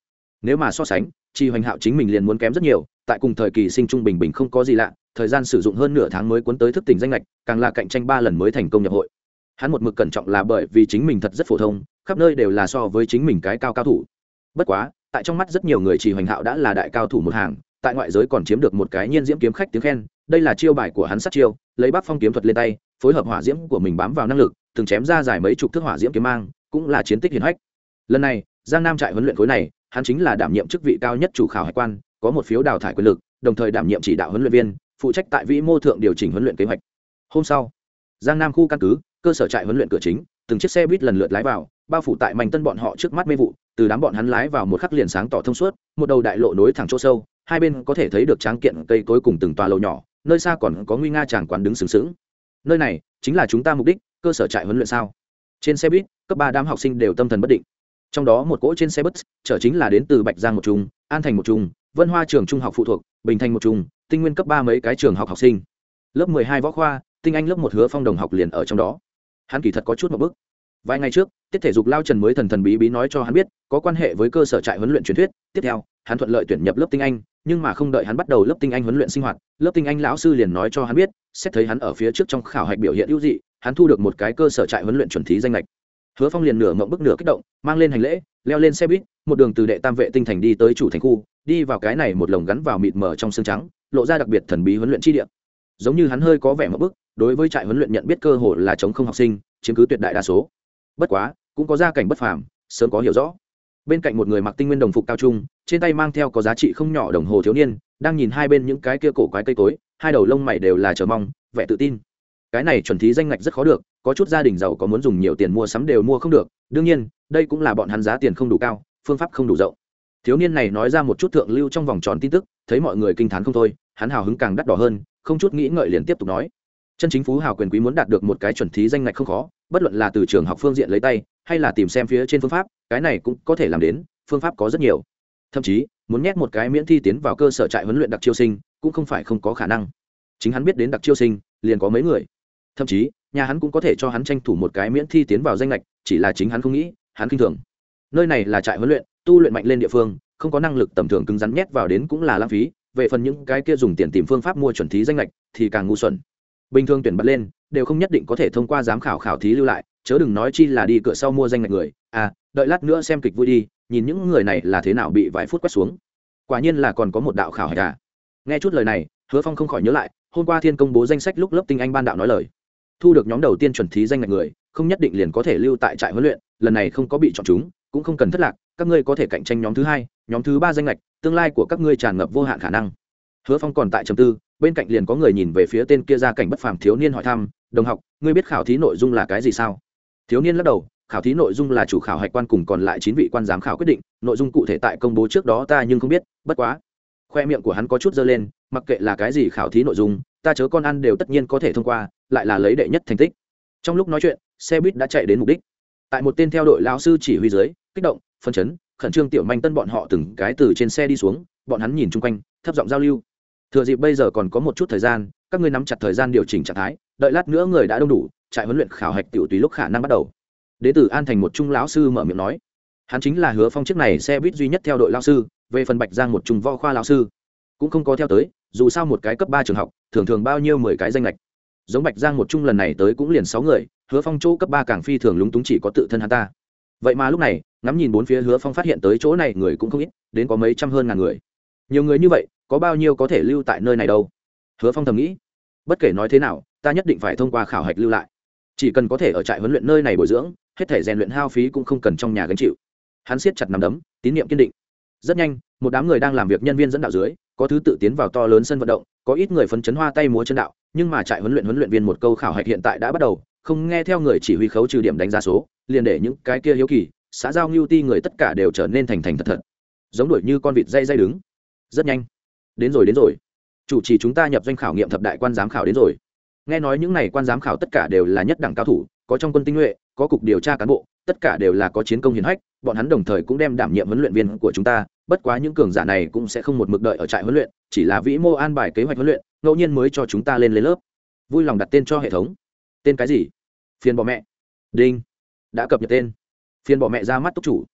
Nếu mà so sánh, chi hoành hạo chính mình liền muốn kém rất nhiều, tại cùng thời kỳ sinh trung bình bình không có gì lạ, thời gian sử dụng hơn nửa tháng mới cuốn tới thức tỉnh danh lệch càng là cạnh tranh ba lần mới thành công nhập hội hắn một mực cẩn trọng là bởi vì chính mình thật rất phổ thông, khắp nơi đều là so với chính mình cái cao cao thủ. Bất quá, tại trong mắt rất nhiều người chỉ hoành hạo đã là đại cao thủ một hàng, tại ngoại giới còn chiếm được một cái nhiên diễm kiếm khách tiếng khen, đây là chiêu bài của hắn sát chiêu, lấy bác phong kiếm thuật lên tay, phối hợp hỏa diễm của mình bám vào năng lực, từng chém ra dài mấy chục thước hỏa diễm kiếm mang, cũng là chiến tích hiển hách. Lần này, giang nam trại huấn luyện khối này, hắn chính là đảm nhiệm chức vị cao nhất chủ khảo hải quan, có một phiếu đào thải quyền lực, đồng thời đảm nhiệm chỉ đạo huấn luyện viên, phụ trách tại vĩ mô thượng điều chỉnh huấn luyện kế hoạch. Hôm sau, giang nam khu căn cứ cơ sở trại huấn luyện cửa chính, từng chiếc xe buýt lần lượt lái vào, bao phủ tại mảnh tân bọn họ trước mắt mê vụ, từ đám bọn hắn lái vào một khắc liền sáng tỏ thông suốt, một đầu đại lộ nối thẳng chỗ sâu, hai bên có thể thấy được tráng kiện cây cối cùng từng tòa lầu nhỏ, nơi xa còn có nguy nga tràng quán đứng sừng sững. Nơi này chính là chúng ta mục đích, cơ sở trại huấn luyện sao? Trên xe buýt, cấp ba đám học sinh đều tâm thần bất định. Trong đó một cỗ trên xe bus, chở chính là đến từ bạch giang một trung, an thành một trung, vân hoa trường trung học phụ thuộc, bình thành một trung, tinh nguyên cấp ba mấy cái trường học học sinh. Lớp mười hai võ khoa, tinh anh lớp một hứa phong đồng học liền ở trong đó hắn kỳ thật có chút một bức vài ngày trước, tiết thể dục lao trần mới thần thần bí bí nói cho hắn biết, có quan hệ với cơ sở trại huấn luyện truyền thuyết. Tiếp theo, hắn thuận lợi tuyển nhập lớp tinh anh, nhưng mà không đợi hắn bắt đầu lớp tinh anh huấn luyện sinh hoạt, lớp tinh anh lão sư liền nói cho hắn biết, xét thấy hắn ở phía trước trong khảo hạch biểu hiện hữu dị, hắn thu được một cái cơ sở trại huấn luyện chuẩn thí danh lệch. Hứa phong liền nửa mộng bức nửa kích động, mang lên hành lễ, leo lên xe buýt, một đường từ đệ tam vệ tinh thành đi tới chủ thành khu, đi vào cái này một lồng gắn vào mịt mờ trong xương trắng, lộ ra đặc biệt thần bí huấn luyện chi địa. Giống như hắn hơi có vẻ một bức đối với trại huấn luyện nhận biết cơ hội là chống không học sinh, chiếm cứ tuyệt đại đa số. Bất quá, cũng có gia cảnh bất phàm, sớm có hiểu rõ. Bên cạnh một người mặc tinh nguyên đồng phục cao trung, trên tay mang theo có giá trị không nhỏ đồng hồ thiếu niên, đang nhìn hai bên những cái kia cổ quái cây cối, hai đầu lông mày đều là chờ mong, vẻ tự tin. Cái này chuẩn thí danh ngạch rất khó được, có chút gia đình giàu có muốn dùng nhiều tiền mua sắm đều mua không được, đương nhiên, đây cũng là bọn hắn giá tiền không đủ cao, phương pháp không đủ rộng. Thiếu niên này nói ra một chút thượng lưu trong vòng tròn tin tức, thấy mọi người kinh t h á n không thôi, hắn hào hứng càng đắt đỏ hơn, không chút nghĩ ngợi liền tiếp tục nói chân chính phú hào quyền quý muốn đạt được một cái chuẩn thí danh ngạch không khó, bất luận là từ trường học phương diện lấy tay, hay là tìm xem phía trên phương pháp, cái này cũng có thể làm đến, phương pháp có rất nhiều. Thậm chí, muốn nhét một cái miễn thi tiến vào cơ sở trại huấn luyện đặc chiêu sinh, cũng không phải không có khả năng. Chính hắn biết đến đặc chiêu sinh, liền có mấy người. Thậm chí, nhà hắn cũng có thể cho hắn tranh thủ một cái miễn thi tiến vào danh lệch chỉ là chính hắn không nghĩ, hắn khinh thường. Nơi này là trại huấn luyện, tu luyện mạnh lên địa phương, không có năng lực tầm thường cứng rắn nhét vào đến cũng là lãng phí, về phần những cái kia dùng tiền tìm phương pháp mua chuẩn thí danh lệch thì càng ngu xuẩn bình thường tuyển bật lên, đều không nhất định có thể thông qua giám khảo khảo thí lưu lại, chớ đừng nói chi là đi cửa sau mua danh ngạch người. À đợi lát nữa xem kịch vui đi, nhìn những người này là thế nào bị vài phút quét xuống. Quả nhiên là còn có một đạo khảo hạch à. Nghe chút lời này, hứa phong không khỏi nhớ lại, hôm qua thiên công bố danh sách lúc lớp tinh anh ban đạo nói lời. Thu được nhóm đầu tiên chuẩn thí danh ngạch người, không nhất định liền có thể lưu tại trại huấn luyện, lần này không có bị chọn chúng, cũng không cần thất lạc, các ngươi có thể cạnh tranh nhóm thứ hai, nhóm thứ ba danh lệch tương lai của các ngươi tràn ngập vô hạn khả năng. Hứa phong còn tại trầm tư bên cạnh liền có người nhìn về phía tên kia ra cảnh bất phàm thiếu niên hỏi thăm, đồng học, ngươi biết khảo thí nội dung là cái gì sao? Thiếu niên lắc đầu, khảo thí nội dung là chủ khảo hạch quan cùng còn lại chín vị quan giám khảo quyết định, nội dung cụ thể tại công bố trước đó ta nhưng không biết, bất quá. Khoe miệng của hắn có chút dơ lên, mặc kệ là cái gì khảo thí nội dung, ta chớ con ăn đều tất nhiên có thể thông qua, lại là lấy đệ nhất thành tích. Trong lúc nói chuyện, xe buýt đã chạy đến mục đích. Tại một tên theo đội lao sư chỉ huy dưới, kích động, phân chấn, khẩn trương tiểu manh tân bọn họ từng cái từ trên xe đi xuống, bọn hắn nhìn chung quanh, thấp giọng giao lưu thừa dịp bây giờ còn có một chút thời gian, các ngươi nắm chặt thời gian điều chỉnh trạng thái, đợi lát nữa người đã đông đủ, trại huấn luyện khảo hạch tiểu tùy lúc khả năng bắt đầu. Đ ế an thành một trung lão sư mở miệng nói, hắn chính là hứa phong chiếc này xe buýt duy nhất theo đội lao sư, về phần bạch giang một trung vo khoa lao sư, cũng không có theo tới, dù sao một cái cấp ba trường học, thường thường bao nhiêu mười cái danh lệch. Giống bạch giang một trung lần này tới cũng liền sáu người, hứa phong chỗ cấp ba càng phi thường lúng túng chỉ có tự thân hắn ta. Vậy mà lúc này, ngắm nhìn bốn phía hứa phong phát hiện tới chỗ này người cũng không ít, đến có mấy trăm hơn ngàn người nhiều người như vậy, có bao nhiêu có thể lưu tại nơi này đâu? Hứa phong thầm nghĩ. Bất kể nói thế nào, ta nhất định phải thông qua khảo hạch lưu lại. Chỉ cần có thể ở trại huấn luyện nơi này bồi dưỡng, hết thể rèn luyện hao phí cũng không cần trong nhà gánh chịu. Hắn siết chặt nằm đấm, tín nhiệm kiên định. Rất nhanh, một đám người đang làm việc nhân viên dẫn đạo dưới, có thứ tự tiến vào to lớn sân vận động, có ít người phấn chấn hoa tay múa chân đạo, nhưng mà trại huấn luyện huấn luyện viên một câu khảo hạch hiện tại đã bắt đầu, không nghe theo người chỉ huy khấu trừ điểm đánh giá số, liền để những cái kia hiếu kỳ, xã giao ngưu ti người tất cả đều trở nên thành thành thật thật. Giống đuổi như con vịt dây dây đứng rất nhanh. Đến rồi đến rồi. Chủ trì chúng ta nhập doanh khảo nghiệm thập đại quan giám khảo đến rồi. Nghe nói những n à y quan giám khảo tất cả đều là nhất đẳng cao thủ, có trong quân tinh nhuệ, có cục điều tra cán bộ, tất cả đều là có chiến công hiến hách, bọn hắn đồng thời cũng đem đảm nhiệm huấn luyện viên của chúng ta, bất quá những cường giả này cũng sẽ không một mực đợi ở trại huấn luyện, chỉ là vĩ mô an bài kế hoạch huấn luyện, ngẫu nhiên mới cho chúng ta lên lên lớp. Vui lòng đặt tên cho hệ thống. Tên cái gì? Phiền bỏ mẹ. Đinh. Đã cập nhật tên. Phiền bỏ mẹ ra mắt túc chủ.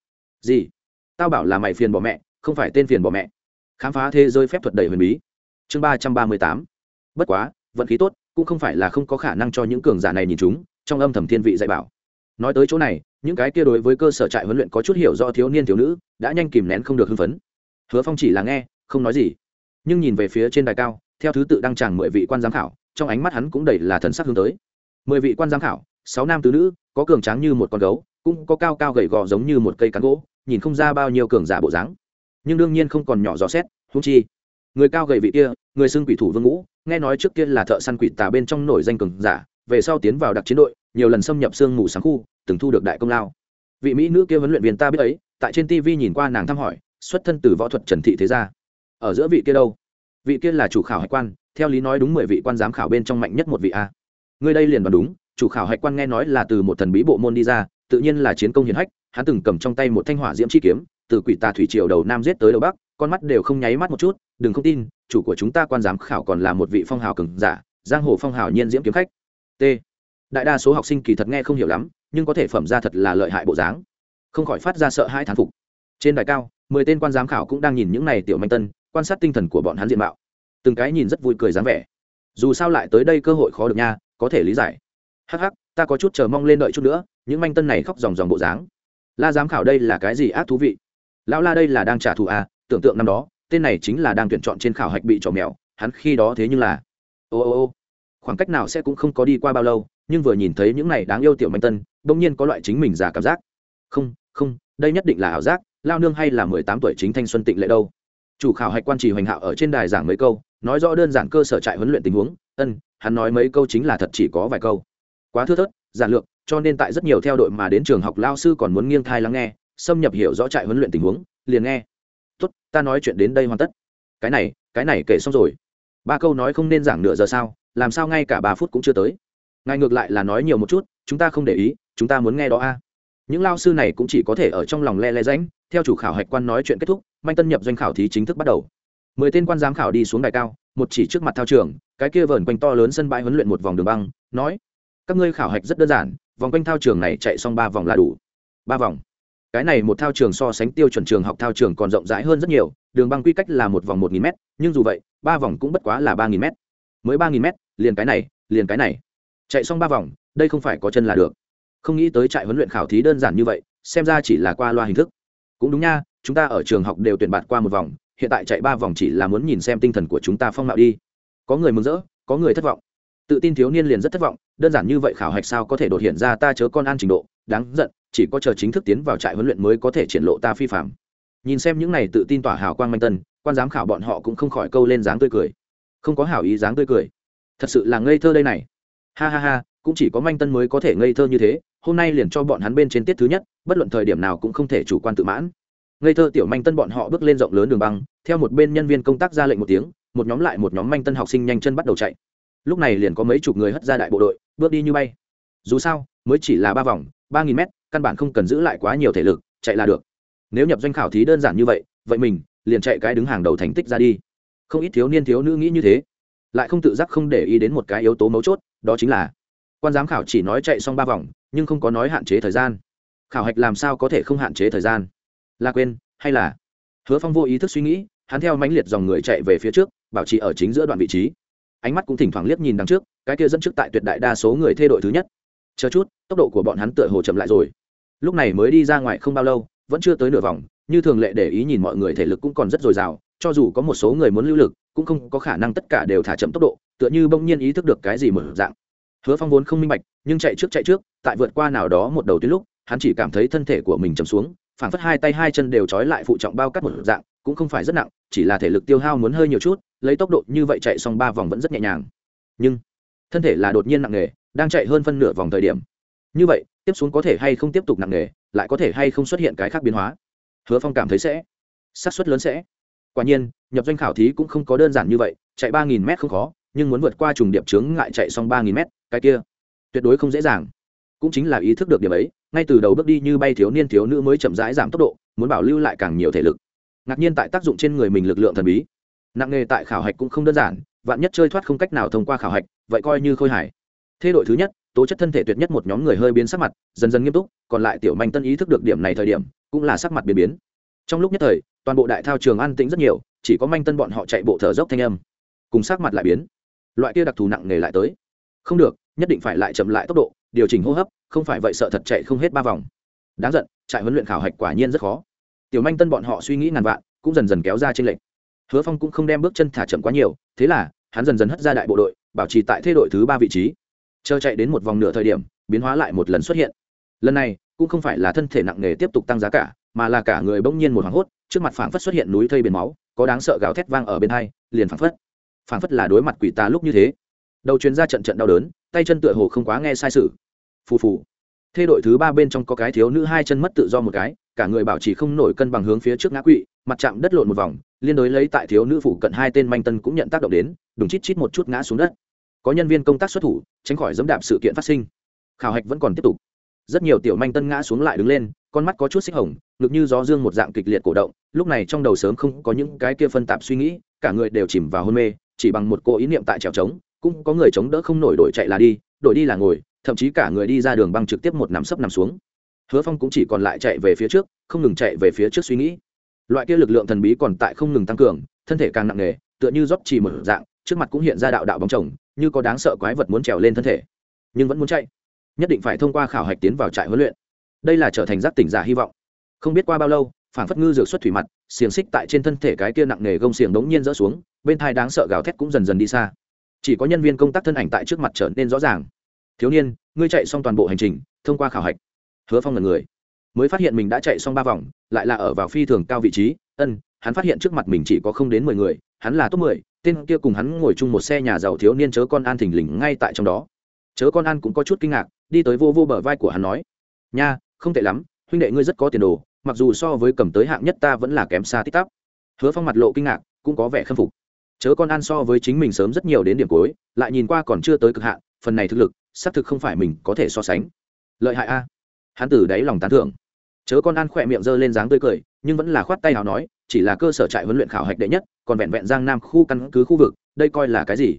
Gì? Tao bảo là mày phiền bỏ mẹ, không phải tên phiền bỏ mẹ khám phá thế giới phép thuật đầy huyền bí. Chương ba trăm ba mươi tám. Bất quá, vận khí tốt, cũng không phải là không có khả năng cho những cường giả này nhìn chúng, trong âm thầm thiên vị dạy bảo. Nói tới chỗ này, những cái kia đối với cơ sở trại huấn luyện có chút hiểu do thiếu niên thiếu nữ, đã nhanh kìm nén không được hưng phấn. Hứa phong chỉ là nghe, không nói gì. Nhưng nhìn về phía trên đài cao, theo thứ tự đăng tràng mười vị quan giám khảo, trong ánh mắt hắn cũng đầy là thần sắc hướng tới. Mười vị quan giám khảo, sáu nam tứ nữ, có cường tráng như một con gấu, cũng có cao cao gầy gò giống như một cây cán gỗ, nhìn không ra bao nhiêu cường giả bộ dáng nhưng đương nhiên không còn nhỏ gió xét húng chi, người cao gầy vị kia, người xưng quỷ thủ vương ngũ, nghe nói trước kia là thợ săn quỷ tà bên trong nổi danh cường giả, về sau tiến vào đặc chiến đội, nhiều lần xâm nhập sương mù sáng khu, từng thu được đại công lao. Vị mỹ nữ kia huấn luyện viên ta biết ấy, tại trên tv nhìn qua nàng thăm hỏi, xuất thân từ võ thuật trần thị thế gia. Ở giữa vị kia đâu? Vị kia là chủ khảo hải quan, theo lý nói đúng mười vị quan giám khảo bên trong mạnh nhất một vị a. Người đây liền đoán đúng, chủ khảo hải quan nghe nói là từ một thần bí bộ môn đi ra, tự nhiên là chiến công hiển hách, hắn từng cầm trong tay một thanh hỏa diễm chi kiếm từ quỷ tà thủy triều đầu nam giết tới đầu bắc, con mắt đều không nháy mắt một chút, đừng không tin, chủ của chúng ta quan giám khảo còn là một vị phong hào cường giả, giang hồ phong hào nhiên diễm kiếm khách. T. Đại đa số học sinh kỳ thật nghe không hiểu lắm, nhưng có thể phẩm ra thật là lợi hại bộ dáng. Không khỏi phát ra sợ hai thán phục. Trên đài cao, mười tên quan giám khảo cũng đang nhìn những này tiểu manh tân, quan sát tinh thần của bọn hắn diện mạo. Từng cái nhìn rất vui cười dáng vẻ. Dù sao lại tới đây cơ hội khó được nha, có thể lý giải. Hắc hắc, ta có chút chờ mong lên đợi chút nữa, những manh tân này khóc dòng dòng bộ dáng. La giám khảo đây là cái gì ác thú vị? Lão la đây là đang trả thù à tưởng tượng năm đó, tên này chính là đang tuyển chọn trên khảo hạch bị trò mèo, hắn khi đó thế nhưng là, ô ô ô, khoảng cách nào sẽ cũng không có đi qua bao lâu, nhưng vừa nhìn thấy những này đáng yêu tiểu manh tân, bỗng nhiên có loại chính mình già cảm giác. Không không, đây nhất định là ảo giác lao nương hay là mười tám tuổi chính thanh xuân tịnh lệ đâu? Chủ khảo hạch quan trì hoành hạo ở trên đài giảng mấy câu, nói rõ đơn giản cơ sở trại huấn luyện tình huống, ân, hắn nói mấy câu chính là thật chỉ có vài câu. Quá thưa thớt, giản lược, cho nên tại rất nhiều theo đội mà đến trường học lao sư còn muốn nghiêng thai lắng nghe xâm nhập hiểu rõ trại huấn luyện tình huống, liền nghe, tốt, ta nói chuyện đến đây hoàn tất. Cái này cái này kể xong rồi. Ba câu nói không nên giảng nửa giờ sao, làm sao ngay cả ba phút cũng chưa tới. Ngài ngược lại là nói nhiều một chút, chúng ta không để ý, chúng ta muốn nghe đó a. Những lao sư này cũng chỉ có thể ở trong lòng le le ránh theo chủ khảo hạch quan nói chuyện kết thúc manh tân nhập doanh khảo thí chính thức bắt đầu. Mười tên quan giám khảo đi xuống đài cao, một chỉ trước mặt thao trường, cái kia vờn quanh to lớn sân bãi huấn luyện một vòng đường băng, nói, các ngươi khảo hạch rất đơn giản, vòng quanh thao trường này chạy xong ba vòng là đủ. Ba vòng cái này một thao trường so sánh tiêu chuẩn trường học thao trường còn rộng rãi hơn rất nhiều, đường băng quy cách là một vòng một nghìn m nhưng dù vậy, ba vòng cũng bất quá là ba nghìn m mới ba nghìn m liền cái này, liền cái này. Chạy xong ba vòng, đây không phải có chân là được. Không nghĩ tới trại huấn luyện khảo thí đơn giản như vậy, xem ra chỉ là qua loa hình thức. Cũng đúng nha, chúng ta ở trường học đều tuyển bạt qua một vòng, hiện tại chạy ba vòng chỉ là muốn nhìn xem tinh thần của chúng ta phong mạo đi. Có người mừng rỡ, có người thất vọng. Tự tin thiếu niên liền rất thất vọng, đơn giản như vậy khảo hạch sao có thể đột hiện ra ta chớ con ăn trình độ, đáng giận chỉ có chờ chính thức tiến vào trại huấn luyện mới có thể triển lộ ta phi phạm. Nhìn xem những này tự tin tỏa hào quang manh tân, quan giám khảo bọn họ cũng không khỏi câu lên dáng tươi cười. Không có hảo ý dáng tươi cười. Thật sự là ngây thơ đây này. Ha ha ha, cũng chỉ có manh tân mới có thể ngây thơ như thế, hôm nay liền cho bọn hắn bên trên tiết thứ nhất, bất luận thời điểm nào cũng không thể chủ quan tự mãn. Ngây thơ tiểu manh tân bọn họ bước lên rộng lớn đường băng, theo một bên nhân viên công tác ra lệnh một tiếng, một nhóm lại một nhóm manh tân học sinh nhanh chân bắt đầu chạy. Lúc này liền có mấy chục người hất ra đại bộ đội, bước đi như bay. Dù sao, mới chỉ là ba vòng, ba nghìn mét căn bản không cần giữ lại quá nhiều thể lực, chạy là được. Nếu nhập doanh khảo thí đơn giản như vậy vậy mình liền chạy cái đứng hàng đầu thành tích ra đi. Không ít thiếu niên thiếu nữ nghĩ như thế. Lại không tự giác không để ý đến một cái yếu tố mấu chốt, đó chính là quan giám khảo chỉ nói chạy xong ba vòng, nhưng không có nói hạn chế thời gian. Khảo hạch làm sao có thể không hạn chế thời gian? Là quên, hay là hứa phong vô ý thức suy nghĩ, hắn theo mãnh liệt dòng người chạy về phía trước, bảo trì ở chính giữa đoạn vị trí. Ánh mắt cũng thỉnh thoảng liếc nhìn đằng trước, cái kia dẫn trước tại tuyệt đại đa số người thê đội thứ nhất. Chờ chút, tốc độ của bọn hắn tựa hồ chậm lại rồi lúc này mới đi ra ngoài không bao lâu, vẫn chưa tới nửa vòng, như thường lệ để ý nhìn mọi người thể lực cũng còn rất dồi dào, cho dù có một số người muốn lưu lực, cũng không có khả năng tất cả đều thả chậm tốc độ, tựa như bỗng nhiên ý thức được cái gì mở dạng. Hứa phong vốn không minh bạch, nhưng chạy trước chạy trước, tại vượt qua nào đó một đầu tuyến lúc, hắn chỉ cảm thấy thân thể của mình chầm xuống, phảng phất hai tay hai chân đều trói lại phụ trọng bao cắt một dạng, cũng không phải rất nặng, chỉ là thể lực tiêu hao muốn hơi nhiều chút, lấy tốc độ như vậy chạy xong ba vòng vẫn rất nhẹ nhàng. Nhưng, thân thể là đột nhiên nặng nề, đang chạy hơn phân nửa vòng thời điểm như vậy, tiếp xuống có thể hay không tiếp tục nặng nề, lại có thể hay không xuất hiện cái khác biến hóa? Hứa phong cảm thấy sẽ. Xác suất lớn sẽ. Quả nhiên, nhập doanh khảo thí cũng không có đơn giản như vậy, chạy ba nghìn m không khó, nhưng muốn vượt qua trùng điệp chướng ngại chạy xong ba nghìn m cái kia tuyệt đối không dễ dàng. Cũng chính là ý thức được điểm ấy, ngay từ đầu bước đi như bay thiếu niên thiếu nữ mới chậm rãi giảm tốc độ, muốn bảo lưu lại càng nhiều thể lực. Ngạc nhiên tại tác dụng trên người mình lực lượng thần bí. Nặng nghề tại khảo hạch cũng không đơn giản, vạn nhất chơi thoát không cách nào thông qua khảo hạch, vậy coi như khôi hải thế đội thứ nhất tố chất thân thể tuyệt nhất một nhóm người hơi biến sắc mặt, dần dần nghiêm túc, còn lại tiểu manh tân ý thức được điểm này thời điểm, cũng là sắc mặt biến biến. Trong lúc nhất thời, toàn bộ đại thao trường an tĩnh rất nhiều, chỉ có manh tân bọn họ chạy bộ thở dốc thanh âm. Cùng sắc mặt lại biến. Loại kia đặc thù nặng nề lại tới. Không được, nhất định phải lại chậm lại tốc độ, điều chỉnh hô hấp, không phải vậy sợ thật chạy không hết ba vòng. Đáng giận, trại huấn luyện khảo hạch quả nhiên rất khó. Tiểu manh tân bọn họ suy nghĩ ngàn vạn, cũng dần dần kéo ra trên lệnh hứa phong cũng không đem bước chân thả chậm quá nhiều, thế là, hắn dần dần hất ra đại bộ đội, bảo trì tại thế đội thứ ba vị trí chờ chạy đến một vòng nửa thời điểm, biến hóa lại một lần xuất hiện. Lần này, cũng không phải là thân thể nặng nề tiếp tục tăng giá cả, mà là cả người bỗng nhiên một hoảng hốt, trước mặt phảng phất xuất hiện núi thây biển máu, có đáng sợ gào thét vang ở bên hai, liền phảng phất phảng phất là đối mặt quỷ ta lúc như thế. Đầu chuyên ra trận trận đau đớn, tay chân tựa hồ không quá nghe sai sự. Phù phù. Thê đội thứ ba bên trong có cái thiếu nữ hai chân mất tự do một cái, cả người bảo trì không nổi cân bằng hướng phía trước ngã quỵ, mặt chạm đất lộn một vòng, liên đối lấy tại thiếu nữ phủ cận hai tên manh tân cũng nhận tác động đến đúng chít chít một chút ngã xuống đất có nhân viên công tác xuất thủ, tránh khỏi dẫm đạp sự kiện phát sinh. Khảo hạch vẫn còn tiếp tục. Rất nhiều tiểu manh tân ngã xuống lại đứng lên, con mắt có chút xích hồng, ngực như gió dương một dạng kịch liệt cổ động, lúc này trong đầu sớm không có những cái kia phân tạp suy nghĩ, cả người đều chìm vào hôn mê, chỉ bằng một cô ý niệm tại trèo trống, cũng có người chống đỡ không nổi đổi chạy là đi, đổi đi là ngồi, thậm chí cả người đi ra đường băng trực tiếp một nằm sấp nằm xuống. Hứa phong cũng chỉ còn lại chạy về phía trước, không ngừng chạy về phía trước suy nghĩ. Loại kia lực lượng thần bí còn tại không ngừng tăng cường, thân thể càng nặng nề, tựa như dốc chỉ một dạng, trước mặt cũng hiện ra đạo đạo bóng chồng như có đáng sợ quái vật muốn trèo lên thân thể, nhưng vẫn muốn chạy. Nhất định phải thông qua khảo hạch tiến vào trại huấn luyện. Đây là trở thành giác tỉnh giả hy vọng. Không biết qua bao lâu phản phất ngư dược xuất thủy mặt, xiềng xích tại trên thân thể cái kia nặng nề gông xiềng đống nhiên rỡ xuống, bên thai đáng sợ gào thét cũng dần dần đi xa. Chỉ có nhân viên công tác thân ảnh tại trước mặt trở nên rõ ràng. Thiếu niên, ngươi chạy xong toàn bộ hành trình, thông qua khảo hạch. Hứa phong là người. Mới phát hiện mình đã chạy xong ba vòng, lại là ở vào phi thường cao vị trí. Ân, hắn phát hiện trước mặt mình chỉ có không đến mười người, hắn là top mười tên kia cùng hắn ngồi chung một xe nhà giàu thiếu niên chớ con an thình lình ngay tại trong đó. Chớ con an cũng có chút kinh ngạc, đi tới vô vô bờ vai của hắn nói, nha, không tệ lắm, huynh đệ ngươi rất có tiền đồ, mặc dù so với cầm tới hạng nhất ta vẫn là kém xa tích tắp. Hứa phong mặt lộ kinh ngạc, cũng có vẻ khâm phục. Chớ con an so với chính mình sớm rất nhiều đến điểm cuối, lại nhìn qua còn chưa tới cực hạn, phần này thực lực, xác thực không phải mình có thể so sánh. Lợi hại a. Hắn từ đáy lòng tán thưởng. Chớ con an khỏe miệng giơ lên dáng tươi cười nhưng vẫn là khoát tay nào nói, chỉ là cơ sở trại huấn luyện khảo hạch đệ nhất, còn vẹn vẹn giang nam khu căn cứ khu vực, đây coi là cái gì?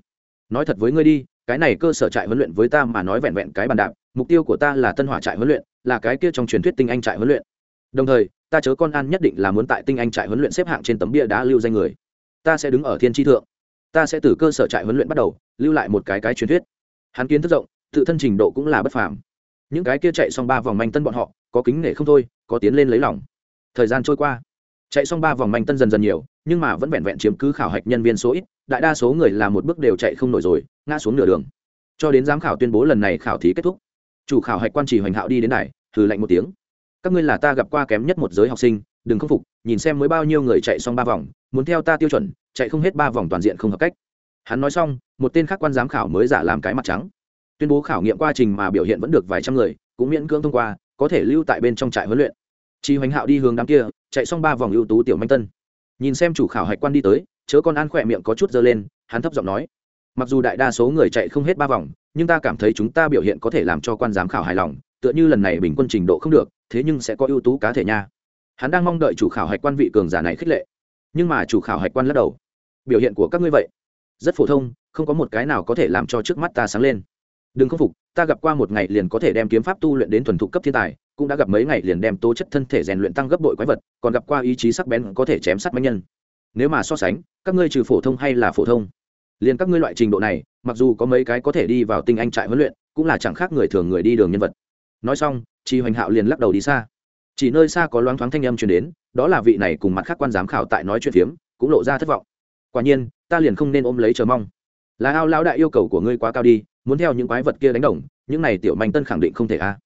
Nói thật với ngươi đi, cái này cơ sở trại huấn luyện với ta mà nói vẹn vẹn cái bàn đạp, mục tiêu của ta là tân hỏa trại huấn luyện, là cái kia trong truyền thuyết tinh anh trại huấn luyện. Đồng thời, ta chớ con an nhất định là muốn tại tinh anh trại huấn luyện xếp hạng trên tấm bia đá lưu danh người. Ta sẽ đứng ở thiên tri thượng. Ta sẽ từ cơ sở trại huấn luyện bắt đầu, lưu lại một cái cái truyền thuyết. Hắn kiến thức rộng, tự thân trình độ cũng là bất phàm. Những cái kia chạy xong ba vòng manh tân bọn họ, có kính nể không thôi, có tiến lên lấy lòng thời gian trôi qua. Chạy xong ba vòng manh tân dần dần nhiều, nhưng mà vẫn vẹn vẹn chiếm cứ khảo hạch nhân viên số ít, đại đa số người là một bước đều chạy không nổi rồi, ngã xuống nửa đường. Cho đến giám khảo tuyên bố lần này khảo thí kết thúc, chủ khảo hạch quan chỉ hoành hạo đi đến này thử lạnh một tiếng. Các ngươi là ta gặp qua kém nhất một giới học sinh, đừng khâm phục, nhìn xem mới bao nhiêu người chạy xong ba vòng, muốn theo ta tiêu chuẩn, chạy không hết ba vòng toàn diện không hợp cách. Hắn nói xong, một tên khác quan giám khảo mới giả làm cái mặt trắng. Tuyên bố khảo nghiệm quá trình mà biểu hiện vẫn được vài trăm người, cũng miễn cưỡng thông qua, có thể lưu tại bên trong trại huấn luyện chi hoành hạo đi hướng đám kia, chạy xong ba vòng ưu tú tiểu manh tân. Nhìn xem chủ khảo hạch quan đi tới, chớ con an khỏe miệng có chút dơ lên, hắn thấp giọng nói. Mặc dù đại đa số người chạy không hết ba vòng, nhưng ta cảm thấy chúng ta biểu hiện có thể làm cho quan giám khảo hài lòng, tựa như lần này bình quân trình độ không được, thế nhưng sẽ có ưu tú cá thể nha. Hắn đang mong đợi chủ khảo hạch quan vị cường giả này khích lệ. Nhưng mà chủ khảo hạch quan lắc đầu. Biểu hiện của các ngươi vậy, rất phổ thông, không có một cái nào có thể làm cho trước mắt ta sáng lên. Đừng khâm phục, ta gặp qua một ngày liền có thể đem kiếm pháp tu luyện đến thuần thục cấp thiên tài cũng đã gặp mấy ngày liền đem tố chất thân thể rèn luyện tăng gấp bội quái vật, còn gặp qua ý chí sắc bén có thể chém sát bánh nhân. Nếu mà so sánh, các ngươi trừ phổ thông hay là phổ thông? Liền các ngươi loại trình độ này, mặc dù có mấy cái có thể đi vào tinh anh trại huấn luyện, cũng là chẳng khác người thường người đi đường nhân vật. Nói xong chị hoành hạo liền lắc đầu đi xa. Chỉ nơi xa có loáng thoáng thanh âm truyền đến, đó là vị này cùng mặt khác quan giám khảo tại nói chuyện phiếm, cũng lộ ra thất vọng. Quả nhiên, ta liền không nên ôm lấy chờ mong. Là ao lão đại yêu cầu của ngươi quá cao đi, muốn theo những quái vật kia đánh đồng, những này tiểu manh tân khẳng định không thể a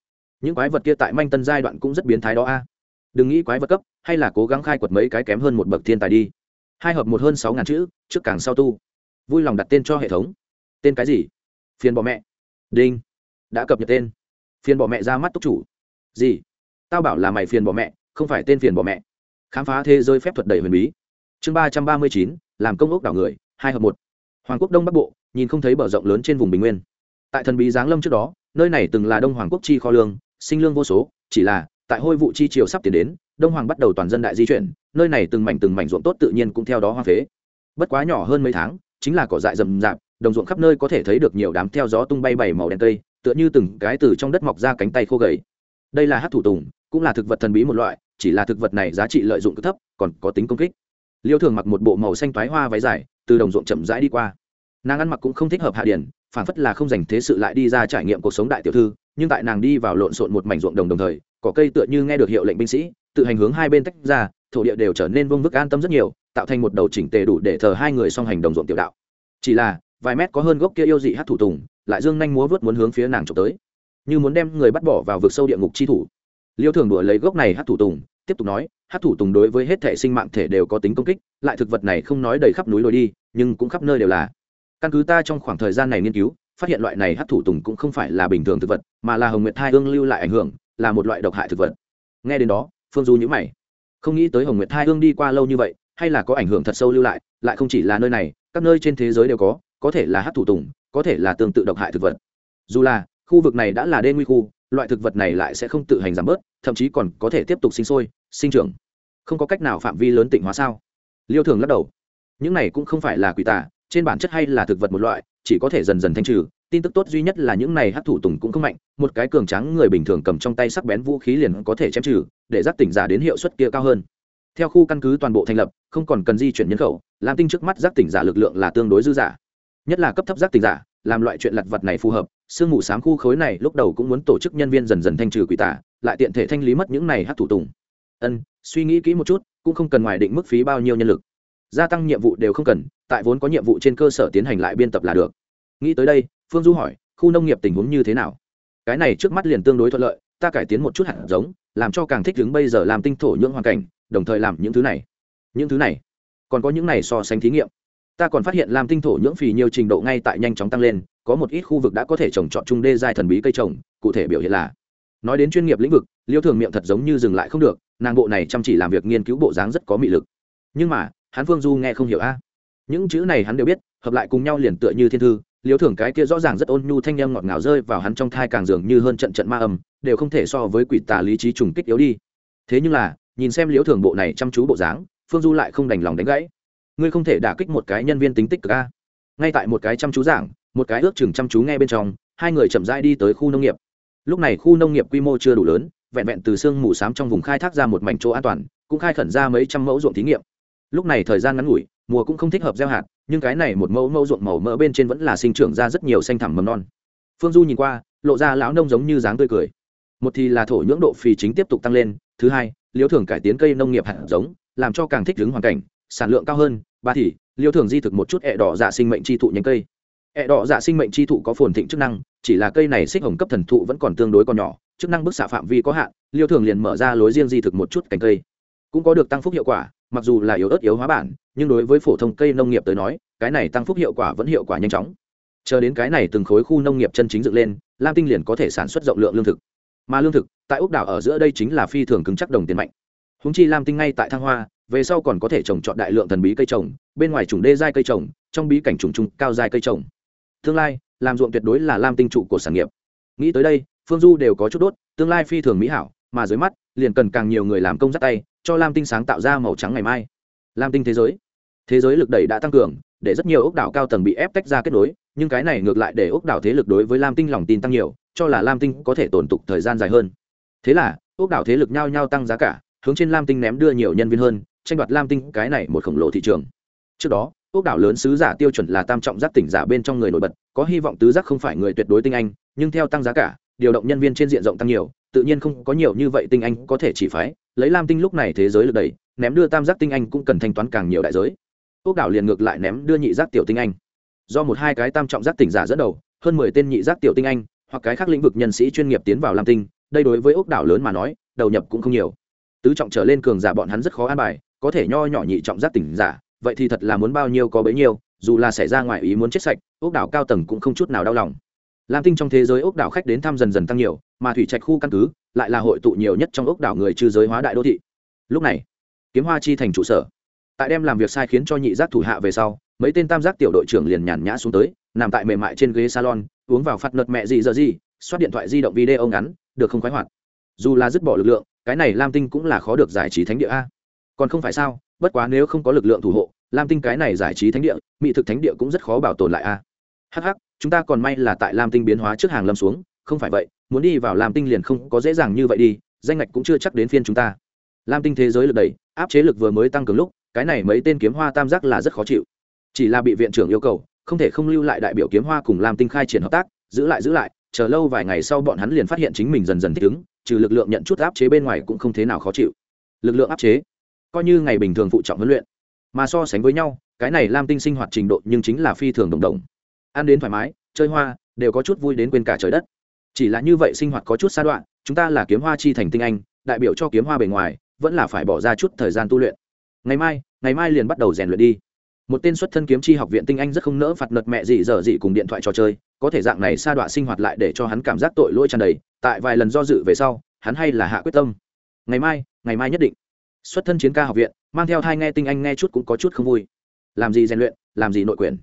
những quái vật kia tại manh tân giai đoạn cũng rất biến thái đó a. Đừng nghĩ quái vật cấp, hay là cố gắng khai quật mấy cái kém hơn một bậc thiên tài đi. Hai hợp một hơn sáu ngàn chữ, trước càng sau tu. Vui lòng đặt tên cho hệ thống. Tên cái gì? Phiền bỏ mẹ. Đinh. Đã cập nhật tên. Phiền bỏ mẹ ra mắt túc chủ. Gì? Tao bảo là mày phiền bỏ mẹ, không phải tên phiền bỏ mẹ. Khám phá thế giới phép thuật đầy huyền bí. Chương ba trăm ba mươi chín, làm công ốc đảo người, hai hợp một. Hoàng quốc đông bắc bộ, nhìn không thấy bờ rộng lớn trên vùng bình nguyên. Tại thần bí giáng lâm trước đó, nơi này từng là đông hoàng quốc chi kho lương sinh lương vô số, chỉ là, tại hôi vụ chi triều sắp tiến đến, đông hoàng bắt đầu toàn dân đại di chuyển, nơi này từng mảnh từng mảnh ruộng tốt tự nhiên cũng theo đó hoa phế. Bất quá nhỏ hơn mấy tháng, chính là cỏ dại rậm rạp, đồng ruộng khắp nơi có thể thấy được nhiều đám theo gió tung bay bảy màu đen cây, tựa như từng cái từ trong đất mọc ra cánh tay khô gầy. Đây là hát thủ tùng, cũng là thực vật thần bí một loại, chỉ là thực vật này giá trị lợi dụng cực thấp, còn có tính công kích. Liêu thường mặc một bộ màu xanh toái hoa váy dài, từ đồng ruộng chậm rãi đi qua. Nàng ăn mặc cũng không thích hợp hạ điển phản phất là không dành thế sự lại đi ra trải nghiệm cuộc sống đại tiểu thư nhưng tại nàng đi vào lộn xộn một mảnh ruộng đồng đồng thời, cỏ cây tựa như nghe được hiệu lệnh binh sĩ, tự hành hướng hai bên tách ra, thổ địa đều trở nên vương vức an tâm rất nhiều, tạo thành một đầu chỉnh tề đủ để thờ hai người song hành đồng ruộng tiểu đạo. Chỉ là, vài mét có hơn gốc kia yêu dị hát thủ tùng, lại dương nhanh múa vớt muốn hướng phía nàng trộm tới. Như muốn đem người bắt bỏ vào vực sâu địa ngục chi thủ. Liêu thường đuổi lấy gốc này hát thủ tùng, tiếp tục nói hát thủ tùng đối với hết thể sinh mạng thể đều có tính công kích, lại thực vật này không nói đầy khắp núi lối đi, nhưng cũng khắp nơi đều là. Căn cứ ta trong khoảng thời gian này nghiên cứu phát hiện loại này hát thủ tùng cũng không phải là bình thường thực vật, mà là hồng nguyệt thai hương lưu lại ảnh hưởng, là một loại độc hại thực vật. Nghe đến đó, phương du nhữ mày. Không nghĩ tới hồng nguyệt thai hương đi qua lâu như vậy, hay là có ảnh hưởng thật sâu lưu lại lại không chỉ là nơi này, các nơi trên thế giới đều có có thể là hát thủ tùng, có thể là tương tự độc hại thực vật. Dù là, khu vực này đã là đê nguy khu, loại thực vật này lại sẽ không tự hành giảm bớt, thậm chí còn có thể tiếp tục sinh sôi, sinh trưởng. Không có cách nào phạm vi lớn tỉnh hóa sao? Liêu thường lắc đầu. Những này cũng không phải là quỷ tả trên bản chất hay là thực vật một loại chỉ có thể dần dần thanh trừ. Tin tức tốt duy nhất là những này hát thủ tùng cũng không mạnh, một cái cường trắng người bình thường cầm trong tay sắc bén vũ khí liền có thể chém trừ, để giác tỉnh giả đến hiệu suất kia cao hơn. Theo khu căn cứ toàn bộ thành lập, không còn cần di chuyển nhân khẩu làm tinh trước mắt giác tỉnh giả lực lượng là tương đối dư giả. Nhất là cấp thấp giác tỉnh giả, làm loại chuyện lặt vật này phù hợp, sương mù sám khu khối này lúc đầu cũng muốn tổ chức nhân viên dần dần thanh trừ quỷ tả, lại tiện thể thanh lý mất những này hát thủ tùng. Ân, suy nghĩ kỹ một chút, cũng không cần ngoài định mức phí bao nhiêu nhân lực. Gia tăng nhiệm vụ đều không cần tại vốn có nhiệm vụ trên cơ sở tiến hành lại biên tập là được. Nghĩ tới đây, phương du hỏi, khu nông nghiệp tình huống như thế nào? Cái này trước mắt liền tương đối thuận lợi, ta cải tiến một chút hạt giống, làm cho càng thích ứng bây giờ làm tinh thổ nhưỡng hoàn cảnh, đồng thời làm những thứ này. Những thứ này? Còn có những này so sánh thí nghiệm. Ta còn phát hiện làm tinh thổ nhưỡng phì nhiều trình độ ngay tại nhanh chóng tăng lên, có một ít khu vực đã có thể trồng trọt trung đê giai thần bí cây trồng, cụ thể biểu hiện là nói đến chuyên nghiệp lĩnh vực, liêu thường miệng thật giống như dừng lại không được, nàng bộ này chăm chỉ làm việc nghiên cứu bộ dáng rất có mị lực. Nhưng mà Hán phương du nghe không hiểu a những chữ này hắn đều biết, hợp lại cùng nhau liền tựa như thiên thư liêu Thưởng cái kia rõ ràng rất ôn nhu thanh em ngọt ngào rơi vào hắn trong thai càng dường như hơn trận trận ma âm, đều không thể so với quỷ tà lý trí trùng kích yếu đi. Thế nhưng là, nhìn xem liễu Thưởng bộ này chăm chú bộ dáng, phương du lại không đành lòng đánh gãy. Ngươi không thể đả kích một cái nhân viên tính tích cực a. Ngay tại một cái chăm chú giảng, một cái ước chừng chăm chú nghe bên trong, hai người chậm rãi đi tới khu nông nghiệp. Lúc này khu nông nghiệp quy mô chưa đủ lớn, vẹn vẹn từ sương mù s á m trong vùng khai thác ra một mảnh chỗ an toàn, cũng khai khẩn ra mấy trăm mẫu ruộng thí nghiệm. Lúc này thời gian ngắn ngủi mùa cũng không thích hợp gieo hạt, nhưng cái này một mẫu mẫu ruộng màu mỡ bên trên vẫn là sinh trưởng ra rất nhiều xanh thẳm mầm non. Phương du nhìn qua, lộ ra lão nông giống như dáng tươi cười. Một thì là thổ nhưỡng độ phì chính tiếp tục tăng lên, thứ hai, liêu thường cải tiến cây nông nghiệp hạt giống, làm cho càng thích ứng hoàn cảnh, sản lượng cao hơn, ba thì, liêu thường di thực một chút ẹ đỏ dạ sinh mệnh chi thụ nhánh cây. Ẹ đỏ dạ sinh mệnh chi thụ có phồn thịnh chức năng, chỉ là cây này xích hồng cấp thần thụ vẫn còn tương đối còn nhỏ, chức năng bức xạ phạm vi có hạn, liêu thường liền mở ra lối riêng di thực một chút cành cây. Cũng có được tăng phúc hiệu quả mặc dù là yếu ớt yếu hóa bản, nhưng đối với phổ thông cây nông nghiệp tới nói, cái này tăng phúc hiệu quả vẫn hiệu quả nhanh chóng. Chờ đến cái này từng khối khu nông nghiệp chân chính dựng lên, lam tinh liền có thể sản xuất rộng lượng lương thực. Mà lương thực, tại úc đảo ở giữa đây chính là phi thường cứng chắc đồng tiền mạnh. Húng chi lam tinh ngay tại thăng hoa, về sau còn có thể trồng trọt đại lượng thần bí cây trồng, bên ngoài chủng đê giai cây trồng, trong bí cảnh trùng trùng cao giai cây trồng. Tương lai, làm ruộng tuyệt đối là lam tinh trụ của sản nghiệp. Nghĩ tới đây, phương du đều có chút đốt, tương lai phi thường mỹ hảo, mà dưới mắt, liền cần càng nhiều người làm công dắt tay cho lam tinh sáng tạo ra màu trắng ngày mai. Lam tinh thế giới. Thế giới lực đẩy đã tăng cường, để rất nhiều ốc đảo cao tầng bị ép tách ra kết nối, nhưng cái này ngược lại để ốc đảo thế lực đối với lam tinh lòng tin tăng nhiều, cho là lam tinh có thể tồn tục thời gian dài hơn. Thế là, ốc đảo thế lực nhao nhao tăng giá cả, hướng trên lam tinh ném đưa nhiều nhân viên hơn, tranh đoạt lam tinh cái này một khổng lồ thị trường. Trước đó, ốc đảo lớn sứ giả tiêu chuẩn là tam trọng giác tỉnh giả bên trong người nổi bật, có hy vọng tứ giác không phải người tuyệt đối tinh anh, nhưng theo tăng giá cả, điều động nhân viên trên diện rộng tăng nhiều, tự nhiên không có nhiều như vậy tinh anh có thể chỉ phái lấy lam tinh lúc này thế giới lực đầy ném đưa tam giác tinh anh cũng cần thanh toán càng nhiều đại giới. Quốc đảo liền ngược lại ném đưa nhị giác tiểu tinh anh. Do một hai cái tam trọng giác tỉnh giả dẫn đầu, hơn mười tên nhị giác tiểu tinh anh, hoặc cái khác lĩnh vực nhân sĩ chuyên nghiệp tiến vào lam tinh, đây đối với ốc đảo lớn mà nói, đầu nhập cũng không nhiều. Tứ trọng trở lên cường giả bọn hắn rất khó an bài, có thể nho nhỏ nhị trọng giác tỉnh giả, vậy thì thật là muốn bao nhiêu có bấy nhiêu, dù là xảy ra ngoài ý muốn chết sạch ốc đảo cao tầng cũng không chút nào đau lòng. Lam tinh trong thế giới ốc đảo khách đến thăm dần dần tăng nhiều, mà thủy trạch khu căn cứ lại là hội tụ nhiều nhất trong ốc đảo người trừ giới hóa đại đô thị. Lúc này, kiếm hoa chi thành trụ sở. Tại đem làm việc sai khiến cho nhị giác thủ hạ về sau, mấy tên tam giác tiểu đội trưởng liền nhàn nhã xuống tới, nằm tại mềm mại trên ghế salon, uống vào phạt nợt mẹ gì giờ gì xoát điện thoại di động video ngắn, được không khoái hoạt. Dù là dứt bỏ lực lượng, cái này lam tinh cũng là khó được giải trí thánh địa a. Còn không phải sao, bất quá nếu không có lực lượng thủ hộ, lam tinh cái này giải trí thánh địa, mỹ thực thánh địa cũng rất khó bảo tồn lại a. Hh chúng ta còn may là tại lam tinh biến hóa trước hàng lâm xuống, không phải vậy muốn đi vào làm tinh liền không có dễ dàng như vậy đi, danh ngạch cũng chưa chắc đến phiên chúng ta. Làm tinh thế giới lực đầy áp chế lực vừa mới tăng cường lúc, cái này mấy tên kiếm hoa tam giác là rất khó chịu. Chỉ là bị viện trưởng yêu cầu, không thể không lưu lại đại biểu kiếm hoa cùng làm tinh khai triển hợp tác, giữ lại giữ lại, chờ lâu vài ngày sau bọn hắn liền phát hiện chính mình dần dần thích ứng, trừ lực lượng nhận chút áp chế bên ngoài cũng không thế nào khó chịu. Lực lượng áp chế, coi như ngày bình thường phụ trọng huấn luyện, mà so sánh với nhau, cái này lam tinh sinh hoạt trình độ nhưng chính là phi thường đồng đồng. Ăn đến thoải mái, chơi hoa, đều có chút vui đến quên cả trời đất chỉ là như vậy sinh hoạt có chút xa đoạn, chúng ta là kiếm hoa chi thành tinh anh, đại biểu cho kiếm hoa bề ngoài, vẫn là phải bỏ ra chút thời gian tu luyện. Ngày mai ngày mai liền bắt đầu rèn luyện đi. Một tên xuất thân kiếm chi học viện tinh anh rất không nỡ phạt nợt mẹ gì giờ gì cùng điện thoại trò chơi, có thể dạng này sa đọa sinh hoạt lại để cho hắn cảm giác tội lỗi tràn đầy, tại vài lần do dự về sau, hắn hay là hạ quyết tâm. Ngày mai ngày mai nhất định. Xuất thân chiến ca học viện, mang theo thai nghe tinh anh nghe chút cũng có chút không vui. Làm gì rèn luyện, làm gì nội quyền.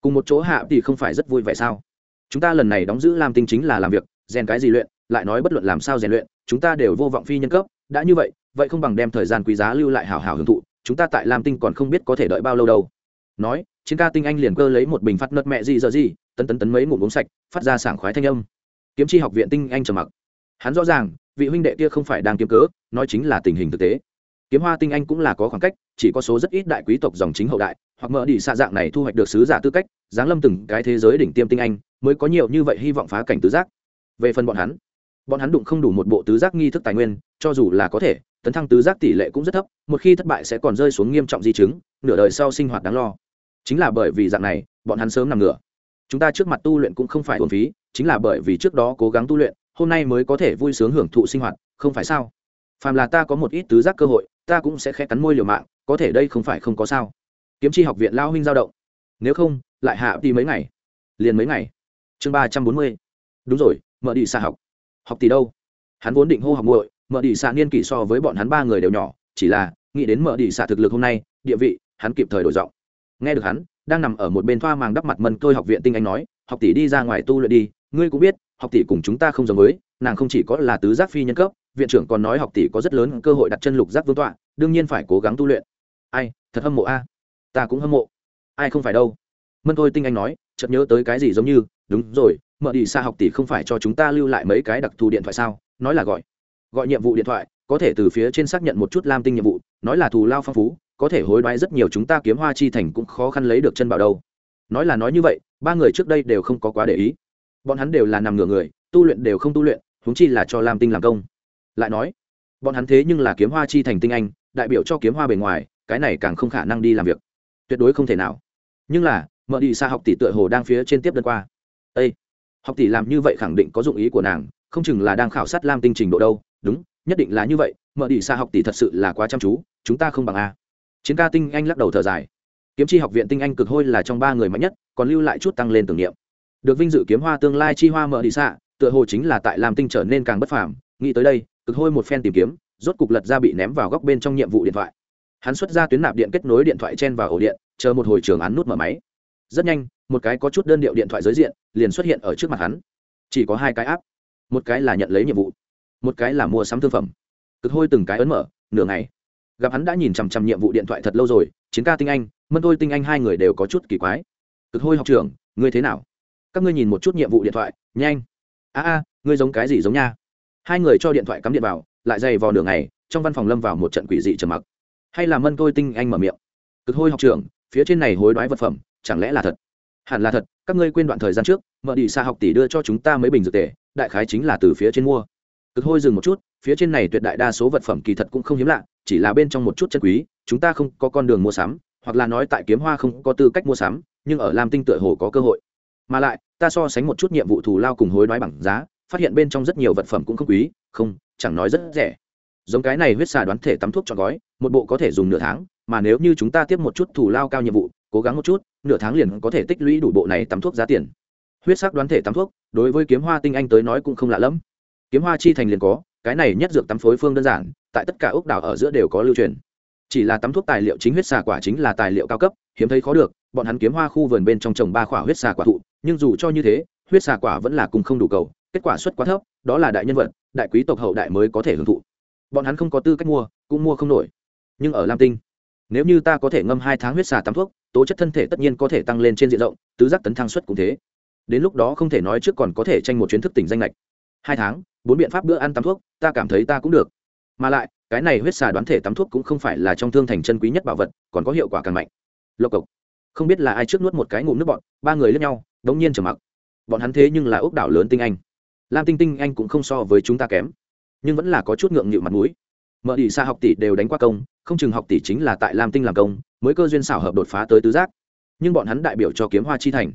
Cùng một chỗ hạ thì không phải rất vui vẻ sao? Chúng ta lần này đóng giữ làm tinh chính là làm việc rèn cái gì luyện, lại nói bất luận làm sao rèn luyện, chúng ta đều vô vọng phi nhân cấp. Đã như vậy vậy không bằng đem thời gian quý giá lưu lại hào hào hưởng thụ, chúng ta tại lam tinh còn không biết có thể đợi bao lâu đâu. Nói, chiến ca tinh anh liền cơ lấy một bình phát nớt mẹ gì giờ gì, tấn tấn tấn mấy ngụm uống sạch, phát ra sảng khoái thanh âm. Kiếm chi học viện tinh anh trầm mặc. Hắn rõ ràng, vị huynh đệ kia không phải đang kiếm cớ, nói chính là tình hình thực tế. Kiếm hoa tinh anh cũng là có khoảng cách, chỉ có số rất ít đại quý tộc dòng chính hậu đại, hoặc mở đi xa dạng này thu hoạch được sứ giả tư cách, giáng lâm từng cái thế giới đỉnh tiêm tinh anh, mới có nhiều như vậy hy vọng phá cảnh tứ giác về phần bọn hắn bọn hắn đụng không đủ một bộ tứ giác nghi thức tài nguyên, cho dù là có thể, tấn thăng tứ giác tỷ lệ cũng rất thấp, một khi thất bại sẽ còn rơi xuống nghiêm trọng di chứng, nửa đời sau sinh hoạt đáng lo. Chính là bởi vì dạng này, bọn hắn sớm nằm ngửa. Chúng ta trước mặt tu luyện cũng không phải hồn phí, chính là bởi vì trước đó cố gắng tu luyện, hôm nay mới có thể vui sướng hưởng thụ sinh hoạt, không phải sao? Phàm là ta có một ít tứ giác cơ hội, ta cũng sẽ khẽ cắn môi liều mạng, có thể đây không phải không có sao. Kiếm chi học viện lao huynh giao động. Nếu không, lại hạ đi mấy ngày. Liền mấy ngày. Chương ba trăm bốn mươi. Đúng rồi mở đi xa học. Học tỷ đâu? Hắn vốn định hô học muội mở đi xa niên kỷ so với bọn hắn ba người đều nhỏ, chỉ là nghĩ đến mở đi xa thực lực hôm nay, địa vị, hắn kịp thời đổi giọng. Nghe được hắn, đang nằm ở một bên thoa màng đắp mặt mân tôi học viện tinh anh nói, học tỷ đi ra ngoài tu luyện đi, ngươi cũng biết, học tỷ cùng chúng ta không giống với, nàng không chỉ có là tứ giác phi nhân cấp, viện trưởng còn nói học tỷ có rất lớn cơ hội đặt chân lục giác vương tọa, đương nhiên phải cố gắng tu luyện. Ai, thật hâm mộ a. Ta cũng hâm mộ. Ai không phải đâu. Mân thôi tinh anh nói, chợt nhớ tới cái gì giống như, đúng rồi mở đi xa học tỷ không phải cho chúng ta lưu lại mấy cái đặc thù điện thoại sao? Nói là gọi. Gọi nhiệm vụ điện thoại, có thể từ phía trên xác nhận một chút lam tinh nhiệm vụ, nói là thù lao phong phú, có thể hối đoái rất nhiều chúng ta kiếm hoa chi thành cũng khó khăn lấy được chân bảo đâu. Nói là nói như vậy, ba người trước đây đều không có quá để ý. Bọn hắn đều là nằm ngửa người, tu luyện đều không tu luyện húng chi là cho lam tinh làm công. Lại nói, bọn hắn thế nhưng là kiếm hoa chi thành tinh anh, đại biểu cho kiếm hoa bề ngoài, cái này càng không khả năng đi làm việc. Tuyệt đối không thể nào. Nhưng là, mở đi xa học tỷ tựa hồ đang phía trên tiếp đơn qua. Ây học tỷ làm như vậy khẳng định có dụng ý của nàng, không chừng là đang khảo sát lam tinh trình độ đâu. Đúng, nhất định là như vậy, mở đi xa học tỷ thật sự là quá chăm chú, chúng ta không bằng a. Chiến ca tinh anh lắc đầu thở dài. Kiếm chi học viện tinh anh cực hôi là trong ba người mạnh nhất, còn lưu lại chút tăng lên tưởng niệm. Được vinh dự kiếm hoa tương lai chi hoa mở đi xa, tựa hồ chính là tại lam tinh trở nên càng bất phàm. Nghĩ tới đây, cực hôi một phen tìm kiếm, rốt cục lật ra bị ném vào góc bên trong nhiệm vụ điện thoại. Hắn xuất ra tuyến nạp điện kết nối điện thoại chen vào ổ điện, chờ một hồi trường án nút mở máy. Rất nhanh một cái có chút đơn điệu điện thoại giới diện, liền xuất hiện ở trước mặt hắn. Chỉ có hai cái áp một cái là nhận lấy nhiệm vụ, một cái là mua sắm thương phẩm. Cực hôi từng cái ấn mở, nửa ngày. Gặp hắn đã nhìn chằm chằm nhiệm vụ điện thoại thật lâu rồi, chiến ca tinh anh, mân thôi tinh anh hai người đều có chút kỳ quái. Cực hôi học trưởng, ngươi thế nào? Các ngươi nhìn một chút nhiệm vụ điện thoại, nhanh. A a, ngươi giống cái gì giống nha? Hai người cho điện thoại cắm điện vào, lại dày vào nửa ngày, trong văn phòng lâm vào một trận quỷ dị trầm mặc. Hay là mân tôi tinh anh mở miệng? Cực hôi học trưởng, phía trên này hối đoái vật phẩm, chẳng lẽ là thật? Hẳn là thật, các ngươi quên đoạn thời gian trước, mở đi xa học tỷ đưa cho chúng ta mấy bình dược tề, đại khái chính là từ phía trên mua. Cực hôi dừng một chút, phía trên này tuyệt đại đa số vật phẩm kỳ thật cũng không hiếm lạ, chỉ là bên trong một chút chân quý, chúng ta không có con đường mua sắm, hoặc là nói tại kiếm hoa không có tư cách mua sắm, nhưng ở lam tinh tựa hồ có cơ hội. Mà lại, ta so sánh một chút nhiệm vụ thù lao cùng hối đoái bằng giá, phát hiện bên trong rất nhiều vật phẩm cũng không quý, không, chẳng nói rất rẻ. Giống cái này huyết xà đoán thể tắm thuốc cho gói, một bộ có thể dùng nửa tháng, mà nếu như chúng ta tiếp một chút thù lao cao nhiệm vụ cố gắng một chút, nửa tháng liền có thể tích lũy đủ bộ này tắm thuốc giá tiền. Huyết sắc đoán thể tắm thuốc, đối với kiếm hoa tinh anh tới nói cũng không lạ lẫm. Kiếm hoa chi thành liền có, cái này nhất dược tắm phối phương đơn giản, tại tất cả ốc đảo ở giữa đều có lưu truyền. Chỉ là tắm thuốc tài liệu chính huyết xà quả chính là tài liệu cao cấp, hiếm thấy khó được, bọn hắn kiếm hoa khu vườn bên trong trồng ba khỏa huyết xà quả thụ, nhưng dù cho như thế, huyết xà quả vẫn là cùng không đủ cầu, kết quả suất quá thấp, đó là đại nhân vật, đại quý tộc hậu đại mới có thể hưởng thụ. Bọn hắn không có tư cách mua, cũng mua không nổi. Nhưng ở lam tinh, nếu như ta có thể ngâm hai tháng huyết xà tắm thuốc tố chất thân thể tất nhiên có thể tăng lên trên diện rộng, tứ giác tấn thăng suất cũng thế. Đến lúc đó không thể nói trước còn có thể tranh một chuyến thức tỉnh danh lệch hai tháng, bốn biện pháp bữa ăn tắm thuốc, ta cảm thấy ta cũng được. Mà lại, cái này huyết xà đoán thể tắm thuốc cũng không phải là trong thương thành chân quý nhất bảo vật, còn có hiệu quả càng mạnh. Lộc cộc. Không biết là ai trước nuốt một cái ngụm nước bọn, ba người lẫn nhau, đống nhiên trầm mặc. Bọn hắn thế nhưng là ốc đảo lớn tinh anh. Lam tinh tinh anh cũng không so với chúng ta kém, nhưng vẫn là có chút ngượng nghịu mặt mũi. Mở đi xa học tỷ đều đánh qua công, không chừng học tỷ chính là tại lam tinh làm công mới cơ duyên xảo hợp đột phá tới tứ giác. Nhưng bọn hắn đại biểu cho kiếm hoa chi thành.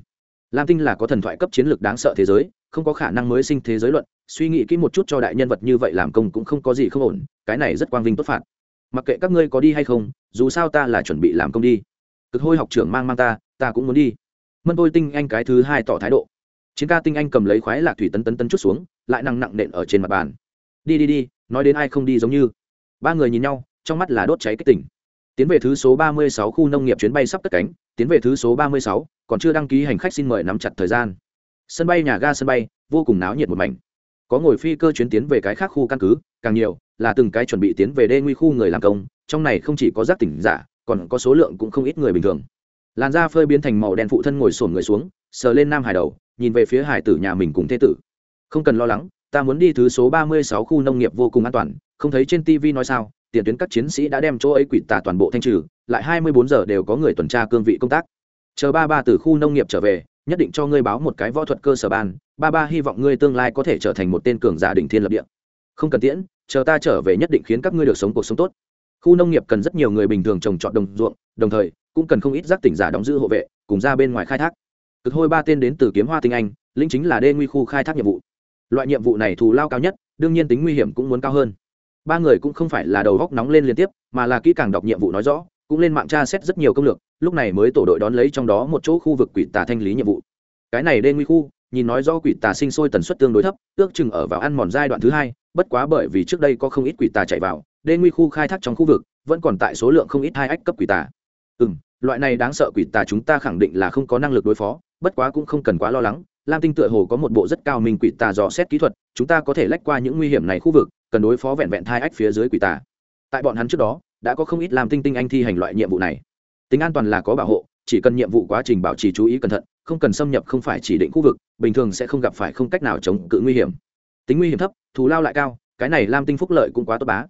Lam tinh là có thần thoại cấp chiến lược đáng sợ thế giới, không có khả năng mới sinh thế giới luận, suy nghĩ kỹ một chút cho đại nhân vật như vậy làm công cũng không có gì không ổn, cái này rất quang vinh tốt phạt. Mặc kệ các ngươi có đi hay không, dù sao ta là chuẩn bị làm công đi. Cực hôi học trưởng mang mang ta ta cũng muốn đi. Mân tôi tinh anh cái thứ hai tỏ thái độ. Chiến ca tinh anh cầm lấy khoái lạc thủy tấn tấn tấn chút xuống, lại nặng nặng nện ở trên mặt bàn. Đi đi đi, nói đến ai không đi giống như. Ba người nhìn nhau, trong mắt là đốt cháy cái tỉnh tiến về thứ số ba mươi sáu khu nông nghiệp chuyến bay sắp cất cánh. Tiến về thứ số ba mươi sáu, còn chưa đăng ký hành khách xin mời nắm chặt thời gian. Sân bay, nhà ga, sân bay, vô cùng náo nhiệt một mảnh. Có ngồi phi cơ chuyến tiến về cái khác khu căn cứ, càng nhiều là từng cái chuẩn bị tiến về đê nguy khu người làm công. Trong này không chỉ có giác tỉnh giả, còn có số lượng cũng không ít người bình thường. Làn da phơi biến thành màu đen phụ thân ngồi sổn người xuống, sờ lên nam hải đầu, nhìn về phía hải tử nhà mình cùng thế tử. Không cần lo lắng, ta muốn đi thứ số ba mươi sáu khu nông nghiệp vô cùng an toàn. Không thấy trên tv nói sao? Tiền tuyến các chiến sĩ đã đem chỗ ấy quỷ tà toàn bộ thanh trừ, lại hai mươi bốn giờ đều có người tuần tra cương vị công tác. Chờ ba ba từ khu nông nghiệp trở về, nhất định cho ngươi báo một cái võ thuật cơ sở ban, ba ba hy vọng ngươi tương lai có thể trở thành một tên cường giả đỉnh thiên lập địa. Không cần tiễn, chờ ta trở về nhất định khiến các ngươi được sống cuộc sống tốt. Khu nông nghiệp cần rất nhiều người bình thường trồng trọt đồng ruộng, đồng thời, cũng cần không ít giác tỉnh giả đóng giữ hộ vệ, cùng ra bên ngoài khai thác. Cực hôi ba tên đến từ kiếm hoa tinh anh, lĩnh chính là đê nguy khu khai thác nhiệm vụ. Loại nhiệm vụ này thù lao cao nhất, đương nhiên tính nguy hiểm cũng muốn cao hơn ba người cũng không phải là đầu góc nóng lên liên tiếp, mà là kỹ càng đọc nhiệm vụ nói rõ, cũng lên mạng tra xét rất nhiều công lược, lúc này mới tổ đội đón lấy trong đó một chỗ khu vực quỷ tà thanh lý nhiệm vụ. Cái này đê nguy khu, nhìn nói do quỷ tà sinh sôi tần suất tương đối thấp, ước chừng ở vào ăn mòn giai đoạn thứ hai, bất quá bởi vì trước đây có không ít quỷ tà chạy vào, đê nguy khu khai thác trong khu vực, vẫn còn tại số lượng không ít hai ách cấp quỷ tà. Ừ m loại này đáng sợ quỷ tà chúng ta khẳng định là không có năng lực đối phó, bất quá cũng không cần quá lo lắng, lam tinh tựa hồ có một bộ rất cao mình quỷ tà dò xét kỹ thuật, chúng ta có thể lách qua những nguy hiểm này khu vực cần đối phó vẹn vẹn thai ách phía dưới quỷ tà. Tại bọn hắn trước đó, đã có không ít làm tinh tinh anh thi hành loại nhiệm vụ này. Tính an toàn là có bảo hộ, chỉ cần nhiệm vụ quá trình bảo trì chú ý cẩn thận, không cần xâm nhập không phải chỉ định khu vực, bình thường sẽ không gặp phải không cách nào chống cự nguy hiểm. Tính nguy hiểm thấp, thù lao lại cao, cái này lam tinh phúc lợi cũng quá tốt bá.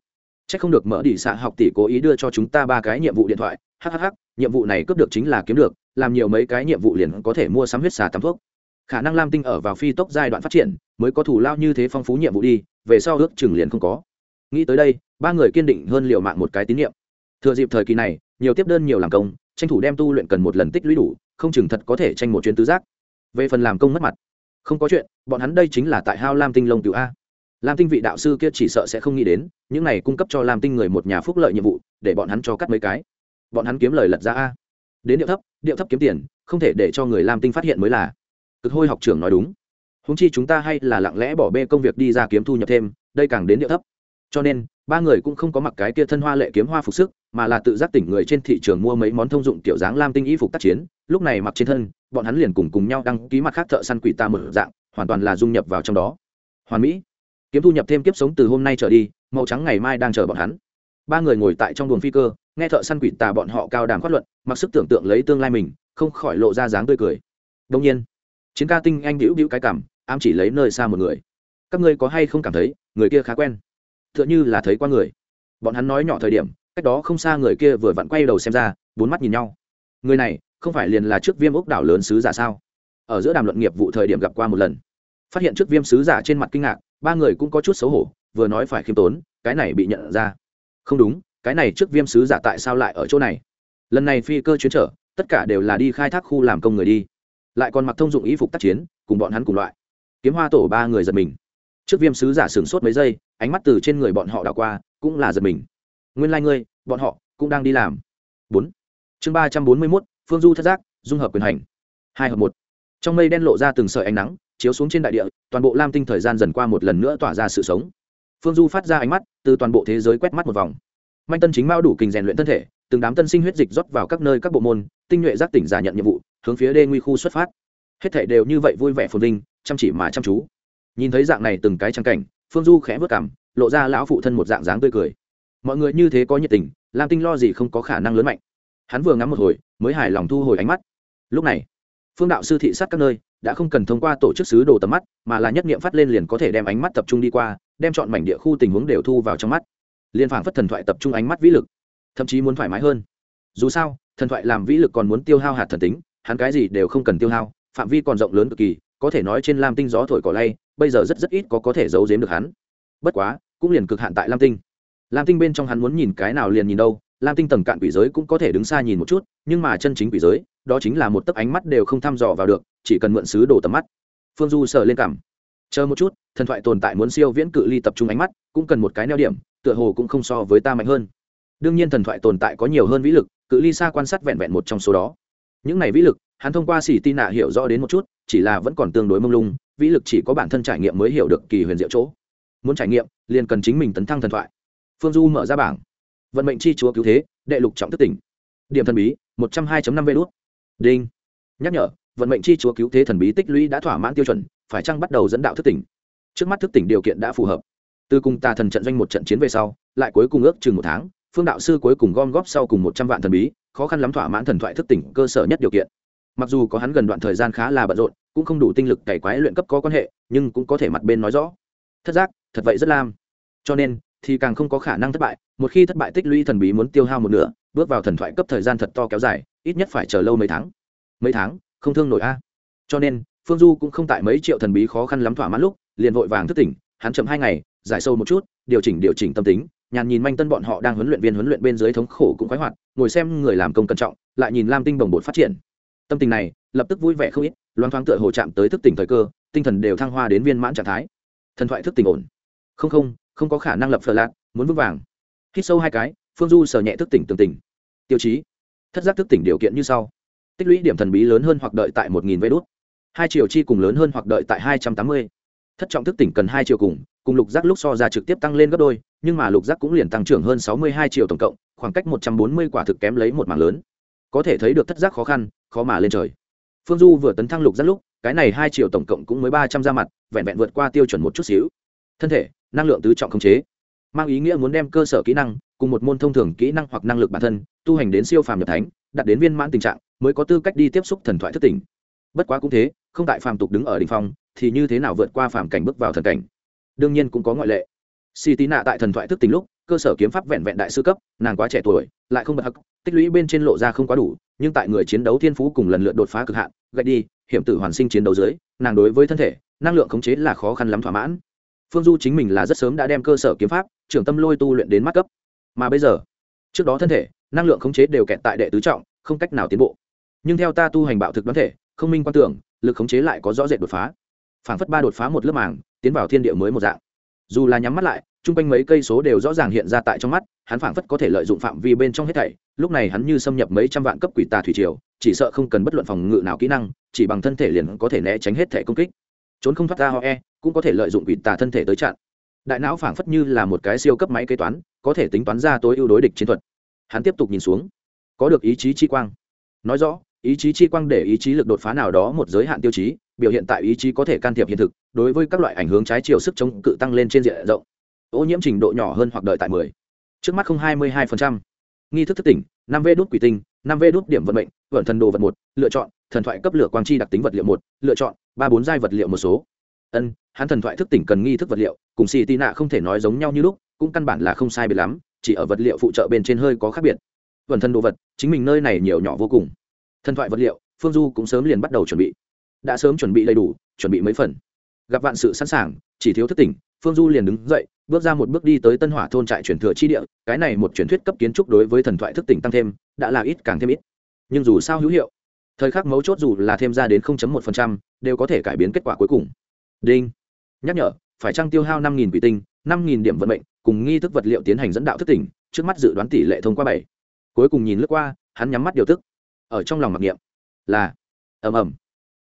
C h ắ c không được mở đỉ xạ học tỷ cố ý đưa cho chúng ta ba cái nhiệm vụ điện thoại hhh nhiệm vụ này cướp được chính là kiếm được, làm nhiều mấy cái nhiệm vụ liền có thể mua sắm huyết xà tắm thuốc. Khả năng lam tinh ở vào phi tốc giai đoạn phát triển, mới có thủ lao như thế phong phú nhiệm vụ đi về sau ước chừng liền không có. Nghĩ tới đây, ba người kiên định hơn liều mạng một cái tín nhiệm. Thừa dịp thời kỳ này, nhiều tiếp đơn nhiều làm công, tranh thủ đem tu luyện cần một lần tích lũy đủ, không chừng thật có thể tranh một chuyến tứ giác. Về phần làm công mất mặt, không có chuyện, bọn hắn đây chính là tại hao lam tinh lông cựu a. Lam tinh vị đạo sư kia chỉ sợ sẽ không nghĩ đến, những này cung cấp cho lam tinh người một nhà phúc lợi nhiệm vụ, để bọn hắn cho cắt mấy cái. Bọn hắn kiếm lời lật ra a. Đến điệu thấp điệu thấp kiếm tiền, không thể để cho người lam tinh phát hiện mới là. Cực hôi học trưởng nói đúng húng chi chúng ta hay là lặng lẽ bỏ bê công việc đi ra kiếm thu nhập thêm, đây càng đến địa thấp. Cho nên, ba người cũng không có mặc cái kia thân hoa lệ kiếm hoa phục sức, mà là tự giác tỉnh người trên thị trường mua mấy món thông dụng kiểu dáng lam tinh y phục tác chiến. Lúc này mặc trên thân, bọn hắn liền cùng cùng nhau đăng ký mặt khác thợ săn quỷ ta mở dạng, hoàn toàn là dung nhập vào trong đó. Hoàn mỹ, kiếm thu nhập thêm kiếp sống từ hôm nay trở đi, màu trắng ngày mai đang chờ bọn hắn. Ba người ngồi tại trong buồng phi cơ, nghe thợ săn quỷ tà bọn họ cao đàm phát luận, mặc sức tưởng tượng lấy tương lai mình, không khỏi lộ ra dáng tươi cười. Đông nhiên chiến ca tinh anh đĩu đĩu cái cảm, ám chỉ lấy nơi xa một người. Các ngươi có hay không cảm thấy, người kia khá quen? T h ư ợ n h ư là thấy qua người. Bọn hắn nói nhỏ thời điểm, cách đó không xa người kia vừa vặn quay đầu xem ra, bốn mắt nhìn nhau. Người này, không phải liền là trước viêm ốc đảo lớn sứ giả sao? Ở giữa đàm luận nghiệp vụ thời điểm gặp qua một lần. Phát hiện trước viêm sứ giả trên mặt kinh ngạc, ba người cũng có chút xấu hổ, vừa nói phải khiêm tốn, cái này bị nhận ra. Không đúng, cái này trước viêm sứ giả tại sao lại ở chỗ này? Lần này phi cơ chuyến trở, tất cả đều là đi khai thác khu làm công người đi lại còn mặc thông dụng y phục tác chiến, cùng bọn hắn cùng loại. Kiếm hoa tổ ba người giật mình. Trước viêm sứ giả sửng sốt mấy giây, ánh mắt từ trên người bọn họ đảo qua, cũng là giật mình. Nguyên lai、like、ngươi, bọn họ, cũng đang đi làm. Bốn. Chương ba trăm bốn mươi mốt, phương du thất giác, dung hợp quyền hành. Hai hợp một. Trong mây đen lộ ra từng sợi ánh nắng, chiếu xuống trên đại địa, toàn bộ lam tinh thời gian dần qua một lần nữa tỏa ra sự sống. Phương du phát ra ánh mắt, từ toàn bộ thế giới quét mắt một vòng. Manh tân chính mao đủ kình rèn luyện thân thể từng đám tân sinh huyết dịch rót vào các nơi các bộ môn, tinh nhuệ giác tỉnh giả nhận nhiệm vụ, hướng phía đê nguy khu xuất phát. Hết thể đều như vậy vui vẻ phồn vinh, chăm chỉ mà chăm chú. Nhìn thấy dạng này từng cái trang cảnh, phương du khẽ vất cảm, lộ ra lão phụ thân một dạng dáng tươi cười. Mọi người như thế có nhiệt tình, lam tinh lo gì không có khả năng lớn mạnh. Hắn vừa ngắm một hồi, mới hài lòng thu hồi ánh mắt. Lúc này, phương đạo sư thị sát các nơi, đã không cần thông qua tổ chức sứ đồ tầm mắt, mà là nhất nghiệm phát lên liền có thể đem ánh mắt tập trung đi qua, đem chọn mảnh địa khu tình huống đều thu vào trong mắt. Liên phảng phất thần thoại tập trung ánh mắt vĩ lực thậm chí muốn thoải mái hơn. Dù sao, thần thoại làm vĩ lực còn muốn tiêu hao hạt thần tính, hắn cái gì đều không cần tiêu hao, phạm vi còn rộng lớn cực kỳ, có thể nói trên lam tinh gió thổi cỏ lay, bây giờ rất rất ít có có thể giấu giếm được hắn. Bất quá, cũng liền cực hạn tại lam tinh. Lam tinh bên trong hắn muốn nhìn cái nào liền nhìn đâu, lam tinh tầng cạn quỷ giới cũng có thể đứng xa nhìn một chút, nhưng mà chân chính quỷ giới, đó chính là một tấc ánh mắt đều không thăm dò vào được, chỉ cần mượn sứ đổ tầm mắt. Phương du sờ lên cảm chờ một chút, thần thoại tồn tại muốn siêu viễn cự ly tập trung ánh mắt, cũng cần một cái neo điểm, tựa hồ cũng không so với ta mạnh hơn đương nhiên thần thoại tồn tại có nhiều hơn vĩ lực, cự ly xa quan sát vẹn vẹn một trong số đó. Những này vĩ lực, hắn thông qua xỉ tin nạ hiểu rõ đến một chút, chỉ là vẫn còn tương đối mông lung, vĩ lực chỉ có bản thân trải nghiệm mới hiểu được kỳ huyền diệu chỗ. Muốn trải nghiệm, liền cần chính mình tấn thăng thần thoại. Phương du mở ra bảng. Vận mệnh chi chúa cứu thế, đệ lục trọng thức tỉnh. Điểm thần bí, một trăm hai năm vê đốt đinh. Nhắc nhở, vận mệnh chi chúa cứu thế thần bí tích lũy đã thỏa mãn tiêu chuẩn, phải chăng bắt đầu dẫn đạo thức tỉnh? Trước mắt thức tỉnh điều kiện đã phù hợp. Từ cùng tà thần trận doanh một trận chiến về sau, lại cuối cùng ước chừng một tháng phương đạo sư cuối cùng gom góp sau cùng một trăm vạn thần bí, khó khăn lắm thỏa mãn thần thoại thức tỉnh cơ sở nhất điều kiện. Mặc dù có hắn gần đoạn thời gian khá là bận rộn, cũng không đủ tinh lực cày quái luyện cấp có quan hệ, nhưng cũng có thể mặt bên nói rõ. Thất giác, thật vậy rất lam. Cho nên, thì càng không có khả năng thất bại, một khi thất bại tích lũy thần bí muốn tiêu hao một nửa, bước vào thần thoại cấp thời gian thật to kéo dài, ít nhất phải chờ lâu mấy tháng. Mấy tháng, không thương nổi a. Cho nên, phương du cũng không tại mấy triệu thần bí khó khăn lắm thỏa mãn lúc, liền vội vàng thức tỉnh, hắn chậm hai ngày, giải sâu một chút, điều chỉnh điều chỉnh tâm tính nhàn nhìn manh tân bọn họ đang huấn luyện viên huấn luyện bên dưới thống khổ cũng khoái hoạt, ngồi xem người làm công cẩn trọng, lại nhìn lam tinh bồng bột phát triển. Tâm tình này, lập tức vui vẻ không ít, loáng thoáng tựa hồ chạm tới thức tỉnh thời cơ, tinh thần đều thăng hoa đến viên mãn trạng thái. Thần thoại thức tỉnh ổn. Không không không có khả năng lập phờ lạc muốn vững vàng. Hít sâu hai cái, phương du sờ nhẹ thức tỉnh tường tỉnh. Tiêu chí. Thất giác thức tỉnh điều kiện như sau. Tích lũy điểm thần bí lớn hơn hoặc đợi tại một nghìn vé đốt hai triệu chi cùng lớn hơn hoặc đợi tại hai trăm tám mươi. Thất trọng thức tỉnh cần hai triệu cùng cùng lục giác lúc so ra trực tiếp tăng lên gấp đôi, nhưng mà lục giác cũng liền tăng trưởng hơn sáu mươi hai triệu tổng cộng, khoảng cách một trăm bốn mươi quả thực kém lấy một mảng lớn. Có thể thấy được thất giác khó khăn, khó mà lên trời. Phương du vừa tấn thăng lục giác lúc, cái này hai triệu tổng cộng cũng mới ba trăm ra mặt, vẹn vẹn vượt qua tiêu chuẩn một chút xíu. Thân thể, năng lượng tứ trọng khống chế. Mang ý nghĩa muốn đem cơ sở kỹ năng, cùng một môn thông thường kỹ năng hoặc năng lực bản thân, tu hành đến siêu phàm nhập thánh, đạt đến viên mãn tình trạng, mới có tư cách đi tiếp xúc thần thoại thất tỉnh. Bất quá cũng thế, không tại phàm tục đứng ở đ ỉ n h phong, thì như thế nào vượt qua phàm cảnh bước vào thần cảnh? Đương nhiên cũng có ngoại lệ. Si tí nạ tại thần thoại thức tỉnh lúc, cơ sở kiếm pháp vẹn vẹn đại sư cấp, nàng quá trẻ tuổi, lại không bật hắc, tích lũy bên trên lộ ra không quá đủ, nhưng tại người chiến đấu thiên phú cùng lần lượt đột phá cực hạn, gạch đi, hiểm tử hoàn sinh chiến đấu dưới, nàng đối với thân thể, năng lượng khống chế là khó khăn lắm thỏa mãn. Phương du chính mình là rất sớm đã đem cơ sở kiếm pháp, trưởng tâm lôi tu luyện đến mắt cấp. Mà bây giờ, trước đó thân thể, năng lượng khống chế đều kẹt tại đệ tứ trọng, không cách nào tiến bộ. Nhưng theo ta tu hành bạo thực đoán thể, không minh quan tưởng, lực khống chế lại có rõ rệt đột phá phảng phất ba đột phá một lớp màng, tiến vào thiên địa mới một dạng. Dù là nhắm mắt lại, chung quanh mấy cây số đều rõ ràng hiện ra tại trong mắt, hắn phảng phất có thể lợi dụng phạm vi bên trong hết thảy, lúc này hắn như xâm nhập mấy trăm vạn cấp quỷ tà thủy triều, chỉ sợ không cần bất luận phòng ngự nào kỹ năng, chỉ bằng thân thể liền có thể né tránh hết thẻ công kích. Trốn không thoát ra ho e cũng có thể lợi dụng quỷ tà thân thể tới chặn. Đại não phảng phất như là một cái siêu cấp máy kế toán, có thể tính toán ra tối ưu đối địch chiến thuật. Hắn tiếp tục nhìn xuống. Có được ý chí chi quang. Nói rõ ý chí chi quang để ý chí lực đột phá nào đó một giới hạn tiêu chí, biểu hiện tại ý chí có thể can thiệp hiện thực, đối với các loại ảnh hướng trái chiều sức chống cự tăng lên trên diện rộng. Ô nhiễm trình độ nhỏ hơn hoặc đợi tại mười. Trước mắt không hai mươi hai phần trăm. Nghi thức thức tỉnh, năm v đốt quỷ tinh, năm v đốt điểm vận mệnh, vận thần đồ vật một, lựa chọn, thần thoại cấp lửa quang chi đặc tính vật liệu một, lựa chọn, ba bốn giai vật liệu một số. Ân, hắn thần thoại thức tỉnh cần nghi thức vật liệu, cùng xì tị nạ không thể nói giống nhau như lúc, cũng căn bản là không sai biệt lắm, chỉ ở vật liệu phụ trợ bên trên hơi có khác biệt. Vận thần đồ vật, chính mình nơi này nhiều nhỏ vô cùng thần thoại vật liệu phương du cũng sớm liền bắt đầu chuẩn bị. Đã sớm chuẩn bị đầy đủ chuẩn bị mấy phần. Gặp vạn sự sẵn sàng chỉ thiếu thất tỉnh phương du liền đứng dậy bước ra một bước đi tới tân hỏa thôn trại truyền thừa chi địa. Cái này một truyền thuyết cấp kiến trúc đối với thần thoại thức tỉnh tăng thêm đã là ít càng thêm ít. Nhưng dù sao hữu hiệu thời khắc mấu chốt dù là thêm ra đến 0.1%, đều có thể cải biến kết quả cuối cùng. Đinh. Nhắc nhở phải trang tiêu hao năm nghìn vị tinh năm nghìn điểm vận mệnh cùng nghi thức vật liệu tiến hành dẫn đạo thức tỉnh trước mắt dự đoán tỷ lệ thông qua bảy. Cuối cùng nhìn lướt qua hắn nhắm mắt điều tức ở trong lòng mặc niệm. Là, ầm ầm.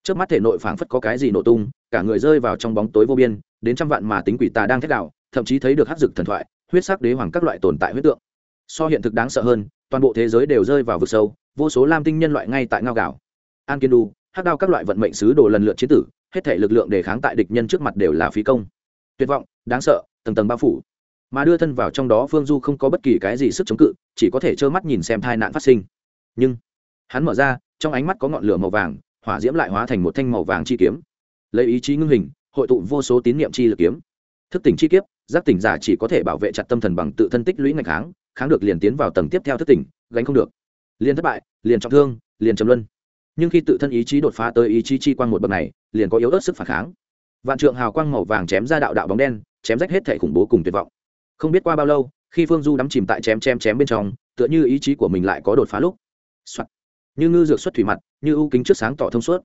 Trước mắt thể nội phảng phất có cái gì nổ tung, cả người rơi vào trong bóng tối vô biên, đến trăm vạn mà tính quỷ tà đang thét đạo thậm chí thấy được hắc dực thần thoại, huyết sắc đế hoàng các loại tồn tại huyết tượng. So hiện thực đáng sợ hơn, toàn bộ thế giới đều rơi vào vực sâu, vô số lam tinh nhân loại ngay tại ngao gạo an kiên đu hắc đao các loại vận mệnh sứ đồ lần lượt chiến tử, hết thể lực lượng đề kháng tại địch nhân trước mặt đều là phí công. Tuyệt vọng, đáng sợ, tầng tầng bao phủ. Mà đưa thân vào trong đó phương du không có bất kỳ cái gì sức chống cự, chỉ có thể trơ mắt nhìn xem tai nạn phát sinh. Nhưng hắn mở ra, trong ánh mắt có ngọn lửa màu vàng, hỏa diễm lại hóa thành một thanh màu vàng chi kiếm. Lấy ý chí ngưng hình, hội tụ vô số tín niệm chi lực kiếm. Thức tỉnh chi kiếp, giác tỉnh giả chỉ có thể bảo vệ chặt tâm thần bằng tự thân tích lũy ngày kháng kháng được liền tiến vào tầng tiếp theo thức tỉnh, gánh không được. Liền thất bại, liền trọng thương, liền trầm luân. Nhưng khi tự thân ý chí đột phá tới ý chí chi quang một bậc này, liền có yếu ớt sức phản kháng. Vạn trượng hào quang màu vàng chém ra đạo đạo bóng đen, chém rách hết thể khủng bố cùng tuyệt vọng. Không biết qua bao lâu, khi phương du đắm chìm tại chém chém chém bên trong, tựa như ý chí của mình lại có đột phá lúc、Soạn như ngư dược xuất thủy mặt, như ưu kính trước sáng tỏ thông suốt.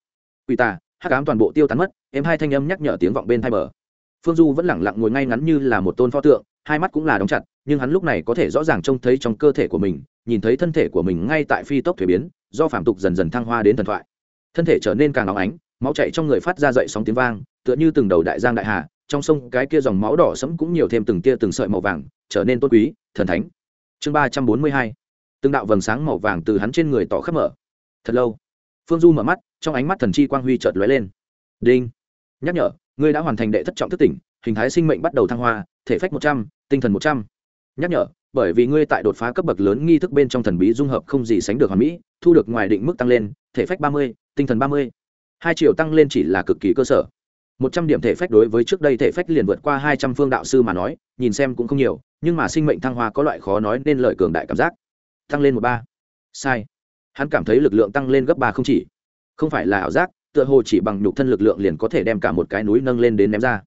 Quỷ tà hát cám toàn bộ tiêu tán mất, em hai thanh âm nhắc nhở tiếng vọng bên hai bờ. Phương du vẫn lẳng lặng ngồi ngay ngắn như là một tôn pho tượng, hai mắt cũng là đóng chặt, nhưng hắn lúc này có thể rõ ràng trông thấy trong cơ thể của mình, nhìn thấy thân thể của mình ngay tại phi tốc thuế biến, do phạm tục dần dần thăng hoa đến thần thoại. Thân thể trở nên càng óng ánh, máu chạy trong người phát ra dậy sóng tiếng vang, tựa như từng đầu đại giang đại hà, trong sông cái kia dòng máu đỏ sẫm cũng nhiều thêm từng tia từng sợi màu vàng, trở nên tốt quý, thần thánh. Chương ba trăm bốn mươi hai. Từng đạo vầng sáng màu vàng từ hắn trên người tỏ khắp mở thật lâu. Phương du mở mắt, trong ánh mắt thần chi quang huy chợt lóe lên. Đinh. Nhắc nhở, ngươi đã hoàn thành đệ thất trọng thức tỉnh, hình thái sinh mệnh bắt đầu thăng hoa, thể phách một trăm, tinh thần một trăm. Nhắc nhở, bởi vì ngươi tại đột phá cấp bậc lớn nghi thức bên trong thần bí dung hợp không gì sánh được hoàn mỹ, thu được ngoài định mức tăng lên, thể phách ba mươi, tinh thần ba mươi. Hai triệu tăng lên chỉ là cực kỳ cơ sở. Một trăm điểm thể phách đối với trước đây thể phách liền vượt qua hai trăm phương đạo sư mà nói, nhìn xem cũng không nhiều, nhưng mà sinh mệnh thăng hoa có loại khó nói nên lợi cường đại cảm giác. Tăng lên một ba. Sai hắn cảm thấy lực lượng tăng lên gấp ba không chỉ. Không phải là ảo giác, tựa hồ chỉ bằng nhục thân lực lượng liền có thể đem cả một cái núi nâng lên đến ném ra.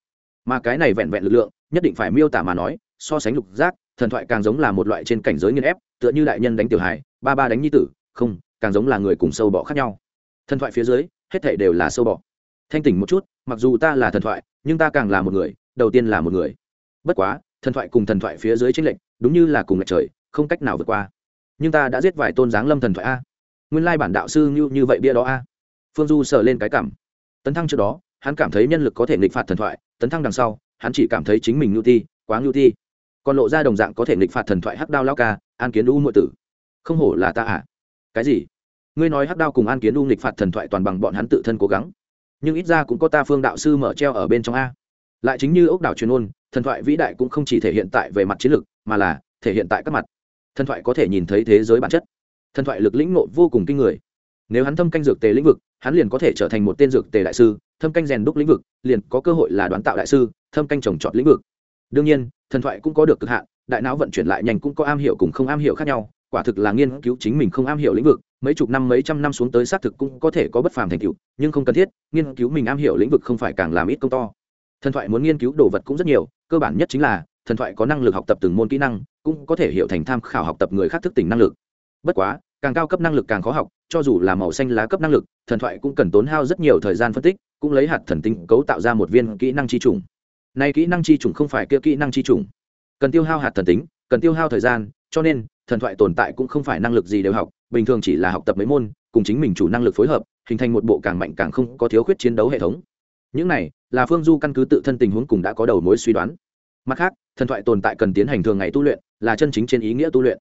Mà cái này vẹn vẹn lực lượng, nhất định phải miêu tả mà nói, so sánh lục giác, thần thoại càng giống là một loại trên cảnh giới nghiên ép, tựa như đại nhân đánh tiểu hài, ba ba đánh nhi tử, không, càng giống là người cùng sâu bọ khác nhau. Thần thoại phía dưới, hết thảy đều là sâu bọ. Thanh tỉnh một chút, mặc dù ta là thần thoại, nhưng ta càng là một người, đầu tiên là một người. Bất quá, thần thoại cùng thần thoại phía dưới chính lệnh đúng như là cùng lệch trời, không cách nào vượt qua. Nhưng ta đã giết vài tôn giáng lâm thần thoại a nguyên lai bản đạo sư như như vậy bia đó a. Phương du sờ lên cái cảm. Tấn thăng trước đó, hắn cảm thấy nhân lực có thể nghịch phạt thần thoại, tấn thăng đằng sau, hắn chỉ cảm thấy chính mình nhu ti, quá nhu ti. Còn lộ ra đồng dạng có thể nghịch phạt thần thoại hắc đao lao ca, an kiến u muội tử. Không hổ là ta à? Cái gì? Ngươi nói hắc đao cùng an kiến u nghịch phạt thần thoại toàn bằng bọn hắn tự thân cố gắng. Nhưng ít ra cũng có ta phương đạo sư mở treo ở bên trong a. Lại chính như ốc đảo truyền ôn, thần thoại vĩ đại cũng không chỉ thể hiện tại về mặt chiến lược, mà là thể hiện tại các mặt. Thần thoại có thể nhìn thấy thế giới bản chất thần thoại lực lĩnh ngộ vô cùng kinh người. Nếu hắn thâm canh dược tề lĩnh vực, hắn liền có thể trở thành một tên dược tề đại sư, thâm canh rèn đúc lĩnh vực, liền có cơ hội là đoán tạo đại sư, thâm canh trồng trọt lĩnh vực. Đương nhiên, thần thoại cũng có được cực hạn, đại não vận chuyển lại nhanh cũng có am hiểu cùng không am hiểu khác nhau, quả thực là nghiên cứu chính mình không am hiểu lĩnh vực, mấy chục năm, mấy trăm năm xuống tới xác thực cũng có thể có bất phàm thành tựu, nhưng không cần thiết, nghiên cứu mình am hiểu lĩnh vực không phải càng làm ít công to. Thần thoại muốn nghiên cứu đồ vật cũng rất nhiều, cơ bản nhất chính là, thần thoại có năng lực học tập từng môn kỹ năng, cũng có thể hiểu thành tham khảo học tập người khác thức tỉnh năng lực. Bất quá càng cao cấp năng lực càng khó học, cho dù là màu xanh lá cấp năng lực, thần thoại cũng cần tốn hao rất nhiều thời gian phân tích, cũng lấy hạt thần tinh cấu tạo ra một viên kỹ năng chi trùng. Nay kỹ năng chi trùng không phải kia kỹ năng chi trùng. Cần tiêu hao hạt thần tính, cần tiêu hao thời gian, cho nên, thần thoại tồn tại cũng không phải năng lực gì đều học, bình thường chỉ là học tập mấy môn, cùng chính mình chủ năng lực phối hợp, hình thành một bộ càng mạnh càng không có thiếu khuyết chiến đấu hệ thống. Những này, là phương du căn cứ tự thân tình huống cùng đã có đầu mối suy đoán. Mặt khác, thần thoại tồn tại cần tiến hành thường ngày tu luyện, là chân chính trên ý nghĩa tu luyện.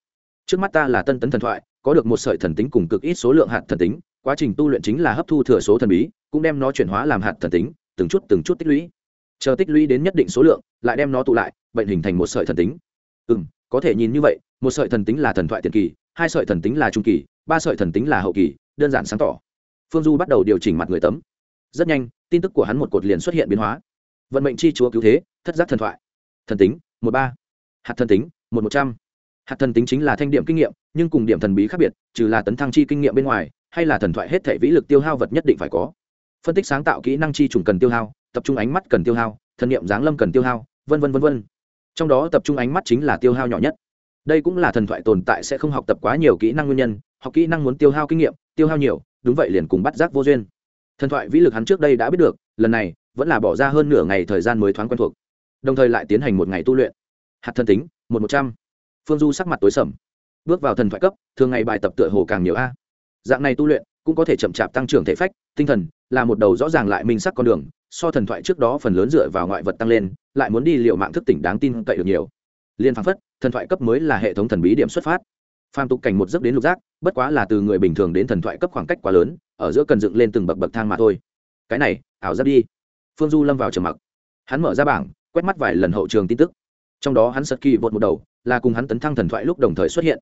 Trước mắt ta là tân tấn thần thoại có được một sợi thần tính cùng cực ít số lượng hạt thần tính, quá trình tu luyện chính là hấp thu thừa số thần bí, cũng đem nó chuyển hóa làm hạt thần tính, từng chút từng chút tích lũy. Chờ tích lũy đến nhất định số lượng, lại đem nó tụ lại, bệnh hình thành một sợi thần tính. Ừ m có thể nhìn như vậy, một sợi thần tính là thần thoại tiền kỳ, hai sợi thần tính là trung kỳ, ba sợi thần tính là hậu kỳ, đơn giản sáng tỏ. Phương du bắt đầu điều chỉnh mặt người tấm. Rất nhanh, tin tức của hắn một cột liền xuất hiện biến hóa. Vận mệnh chi chúa cứu thế, thất giác thần thoại. Thần tính, một ba. Hạt thần tính, một một trăm hạt thần tính chính là thanh điểm kinh nghiệm, nhưng cùng điểm thần bí khác biệt, trừ là tấn thăng chi kinh nghiệm bên ngoài, hay là thần thoại hết thể vĩ lực tiêu hao vật nhất định phải có. Phân tích sáng tạo kỹ năng chi trùng cần tiêu hao, tập trung ánh mắt cần tiêu hao, thần niệm giáng lâm cần tiêu hao, vân vân vân vân. Trong đó tập trung ánh mắt chính là tiêu hao nhỏ nhất. Đây cũng là thần thoại tồn tại sẽ không học tập quá nhiều kỹ năng nguyên nhân, học kỹ năng muốn tiêu hao kinh nghiệm, tiêu hao nhiều, đúng vậy liền cùng bắt giác vô duyên. Thần thoại vĩ lực hắn trước đây đã biết được, lần này vẫn là bỏ ra hơn nửa ngày thời gian mới thoáng quen thuộc. Đồng thời lại tiến hành một ngày tu luyện. Hạt thân tính, một một trăm phương du sắc mặt tối sầm. Bước vào thần thoại cấp, thường ngày bài tập tựa hồ càng nhiều a. Dạng này tu luyện cũng có thể chậm chạp tăng trưởng thể phách, tinh thần là một đầu rõ ràng lại minh sắc con đường, so thần thoại trước đó phần lớn dựa vào ngoại vật tăng lên, lại muốn đi liệu mạng thức tỉnh đáng tin cậy được nhiều. Liên phăng phất, thần thoại cấp mới là hệ thống thần bí điểm xuất phát. Phàm tục cảnh một giấc đến lục giác, bất quá là từ người bình thường đến thần thoại cấp khoảng cách quá lớn, ở giữa cần dựng lên từng bậc bậc thang mà thôi. Cái này, ảo giáp đi. Phương du lâm vào trầm mặc. Hắn mở ra bảng, quét mắt vài lần hậu trường tin tức. Trong đó hắn sật kỳ vội một đầu là cùng hắn tấn thăng thần thoại lúc đồng thời xuất hiện.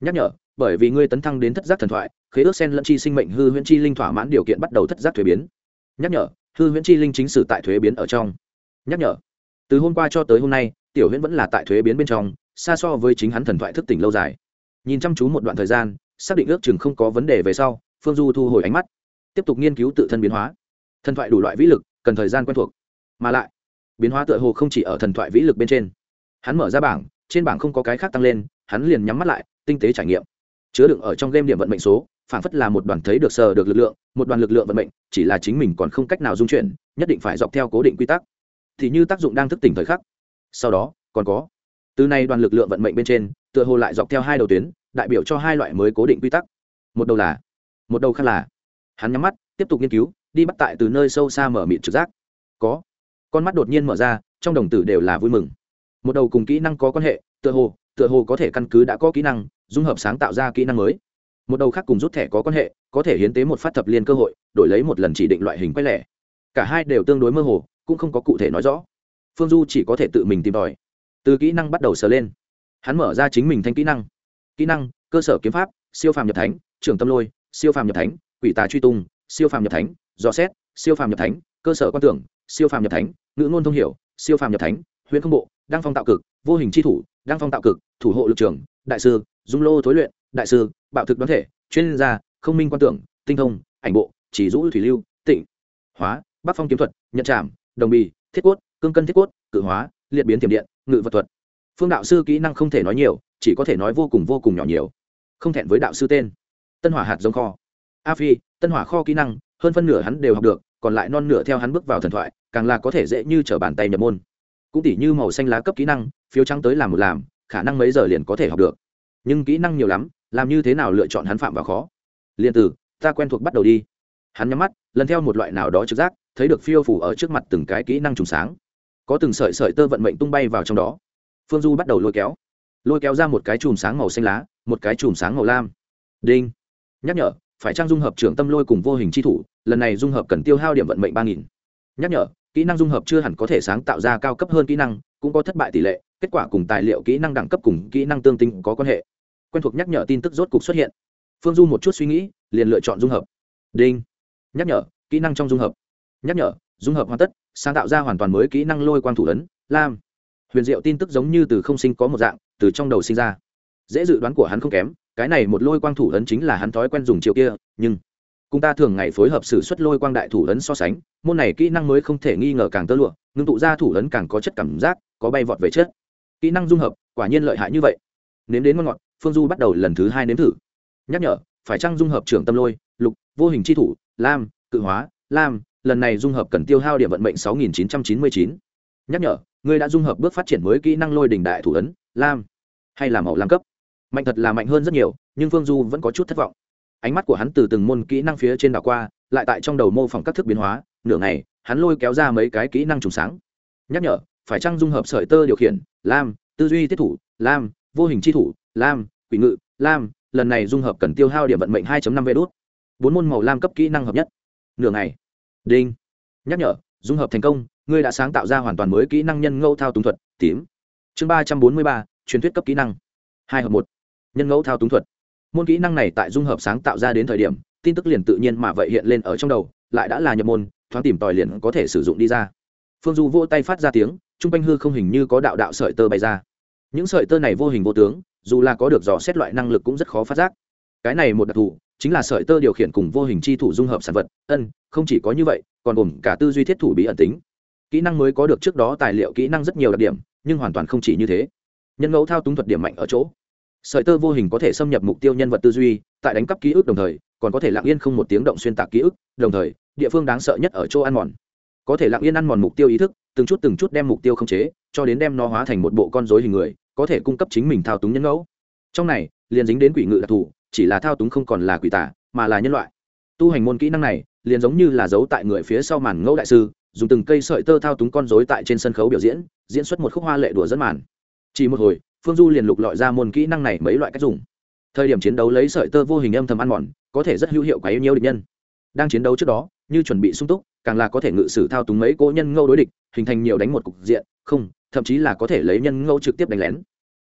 Nhắc nhở, bởi vì ngươi tấn thăng đến thất giác thần thoại, khế ước sen lẫn chi sinh mệnh hư huyễn chi linh thỏa mãn điều kiện bắt đầu thất giác thuế biến. Nhắc nhở, hư huyễn chi linh chính sử tại thuế biến ở trong. Nhắc nhở, từ hôm qua cho tới hôm nay, tiểu huyễn vẫn là tại thuế biến bên trong, xa so với chính hắn thần thoại thức tỉnh lâu dài. Nhìn chăm chú một đoạn thời gian, xác định ước chừng không có vấn đề về sau, phương du thu hồi ánh mắt, tiếp tục nghiên cứu tự thân biến hóa. Thần thoại đủ loại vĩ lực, cần thời gian quen thuộc. Mà lại, biến hóa tựa hồ không chỉ ở thần thoại vĩ lực bên trên. Hắn mở ra bảng trên bảng không có cái khác tăng lên, hắn liền nhắm mắt lại, tinh tế trải nghiệm. Chứa đựng ở trong game điểm vận mệnh số phản phất là một đoàn thấy được sờ được lực lượng, một đoàn lực lượng vận mệnh, chỉ là chính mình còn không cách nào dung chuyển, nhất định phải dọc theo cố định quy tắc. Thì như tác dụng đang thức tỉnh thời khắc. Sau đó, còn có. Từ nay đoàn lực lượng vận mệnh bên trên, tựa hồ lại dọc theo hai đầu tuyến, đại biểu cho hai loại mới cố định quy tắc. Một đầu là, một đầu khác là, hắn nhắm mắt, tiếp tục nghiên cứu, đi bắt tại từ nơi sâu xa mở mịn trực giác. Có. Con mắt đột nhiên mở ra, trong đồng tử đều là vui mừng một đầu cùng kỹ năng có quan hệ, tựa hồ tựa hồ có thể căn cứ đã có kỹ năng, dung hợp sáng tạo ra kỹ năng mới. Một đầu khác cùng rút thẻ có quan hệ, có thể hiến tế một phát thập liên cơ hội, đổi lấy một lần chỉ định loại hình quay lẻ. Cả hai đều tương đối mơ hồ, cũng không có cụ thể nói rõ. Phương du chỉ có thể tự mình tìm tòi. Từ kỹ năng bắt đầu sờ lên. Hắn mở ra chính mình thanh kỹ năng. Kỹ năng, cơ sở kiếm pháp, siêu phàm nhập thánh, trưởng tâm lôi, siêu phàm nhập thánh, quỷ tà truy tung, siêu phàm nhập thánh, dò xét, siêu phàm nhập thánh, cơ sở quan tưởng, siêu phàm nhập thánh, ngữ ngôn thông hiểu, siêu phàm nhập thánh huyện không bộ, đăng phong tạo cực, vô hình chi thủ, đăng phong tạo cực, thủ hộ lực trường, đại sư, dung lô thối luyện, đại sư, bạo thực đoán thể, chuyên gia, không minh quan tưởng, tinh thông, ảnh bộ, chỉ rũ thủy lưu, tịnh, hóa, bắc phong kiếm thuật, nhận trảm, đồng bì, thiết cốt, cương cân thiết cốt, cự hóa, liệt biến tiềm điện, ngự vật thuật. Phương đạo sư kỹ năng không thể nói nhiều, chỉ có thể nói vô cùng vô cùng nhỏ nhiều. Không thẹn với đạo sư tên. Tân hỏa hạt giống kho. A phi, tân hỏa kho kỹ năng, hơn phân nửa hắn đều học được, còn lại non nửa theo hắn bước vào thần thoại, càng là có thể dễ như t r ở bàn tay nhập môn cũng tỉ như màu xanh lá cấp kỹ năng, phiếu trắng tới làm một làm, khả năng mấy giờ liền có thể học được. Nhưng kỹ năng nhiều lắm, làm như thế nào lựa chọn hắn phạm vào khó. Liền từ ta quen thuộc bắt đầu đi. Hắn nhắm mắt, lần theo một loại nào đó trực giác, thấy được phiêu phủ ở trước mặt từng cái kỹ năng trùng sáng. Có từng sợi sợi tơ vận mệnh tung bay vào trong đó. Phương du bắt đầu lôi kéo. Lôi kéo ra một cái chùm sáng màu xanh lá, một cái chùm sáng màu lam. Đinh. Nhắc nhở, phải trang dung hợp trưởng tâm lôi cùng vô hình chi thủ, lần này dung hợp cần tiêu hao điểm vận mệnh ba nghìn. Nhắc nhở kỹ năng dung hợp chưa hẳn có thể sáng tạo ra cao cấp hơn kỹ năng, cũng có thất bại tỷ lệ, kết quả cùng tài liệu kỹ năng đẳng cấp cùng kỹ năng tương tinh có quan hệ. Quen thuộc nhắc nhở tin tức rốt cục xuất hiện. Phương du một chút suy nghĩ, liền lựa chọn dung hợp. Đinh. Nhắc nhở, kỹ năng trong dung hợp. Nhắc nhở, dung hợp hoàn tất, sáng tạo ra hoàn toàn mới kỹ năng lôi quang thủ ấn, lam. Huyền diệu tin tức giống như từ không sinh có một dạng, từ trong đầu sinh ra. Dễ dự đoán của hắn không kém, cái này một lôi quang thủ ấn chính là hắn thói quen dùng chiều kia, nhưng cùng ta thường ngày phối hợp sử xuất lôi quang đại thủ ấn so sánh, môn này kỹ năng mới không thể nghi ngờ càng tơ lụa, ngưng tụ ra thủ ấn càng có chất cảm giác, có bay vọt về chất. Kỹ năng dung hợp, quả nhiên lợi hại như vậy. Nếm đến ngon ngọt, phương du bắt đầu lần thứ hai nếm thử. Nhắc nhở, phải chăng dung hợp trưởng tâm lôi, lục, vô hình c h i thủ, lam, cự hóa, lam, lần này dung hợp cần tiêu hao điểm vận mệnh sáu nghìn chín trăm chín mươi chín. Nhắc nhở, ngươi đã dung hợp bước phát triển mới kỹ năng lôi đình đại thủ ấn, lam, hay là màu lam cấp. Mạnh thật là mạnh hơn rất nhiều, nhưng phương du vẫn có chút thất vọng ánh mắt của hắn từ từng môn kỹ năng phía trên đảo qua, lại tại trong đầu mô phỏng các thức biến hóa. Nửa ngày, hắn lôi kéo ra mấy cái kỹ năng trùng sáng. Nhắc nhở, phải chăng dung hợp sợi tơ điều khiển, lam, tư duy tiết thủ, lam, vô hình chi thủ, lam, quỷ ngự, lam, lần này dung hợp cần tiêu hao điểm vận mệnh 2 năm vé đốt bốn môn màu lam cấp kỹ năng hợp nhất. Nửa ngày. Đinh. Nhắc nhở, dung hợp thành công, ngươi đã sáng tạo ra hoàn toàn mới kỹ năng nhân ngẫu thao túng thuật, tím. Chương ba trăm bốn mươi ba, truyền thuyết cấp kỹ năng. Hai hợp một. Nhân ngẫu thao túng thuật môn kỹ năng này tại dung hợp sáng tạo ra đến thời điểm, tin tức liền tự nhiên mà vậy hiện lên ở trong đầu, lại đã là nhập môn, thoáng tìm tòi liền có thể sử dụng đi ra. Phương du vỗ tay phát ra tiếng t r u n g quanh hư không hình như có đạo đạo sợi tơ bay ra. Những sợi tơ này vô hình vô tướng, dù là có được dò xét loại năng lực cũng rất khó phát giác. Cái này một đặc thù, chính là sợi tơ điều khiển cùng vô hình chi thủ dung hợp sản vật, ân, không chỉ có như vậy, còn gồm cả tư duy thiết thủ bí ẩn tính. Kỹ năng mới có được trước đó tài liệu kỹ năng rất nhiều đặc điểm, nhưng hoàn toàn không chỉ như thế. Nhân ngẫu thao túng thuật điểm mạnh ở chỗ sợi tơ vô hình có thể xâm nhập mục tiêu nhân vật tư duy, tại đánh cắp ký ức đồng thời, còn có thể lặng yên không một tiếng động xuyên tạc ký ức, đồng thời, địa phương đáng sợ nhất ở chỗ ăn mòn. Có thể lặng yên ăn mòn mục tiêu ý thức, từng chút từng chút đem mục tiêu khống chế, cho đến đem nó hóa thành một bộ con dối hình người, có thể cung cấp chính mình thao túng nhân ngẫu. Trong này, liền dính đến quỷ ngự đặc thù, chỉ là thao túng không còn là quỷ tả mà là nhân loại. Tu hành môn kỹ năng này, liền giống như là giấu tại người phía sau màn ngẫu đại sư, dùng từng cây sợi tơ thao túng con dối tại trên sân khấu biểu diễn diễn xuất một khúc hoa lệ đùa dẫn màn. Chỉ một hồi phương du liền lục lọi ra môn kỹ năng này mấy loại cách dùng. Thời điểm chiến đấu lấy sợi tơ vô hình âm thầm ăn mòn, có thể rất hữu hiệu quá yêu nhiều địch nhân. Đang chiến đấu trước đó, như chuẩn bị sung túc, càng là có thể ngự sử thao túng mấy cỗ nhân ngâu đối địch, hình thành nhiều đánh một cục diện, không, thậm chí là có thể lấy nhân ngâu trực tiếp đánh lén.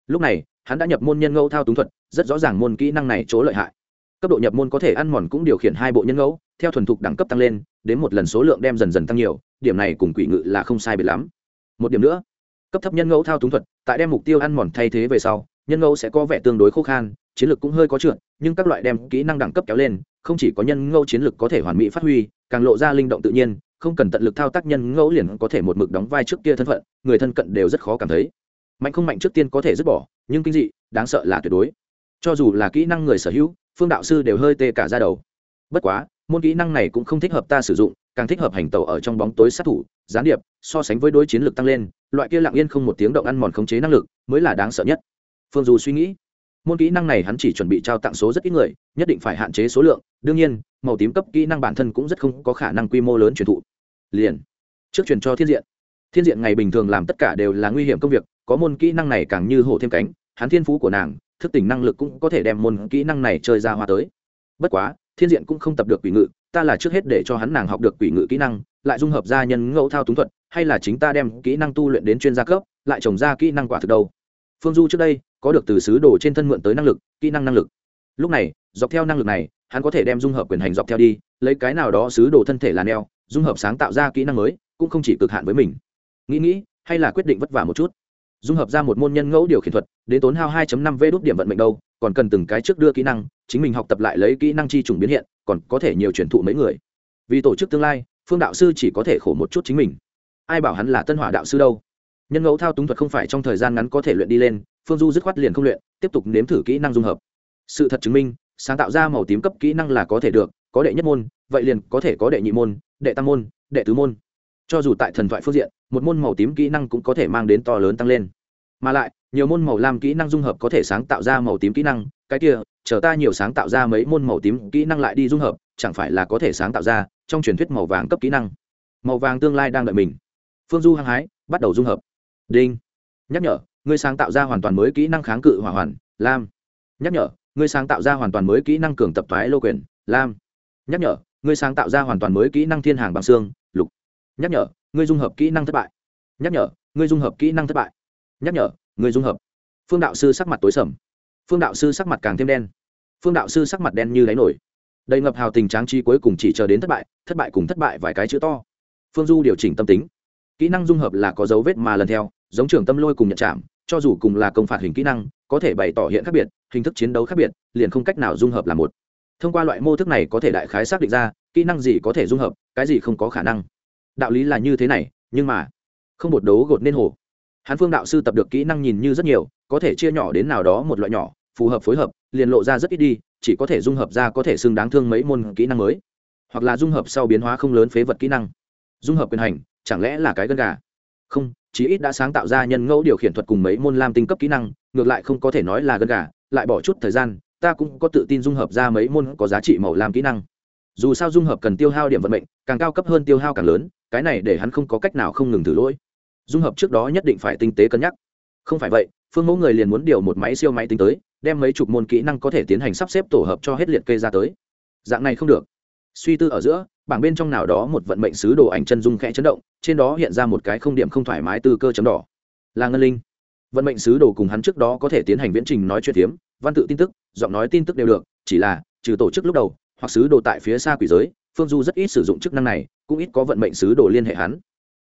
Lúc này, hắn đã nhập môn nhân ngâu thao túng thuật, rất rõ ràng môn kỹ năng này chỗ lợi hại. Cấp độ nhập môn có thể ăn mòn cũng điều khiển hai bộ nhân ngẫu, theo thuần thục đẳng cấp tăng lên, đến một lần số lượng đem dần dần tăng nhiều, điểm này cùng quỷ ngự là không sai biệt lắm. Một điểm nữa cấp thấp nhân ngẫu thao túng thuật, tại đem mục tiêu ăn mòn thay thế về sau, nhân ngẫu sẽ có vẻ tương đối khô khan, chiến lược cũng hơi có trượt, nhưng các loại đem kỹ năng đẳng cấp kéo lên, không chỉ có nhân ngẫu chiến lược có thể hoàn mỹ phát huy, càng lộ ra linh động tự nhiên, không cần tận lực thao tác nhân ngẫu liền có thể một mực đóng vai trước kia thân phận, người thân cận đều rất khó cảm thấy. Mạnh không mạnh trước tiên có thể dứt bỏ, nhưng kinh dị, đáng sợ là tuyệt đối. Cho dù là kỹ năng người sở hữu, phương đạo sư đều hơi tê cả ra đầu. Bất quá, môn kỹ năng này cũng không thích hợp ta sử dụng, càng thích hợp hành tàu ở trong bóng tối sát thủ, gián điệp, so sánh với đối chiến lược tăng lên loại kia lặng yên không một tiếng động ăn mòn khống chế năng lực mới là đáng sợ nhất. Phương dù suy nghĩ, môn kỹ năng này hắn chỉ chuẩn bị trao tặng số rất ít người, nhất định phải hạn chế số lượng, đương nhiên, màu tím cấp kỹ năng bản thân cũng rất không có khả năng quy mô lớn truyền thụ. Liền, trước truyền cho thiên diện. Thiên diện ngày bình thường làm tất cả đều là nguy hiểm công việc, có môn kỹ năng này càng như hổ thêm cánh, hắn thiên phú của nàng, thức tỉnh năng lực cũng có thể đem môn kỹ năng này chơi ra hoa tới. Bất quá, thiên diện cũng không tập được quỷ ngự, ta là trước hết để cho hắn nàng học được quỷ ngự kỹ năng lại dung hợp gia nhân ngẫu thao túng thuật, hay là chính ta đem kỹ năng tu luyện đến chuyên gia cấp, lại trồng ra kỹ năng quả thực đâu? Phương du trước đây, có được từ sứ đồ trên thân mượn tới năng lực, kỹ năng năng lực. Lúc này, dọc theo năng lực này, hắn có thể đem dung hợp quyền hành dọc theo đi, lấy cái nào đó sứ đồ thân thể là neo, dung hợp sáng tạo ra kỹ năng mới, cũng không chỉ cực hạn với mình. Nghĩ nghĩ, hay là quyết định vất vả một chút. Dung hợp ra một môn nhân ngẫu điều khiển thuật, đến tốn hao 2 năm v đốt điểm vận mệnh đâu, còn cần từng cái trước đưa kỹ năng, chính mình học tập lại lấy kỹ năng chi trùng biến hiện, còn có thể nhiều truyền thụ mấy người. Vì tổ chức tương lai phương đạo sư chỉ có thể khổ một chút chính mình. Ai bảo hắn là tân hỏa đạo sư đâu? Nhân ngẫu thao túng thuật không phải trong thời gian ngắn có thể luyện đi lên, phương du dứt khoát liền không luyện, tiếp tục nếm thử kỹ năng dung hợp. Sự thật chứng minh, sáng tạo ra màu tím cấp kỹ năng là có thể được, có đệ nhất môn, vậy liền có thể có đệ nhị môn, đệ tam môn, đệ tứ môn. Cho dù tại thần thoại phương diện, một môn màu tím kỹ năng cũng có thể mang đến to lớn tăng lên. Mà lại, nhiều môn màu lam kỹ năng dung hợp có thể sáng tạo ra màu tím kỹ năng cái kia, chờ ta nhiều sáng tạo ra mấy môn màu tím kỹ năng lại đi dung hợp, chẳng phải là có thể sáng tạo ra trong truyền thuyết màu vàng cấp kỹ năng. Màu vàng tương lai đang đợi mình. Phương du hăng hái, bắt đầu dung hợp. Đinh. Nhắc nhở, ngươi sáng tạo ra hoàn toàn mới kỹ năng kháng cự hỏa hoàn, lam. Nhắc nhở, ngươi sáng tạo ra hoàn toàn mới kỹ năng cường tập thoái lô quyền, lam. Nhắc nhở, ngươi sáng tạo ra hoàn toàn mới kỹ năng thiên hàng bằng xương, lục. Nhắc nhở, ngươi dung hợp kỹ năng thất bại. Nhắc nhở, ngươi dung hợp kỹ năng thất bại. Nhắc nhở, ngươi dung hợp. Phương đạo sư sắc mặt tối sầm phương đạo sư sắc mặt càng thêm đen. Phương đạo sư sắc mặt đen như đáy nổi. Đầy ngập hào tình tráng trí cuối cùng chỉ chờ đến thất bại thất bại cùng thất bại vài cái chữ to. Phương du điều chỉnh tâm tính. Kỹ năng dung hợp là có dấu vết mà lần theo, giống trường tâm lôi cùng nhận chạm, cho dù cùng là công phạt hình kỹ năng, có thể bày tỏ hiện khác biệt, hình thức chiến đấu khác biệt, liền không cách nào dung hợp là một. Thông qua loại mô thức này có thể đại khái xác định ra, kỹ năng gì có thể dung hợp, cái gì không có khả năng. Đạo lý là như thế này, nhưng mà, không một đấu gột nên hồ hán phương đạo sư tập được kỹ năng nhìn như rất nhiều, có thể chia nhỏ đến nào đó một loại nhỏ, phù hợp phối hợp, liền lộ ra rất ít đi, chỉ có thể dung hợp ra có thể xưng đáng thương mấy môn kỹ năng mới. Hoặc là dung hợp sau biến hóa không lớn phế vật kỹ năng. Dung hợp quyền hành, chẳng lẽ là cái gân gà? Không, chí ít đã sáng tạo ra nhân ngẫu điều khiển thuật cùng mấy môn lam tinh cấp kỹ năng, ngược lại không có thể nói là gân gà, lại bỏ chút thời gian, ta cũng có tự tin dung hợp ra mấy môn có giá trị màu lam kỹ năng. Dù sao dung hợp cần tiêu hao điểm vận mệnh, càng cao cấp hơn tiêu hao càng lớn, cái này để hắn không có cách nào không ngừng thử lỗi dung hợp trước đó nhất định phải tinh tế cân nhắc. Không phải vậy, phương mẫu người liền muốn điều một máy siêu máy tính tới, đem mấy chục môn kỹ năng có thể tiến hành sắp xếp tổ hợp cho hết liệt kê ra tới. Dạng này không được. Suy tư ở giữa, bảng bên trong nào đó một vận mệnh sứ đồ ảnh chân dung khẽ chấn động, trên đó hiện ra một cái không điểm không thoải mái từ cơ chấm đỏ. Là ngân linh. Vận mệnh sứ đồ cùng hắn trước đó có thể tiến hành viễn trình nói chuyện tiếm văn tự tin tức, giọng nói tin tức đều được, chỉ là, trừ tổ chức lúc đầu, hoặc sứ đồ tại phía xa quỷ giới, phương du rất ít sử dụng chức năng này, cũng ít có vận mệnh sứ đồ liên hệ hắn.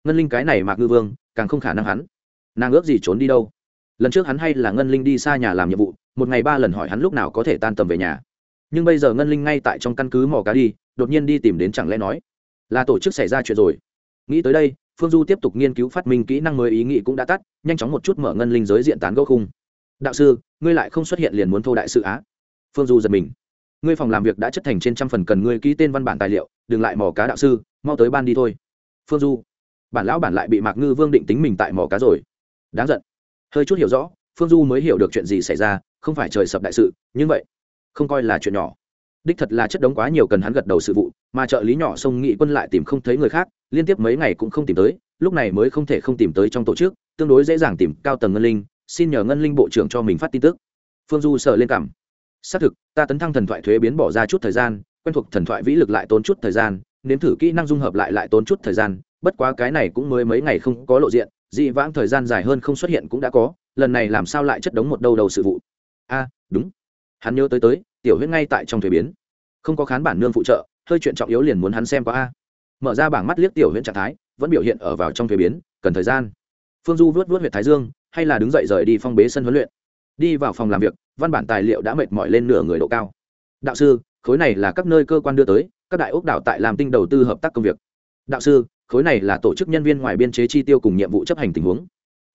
Ngân linh cái này mạc ngư vương càng không khả năng hắn. Nàng ước gì trốn đi đâu? Lần trước hắn hay là ngân linh đi xa nhà làm nhiệm vụ, một ngày ba lần hỏi hắn lúc nào có thể tan tầm về nhà. Nhưng bây giờ ngân linh ngay tại trong căn cứ mò cá đi, đột nhiên đi tìm đến chẳng lẽ nói là tổ chức xảy ra chuyện rồi. Nghĩ tới đây, phương du tiếp tục nghiên cứu phát minh kỹ năng mới ý nghĩ cũng đã tắt, nhanh chóng một chút mở ngân linh giới diện tán gẫu khung. Đạo sư, ngươi lại không xuất hiện liền muốn thô đại sự á? Phương du giật mình. Ngươi phòng làm việc đã chất thành trên trăm phần cần ngươi ký tên văn bản tài liệu, đừng lại mò cá, đạo sư, mau tới ban đi thôi. Phương du bản lão bản lại bị mạc ngư vương định tính mình tại mỏ cá rồi. Đáng giận. Hơi chút hiểu rõ, phương du mới hiểu được chuyện gì xảy ra, không phải trời sập đại sự, nhưng vậy, không coi là chuyện nhỏ. Đích thật là chất đống quá nhiều cần hắn gật đầu sự vụ, mà trợ lý nhỏ sông nghị quân lại tìm không thấy người khác, liên tiếp mấy ngày cũng không tìm tới, lúc này mới không thể không tìm tới trong tổ chức, tương đối dễ dàng tìm cao tầng ngân linh, xin nhờ ngân linh bộ trưởng cho mình phát tin tức. Phương du sợ lên cảm xác thực, ta tấn thăng thần thoại thuế biến bỏ ra chút thời gian, quen thuộc thần thoại vĩ lực lại tốn chút thời gian, nếm thử kỹ năng dung hợp lại lại tốn chút thời gian bất quá cái này cũng mới mấy ngày không có lộ diện, dị vãng thời gian dài hơn không xuất hiện cũng đã có, lần này làm sao lại chất đống một đầu đầu sự vụ? A à, đúng. Hắn nhớ tới tới, tiểu huyết ngay tại trong thuế biến. Không có khán bản nương phụ trợ, hơi chuyện trọng yếu liền muốn hắn xem có a. Mở ra bảng mắt liếc tiểu huyễn trạng thái, vẫn biểu hiện ở vào trong thuế biến, cần thời gian. Phương du vớt vớt huyện thái dương, hay là đứng dậy rời đi phong bế sân huấn luyện. Đi vào phòng làm việc, văn bản tài liệu đã mệt mỏi lên nửa người độ cao. Đạo sư, khối này là các nơi cơ quan đưa tới, các đại ốc đảo tại làm tinh đầu tư hợp tác công việc. Đạo sư khối này là tổ chức nhân viên ngoài biên chế chi tiêu cùng nhiệm vụ chấp hành tình huống.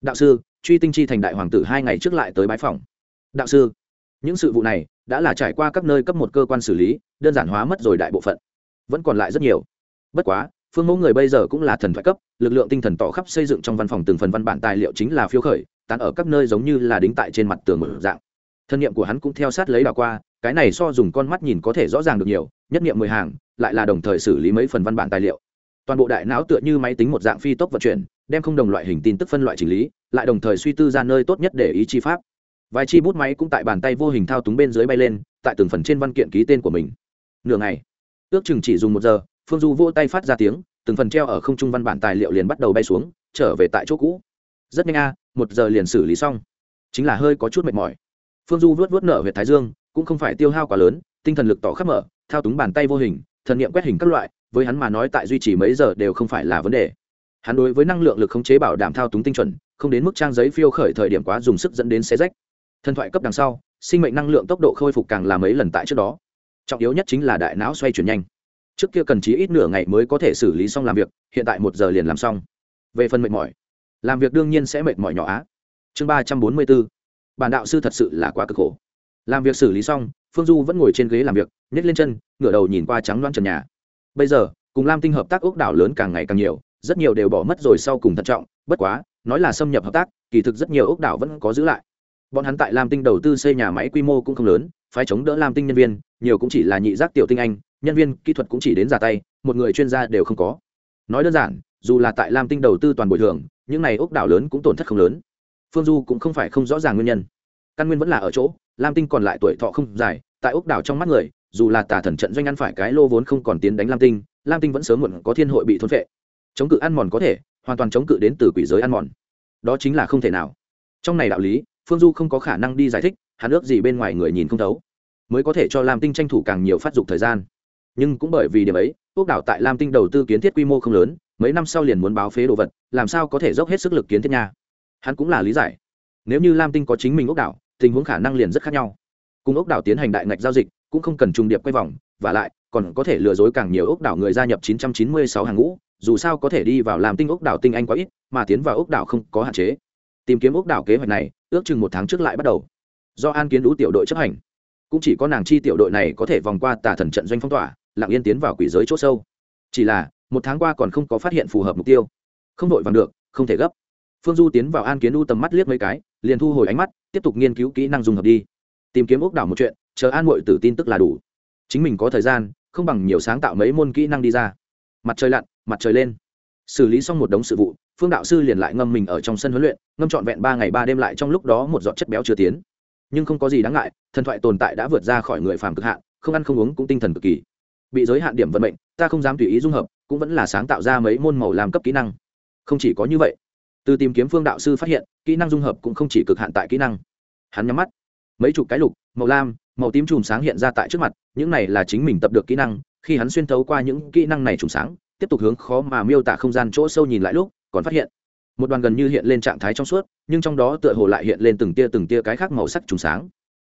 Đạo sư, truy tinh chi thành đại hoàng tử hai ngày trước lại tới bãi phòng đạo sư, những sự vụ này đã là trải qua các nơi cấp một cơ quan xử lý, đơn giản hóa mất rồi đại bộ phận. Vẫn còn lại rất nhiều. Bất quá, phương mẫu người bây giờ cũng là thần thoại cấp, lực lượng tinh thần tỏ khắp xây dựng trong văn phòng từng phần văn bản tài liệu chính là phiếu khởi, tán ở các nơi giống như là đính tại trên mặt tường mở dạng. Thân nhiệm của hắn cũng theo sát lấy đảo qua, cái này so dùng con mắt nhìn có thể rõ ràng được nhiều, nhất nghiệm mười hàng, lại là đồng thời xử lý mấy phần văn bản tài liệu toàn bộ đại não tựa như máy tính một dạng phi tốc vận chuyển, đem không đồng loại hình tin tức phân loại chỉnh lý, lại đồng thời suy tư ra nơi tốt nhất để ý chi pháp. Vài chi bút máy cũng tại bàn tay vô hình thao túng bên dưới bay lên, tại từng phần trên văn kiện ký tên của mình. Nửa ngày, ước chừng chỉ dùng một giờ, phương du vỗ tay phát ra tiếng, từng phần treo ở không trung văn bản tài liệu liền bắt đầu bay xuống, trở về tại chỗ cũ. Rất nhanh a, một giờ liền xử lý xong. Chính là hơi có chút mệt mỏi. Phương du vớt vớt nở huyện thái dương, cũng không phải tiêu hao quá lớn, tinh thần lực tỏ khắp mở, thao túng bàn tay vô hình, thần nghiệm quét hình các loại với hắn mà nói tại duy trì mấy giờ đều không phải là vấn đề. Hắn đối với năng lượng lực khống chế bảo đảm thao túng tinh chuẩn, không đến mức trang giấy phiêu khởi thời điểm quá dùng sức dẫn đến xe rách. Thần thoại cấp đằng sau, sinh mệnh năng lượng tốc độ khôi phục càng là mấy lần tại trước đó. Trọng yếu nhất chính là đại não xoay chuyển nhanh. Trước kia cần chí ít nửa ngày mới có thể xử lý xong làm việc, hiện tại một giờ liền làm xong. Về phần mệt mỏi, làm việc đương nhiên sẽ mệt mỏi nhỏ á. Chương ba trăm bốn mươi bốn, bản đạo sư thật sự là quá cực khổ. Làm việc xử lý xong, phương du vẫn ngồi trên ghế làm việc nhét lên chân, ngửa đầu nhìn qua trắng loan trần nhà bây giờ, cùng lam tinh hợp tác ốc đảo lớn càng ngày càng nhiều, rất nhiều đều bỏ mất rồi sau cùng thận trọng, bất quá, nói là xâm nhập hợp tác, kỳ thực rất nhiều ốc đảo vẫn có giữ lại. Bọn hắn tại lam tinh đầu tư xây nhà máy quy mô cũng không lớn, phái chống đỡ lam tinh nhân viên, nhiều cũng chỉ là nhị giác tiểu tinh anh, nhân viên kỹ thuật cũng chỉ đến giả tay, một người chuyên gia đều không có. Nói đơn giản, dù là tại lam tinh đầu tư toàn bồi thường, những này ốc đảo lớn cũng tổn thất không lớn. Phương du cũng không phải không rõ ràng nguyên nhân. Căn nguyên vẫn là ở chỗ, lam tinh còn lại tuổi thọ không dài, tại ốc đảo trong mắt người dù là tà thần trận doanh ăn phải cái lô vốn không còn tiến đánh lam tinh lam tinh vẫn sớm muộn có thiên hội bị thôn vệ. chống cự ăn mòn có thể, hoàn toàn chống cự đến từ quỷ giới ăn mòn. Đó chính là không thể nào. Trong này đạo lý, phương du không có khả năng đi giải thích, hắn ước gì bên ngoài người nhìn không thấu, mới có thể cho lam tinh tranh thủ càng nhiều phát dục thời gian. Nhưng cũng bởi vì điểm ấy ốc đảo tại lam tinh đầu tư kiến thiết quy mô không lớn, mấy năm sau liền muốn báo phế đồ vật, làm sao có thể dốc hết sức lực kiến thiết nha? Hắn cũng là lý giải. Nếu như lam tinh có chính mình ốc đảo, tình huống khả năng liền rất khác nhau. Cùng ốc đảo tiến hành đại ngạch giao dịch cũng không cần trùng điệp quay vòng, và lại, còn có thể lừa dối càng nhiều ốc đảo người gia nhập 996 hàng ngũ, dù sao có thể đi vào làm tinh ốc đảo tinh anh quá ít, mà tiến vào ốc đảo không có hạn chế. Tìm kiếm ốc đảo kế hoạch này, ước chừng một tháng trước lại bắt đầu. Do an kiến đũ tiểu đội chấp hành, cũng chỉ có nàng chi tiểu đội này có thể vòng qua tà thần trận doanh phong tỏa, lặng yên tiến vào quỷ giới chỗ sâu. Chỉ là, một tháng qua còn không có phát hiện phù hợp mục tiêu. Không đội vàng được, không thể gấp. Phương du tiến vào an kiến đu tầm mắt liếc mấy cái, liền thu hồi ánh mắt, tiếp tục nghiên cứu kỹ năng dùng hợp đi. Tìm kiếm ốc đảo một chuyện chờ an mội tử tin tức là đủ. Chính mình có thời gian, không bằng nhiều sáng tạo mấy môn kỹ năng đi ra. Mặt trời lặn, mặt trời lên. Xử lý xong một đống sự vụ, phương đạo sư liền lại ngâm mình ở trong sân huấn luyện, ngâm trọn vẹn ba ngày ba đêm lại trong lúc đó một giọt chất béo chưa tiến. Nhưng không có gì đáng ngại, thần thoại tồn tại đã vượt ra khỏi người phàm cực hạn, không ăn không uống cũng tinh thần cực kỳ. Bị giới hạn điểm vận mệnh, ta không dám tùy ý dung hợp, cũng vẫn là sáng tạo ra mấy môn màu làm cấp kỹ năng. Không chỉ có như vậy, từ tìm kiếm phương đạo sư phát hiện, kỹ năng dung hợp cũng không chỉ cực hạn tại kỹ năng. Hắn nhắm mắt, mấy chục cái lục, màu lam màu tím chùm sáng hiện ra tại trước mặt, những này là chính mình tập được kỹ năng, khi hắn xuyên thấu qua những kỹ năng này chùm sáng, tiếp tục hướng khó mà miêu tả không gian chỗ sâu nhìn lại lúc, còn phát hiện, một đoàn gần như hiện lên trạng thái trong suốt, nhưng trong đó tựa hồ lại hiện lên từng tia từng tia cái khác màu sắc trùng sáng.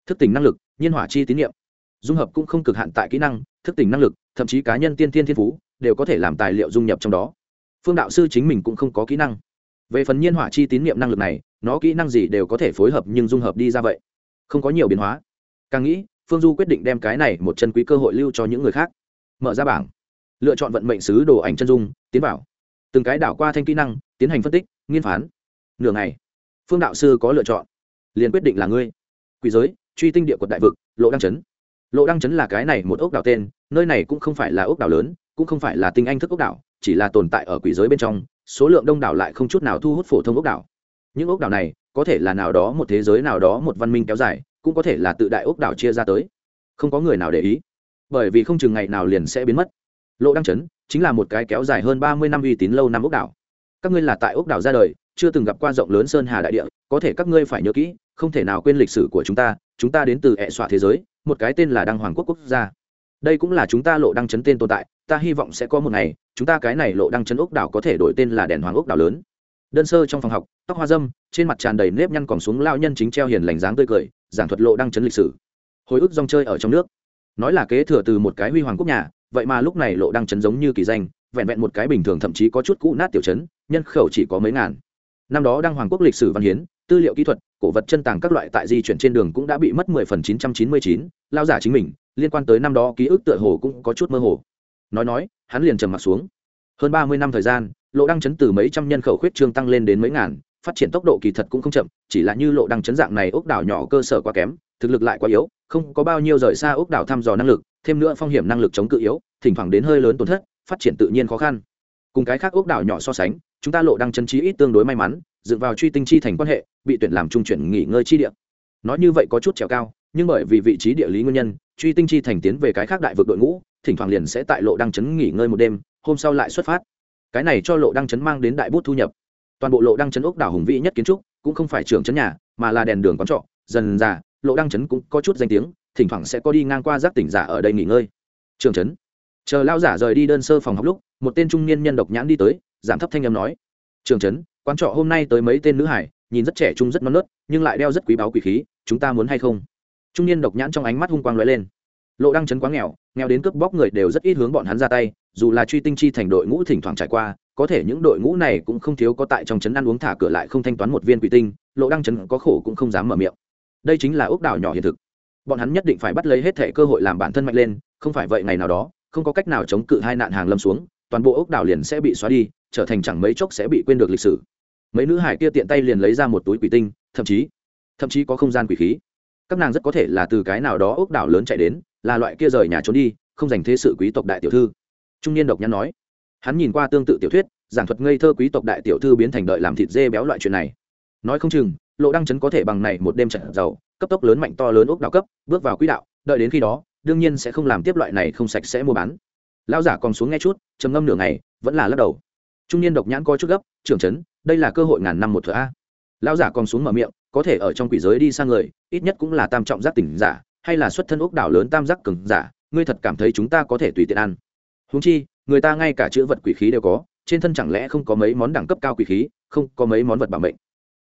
Thức tỉnh năng lực, nhiên hỏa chi tín nhiệm dung hợp cũng không cực hạn tại kỹ năng, thức tỉnh năng lực, thậm chí cá nhân tiên thiên thiên phú, đều có thể làm tài liệu dung nhập trong đó. Phương đạo sư chính mình cũng không có kỹ năng. Về phần nhiên hỏa chi tín nhiệm năng lực này, nó kỹ năng gì đều có thể phối hợp nhưng dung hợp đi ra vậy. Không có nhiều biến hóa càng nghĩ, phương du quyết định đem cái này một chân quý cơ hội lưu cho những người khác. Mở ra bảng. Lựa chọn vận mệnh sứ đồ ảnh chân dung, tiến vào. Từng cái đảo qua thanh kỹ năng, tiến hành phân tích, nghiên phán. Nửa ngày, phương đạo sư có lựa chọn. Liền quyết định là ngươi. Quỷ giới, truy tinh địa quật đại vực, lộ đăng chấn. Lộ đăng chấn là cái này một ốc đảo tên, nơi này cũng không phải là ốc đảo lớn, cũng không phải là tinh anh thức ốc đảo, chỉ là tồn tại ở quỷ giới bên trong, số lượng đông đảo lại không chút nào thu hút phổ thông ốc đảo. Những ốc đảo này, có thể là nào đó một thế giới, nào đó một văn minh kéo dài cũng có thể là tự đại ốc đảo chia ra tới. Không có người nào để ý, bởi vì không chừng ngày nào liền sẽ biến mất. Lộ đăng chấn chính là một cái kéo dài hơn ba mươi năm uy tín lâu năm ốc đảo. Các ngươi là tại ốc đảo ra đời, chưa từng gặp qua rộng lớn sơn hà đại địa, có thể các ngươi phải nhớ kỹ, không thể nào quên lịch sử của chúng ta chúng ta đến từ hệ xoa thế giới, một cái tên là đăng hoàng quốc quốc gia. Đây cũng là chúng ta lộ đăng chấn tên tồn tại, ta hy vọng sẽ có một ngày, chúng ta cái này lộ đăng chấn ốc đảo có thể đổi tên là đèn hoàng ốc đảo lớn. Đơn sơ trong phòng học tóc hoa dâm trên mặt tràn đầy nếp nhăn còn xuống lao nhân chính treo hiền lành dáng tươi cười giảng thuật lộ đăng chấn lịch sử. Hồi ức dòng chơi ở trong nước. Nói là kế thừa từ một cái huy hoàng quốc nhà vậy mà lúc này lộ đăng chấn giống như kỳ danh vẹn vẹn một cái bình thường thậm chí có chút cũ nát tiểu chấn nhân khẩu chỉ có mấy ngàn. Năm đó đăng hoàng quốc lịch sử văn hiến tư liệu kỹ thuật cổ vật chân tàng các loại tại di chuyển trên đường cũng đã bị mất 10 phần 999, lao giả chính mình liên quan tới năm đó ký ức tựa hồ cũng có chút mơ hồ. Nói nói hắn liền trầm mặt xuống. Hơn 30 năm thời gian lộ đăng chấn từ mấy trăm nhân khẩu khuyết trương tăng lên đến mấy ngàn phát triển tốc độ kỳ thật cũng không chậm, chỉ là như lộ đăng chấn dạng này ốc đảo nhỏ cơ sở quá kém, thực lực lại quá yếu, không có bao nhiêu rời xa ốc đảo thăm dò năng lực, thêm nữa phong hiểm năng lực chống cự yếu, thỉnh thoảng đến hơi lớn tổn thất, phát triển tự nhiên khó khăn. Cùng cái khác ốc đảo nhỏ so sánh, chúng ta lộ đăng chân trí ít tương đối may mắn, dựa vào truy tinh chi thành quan hệ, bị tuyển làm trung chuyển nghỉ ngơi chi địa. Nói như vậy có chút trèo cao, nhưng bởi vì vị trí địa lý nguyên nhân, truy tinh chi thành tiến về cái khác đại vực đội ngũ, thỉnh thoảng liền sẽ tại lộ đăng chấn nghỉ ngơi một đêm, hôm sau lại xuất phát. Cái này cho lộ đăng chấn mang đến đại bút thu nhập toàn bộ lộ đăng chấn ốc đảo hùng vĩ nhất kiến trúc, cũng không phải trường chấn nhà, mà là đèn đường quán trọ, dần già, lộ đăng chấn cũng có chút danh tiếng, thỉnh thoảng sẽ có đi ngang qua giác tỉnh giả ở đây nghỉ ngơi. Trường chấn chờ lao giả rời đi đơn sơ phòng học lúc, một tên trung niên nhân độc nhãn đi tới, giảm thấp thanh âm nói. Trường trấn, quán trọ hôm nay tới mấy tên nữ hải, nhìn rất trẻ trung rất non nớt, nhưng lại đeo rất quý báu quỷ khí, chúng ta muốn hay không? Trung niên độc nhãn trong ánh mắt hung quang lóe lên. Lộ đăng chấn quá nghèo nghèo đến cướp bóc người đều rất ít hướng bọn hắn ra tay dù là truy tinh chi thành đội ngũ thỉnh thoảng trải qua, có thể những đội ngũ này cũng không thiếu có tại trong trấn ăn uống thả cửa lại không thanh toán một viên quỷ tinh, lộ đăng chấn có khổ cũng không dám mở miệng. Đây chính là ốc đảo nhỏ hiện thực. Bọn hắn nhất định phải bắt lấy hết thể cơ hội làm bản thân mạnh lên, không phải vậy ngày nào đó, không có cách nào chống cự hai nạn hàng lâm xuống, toàn bộ ốc đảo liền sẽ bị xóa đi, trở thành chẳng mấy chốc sẽ bị quên được lịch sử. Mấy nữ hải kia tiện tay liền lấy ra một túi quỷ tinh, thậm chí thậm chí có không gian quỷ khí. Các nàng rất có thể là từ cái nào đó ốc đảo lớn chạy đến, là loại kia rời nhà trốn đi, không dành thế sự quý tộc đại tiểu thư trung niên độc nhãn nói. Hắn nhìn qua tương tự tiểu thuyết, giảng thuật ngây thơ quý tộc đại tiểu thư biến thành đợi làm thịt dê béo loại chuyện này. Nói không chừng, lộ đăng chấn có thể bằng này một đêm trận giàu, cấp tốc lớn mạnh to lớn ốc đảo cấp, bước vào quỹ đạo, đợi đến khi đó, đương nhiên sẽ không làm tiếp loại này không sạch sẽ mua bán. Lao giả còn xuống nghe chút, trầm ngâm nửa ngày, vẫn là lắc đầu. Trung niên độc nhãn coi chút gấp, trưởng trấn đây là cơ hội ngàn năm một thửa a. Lao giả còn xuống mở miệng, có thể ở trong quỷ giới đi sang người, ít nhất cũng là tam trọng giác tỉnh giả, hay là xuất thân ốc đảo lớn tam giác cường giả, ngươi thật cảm thấy chúng ta có thể tùy tiện ăn húng chi, người ta ngay cả chữ vật quỷ khí đều có, trên thân chẳng lẽ không có mấy món đẳng cấp cao quỷ khí, không có mấy món vật bảo mệnh?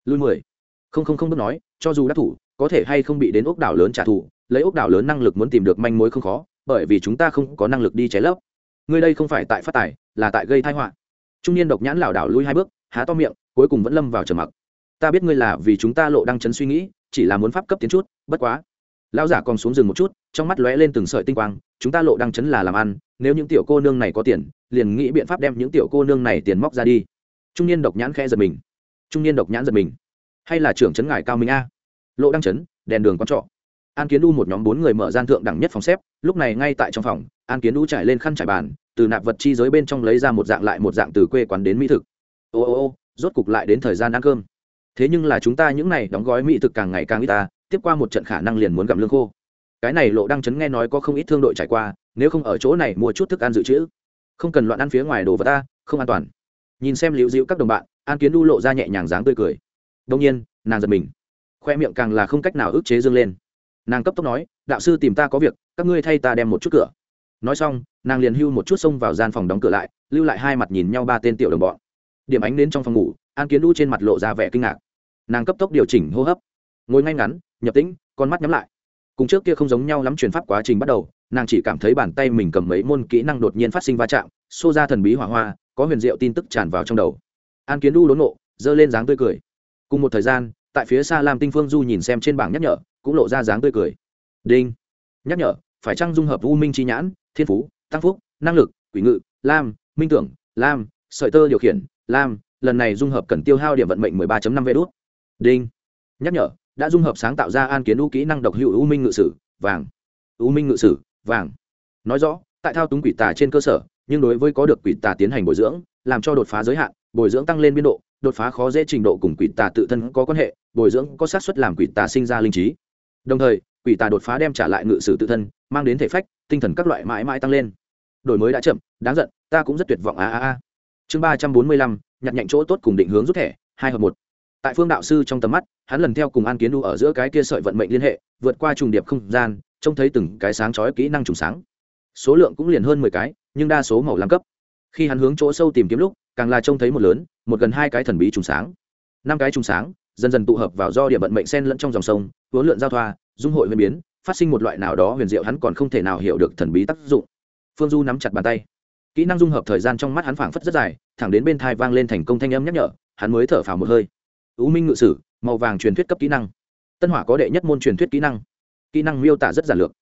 Lui mười. Không không không biết nói, cho dù đắc thủ, có thể hay không bị đến ốc đảo lớn trả thù, lấy ốc đảo lớn năng lực muốn tìm được manh mối không khó, bởi vì chúng ta không có năng lực đi cháy lấp. Người đây không phải tại phát tài, là tại gây thai họa. Trung niên độc nhãn lảo đảo lui hai bước, há to miệng, cuối cùng vẫn lâm vào trầm mặc. Ta biết ngươi là vì chúng ta lộ đang chấn suy nghĩ, chỉ là muốn pháp cấp tiến chút, bất quá. Lão giả còn xuống rừng một chút, trong mắt lóe lên từng sợi tinh quang chúng ta lộ đăng chấn là làm ăn, nếu những tiểu cô nương này có tiền, liền nghĩ biện pháp đem những tiểu cô nương này tiền móc ra đi. Trung niên độc nhãn khe giật mình. Trung niên độc nhãn giật mình. Hay là trưởng trấn ngài cao minh a? Lộ đăng chấn, đèn đường con trọ. An kiến đu một nhóm bốn người mở gian thượng đẳng nhất phòng xếp, lúc này ngay tại trong phòng, an kiến đu trải lên khăn trải bàn, từ nạp vật chi giới bên trong lấy ra một dạng lại một dạng từ quê quán đến mỹ thực. Ô ô ô, rốt cục lại đến thời gian ăn cơm. Thế nhưng là chúng ta những này đóng gói mỹ thực càng ngày càng ít ta, tiếp qua một trận khả năng liền muốn gặm lương khô cái này lộ đăng chấn nghe nói có không ít thương đội trải qua, nếu không ở chỗ này mua chút thức ăn dự trữ. Không cần loạn ăn phía ngoài đồ vật ta, không an toàn. Nhìn xem liễu dịu các đồng bạn, an kiến đu lộ ra nhẹ nhàng dáng tươi cười. Đông nhiên, nàng giật mình. Khoe miệng càng là không cách nào ức chế dương lên. Nàng cấp tốc nói, đạo sư tìm ta có việc, các ngươi thay ta đem một chút cửa. Nói xong, nàng liền hưu một chút xông vào gian phòng đóng cửa lại, lưu lại hai mặt nhìn nhau ba tên tiểu đồng bọn. Điểm ánh đến trong phòng ngủ, an kiến đu trên mặt lộ ra vẻ kinh ngạc. Nàng cấp tốc điều chỉnh hô hấp. Ngồi ngay ngắn, nhập tĩnh, con mắt nhắm lại cùng trước kia không giống nhau lắm truyền pháp quá trình bắt đầu, nàng chỉ cảm thấy bàn tay mình cầm mấy môn kỹ năng đột nhiên phát sinh va chạm, xô ra thần bí hỏa hoa, có huyền diệu tin tức tràn vào trong đầu. An kiến đu đốn nộ, giơ lên dáng tươi cười. Cùng một thời gian, tại phía xa lam tinh phương du nhìn xem trên bảng nhắc nhở, cũng lộ ra dáng tươi cười. Đinh. Nhắc nhở, phải chăng dung hợp u minh chi nhãn, thiên phú, tăng phúc, năng lực, quỷ ngự, lam, minh tưởng, lam, sợi tơ điều khiển, lam, lần này dung hợp cần tiêu hao điểm vận mệnh 13 năm vé đốt đinh. Nhắc nhở đã dung hợp sáng tạo ra an kiến u kỹ năng độc hữu u minh ngự sử, vàng. U minh ngự sử, vàng. Nói rõ, tại thao túng quỷ tà trên cơ sở, nhưng đối với có được quỷ tà tiến hành bồi dưỡng, làm cho đột phá giới hạn, bồi dưỡng tăng lên biên độ, đột phá khó dễ trình độ cùng quỷ tà tự thân có quan hệ, bồi dưỡng có xác suất làm quỷ tà sinh ra linh trí. Đồng thời, quỷ tà đột phá đem trả lại ngự sử tự thân, mang đến thể phách, tinh thần các loại mãi mãi tăng lên. Đổi mới đã chậm, đáng giận, ta cũng rất tuyệt vọng, a a a. Chương ba trăm bốn mươi lăm, nhặt nhạnh chỗ tốt cùng định hướng rút thẻ, hai hợp một. Tại phương đạo sư trong tầm mắt hắn lần theo cùng an kiến đu ở giữa cái kia sợi vận mệnh liên hệ, vượt qua trùng điệp không gian, trông thấy từng cái sáng chói kỹ năng trùng sáng. Số lượng cũng liền hơn mười cái, nhưng đa số màu lam cấp. Khi hắn hướng chỗ sâu tìm kiếm lúc, càng là trông thấy một lớn, một gần hai cái thần bí trùng sáng. Năm cái trùng sáng, dần dần tụ hợp vào do điểm vận mệnh sen lẫn trong dòng sông huấn lượn giao thoa, dung hội huyền biến, phát sinh một loại nào đó huyền diệu hắn còn không thể nào hiểu được thần bí tác dụng. Phương du nắm chặt bàn tay. Kỹ năng dung hợp thời gian trong mắt hắn phảng phất rất dài, thẳng đến bên thai vang lên thành công thanh âm nhắc nhở, hắn mới thở phào một hơi. U minh ngự sử màu vàng truyền thuyết cấp kỹ năng. Tân hỏa có đệ nhất môn truyền thuyết kỹ năng. Kỹ năng miêu tả rất giản lược.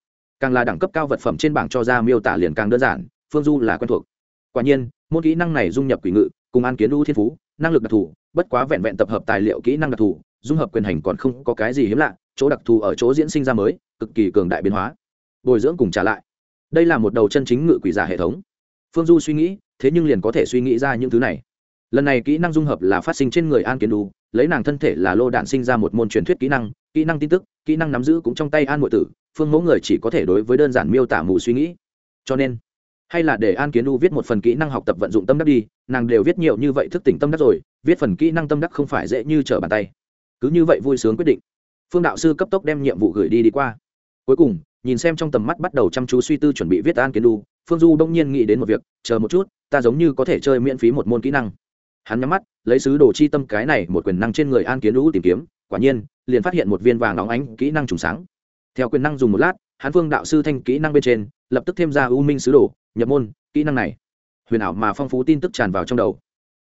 Càng là đẳng cấp cao vật phẩm trên bảng cho ra miêu tả liền càng đơn giản, phương du là quen thuộc. Quả nhiên, môn kỹ năng này dung nhập quỷ ngự, cùng an kiến u thiên phú, năng lực đặc thù, bất quá vẹn vẹn tập hợp tài liệu kỹ năng đặc thù, dung hợp quyền hành còn không có cái gì hiếm lạ, chỗ đặc thù ở chỗ diễn sinh ra mới, cực kỳ cường đại biến hóa. Bồi dưỡng cùng trả lại. Đây là một đầu chân chính ngự quỷ giả hệ thống. Phương du suy nghĩ, thế nhưng liền có thể suy nghĩ ra những thứ này. Lần này kỹ năng dung hợp là phát sinh trên người an kiến đu lấy nàng thân thể là lô đạn sinh ra một môn truyền thuyết kỹ năng kỹ năng tin tức kỹ năng nắm giữ cũng trong tay an ngụy tử phương mẫu người chỉ có thể đối với đơn giản miêu tả mù suy nghĩ. Cho nên hay là để an kiến U viết một phần kỹ năng học tập vận dụng tâm đắc đi nàng đều viết nhiều như vậy thức tỉnh tâm đắc rồi viết phần kỹ năng tâm đắc không phải dễ như trở bàn tay. Cứ như vậy vui sướng quyết định. Phương đạo sư cấp tốc đem nhiệm vụ gửi đi đi qua. Cuối cùng nhìn xem trong tầm mắt bắt đầu chăm chú suy tư chuẩn bị viết an kiến U, phương du đông nhiên nghĩ đến một việc chờ một chút ta giống như có thể chơi miễn phí một môn kỹ năng. Hắn nhắm mắt lấy sứ đồ chi tâm cái này một quyền năng trên người an kiến lũ tìm kiếm, quả nhiên, liền phát hiện một viên vàng óng ánh kỹ năng trùng sáng. Theo quyền năng dùng một lát, Hán phương đạo sư thanh kỹ năng bên trên, lập tức thêm ra u minh sứ đồ, nhập môn, kỹ năng này. Huyền ảo mà phong phú tin tức tràn vào trong đầu.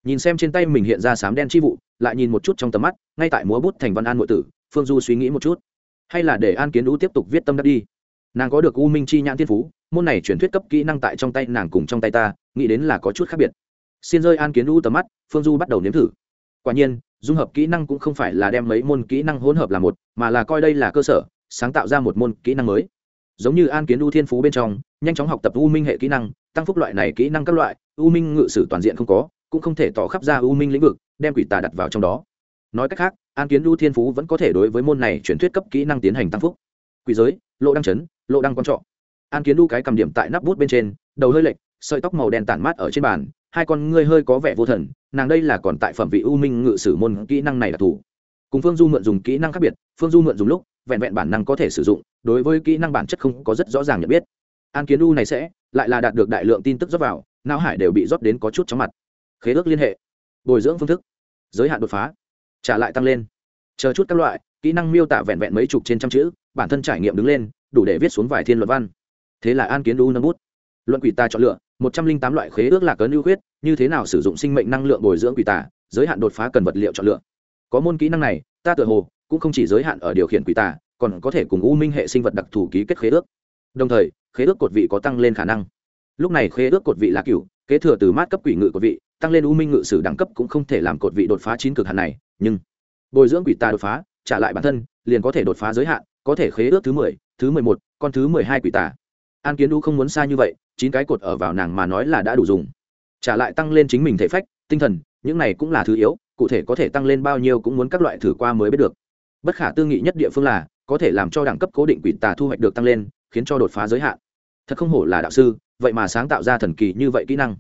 Nhìn xem trên tay mình hiện ra sám đen chi vụ, lại nhìn một chút trong tầm mắt, ngay tại múa bút thành văn an nội tử, phương du suy nghĩ một chút. Hay là để an kiến lũ tiếp tục viết tâm đắc đi. Nàng có được u minh chi nhãn thiên phú, môn này truyền thuyết cấp kỹ năng tại trong tay nàng cùng trong tay ta, nghĩ đến là có chút khác biệt xin rơi an kiến u tầm mắt, phương du bắt đầu nếm thử. Quả nhiên, dung hợp kỹ năng cũng không phải là đem mấy môn kỹ năng hỗn hợp là một, mà là coi đây là cơ sở, sáng tạo ra một môn kỹ năng mới. Giống như an kiến u thiên phú bên trong, nhanh chóng học tập u minh hệ kỹ năng, tăng phúc loại này kỹ năng các loại, u minh ngự sử toàn diện không có, cũng không thể tỏ khắp ra u minh lĩnh vực, đem quỷ tà đặt vào trong đó. Nói cách khác, an kiến u thiên phú vẫn có thể đối với môn này chuyển thuyết cấp kỹ năng tiến hành tăng phúc. Quỷ giới, lộ đăng chấn, lộ đăng quan trọ. An kiến u cái cầm điểm tại nắp bút bên trên, đầu hơi lệch sợi tóc màu đen tản mát ở trên bàn, hai con ngươi hơi có vẻ vô thần, nàng đây là còn tại phẩm vị u minh ngự sử môn kỹ năng này là thủ. Cùng phương du mượn dùng kỹ năng khác biệt, phương du mượn dùng lúc, vẹn vẹn bản năng có thể sử dụng, đối với kỹ năng bản chất không có rất rõ ràng nhận biết. An kiến u này sẽ, lại là đạt được đại lượng tin tức rót vào, não hải đều bị rót đến có chút chóng mặt. Khế ước liên hệ. Bồi dưỡng phương thức. Giới hạn đột phá. Trả lại tăng lên. Chờ chút các loại, kỹ năng miêu tả vẹn vẹn mấy chục trên trăm chữ, bản thân trải nghiệm đứng lên, đủ để viết xuống vài thiên luận văn. Thế là an kiến u nâng bút. Luận quỷ ta chọn lựa một trăm linh tám loại khế ước là cấn ưu huyết như thế nào sử dụng sinh mệnh năng lượng bồi dưỡng quỷ tà giới hạn đột phá cần vật liệu chọn lựa. Có môn kỹ năng này, ta tự hồ cũng không chỉ giới hạn ở điều khiển quỷ tà còn có thể cùng u minh hệ sinh vật đặc thù ký kết khế ước. Đồng thời, khế ước cột vị có tăng lên khả năng. Lúc này khế ước cột vị là cựu kế thừa từ mát cấp quỷ ngự cột vị, tăng lên u minh ngự sử đẳng cấp cũng không thể làm cột vị đột phá chín cực hạn này, nhưng bồi dưỡng quỷ tà đột phá, trả lại bản thân, liền có thể đột phá giới hạn, có thể khế ước thứ mười thứ mười một, con thứ mười hai quỷ tà an kiến đu không muốn xa như vậy, chín cái cột ở vào nàng mà nói là đã đủ dùng. Trả lại tăng lên chính mình thể phách, tinh thần, những này cũng là thứ yếu, cụ thể có thể tăng lên bao nhiêu cũng muốn các loại thử qua mới biết được. Bất khả tư nghị nhất địa phương là, có thể làm cho đẳng cấp cố định quỷ tà thu hoạch được tăng lên, khiến cho đột phá giới hạn. Thật không hổ là đạo sư, vậy mà sáng tạo ra thần kỳ như vậy kỹ năng.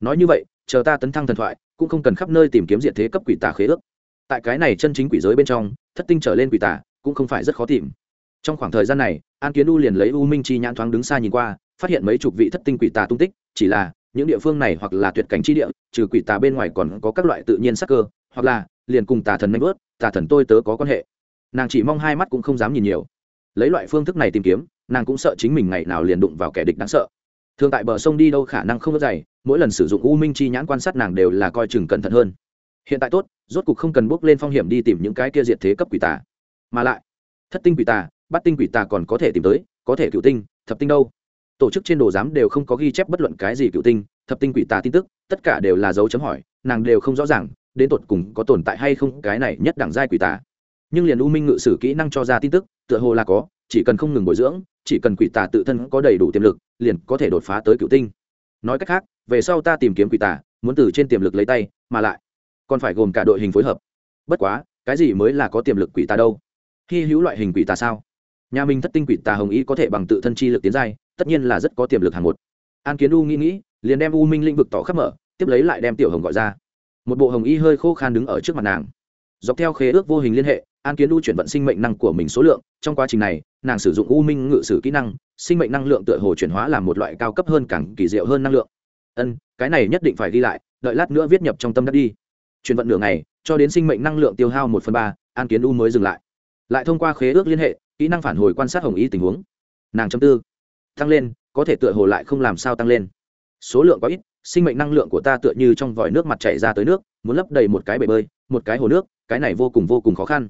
Nói như vậy, chờ ta tấn thăng thần thoại, cũng không cần khắp nơi tìm kiếm diện thế cấp quỷ tà khế ước. Tại cái này chân chính quỷ giới bên trong, thất tinh trở lên quỷ tà cũng không phải rất khó tìm trong khoảng thời gian này, an kiến u liền lấy u minh chi nhãn thoáng đứng xa nhìn qua, phát hiện mấy chục vị thất tinh quỷ tà tung tích, chỉ là, những địa phương này hoặc là tuyệt cảnh chi địa, trừ quỷ tà bên ngoài còn có các loại tự nhiên sắc cơ, hoặc là, liền cùng tà thần nanh vớt, tà thần tôi tớ có quan hệ. Nàng chỉ mong hai mắt cũng không dám nhìn nhiều. Lấy loại phương thức này tìm kiếm, nàng cũng sợ chính mình ngày nào liền đụng vào kẻ địch đáng sợ. Thường tại bờ sông đi đâu khả năng không có dày, mỗi lần sử dụng u minh chi nhãn quan sát nàng đều là coi chừng cẩn thận hơn. Hiện tại tốt, rốt cục không cần bước lên phong hiểm đi tìm những cái kia diệt thế cấp quỷ tà. Mà lại, thất tinh quỷ tà bắt tinh quỷ tà còn có thể tìm tới, có thể cựu tinh, thập tinh đâu. Tổ chức trên đồ giám đều không có ghi chép bất luận cái gì cựu tinh, thập tinh quỷ tà tin tức, tất cả đều là dấu chấm hỏi, nàng đều không rõ ràng, đến tột cùng có tồn tại hay không cái này nhất đẳng giai quỷ tà. Nhưng liền u minh ngự sử kỹ năng cho ra tin tức, tựa hồ là có, chỉ cần không ngừng bồi dưỡng, chỉ cần quỷ tà tự thân có đầy đủ tiềm lực, liền có thể đột phá tới cựu tinh. Nói cách khác, về sau ta tìm kiếm quỷ tà, muốn từ trên tiềm lực lấy tay, mà lại còn phải gồm cả đội hình phối hợp. Bất quá, cái gì mới là có tiềm lực quỷ tà đâu? Hy hữu loại hình quỷ tà sao? Nhà mình thất tinh quỷ tà hồng ý có thể bằng tự thân chi lực tiến giai, tất nhiên là rất có tiềm lực hàng một. An kiến u nghĩ nghĩ, liền đem u minh lĩnh vực tỏ khắp mở, tiếp lấy lại đem tiểu hồng gọi ra. Một bộ hồng y hơi khô khan đứng ở trước mặt nàng. Dọc theo khế ước vô hình liên hệ, an kiến u chuyển vận sinh mệnh năng của mình số lượng, trong quá trình này, nàng sử dụng u minh ngự sử kỹ năng, sinh mệnh năng lượng tựa hồ chuyển hóa làm một loại cao cấp hơn càng kỳ diệu hơn năng lượng. Ân, cái này nhất định phải đi lại, đợi lát nữa viết nhập trong tâm đất đi. Chuyển vận nửa ngày, cho đến sinh mệnh năng lượng tiêu hao một phần ba, an kiến u mới dừng lại. Lại thông qua khế ước liên hệ kỹ năng phản hồi quan sát hồng y tình huống. Nàng chấm tư. Tăng lên, có thể tựa hồ lại không làm sao tăng lên. Số lượng có ít, sinh mệnh năng lượng của ta tựa như trong vòi nước mặt chảy ra tới nước, muốn lấp đầy một cái bể bơi, một cái hồ nước, cái này vô cùng vô cùng khó khăn.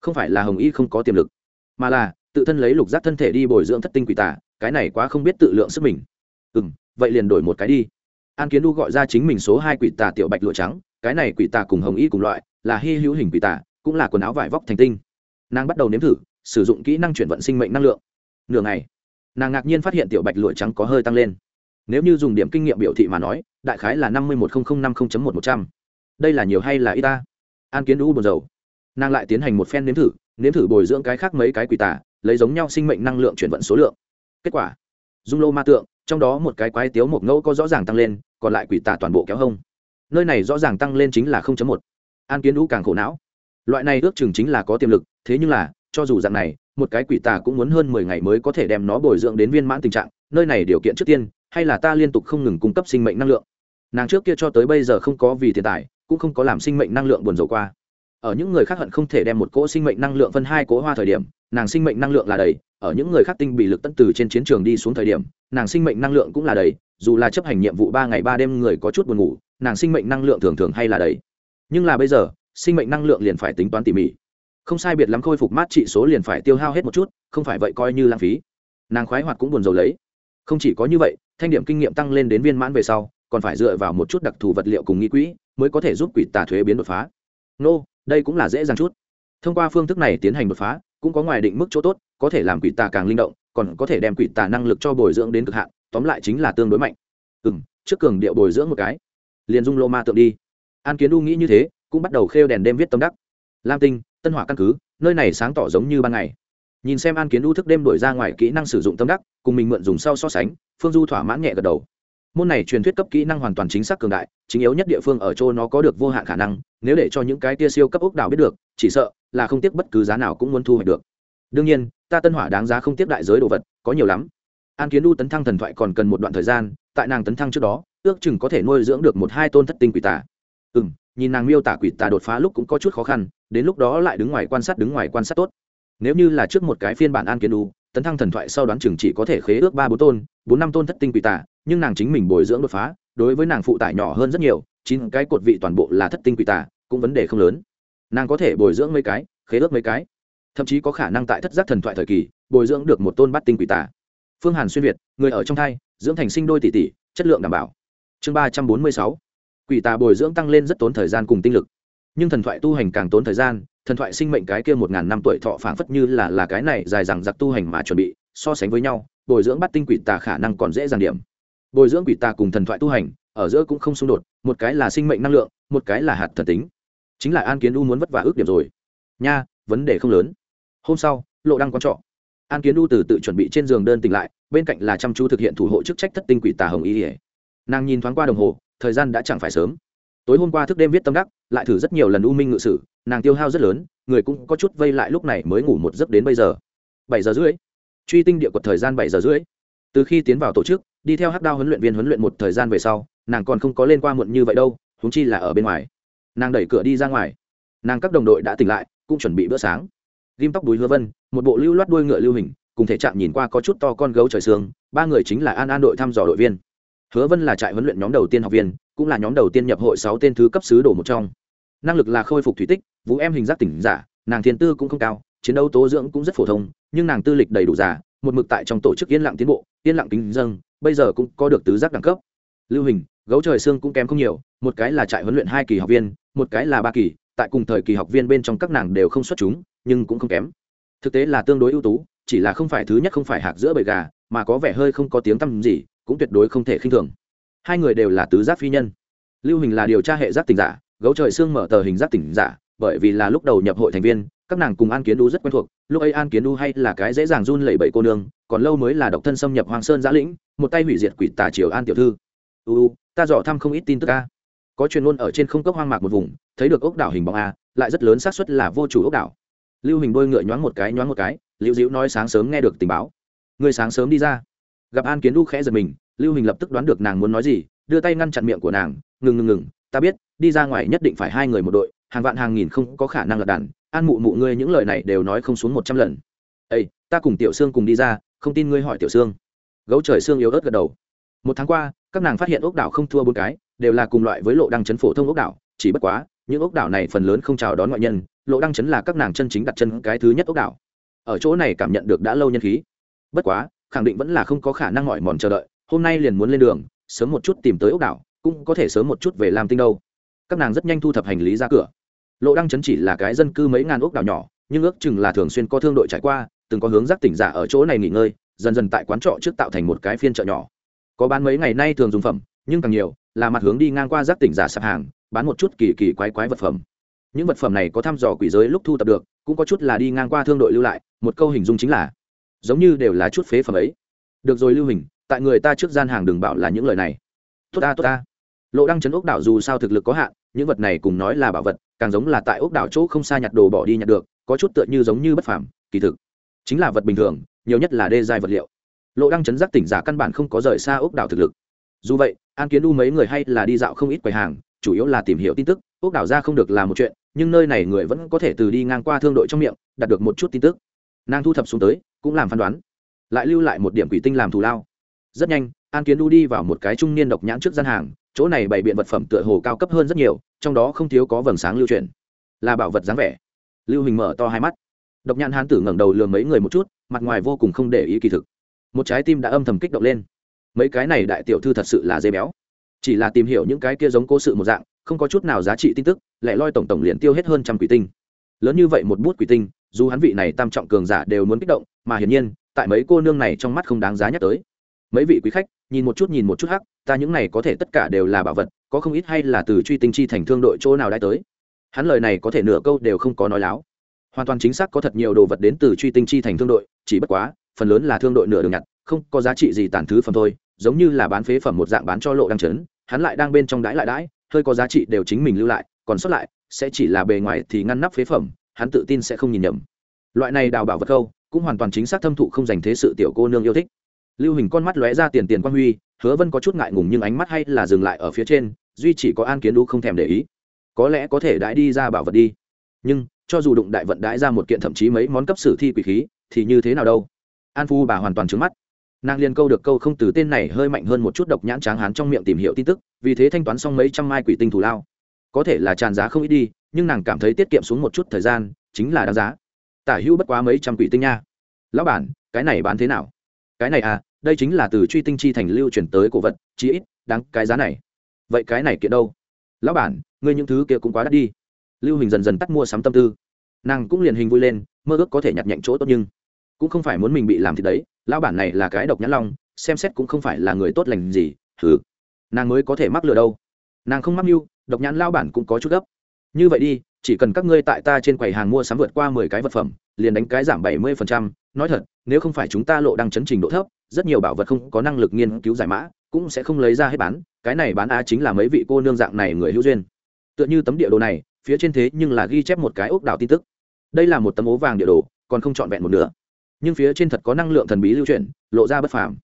Không phải là hồng y không có tiềm lực, mà là tự thân lấy lục giác thân thể đi bồi dưỡng thất tinh quỷ tả cái này quá không biết tự lượng sức mình. Ừ m vậy liền đổi một cái đi. An kiến đu gọi ra chính mình số hai quỷ tà tiểu bạch lụa trắng, cái này quỷ tà cùng hồng y cùng loại, là hy hữu hình quỷ tà, cũng là quần áo vải vóc thành tinh. Nàng bắt đầu nếm thử sử dụng kỹ năng chuyển vận sinh mệnh năng lượng. Nửa ngày, nàng ngạc nhiên phát hiện tiểu bạch lụa trắng có hơi tăng lên. Nếu như dùng điểm kinh nghiệm biểu thị mà nói, đại khái là năm mươi một nghìn năm mươi một một trăm. Đây là nhiều hay là ít ta? An kiến đu buồn dầu nàng lại tiến hành một phen nếm thử nếm thử bồi dưỡng cái khác mấy cái quỷ tả lấy giống nhau sinh mệnh năng lượng chuyển vận số lượng. Kết quả, dung lô ma tượng, trong đó một cái quái tiếu một ngẫu có rõ ràng tăng lên, còn lại quỷ tả toàn bộ kéo hông. Nơi này rõ ràng tăng lên chính là một. An kiến đu càng khổ não. Loại này ước chừng chính là có tiềm lực, thế nhưng là cho dù dạng này, một cái quỷ tà cũng muốn hơn mười ngày mới có thể đem nó bồi dưỡng đến viên mãn tình trạng, nơi này điều kiện trước tiên, hay là ta liên tục không ngừng cung cấp sinh mệnh năng lượng. Nàng trước kia cho tới bây giờ không có vì tiền tài, cũng không có làm sinh mệnh năng lượng buồn rầu qua. Ở những người khác hận không thể đem một cỗ sinh mệnh năng lượng phân hai cỗ hoa thời điểm, nàng sinh mệnh năng lượng là đầy, ở những người khác tinh bị lực tận từ trên chiến trường đi xuống thời điểm, nàng sinh mệnh năng lượng cũng là đầy, dù là chấp hành nhiệm vụ ba ngày ba đêm người có chút buồn ngủ, nàng sinh mệnh năng lượng thường thường hay là đầy. Nhưng là bây giờ, sinh mệnh năng lượng liền phải tính toán tỉ mỉ không sai biệt lắm khôi phục mát trị số liền phải tiêu hao hết một chút không phải vậy coi như lãng phí. Nàng khoái hoạt cũng buồn rầu lấy. Không chỉ có như vậy thanh điểm kinh nghiệm tăng lên đến viên mãn về sau còn phải dựa vào một chút đặc thù vật liệu cùng nghi quỹ mới có thể giúp quỷ tà thuế biến đột phá. Nô、no, đây cũng là dễ dàng chút. Thông qua phương thức này tiến hành đột phá cũng có ngoài định mức chỗ tốt có thể làm quỷ tà càng linh động còn có thể đem quỷ tà năng lực cho bồi dưỡng đến cực hạn tóm lại chính là tương đối mạnh. Ừ m trước cường điệu bồi dưỡng một cái. Liền dung lô ma tượng đi. An kiến u nghĩ như thế cũng bắt đầu khêu đèn đêm viết tâm đắc. Lam tinh tân hỏa căn cứ, nơi này sáng tỏ giống như ban ngày. Nhìn xem an kiến U thức đêm đổi ra ngoài kỹ năng sử dụng tâm đắc, cùng mình mượn dùng sau so sánh, phương du thỏa mãn nhẹ gật đầu. Môn này truyền thuyết cấp kỹ năng hoàn toàn chính xác cường đại, chính yếu nhất địa phương ở chỗ nó có được vô hạn khả năng, nếu để cho những cái tia siêu cấp ốc đảo biết được, chỉ sợ là không tiếc bất cứ giá nào cũng muốn thu hoạch được. Đương nhiên, ta tân hỏa đáng giá không tiếc đại giới đồ vật, có nhiều lắm. An kiến U tấn thăng thần thoại còn cần một đoạn thời gian, tại nàng tấn thăng trước đó, ước chừng có thể nuôi dưỡng được một hai tôn thất tinh quỷ tà. Ừ n nhìn nàng miêu tả quỷ tà đột phá lúc cũng có chút khó khăn đến lúc đó lại đứng ngoài quan sát đứng ngoài quan sát tốt. Nếu như là trước một cái phiên bản an kiến đu, tấn thăng thần thoại sau đoán chừng chỉ có thể khế ước ba bốn tôn, bốn năm tôn thất tinh quỷ tà nhưng nàng chính mình bồi dưỡng đột phá, đối với nàng phụ tải nhỏ hơn rất nhiều, chín cái cột vị toàn bộ là thất tinh quỷ tà cũng vấn đề không lớn. Nàng có thể bồi dưỡng mấy cái, khế ước mấy cái. Thậm chí có khả năng tại thất giác thần thoại thời kỳ, bồi dưỡng được một tôn bát tinh quỷ tà phương hàn xuyên việt, người ở trong thai, dưỡng thành sinh đôi tỷ tỷ, chất lượng đảm bảo. Chương ba trăm bốn mươi sáu. Quỷ tà bồi dưỡng tăng lên rất tốn thời gian cùng tinh lực nhưng thần thoại tu hành càng tốn thời gian, thần thoại sinh mệnh cái kia một ngàn năm tuổi thọ phảng phất như là là cái này dài dằng giặc tu hành mà chuẩn bị, so sánh với nhau, bồi dưỡng bắt tinh quỷ tà khả năng còn dễ dàng điểm. Bồi dưỡng quỷ tà cùng thần thoại tu hành, ở giữa cũng không xung đột, một cái là sinh mệnh năng lượng, một cái là hạt thần tính. Chính là an kiến u muốn vất vả ước điểm rồi. Nha, vấn đề không lớn. Hôm sau, lộ đăng quan trọ. An kiến u từ tự chuẩn bị trên giường đơn tỉnh lại, bên cạnh là chăm chú thực hiện thủ hộ chức trách thất tinh quỷ tà hồng y ỉa nàng nhìn thoáng qua đồng hồ, thời gian đã chẳng phải sớm tối hôm qua thức đêm viết tâm đắc, lại thử rất nhiều lần u minh ngự sử, nàng tiêu hao rất lớn, người cũng có chút vây lại lúc này mới ngủ một giấc đến bây giờ. Bảy giờ rưỡi. Truy tinh địa quật thời gian bảy giờ rưỡi. Từ khi tiến vào tổ chức, đi theo hắc đao huấn luyện viên huấn luyện một thời gian về sau, nàng còn không có lên qua muộn như vậy đâu húng chi là ở bên ngoài. Nàng đẩy cửa đi ra ngoài. Nàng các đồng đội đã tỉnh lại, cũng chuẩn bị bữa sáng. Ghim tóc đùi hứa vân, một bộ lưu loát đuôi ngựa lưu hình, cùng thể trạng nhìn qua có chút to con gấu trời sương ba người chính là an an đội thăm dò đội viên. Hứa vân là trại huấn luyện nhóm đầu tiên học viên cũng là nhóm đầu tiên nhập hội sáu tên thứ cấp sứ đồ một trong. Năng lực là khôi phục thủy tích, vũ em hình giác tỉnh giả, nàng thiên tư cũng không cao, chiến đấu tố dưỡng cũng rất phổ thông, nhưng nàng tư lịch đầy đủ giả một mực tại trong tổ chức yên lặng tiến bộ, yên lặng kính dâng, bây giờ cũng có được tứ giác đẳng cấp. Lưu hình, gấu trời xương cũng kém không nhiều, một cái là trại huấn luyện hai kỳ học viên, một cái là ba kỳ, tại cùng thời kỳ học viên bên trong các nàng đều không xuất chúng, nhưng cũng không kém. Thực tế là tương đối ưu tú, chỉ là không phải thứ nhất không phải hạc giữa bầy gà, mà có vẻ hơi không có tiếng tăm gì, cũng tuyệt đối không thể khinh thường hai người đều là tứ giác phi nhân. Lưu hình là điều tra hệ giác tỉnh giả, gấu trời xương mở tờ hình giác tỉnh giả, bởi vì là lúc đầu nhập hội thành viên, các nàng cùng an kiến đu rất quen thuộc, lúc ấy an kiến đu hay là cái dễ dàng run lẩy bẩy cô nương, còn lâu mới là độc thân xâm nhập hoàng sơn giã lĩnh, một tay hủy diệt quỷ tà triều an tiểu thư. U ta dò thăm không ít tin tức a. Có truyền luôn ở trên không cốc hoang mạc một vùng, thấy được ốc đảo hình bóng a, lại rất lớn xác suất là vô chủ ốc đảo. Lưu hình đôi ngựa nhoáng một cái nhoáng một cái, liễu diễu nói sáng sớm nghe được tình báo. Người sáng sớm đi ra. Gặp an kiến đu khẽ giật mình lưu hình lập tức đoán được nàng muốn nói gì, đưa tay ngăn chặn miệng của nàng, ngừng ngừng ngừng, ta biết, đi ra ngoài nhất định phải hai người một đội, hàng vạn hàng nghìn không có khả năng lật đàn, an mụ mụ ngươi những lời này đều nói không xuống một trăm lần. Ây ta cùng tiểu sương cùng đi ra, không tin ngươi hỏi tiểu sương. Gấu trời sương yếu ớt gật đầu. Một tháng qua, các nàng phát hiện ốc đảo không thua bốn cái, đều là cùng loại với lộ đăng chấn phổ thông ốc đảo, chỉ bất quá, những ốc đảo này phần lớn không chào đón ngoại nhân, lộ đăng chấn là các nàng chân chính đặt chân cái thứ nhất ốc đảo. Ở chỗ này cảm nhận được đã lâu nhân khí. Bất quá, khẳng định vẫn là không có khả năng mỏi mòn chờ đợi hôm nay liền muốn lên đường, sớm một chút tìm tới ốc đảo, cũng có thể sớm một chút về làm tinh đâu. Các nàng rất nhanh thu thập hành lý ra cửa. Lộ đăng chấn chỉ là cái dân cư mấy ngàn ốc đảo nhỏ, nhưng ước chừng là thường xuyên có thương đội trải qua, từng có hướng giác tỉnh giả ở chỗ này nghỉ ngơi, dần dần tại quán trọ trước tạo thành một cái phiên chợ nhỏ. Có bán mấy ngày nay thường dùng phẩm, nhưng càng nhiều là mặt hướng đi ngang qua giác tỉnh giả sạp hàng, bán một chút kỳ kỳ quái quái vật phẩm. Những vật phẩm này có thăm dò quỷ giới lúc thu tập được, cũng có chút là đi ngang qua thương đội lưu lại, một câu hình dung chính là giống như đều là chút phế phẩm ấy. Được rồi lưu hình tại người ta trước gian hàng đừng bảo là những lời này. Tốt ta tốt ta. Lộ đăng chấn ốc đảo dù sao thực lực có hạn, những vật này cùng nói là bảo vật, càng giống là tại ốc đảo chỗ không xa nhặt đồ bỏ đi nhặt được, có chút tựa như giống như bất phàm, kỳ thực. Chính là vật bình thường, nhiều nhất là đê dài vật liệu. Lộ đăng chấn giác tỉnh giả căn bản không có rời xa ốc đảo thực lực. Dù vậy, an kiến đu mấy người hay là đi dạo không ít quầy hàng, chủ yếu là tìm hiểu tin tức ốc đảo ra không được là một chuyện, nhưng nơi này người vẫn có thể từ đi ngang qua thương đội trong miệng, đạt được một chút tin tức. Nàng thu thập xuống tới, cũng làm phán đoán. Lại lưu lại một điểm quỷ tinh làm thù lao rất nhanh, an kiến đu đi vào một cái trung niên độc nhãn trước gian hàng, chỗ này bày biện vật phẩm tựa hồ cao cấp hơn rất nhiều, trong đó không thiếu có vầng sáng lưu truyền là bảo vật dáng vẻ. Lưu hình mở to hai mắt. Độc nhãn hán tử ngẩng đầu lường mấy người một chút, mặt ngoài vô cùng không để ý kỳ thực. Một trái tim đã âm thầm kích động lên. Mấy cái này đại tiểu thư thật sự là dây béo. Chỉ là tìm hiểu những cái kia giống cố sự một dạng, không có chút nào giá trị tin tức lại loi tổng tổng liền tiêu hết hơn trăm quỷ tinh. Lớn như vậy một bút quỷ tinh, dù hắn vị này tam trọng cường giả đều muốn kích động, mà hiển nhiên, tại mấy cô nương này trong mắt không đáng giá nhắc tới mấy vị quý khách, nhìn một chút, nhìn một chút hắc, ta những này có thể tất cả đều là bảo vật, có không ít hay là từ truy tinh chi thành thương đội chỗ nào đã tới. Hắn lời này có thể nửa câu đều không có nói láo. Hoàn toàn chính xác có thật nhiều đồ vật đến từ truy tinh chi thành thương đội, chỉ bất quá, phần lớn là thương đội nửa đường nhặt, không có giá trị gì tàn thứ phẩm thôi, giống như là bán phế phẩm một dạng bán cho lộ đăng chấn hắn lại đang bên trong đãi lại đãi, hơi có giá trị đều chính mình lưu lại, còn sót lại, sẽ chỉ là bề ngoài thì ngăn nắp phế phẩm, hắn tự tin sẽ không nhìn nhầm. Loại này đào bảo vật câu, cũng hoàn toàn chính xác thâm thụ không dành thế sự tiểu cô nương yêu thích lưu hình con mắt lóe ra tiền tiền quan huy, hứa vân có chút ngại ngùng nhưng ánh mắt hay là dừng lại ở phía trên, duy chỉ có an kiến đu không thèm để ý. Có lẽ có thể đãi đi ra bảo vật đi. Nhưng, cho dù đụng đại vận đãi ra một kiện thậm chí mấy món cấp sử thi quỷ khí, thì như thế nào đâu? An phu bà hoàn toàn trứng mắt. Nàng liên câu được câu không từ tên này hơi mạnh hơn một chút độc nhãn tráng hán trong miệng tìm hiểu tin tức, vì thế thanh toán xong mấy trăm mai quỷ tinh thủ lao. Có thể là tràn giá không ít đi, nhưng nàng cảm thấy tiết kiệm xuống một chút thời gian, chính là đáng giá. Tả hữu bất quá mấy trăm quỷ tinh nha. Lão bản, cái này bán thế nào? Cái này à đây chính là từ truy tinh chi thành lưu chuyển tới cổ vật, chí ít, đáng cái giá này. Vậy cái này kiện đâu? Lão bản, ngươi những thứ kia cũng quá đắt đi. Lưu hình dần dần tắt mua sắm tâm tư. Nàng cũng liền hình vui lên, mơ ước có thể nhặt nhạnh chỗ tốt nhưng cũng không phải muốn mình bị làm thì đấy, lão bản này là cái độc nhãn long, xem xét cũng không phải là người tốt lành gì thử nàng mới có thể mắc lừa đâu. Nàng không mắc mưu, độc nhãn lão bản cũng có chút gấp. Như vậy đi chỉ cần các ngươi tại ta trên quầy hàng mua sắm vượt qua mười cái vật phẩm, liền đánh cái giảm bảy mươi phần trăm. Nói thật, nếu không phải chúng ta lộ đang chấn trình độ thấp, rất nhiều bảo vật không có năng lực nghiên cứu giải mã, cũng sẽ không lấy ra hết bán. Cái này bán á chính là mấy vị cô nương dạng này người hữu duyên. Tựa như tấm địa đồ này, phía trên thế nhưng là ghi chép một cái ốc đảo tin tức. Đây là một tấm ố vàng địa đồ, còn không trọn vẹn một nửa. Nhưng phía trên thật có năng lượng thần bí lưu chuyển, lộ ra bất phàm.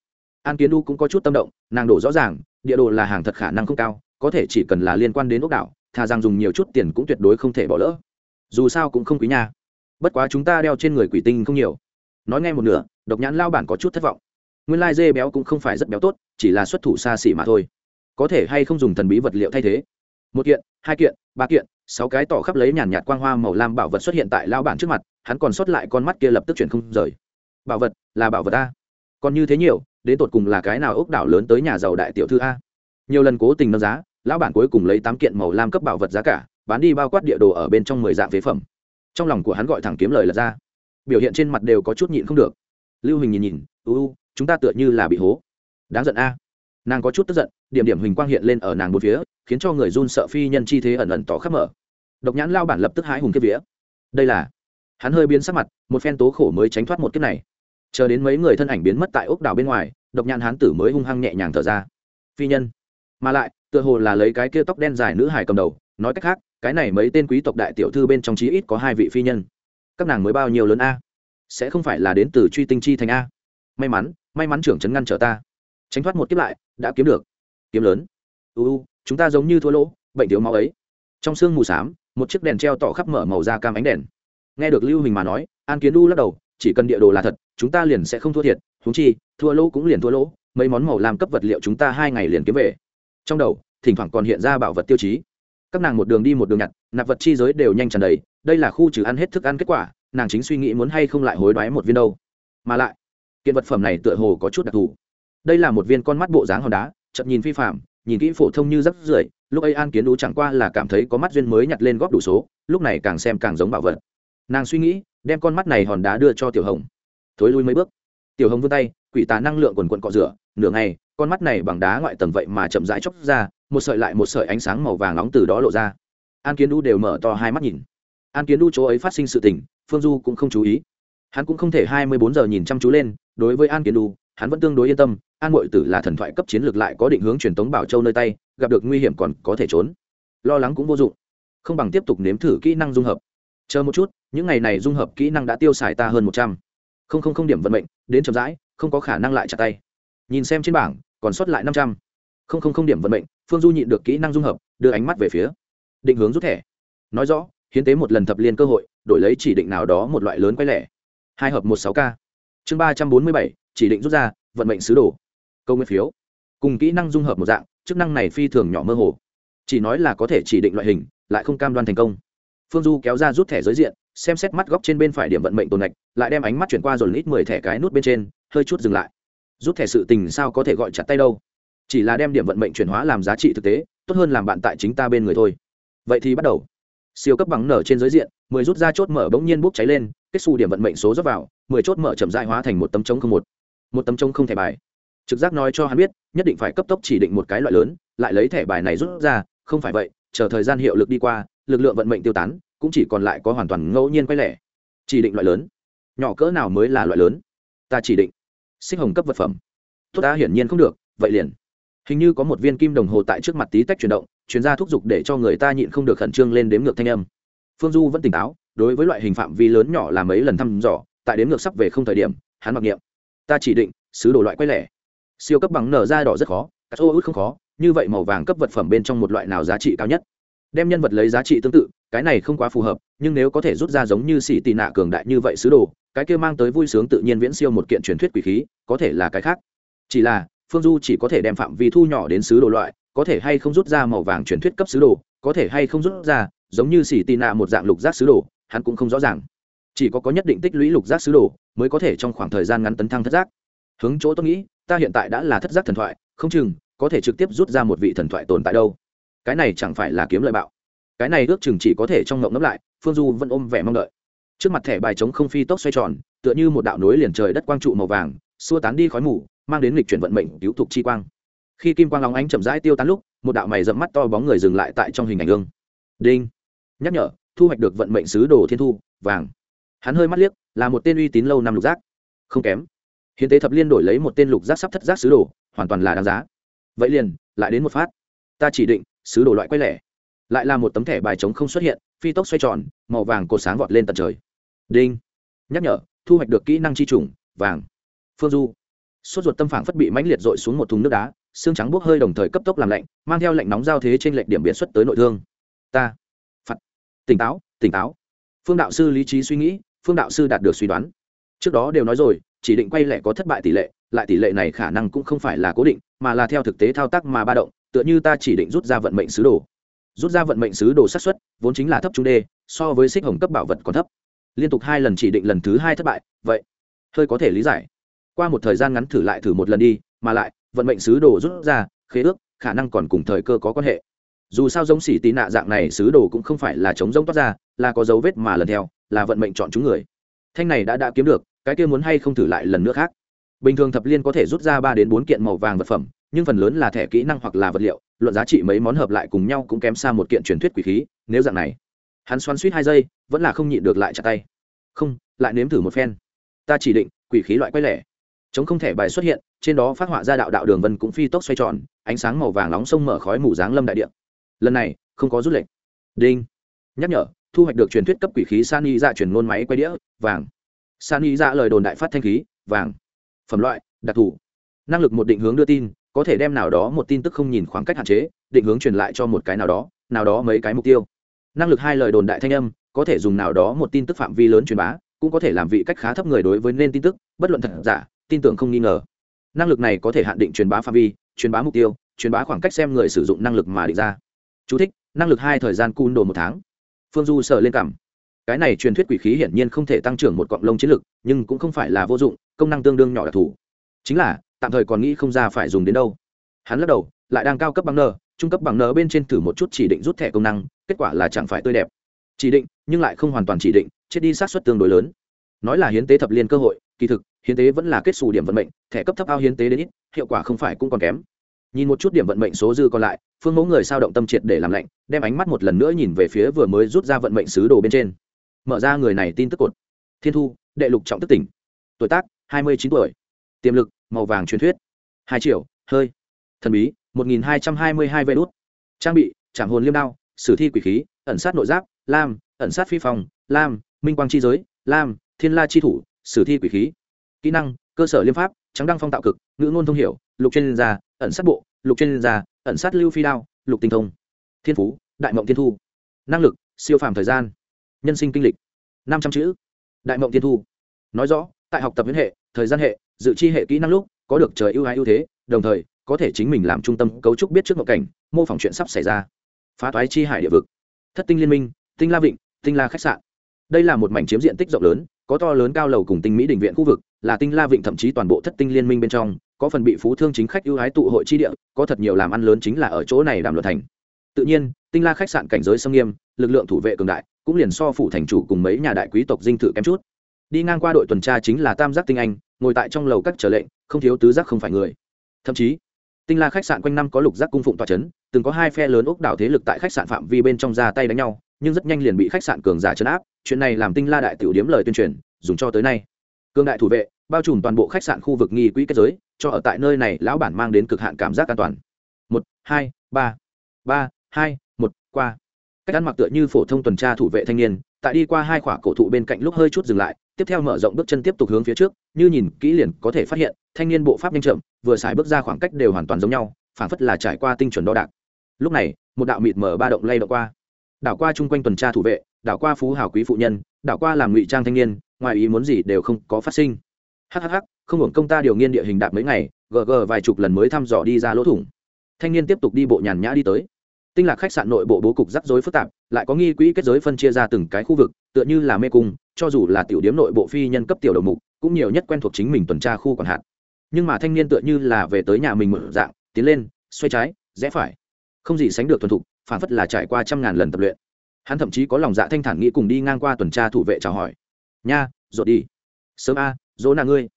An kiến Du cũng có chút tâm động, nàng đổ rõ ràng, địa đồ là hàng thật khả năng không cao, có thể chỉ cần là liên quan đến ốc đảo thà rằng dùng nhiều chút tiền cũng tuyệt đối không thể bỏ lỡ. Dù sao cũng không quý nha. Bất quá chúng ta đeo trên người quỷ tinh không nhiều. Nói ngay một nửa, độc nhãn lao bản có chút thất vọng. Nguyên lai dê béo cũng không phải rất béo tốt, chỉ là xuất thủ xa xỉ mà thôi. Có thể hay không dùng thần bí vật liệu thay thế? Một kiện, hai kiện, ba kiện, sáu cái tỏ khắp lấy nhàn nhạt quang hoa màu lam bảo vật xuất hiện tại lao bản trước mặt, hắn còn sót lại con mắt kia lập tức chuyển không rời. Bảo vật, là bảo vật a. Còn như thế nhiều, đến tột cùng là cái nào ốc đảo lớn tới nhà giàu đại tiểu thư a? Nhiều lần cố tình nâng giá lão bản cuối cùng lấy tám kiện màu lam cấp bảo vật giá cả, bán đi bao quát địa đồ ở bên trong mười dạng phế phẩm. Trong lòng của hắn gọi thẳng kiếm lời lật ra. Biểu hiện trên mặt đều có chút nhịn không được. Lưu hình nhìn nhìn ưu chúng ta tựa như là bị hố. Đáng giận a. Nàng có chút tức giận, điểm điểm hình quang hiện lên ở nàng một phía, khiến cho người run sợ phi nhân chi thế ẩn ẩn tỏ khắp mở. Độc nhãn lao bản lập tức hái hùng kiếp vía. Đây là, hắn hơi biến sắc mặt, một phen tố khổ mới tránh thoát một kiếp này. Chờ đến mấy người thân ảnh biến mất tại ốc đảo bên ngoài, độc nhãn hán tử mới hung hăng nhẹ nhàng thở ra. Phi nhân. Mà lại tựa hồ là lấy cái kia tóc đen dài nữ hải cầm đầu, nói cách khác, cái này mấy tên quý tộc đại tiểu thư bên trong chí ít có hai vị phi nhân. Các nàng mới bao nhiêu lớn a? Sẽ không phải là đến từ truy tinh chi thành a? May mắn may mắn trưởng trấn ngăn trở ta. Tránh thoát một kiếp lại, đã kiếm được. Kiếm lớn. Uu chúng ta giống như thua lỗ, bệnh thiếu máu ấy. Trong sương mù s á m một chiếc đèn treo tỏ khắp mở màu da cam ánh đèn. Nghe được lưu hình mà nói, an kiến u lắc đầu, chỉ cần địa đồ là thật, chúng ta liền sẽ không thua thiệt. Húng chi, thua lỗ cũng liền thua lỗ, mấy món màu làm cấp vật liệu chúng ta hai ngày liền kiếm về trong đầu, thỉnh thoảng còn hiện ra bảo vật tiêu chí. Các nàng một đường đi một đường nhặt, nạp vật chi giới đều nhanh tràn đầy, đây là khu trừ ăn hết thức ăn kết quả, nàng chính suy nghĩ muốn hay không lại hối đoái một viên đâu. Mà lại, kiện vật phẩm này tựa hồ có chút đặc thù. Đây là một viên con mắt bộ dáng hòn đá, chậm nhìn phi phạm nhìn kỹ phổ thông như rắc rưởi, lúc ấy an kiến đủ chẳng qua là cảm thấy có mắt duyên mới nhặt lên góp đủ số, lúc này càng xem càng giống bảo vật. Nàng suy nghĩ, đem con mắt này hòn đá đưa cho tiểu hồng. Thối lui mấy bước. Tiểu hồng vươn tay, quỷ tà năng lượng quần quận cọ rửa, nửa ngày con mắt này bằng đá ngoại tầng vậy mà chậm rãi chóc ra, một sợi lại một sợi ánh sáng màu vàng nóng từ đó lộ ra. An kiến đu đều mở to hai mắt nhìn. An kiến đu chỗ ấy phát sinh sự tình, phương du cũng không chú ý. Hắn cũng không thể hai mươi bốn giờ nhìn chăm chú lên, đối với an kiến đu hắn vẫn tương đối yên tâm, an mội tử là thần thoại cấp chiến lược lại có định hướng truyền tống bảo châu nơi tay, gặp được nguy hiểm còn có thể trốn. Lo lắng cũng vô dụng. Không bằng tiếp tục nếm thử kỹ năng dung hợp. Chờ một chút, những ngày này dung hợp kỹ năng đã tiêu xài ta hơn một trăm. Không không không điểm vận mệnh, đến chậm rãi, không có khả năng lại chặt tay nhìn xem trên bảng, còn sót lại năm trăm. Không không không điểm vận mệnh, phương du nhịn được kỹ năng dung hợp, đưa ánh mắt về phía định hướng rút thẻ. Nói rõ, hiến tế một lần thập liên cơ hội, đổi lấy chỉ định nào đó một loại lớn quay lẻ. Hai hợp một sáu k. Chương ba trăm bốn mươi bảy, chỉ định rút ra, vận mệnh sứ đồ. Câu nguyên phiếu. Cùng kỹ năng dung hợp một dạng, chức năng này phi thường nhỏ mơ hồ. Chỉ nói là có thể chỉ định loại hình, lại không cam đoan thành công. Phương du kéo ra rút thẻ giới diện, xem xét mắt góc trên bên phải điểm vận mệnh tồn ngạch, lại đem ánh mắt chuyển qua dồn ít mười thẻ cái nút bên trên, hơi chút dừng lại rút thẻ sự tình sao có thể gọi chặt tay đâu? Chỉ là đem điểm vận mệnh chuyển hóa làm giá trị thực tế, tốt hơn làm bạn tại chính ta bên người thôi. Vậy thì bắt đầu. Siêu cấp bằng nở trên giới diện, mười rút ra chốt mở bỗng nhiên bốc cháy lên, kết xu điểm vận mệnh số dốc vào, mười chốt mở chậm dại hóa thành một tấm trống không một. Một tấm trống không thẻ bài. Trực giác nói cho hắn biết, nhất định phải cấp tốc chỉ định một cái loại lớn, lại lấy thẻ bài này rút ra, không phải vậy, chờ thời gian hiệu lực đi qua, lực lượng vận mệnh tiêu tán, cũng chỉ còn lại có hoàn toàn ngẫu nhiên quay lẻ. Chỉ định loại lớn. Nhỏ cỡ nào mới là loại lớn? Ta chỉ định xích hồng cấp vật phẩm. Tốt ta hiển nhiên không được, vậy liền. Hình như có một viên kim đồng hồ tại trước mặt tí tách chuyển động, chuyên gia thúc giục để cho người ta nhịn không được khẩn trương lên đếm ngược thanh âm. Phương du vẫn tỉnh táo, đối với loại hình phạm vi lớn nhỏ là mấy lần thăm dò, tại đếm ngược sắp về không thời điểm, hắn mặc niệm. Ta chỉ định sứ đồ loại quay lẻ. Siêu cấp bằng nở ra đỏ rất khó cắt ô út không khó, như vậy màu vàng cấp vật phẩm bên trong một loại nào giá trị cao nhất? Đem nhân vật lấy giá trị tương tự, cái này không quá phù hợp, nhưng nếu có thể rút ra giống như xỉ tị nạ cường đại như vậy sứ đồ cái kia mang tới vui sướng tự nhiên viễn siêu một kiện truyền thuyết quỷ khí, có thể là cái khác. Chỉ là, phương du chỉ có thể đem phạm vi thu nhỏ đến sứ đồ loại, có thể hay không rút ra màu vàng truyền thuyết cấp sứ đồ, có thể hay không rút ra, giống như xỉ tì nạ một dạng lục giác sứ đồ, hắn cũng không rõ ràng. Chỉ có có nhất định tích lũy lục giác sứ đồ, mới có thể trong khoảng thời gian ngắn tấn thăng thất giác. Hướng chỗ tôi nghĩ, ta hiện tại đã là thất giác thần thoại, không chừng, có thể trực tiếp rút ra một vị thần thoại tồn tại đâu. Cái này chẳng phải là kiếm lợi bạo. Cái này ước chừng chỉ có thể trong ngộng ngẫm lại, phương du vẫn ôm vẻ mong đợi trước mặt thẻ bài chống không phi tốc xoay tròn, tựa như một đạo nối liền trời đất quang trụ màu vàng, xua tán đi khói mù, mang đến lịch chuyển vận mệnh, cứu thục chi quang. Khi kim quang lóng ánh chậm rãi tiêu tán lúc, một đạo mày dẫm mắt to bóng người dừng lại tại trong hình ảnh gương. Đinh. Nhắc nhở, thu hoạch được vận mệnh sứ đồ thiên thu, vàng. Hắn hơi mắt liếc, là một tên uy tín lâu năm lục giác. Không kém. Hiến tế thập liên đổi lấy một tên lục giác sắp thất giác sứ đồ, hoàn toàn là đáng giá. Vậy liền, lại đến một phát. Ta chỉ định, sứ đồ loại quay lẻ. Lại là một tấm thẻ bài trống không xuất hiện, phi tốc xoay tròn, màu vàng cột sáng vọt lên tận trời đinh. Nhắc nhở, thu hoạch được kỹ năng chi trùng, vàng. Phương du. Sốt ruột tâm phản phất bị mãnh liệt dội xuống một thùng nước đá, xương trắng bốc hơi đồng thời cấp tốc làm lạnh, mang theo lạnh nóng giao thế trên lệnh điểm biệt xuất tới nội thương. Ta. Phạt tỉnh táo tỉnh táo. Phương đạo sư lý trí suy nghĩ, phương đạo sư đạt được suy đoán. Trước đó đều nói rồi, chỉ định quay lẻ có thất bại tỷ lệ, lại tỷ lệ này khả năng cũng không phải là cố định, mà là theo thực tế thao tác mà ba động, tựa như ta chỉ định rút ra vận mệnh sứ đồ. Rút ra vận mệnh sứ đồ sát xuất vốn chính là thấp trung đê, so với xích hồng cấp bảo vật còn thấp liên tục hai lần chỉ định lần thứ hai thất bại, vậy, hơi có thể lý giải. Qua một thời gian ngắn thử lại thử một lần đi, mà lại, vận mệnh sứ đồ rút ra, khế ước, khả năng còn cùng thời cơ có quan hệ. Dù sao giống xỉ tí nạ dạng này sứ đồ cũng không phải là chống giống toát ra, là có dấu vết mà lần theo, là vận mệnh chọn chúng người. Thanh này đã đã kiếm được, cái kia muốn hay không thử lại lần nữa khác. Bình thường thập liên có thể rút ra ba đến bốn kiện màu vàng vật phẩm, nhưng phần lớn là thẻ kỹ năng hoặc là vật liệu, luận giá trị mấy món hợp lại cùng nhau cũng kém xa một kiện truyền thuyết quỷ khí, nếu dạng này hắn xoắn suýt hai giây, vẫn là không nhịn được lại chặt tay. Không, lại nếm thử một phen. Ta chỉ định, quỷ khí loại quay lẻ. Chống không thể bài xuất hiện, trên đó phát họa ra đạo đạo đường vân cũng phi tốc xoay tròn, ánh sáng màu vàng nóng sông mở khói mù dáng lâm đại điện lần này, không có rút lệnh. Đinh. Nhắc nhở, thu hoạch được truyền thuyết cấp quỷ khí san y ra truyền ngôn máy quay đĩa, vàng. San y ra dạ lời đồn đại phát thanh khí, vàng. Phẩm loại, đặc thù. Năng lực một định hướng đưa tin, có thể đem nào đó một tin tức không nhìn khoảng cách hạn chế, định hướng truyền lại cho một cái nào đó nào đó mấy cái mục tiêu năng lực hai lời đồn đại thanh âm có thể dùng nào đó một tin tức phạm vi lớn truyền bá cũng có thể làm vị cách khá thấp người đối với nên tin tức bất luận thật giả tin tưởng không nghi ngờ. Năng lực này có thể hạn định truyền bá phạm vi truyền bá mục tiêu truyền bá khoảng cách xem người sử dụng năng lực mà định ra. Chú thích, năng lực hai thời gian cun đồ một tháng. Phương du sợ lên cảm. Cái này truyền thuyết quỷ khí hiển nhiên không thể tăng trưởng một cọng lông chiến lực nhưng cũng không phải là vô dụng công năng tương đương nhỏ đặc thù chính là tạm thời còn nghĩ không ra phải dùng đến đâu. Hắn lắc đầu lại đang cao cấp băng nơ trung cấp bằng nở bên trên thử một chút chỉ định rút thẻ công năng, kết quả là chẳng phải tươi đẹp. Chỉ định, nhưng lại không hoàn toàn chỉ định, chết đi sát xuất tương đối lớn. Nói là hiến tế thập liên cơ hội, kỳ thực, hiến tế vẫn là kết xù điểm vận mệnh, thẻ cấp thấp ao hiến tế đến ít, hiệu quả không phải cũng còn kém. Nhìn một chút điểm vận mệnh số dư còn lại, phương mẫu người sao động tâm triệt để làm lạnh, đem ánh mắt một lần nữa nhìn về phía vừa mới rút ra vận mệnh sứ đồ bên trên. Mở ra người này tin tức cột. Thiên thu, đệ lục trọng tức tỉnh. Tuổi tác, hai mươi chín tuổi. Tiềm lực, màu vàng truyền thuyết. Hai triệu, hơi. Thần bí một nghìn hai trăm hai mươi hai vê trang bị, trảm hồn liêm đao, sử thi quỷ khí, ẩn sát nội giáp, lam, ẩn sát phi phòng, lam, minh quang chi giới, lam, thiên la chi thủ, sử thi quỷ khí. Kỹ năng, cơ sở liêm pháp, trắng đăng phong tạo cực, ngữ ngôn thông hiểu, lục chuyên gia, ẩn sát bộ, lục chuyên gia, ẩn sát lưu phi đao, lục tinh thông. Thiên phú, đại mộng thiên thu. Năng lực, siêu phàm thời gian. Nhân sinh kinh lịch, năm trăm chữ. Đại mộng thiên thu. Nói rõ, tại học tập liên hệ, thời gian hệ, dự chi hệ kỹ năng lúc, có được trời ưu ái ưu thế, đồng thời có thể chính mình làm trung tâm cấu trúc biết trước ngộ cảnh, mô phỏng chuyện sắp xảy ra. Phá thoái chi hải địa vực. Thất tinh liên minh, tinh la vịnh, tinh la khách sạn. Đây là một mảnh chiếm diện tích rộng lớn, có to lớn cao lầu cùng tinh mỹ đình viện khu vực, là tinh la vịnh thậm chí toàn bộ thất tinh liên minh bên trong, có phần bị phú thương chính khách ưu ái tụ hội chi địa, có thật nhiều làm ăn lớn chính là ở chỗ này đàm luật thành. Tự nhiên, tinh la khách sạn cảnh giới sông nghiêm, lực lượng thủ vệ cường đại, cũng liền so phủ thành chủ cùng mấy nhà đại quý tộc dinh thự kém chút. Đi ngang qua đội tuần tra chính là tam giác tinh anh, ngồi tại trong lầu các trở lệnh, không thiếu tứ giác không phải người. Thậm chí tinh la khách sạn quanh năm có lục giác cung phụng tòa c h ấ n từng có hai phe lớn ốc đảo thế lực tại khách sạn phạm vi bên trong ra tay đánh nhau, nhưng rất nhanh liền bị khách sạn cường giả chấn áp, chuyện này làm tinh la đại tiểu điếm lời tuyên truyền, dùng cho tới nay. Cương đại thủ vệ, bao trùm toàn bộ khách sạn khu vực nghi quỹ kết giới, cho ở tại nơi này lão bản mang đến cực hạn cảm giác an toàn. Một, hai, ba. Ba, hai, một, qua. Cách ăn mặc tựa như phổ thông tuần tra thủ vệ thanh niên, tại đi qua hai khỏa cổ thụ bên cạnh lúc hơi chút dừng lại tiếp theo mở rộng bước chân tiếp tục hướng phía trước, như nhìn kỹ liền có thể phát hiện, thanh niên bộ pháp nhanh chậm, vừa xài bước ra khoảng cách đều hoàn toàn giống nhau, phảng phất là trải qua tinh chuẩn đo đạc. Lúc này, một đạo mịt mở ba động lay động qua. Đảo qua chung quanh tuần tra thủ vệ, đảo qua phú hào quý phụ nhân, đảo qua làm ngụy trang thanh niên, ngoài ý muốn gì đều không có phát sinh. Hhh không hưởng công ta điều nghiên địa hình đạp mấy ngày gg vài chục lần mới thăm dò đi ra lỗ thủng. Thanh niên tiếp tục đi bộ nhàn nhã đi tới. Tinh lạc khách sạn nội bộ bố cục rắc rối phức tạp, lại có nghi quỹ kết giới phân chia ra từng cái khu vực, tựa như là mê cung cho dù là tiểu điếm nội bộ phi nhân cấp tiểu đầu mục, cũng nhiều nhất quen thuộc chính mình tuần tra khu còn hạn nhưng mà thanh niên tựa như là về tới nhà mình mở dạng, tiến lên, xoay trái, rẽ phải. Không gì sánh được thuần thục, phản phất là trải qua trăm ngàn lần tập luyện. Hắn thậm chí có lòng dạ thanh thản nghĩ cùng đi ngang qua tuần tra thủ vệ chào hỏi. Nha rồi đi. Sớm a dỗ nà ngươi.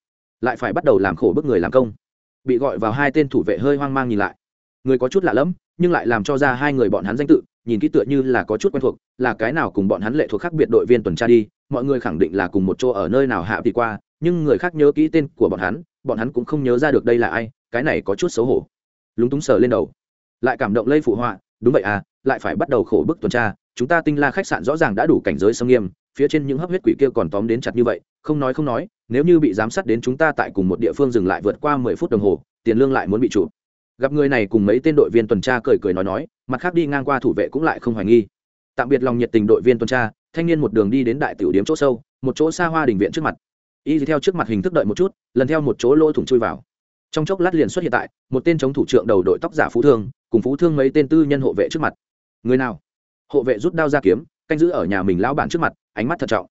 Lại phải bắt đầu làm khổ bức người làm công. Bị gọi vào hai tên thủ vệ hơi hoang mang nhìn lại. Người có chút lạ lẫm, nhưng lại làm cho ra hai người bọn hắn danh tự, nhìn kỹ tựa như là có chút quen thuộc, là cái nào cùng bọn hắn lệ thuộc khác biệt đội viên tuần tra đi mọi người khẳng định là cùng một chỗ ở nơi nào hạ đi qua, nhưng người khác nhớ kỹ tên của bọn hắn bọn hắn cũng không nhớ ra được đây là ai, cái này có chút xấu hổ. Lúng túng sờ lên đầu. Lại cảm động lây phụ họa, đúng vậy à lại phải bắt đầu khổ bức tuần tra, chúng ta tinh la khách sạn rõ ràng đã đủ cảnh giới sông nghiêm, phía trên những hấp huyết quỷ kia còn tóm đến chặt như vậy, không nói không nói, nếu như bị giám sát đến chúng ta tại cùng một địa phương dừng lại vượt qua mười phút đồng hồ, tiền lương lại muốn bị chụp gặp người này cùng mấy tên đội viên tuần tra cười cười nói nói, mặt khác đi ngang qua thủ vệ cũng lại không hoài nghi. Tạm biệt lòng nhiệt tình đội viên tuần tra thanh niên một đường đi đến đại tiểu điếm chỗ sâu, một chỗ xa hoa đình viện trước mặt. Y theo trước mặt hình thức đợi một chút, lần theo một chỗ lỗ thủng chui vào. Trong chốc lát liền xuất hiện tại, một tên chống thủ trưởng đầu đội tóc giả phú thương, cùng phú thương mấy tên tư nhân hộ vệ trước mặt. Người nào? Hộ vệ rút đao ra kiếm, canh giữ ở nhà mình lão bản trước mặt, ánh mắt thận trọng.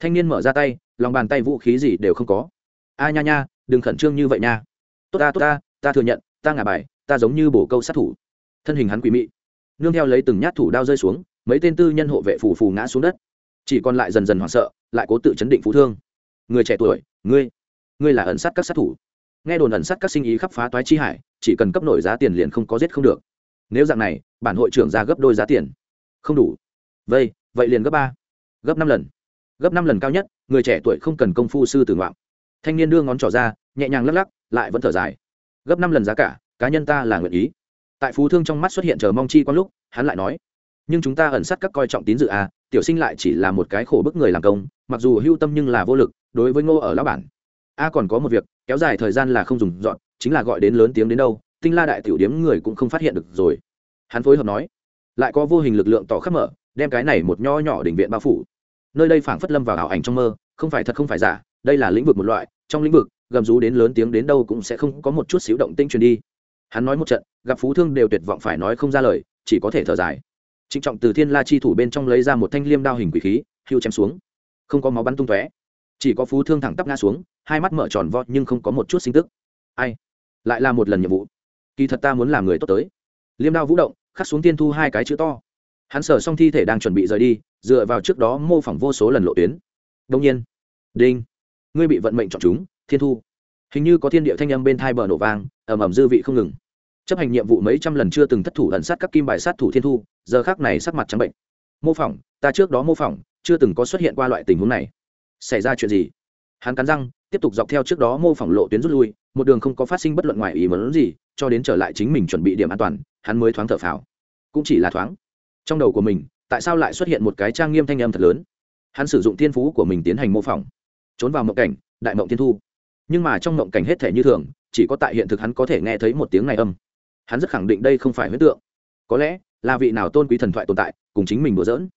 Thanh niên mở ra tay, lòng bàn tay vũ khí gì đều không có. A nha nha, đừng khẩn trương như vậy nha. Tốt ta tốt ta ta thừa nhận, ta ngả bài, ta giống như bổ câu sát thủ. Thân hình hắn quỷ mị. Nương theo lấy từng nhát thủ đao rơi xuống, mấy tên tư nhân hộ vệ phù phù ngã xuống đất chỉ còn lại dần dần hoảng sợ, lại cố tự chấn định phú thương. Người trẻ tuổi, ngươi ngươi là ẩn sát các sát thủ. Nghe đồn ẩn sát các sinh ý khắp phá toái chi hải, chỉ cần cấp nổi giá tiền liền không có giết không được. Nếu dạng này, bản hội trưởng ra gấp đôi giá tiền. Không đủ. Vậy vậy liền gấp ba, gấp năm lần. Gấp năm lần cao nhất, người trẻ tuổi không cần công phu sư tử ngoạm. Thanh niên đưa ngón trỏ ra, nhẹ nhàng lắc lắc, lại vẫn thở dài. Gấp năm lần giá cả, cá nhân ta là nguyện ý. Tại phú thương trong mắt xuất hiện chờ mong chi quang lúc, hắn lại nói, nhưng chúng ta ẩn sát các coi trọng tín dự à tiểu sinh lại chỉ là một cái khổ bức người làm công, mặc dù hưu tâm nhưng là vô lực, đối với ngô ở lão bản. A còn có một việc, kéo dài thời gian là không dùng dọn, chính là gọi đến lớn tiếng đến đâu, tinh la đại tiểu điếm người cũng không phát hiện được rồi. Hắn phối hợp nói, lại có vô hình lực lượng tỏ khắp mở, đem cái này một nho nhỏ đỉnh viện bao phủ. Nơi đây phảng phất lâm vào ảo ảnh trong mơ, không phải thật không phải giả, đây là lĩnh vực một loại, trong lĩnh vực, gầm rú đến lớn tiếng đến đâu cũng sẽ không có một chút xíu động tinh truyền đi. Hắn nói một trận, gặp phú thương đều tuyệt vọng phải nói không ra lời, chỉ có thể thở dài trịnh trọng từ thiên la chi thủ bên trong lấy ra một thanh liêm đao hình quỷ khí, hưu chém xuống. Không có máu bắn tung tóe, chỉ có phú thương thẳng tắp ngã xuống, hai mắt mở tròn vo nhưng không có một chút sinh tức. Ai? Lại là một lần nhiệm vụ. Kỳ thật ta muốn làm người tốt tới. Liêm đao vũ động, khắc xuống tiên thu hai cái chữ to. Hắn sở xong thi thể đang chuẩn bị rời đi, dựa vào trước đó mô phỏng vô số lần lộ tuyến. Đông nhiên. Đinh. Ngươi bị vận mệnh chọn chúng, thiên thu. Hình như có thiên địa thanh âm bên thai bờ nổ vang, ầm ầm dư vị không ngừng. Chấp hành nhiệm vụ mấy trăm lần chưa từng thất thủ ẩn sát các kim bài sát thủ thiên thu giờ khác này sắc mặt trắng bệnh. Mô phỏng, ta trước đó mô phỏng, chưa từng có xuất hiện qua loại tình huống này. Xảy ra chuyện gì? Hắn cắn răng, tiếp tục dọc theo trước đó mô phỏng lộ tuyến rút lui, một đường không có phát sinh bất luận ngoài ý mớn gì, cho đến trở lại chính mình chuẩn bị điểm an toàn, hắn mới thoáng thở phào. Cũng chỉ là thoáng. Trong đầu của mình, tại sao lại xuất hiện một cái trang nghiêm thanh âm thật lớn? Hắn sử dụng thiên phú của mình tiến hành mô phỏng. Trốn vào mộng cảnh, đại mộng thiên thu. Nhưng mà trong mộng cảnh hết thể như thường, chỉ có tại hiện thực hắn có thể nghe thấy một tiếng này âm. Hắn rất khẳng định đây không phải huyết tượng. Có lẽ là vị nào tôn quý thần thoại tồn tại, cùng chính mình đùa giỡn?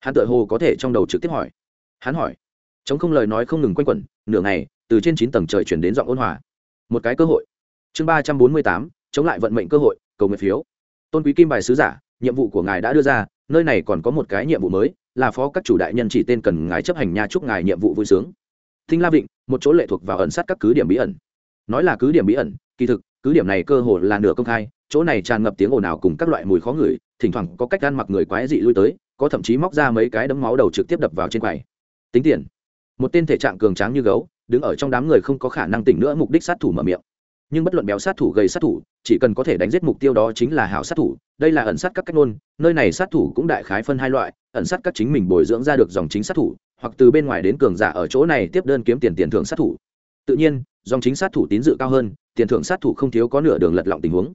Hắn tự hồ có thể trong đầu trực tiếp hỏi. Hắn hỏi. Chống không lời nói không ngừng quanh quẩn, nửa ngày, từ trên chín tầng trời chuyển đến giọng ôn hòa. Một cái cơ hội. Chương ba trăm bốn mươi tám, chống lại vận mệnh cơ hội, cầu nguyện phiếu. Tôn quý kim bài sứ giả, nhiệm vụ của ngài đã đưa ra, nơi này còn có một cái nhiệm vụ mới, là phó các chủ đại nhân chỉ tên cần ngài chấp hành nha chúc ngài nhiệm vụ vui sướng. Thinh la vịnh, một chỗ lệ thuộc vào ẩn sát các cứ điểm bí ẩn. Nói là cứ điểm bí ẩn, kỳ thực, cứ điểm này cơ hồ là nửa công khai chỗ này tràn ngập tiếng ồn ào cùng các loại mùi khó ngửi, thỉnh thoảng có cách ăn mặc người quái dị lui tới, có thậm chí móc ra mấy cái đấm máu đầu trực tiếp đập vào trên quầy. Tính tiền. Một tên thể trạng cường tráng như gấu, đứng ở trong đám người không có khả năng tỉnh nữa mục đích sát thủ mở miệng. Nhưng bất luận béo sát thủ gây sát thủ, chỉ cần có thể đánh giết mục tiêu đó chính là hảo sát thủ, đây là ẩn sát các cách nôn nơi này sát thủ cũng đại khái phân hai loại, ẩn sát các chính mình bồi dưỡng ra được dòng chính sát thủ, hoặc từ bên ngoài đến cường giả ở chỗ này tiếp đơn kiếm tiền tiền thưởng sát thủ. Tự nhiên, dòng chính sát thủ tín dự cao hơn, tiền thưởng sát thủ không thiếu có nửa đường lật lọng tình huống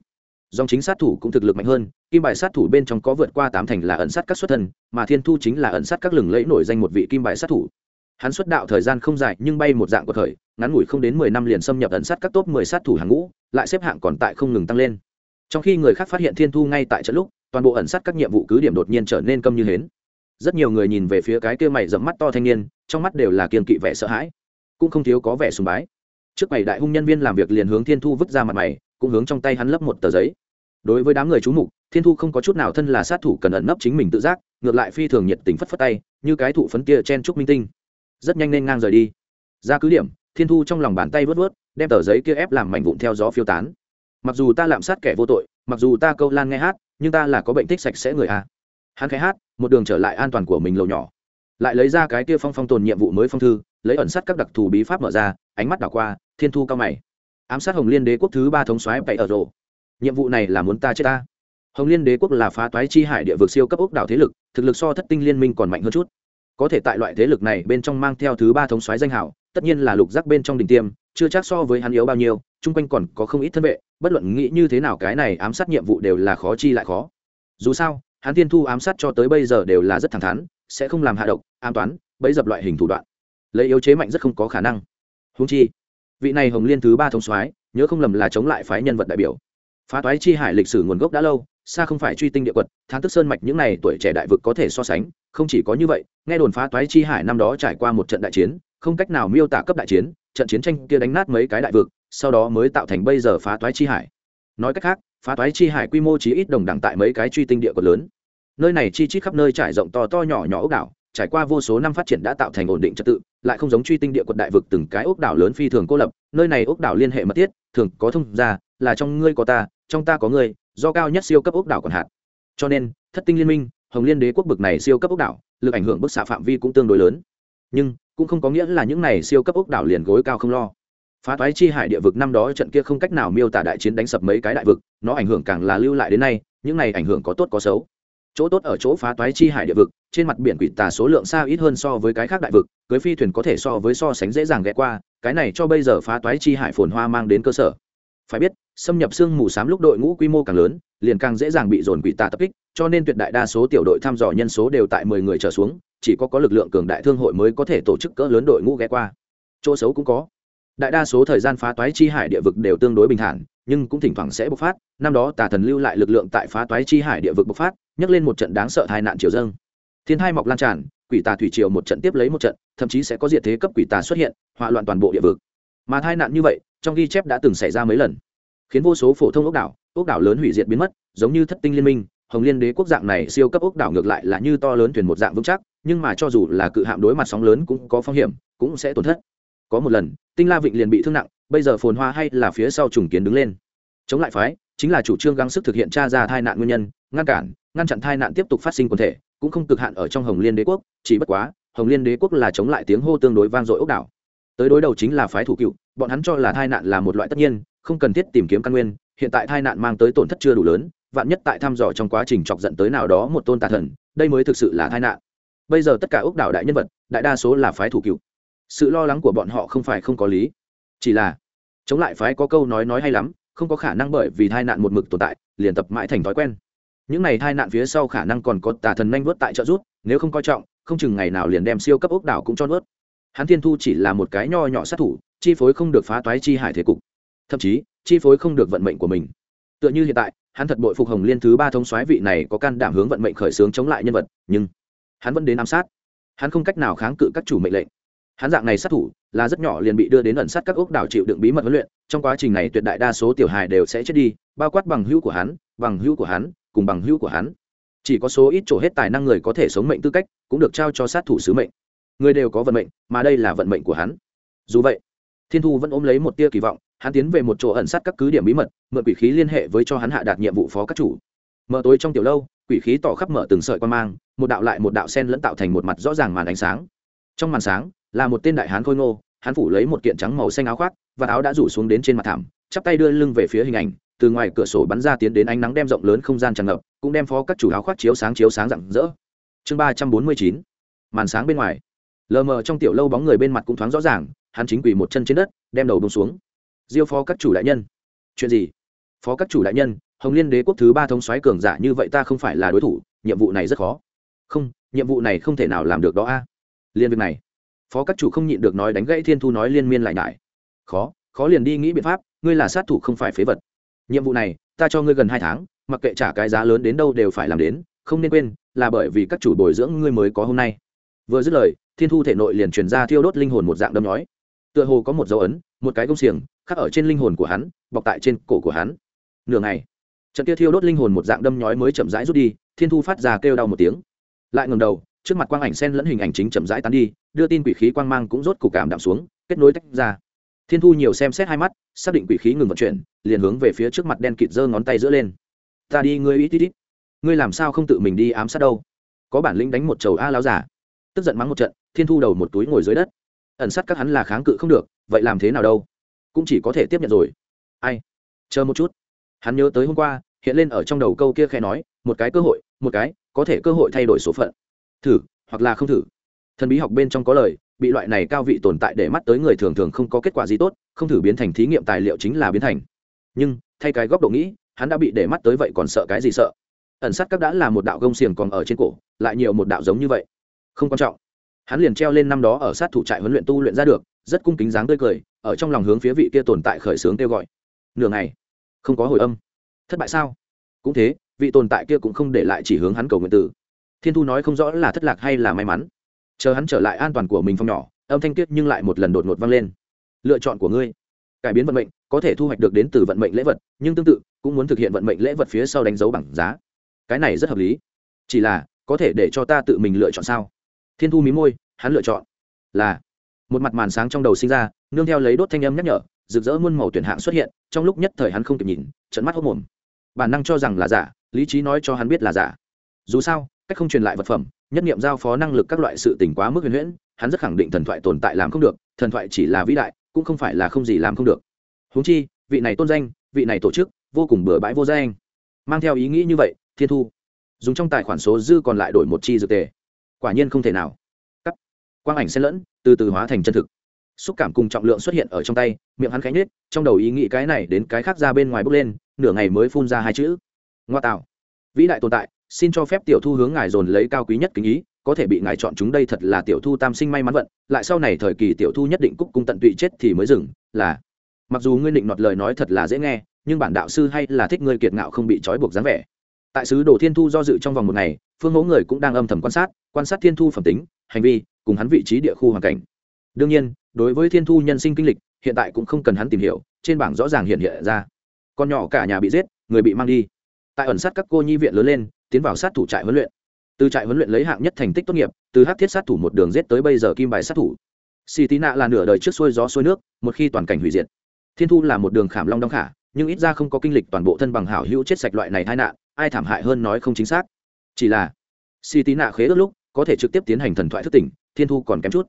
dòng chính sát thủ cũng thực lực mạnh hơn, kim bài sát thủ bên trong có vượt qua tám thành là ẩn sát các xuất thân, mà thiên thu chính là ẩn sát các lừng lẫy nổi danh một vị kim bài sát thủ. Hắn xuất đạo thời gian không dài nhưng bay một dạng của thời, ngắn ngủi không đến mười năm liền xâm nhập ẩn sát các top mười sát thủ hàng ngũ, lại xếp hạng còn tại không ngừng tăng lên. Trong khi người khác phát hiện thiên thu ngay tại trận lúc, toàn bộ ẩn sát các nhiệm vụ cứ điểm đột nhiên trở nên câm như hến. Rất nhiều người nhìn về phía cái kia mày dẫm mắt to thanh niên, trong mắt đều là kiên kỵ vẻ sợ hãi. Cũng không thiếu có vẻ sùng bái. Trước mày đại hung nhân viên làm việc liền hướng thiên thu vứt ra mặt mày cũng hướng trong tay hắn lấp một tờ giấy. Đối với đám người chú mục, thiên thu không có chút nào thân là sát thủ cần ẩn nấp chính mình tự giác, ngược lại phi thường nhiệt tình phất phất tay, như cái thụ phấn kia chen trúc minh tinh. Rất nhanh nên ngang rời đi. Ra cứ điểm, thiên thu trong lòng bàn tay vớt vớt, đem tờ giấy kia ép làm mảnh vụn theo gió phiêu tán. Mặc dù ta lạm sát kẻ vô tội, mặc dù ta câu lan nghe hát, nhưng ta là có bệnh thích sạch sẽ người a hắn khai hát, một đường trở lại an toàn của mình lầu nhỏ. Lại lấy ra cái kia phong phong tồn nhiệm vụ mới phong thư, lấy ẩn sát các đặc thù bí pháp mở ra, ánh mắt đảo qua, thiên thu cao mày ám sát hồng liên đế quốc thứ ba thống xoáy bậy ở rộ nhiệm vụ này là muốn ta chết ta. Hồng liên đế quốc là phá toái chi hải địa vực siêu cấp ốc đảo thế lực, thực lực so thất tinh liên minh còn mạnh hơn chút. Có thể tại loại thế lực này bên trong mang theo thứ ba thống xoáy danh hảo tất nhiên là lục giác bên trong đỉnh tiêm, chưa chắc so với hắn yếu bao nhiêu, chung quanh còn có không ít thân vệ, bất luận nghĩ như thế nào cái này ám sát nhiệm vụ đều là khó chi lại khó. Dù sao, hắn tiên thu ám sát cho tới bây giờ đều là rất thẳng thắn, sẽ không làm hạ độc, an toán bấy dập loại hình thủ đoạn. Lấy yếu chế mạnh rất không có khả năng. Húng chi vị này hồng liên thứ ba thống soái, nhớ không lầm là chống lại phái nhân vật đại biểu. Phá toái chi hải lịch sử nguồn gốc đã lâu, xa không phải truy tinh địa quật, thán tức sơn mạch những n à y tuổi trẻ đại vực có thể so sánh, không chỉ có như vậy, nghe đồn phá toái chi hải năm đó trải qua một trận đại chiến, không cách nào miêu tả cấp đại chiến, trận chiến tranh kia đánh nát mấy cái đại vực, sau đó mới tạo thành bây giờ phá toái chi hải. Nói cách khác, phá toái chi hải quy mô chỉ ít đồng đẳng tại mấy cái truy tinh địa quật lớn. Nơi này chi chít khắp nơi trải rộng to to nhỏ nhỏ ốc đảo trải qua vô số năm phát triển đã tạo thành ổn định trật tự, lại không giống truy tinh địa quận đại vực từng cái ốc đảo lớn phi thường cô lập, nơi này ốc đảo liên hệ mật thiết, thường có thông ra là trong ngươi có ta, trong ta có ngươi, do cao nhất siêu cấp ốc đảo còn hạn. Cho nên, thất tinh liên minh, hồng liên đế quốc bực này siêu cấp ốc đảo, lực ảnh hưởng bức xạ phạm vi cũng tương đối lớn. Nhưng, cũng không có nghĩa là những này siêu cấp ốc đảo liền gối cao không lo. Phá toái chi hải địa vực năm đó trận kia không cách nào miêu tả đại chiến đánh sập mấy cái đại vực, nó ảnh hưởng càng là lưu lại đến nay, những này ảnh hưởng có tốt có xấu. Chỗ tốt ở chỗ phá toái chi hải địa vực trên mặt biển quỷ tà số lượng xa ít hơn so với cái khác đại vực, cưới phi thuyền có thể so với so sánh dễ dàng ghé qua, cái này cho bây giờ phá toái chi hải phồn hoa mang đến cơ sở. Phải biết, xâm nhập sương mù s lúc đội ngũ quy mô càng lớn, liền càng dễ dàng bị dồn quỷ tà tập kích, cho nên tuyệt đại đa số tiểu đội thăm dò nhân số đều tại mười người trở xuống, chỉ có có lực lượng cường đại thương hội mới có thể tổ chức cỡ lớn đội ngũ ghé qua. Chỗ xấu cũng có. Đại đa số thời gian phá toái chi hải địa vực đều tương đối bình thản, nhưng cũng thỉnh thoảng sẽ bộc phát, năm đó tà thần lưu lại lực lượng tại phá toái chi hải địa vực bộc phát, nhấc lên một trận đáng sợ tai nạn triều dâng thiên hai mọc lan tràn, quỷ tà thủy triều một trận tiếp lấy một trận, thậm chí sẽ có diệt thế cấp quỷ tà xuất hiện, hỏa loạn toàn bộ địa vực. Mà tai nạn như vậy, trong ghi chép đã từng xảy ra mấy lần. Khiến vô số phổ thông ốc đảo ốc đảo lớn hủy diệt biến mất, giống như thất tinh liên minh, hồng liên đế quốc dạng này siêu cấp ốc đảo ngược lại là như to lớn thuyền một dạng vững chắc, nhưng mà cho dù là cự hạm đối mặt sóng lớn cũng có phong hiểm, cũng sẽ tổn thất. Có một lần, tinh la vịnh liền bị thương nặng, bây giờ phồn hoa hay là phía sau trùng kiến đứng lên. Chống lại phái, chính là chủ trương gắng sức thực hiện tra ra tai nạn nguyên nhân ngăn cản, ngăn chặn tai nạn tiếp tục phát sinh quần thể, cũng không cực hạn ở trong hồng liên đế quốc, chỉ bất quá, hồng liên đế quốc là chống lại tiếng hô tương đối vang dội ốc đảo. Tới đối đầu chính là phái thủ cựu, bọn hắn cho là tai nạn là một loại tất nhiên, không cần thiết tìm kiếm căn nguyên, hiện tại tai nạn mang tới tổn thất chưa đủ lớn, vạn nhất tại thăm dò trong quá trình chọc giận tới nào đó một tôn tà thần, đây mới thực sự là tai nạn. Bây giờ tất cả ốc đảo đại nhân vật, đại đa số là phái thủ cựu. Sự lo lắng của bọn họ không phải không có lý. Chỉ là, chống lại phái có câu nói nói hay lắm, không có khả năng bởi vì tai nạn một mực tồn tại, liền tập mãi thành thói quen những này tai nạn phía sau khả năng còn có tà thần nhanh vớt tại trợ rút, nếu không coi trọng, không chừng ngày nào liền đem siêu cấp ốc đảo cũng cho vớt hắn thiên thu chỉ là một cái nho nhỏ sát thủ, chi phối không được phá toái chi hải thế cục. Thậm chí, chi phối không được vận mệnh của mình. Tựa như hiện tại, hắn thật bội phục hồng liên thứ ba thống soái vị này có can đảm hướng vận mệnh khởi xướng chống lại nhân vật, nhưng hắn vẫn đến ám sát. Hắn không cách nào kháng cự các chủ mệnh lệnh. Hắn dạng này sát thủ, là rất nhỏ liền bị đưa đến ẩn sát các ốc đảo chịu đựng bí mật huấn luyện, trong quá trình này tuyệt đại đa số tiểu hài đều sẽ chết đi, bao quát bằng hữu của hắn, bằng hữu của hắn cùng bằng hữu của hắn. Chỉ có số ít chỗ hết tài năng người có thể sống mệnh tư cách, cũng được trao cho sát thủ sứ mệnh. Người đều có vận mệnh, mà đây là vận mệnh của hắn. Dù vậy, thiên thu vẫn ôm lấy một tia kỳ vọng, hắn tiến về một chỗ ẩn sát các cứ điểm bí mật, mượn quỷ khí liên hệ với cho hắn hạ đạt nhiệm vụ phó các chủ. Mở tối trong tiểu lâu, quỷ khí tỏ khắp mở từng sợi quan mang, một đạo lại một đạo sen lẫn tạo thành một mặt rõ ràng màn ánh sáng. Trong màn sáng, là một tên đại hán khôi ngô, hắn phủ lấy một kiện trắng màu xanh áo khoác, và áo đã rủ xuống đến trên mặt thảm, chắp tay đưa lưng về phía hình ảnh từ ngoài cửa sổ bắn ra tiến đến ánh nắng đem rộng lớn không gian tràn ngập, cũng đem phó các chủ áo khoác chiếu sáng chiếu sáng rạng rỡ. Chương ba trăm bốn mươi chín, màn sáng bên ngoài. Lờ mờ trong tiểu lâu bóng người bên mặt cũng thoáng rõ ràng, hắn chính quỳ một chân trên đất, đem đầu bông xuống. Diêu phó các chủ đại nhân. Chuyện gì? Phó các chủ đại nhân, hồng liên đế quốc thứ ba thống xoáy cường giả như vậy ta không phải là đối thủ, nhiệm vụ này rất khó. Không, nhiệm vụ này không thể nào làm được đó a. Liên việc này. Phó các chủ không nhịn được nói đánh gãy thiên thu nói liên miên lại nhải. Khó khó liền đi nghĩ biện pháp, ngươi là sát thủ không phải phế vật nhiệm vụ này, ta cho ngươi gần hai tháng, mặc kệ trả cái giá lớn đến đâu đều phải làm đến, không nên quên, là bởi vì các chủ bồi dưỡng ngươi mới có hôm nay. Vừa dứt lời, thiên thu thể nội liền truyền ra thiêu đốt linh hồn một dạng đâm nói tựa hồ có một dấu ấn, một cái công xiềng, khắc ở trên linh hồn của hắn, bọc tại trên cổ của hắn. Nửa ngày, trận kia thiêu đốt linh hồn một dạng đâm nhói mới chậm rãi rút đi, thiên thu phát ra kêu đau một tiếng. Lại ngầm đầu, trước mặt quang ảnh sen lẫn hình ảnh chính chậm rãi tán đi, đưa tin quỷ khí quang mang cũng rốt cục cảm đạm xuống, kết nối tách ra thiên thu nhiều xem xét hai mắt, xác định quỷ khí ngừng vận chuyển, liền hướng về phía trước mặt đen kịt giơ ngón tay giữa lên. Ta đi, ngươi ít ít ít. Ngươi làm sao không tự mình đi ám sát đâu? Có bản lĩnh đánh một chầu a láo giả. Tức giận mắng một trận, thiên thu đầu một túi ngồi dưới đất. Ẩn sát các hắn là kháng cự không được, vậy làm thế nào đâu? Cũng chỉ có thể tiếp nhận rồi. Ai? Chờ một chút. Hắn nhớ tới hôm qua, hiện lên ở trong đầu câu kia khẽ nói, một cái cơ hội, một cái, có thể cơ hội thay đổi số phận. Thử, hoặc là không thử. Thần bí học bên trong có lời bị loại này cao vị tồn tại để mắt tới người thường thường không có kết quả gì tốt, không thử biến thành thí nghiệm tài liệu chính là biến thành. Nhưng, thay cái góc độ nghĩ, hắn đã bị để mắt tới vậy còn sợ cái gì sợ? Ẩn sát các đã là một đạo gông xiềng còn ở trên cổ, lại nhiều một đạo giống như vậy. Không quan trọng. Hắn liền treo lên năm đó ở sát thủ trại huấn luyện tu luyện ra được, rất cung kính dáng tươi cười, ở trong lòng hướng phía vị kia tồn tại khởi xướng kêu gọi. Nửa ngày, không có hồi âm. Thất bại sao? Cũng thế, vị tồn tại kia cũng không để lại chỉ hướng hắn cầu nguyện tử thiên thu nói không rõ là thất lạc hay là may mắn chờ hắn trở lại an toàn của mình phong nhỏ, âm thanh tiết nhưng lại một lần đột ngột vang lên. Lựa chọn của ngươi. Cải biến vận mệnh, có thể thu hoạch được đến từ vận mệnh lễ vật, nhưng tương tự, cũng muốn thực hiện vận mệnh lễ vật phía sau đánh dấu bằng giá. Cái này rất hợp lý. Chỉ là, có thể để cho ta tự mình lựa chọn sao? Thiên thu mí môi, hắn lựa chọn là một mặt màn sáng trong đầu sinh ra, nương theo lấy đốt thanh âm nhắc nhở, rực rỡ muôn màu tuyển hạng xuất hiện, trong lúc nhất thời hắn không kịp nhìn trận mắt hốc mồm. Bản năng cho rằng là giả, lý trí nói cho hắn biết là giả. Dù sao, cách không truyền lại vật phẩm nhất nghiệm giao phó năng lực các loại sự tình quá mức huyền huyễn, hắn rất khẳng định thần thoại tồn tại làm không được, thần thoại chỉ là vĩ đại, cũng không phải là không gì làm không được. Huống chi, vị này tôn danh, vị này tổ chức, vô cùng bừa bãi vô danh. Mang theo ý nghĩ như vậy, thiên thu, dùng trong tài khoản số dư còn lại đổi một chi dược tề. Quả nhiên không thể nào. Cắt. Quang ảnh xen lẫn, từ từ hóa thành chân thực. Xúc cảm cùng trọng lượng xuất hiện ở trong tay, miệng hắn khánh nết trong đầu ý nghĩ cái này đến cái khác ra bên ngoài bốc lên, nửa ngày mới phun ra hai chữ. Ngoa tạo. Vĩ đại tồn tại xin cho phép tiểu thu hướng ngài dồn lấy cao quý nhất kính ý, có thể bị ngài chọn chúng đây thật là tiểu thu tam sinh may mắn vận, lại sau này thời kỳ tiểu thu nhất định cúc cung tận tụy chết thì mới dừng, là, mặc dù ngươi định nọt lời nói thật là dễ nghe, nhưng bản đạo sư hay là thích ngươi kiệt ngạo không bị trói buộc dáng vẻ. Tại sứ đồ thiên thu do dự trong vòng một ngày, phương mẫu người cũng đang âm thầm quan sát quan sát thiên thu phẩm tính, hành vi, cùng hắn vị trí địa khu hoàn cảnh. Đương nhiên, đối với thiên thu nhân sinh kinh lịch, hiện tại cũng không cần hắn tìm hiểu, trên bảng rõ ràng hiện hiện ra. Con nhỏ cả nhà bị giết, người bị mang đi. Tại ẩn sát các cô nhi viện lớn lên tiến vào sát thủ trại huấn luyện. Từ trại huấn luyện lấy hạng nhất thành tích tốt nghiệp, từ hát thiết sát thủ một đường giết tới bây giờ kim bài sát thủ. Xì tí nạ là nửa đời trước xuôi gió xuôi nước, một khi toàn cảnh hủy diệt. Thiên thu là một đường khảm long đong khả, nhưng ít ra không có kinh lịch toàn bộ thân bằng hảo hữu chết sạch loại này tai nạn, ai thảm hại hơn nói không chính xác. Chỉ là xì tí nạ khế ước lúc, có thể trực tiếp tiến hành thần thoại thức tỉnh, thiên thu còn kém chút.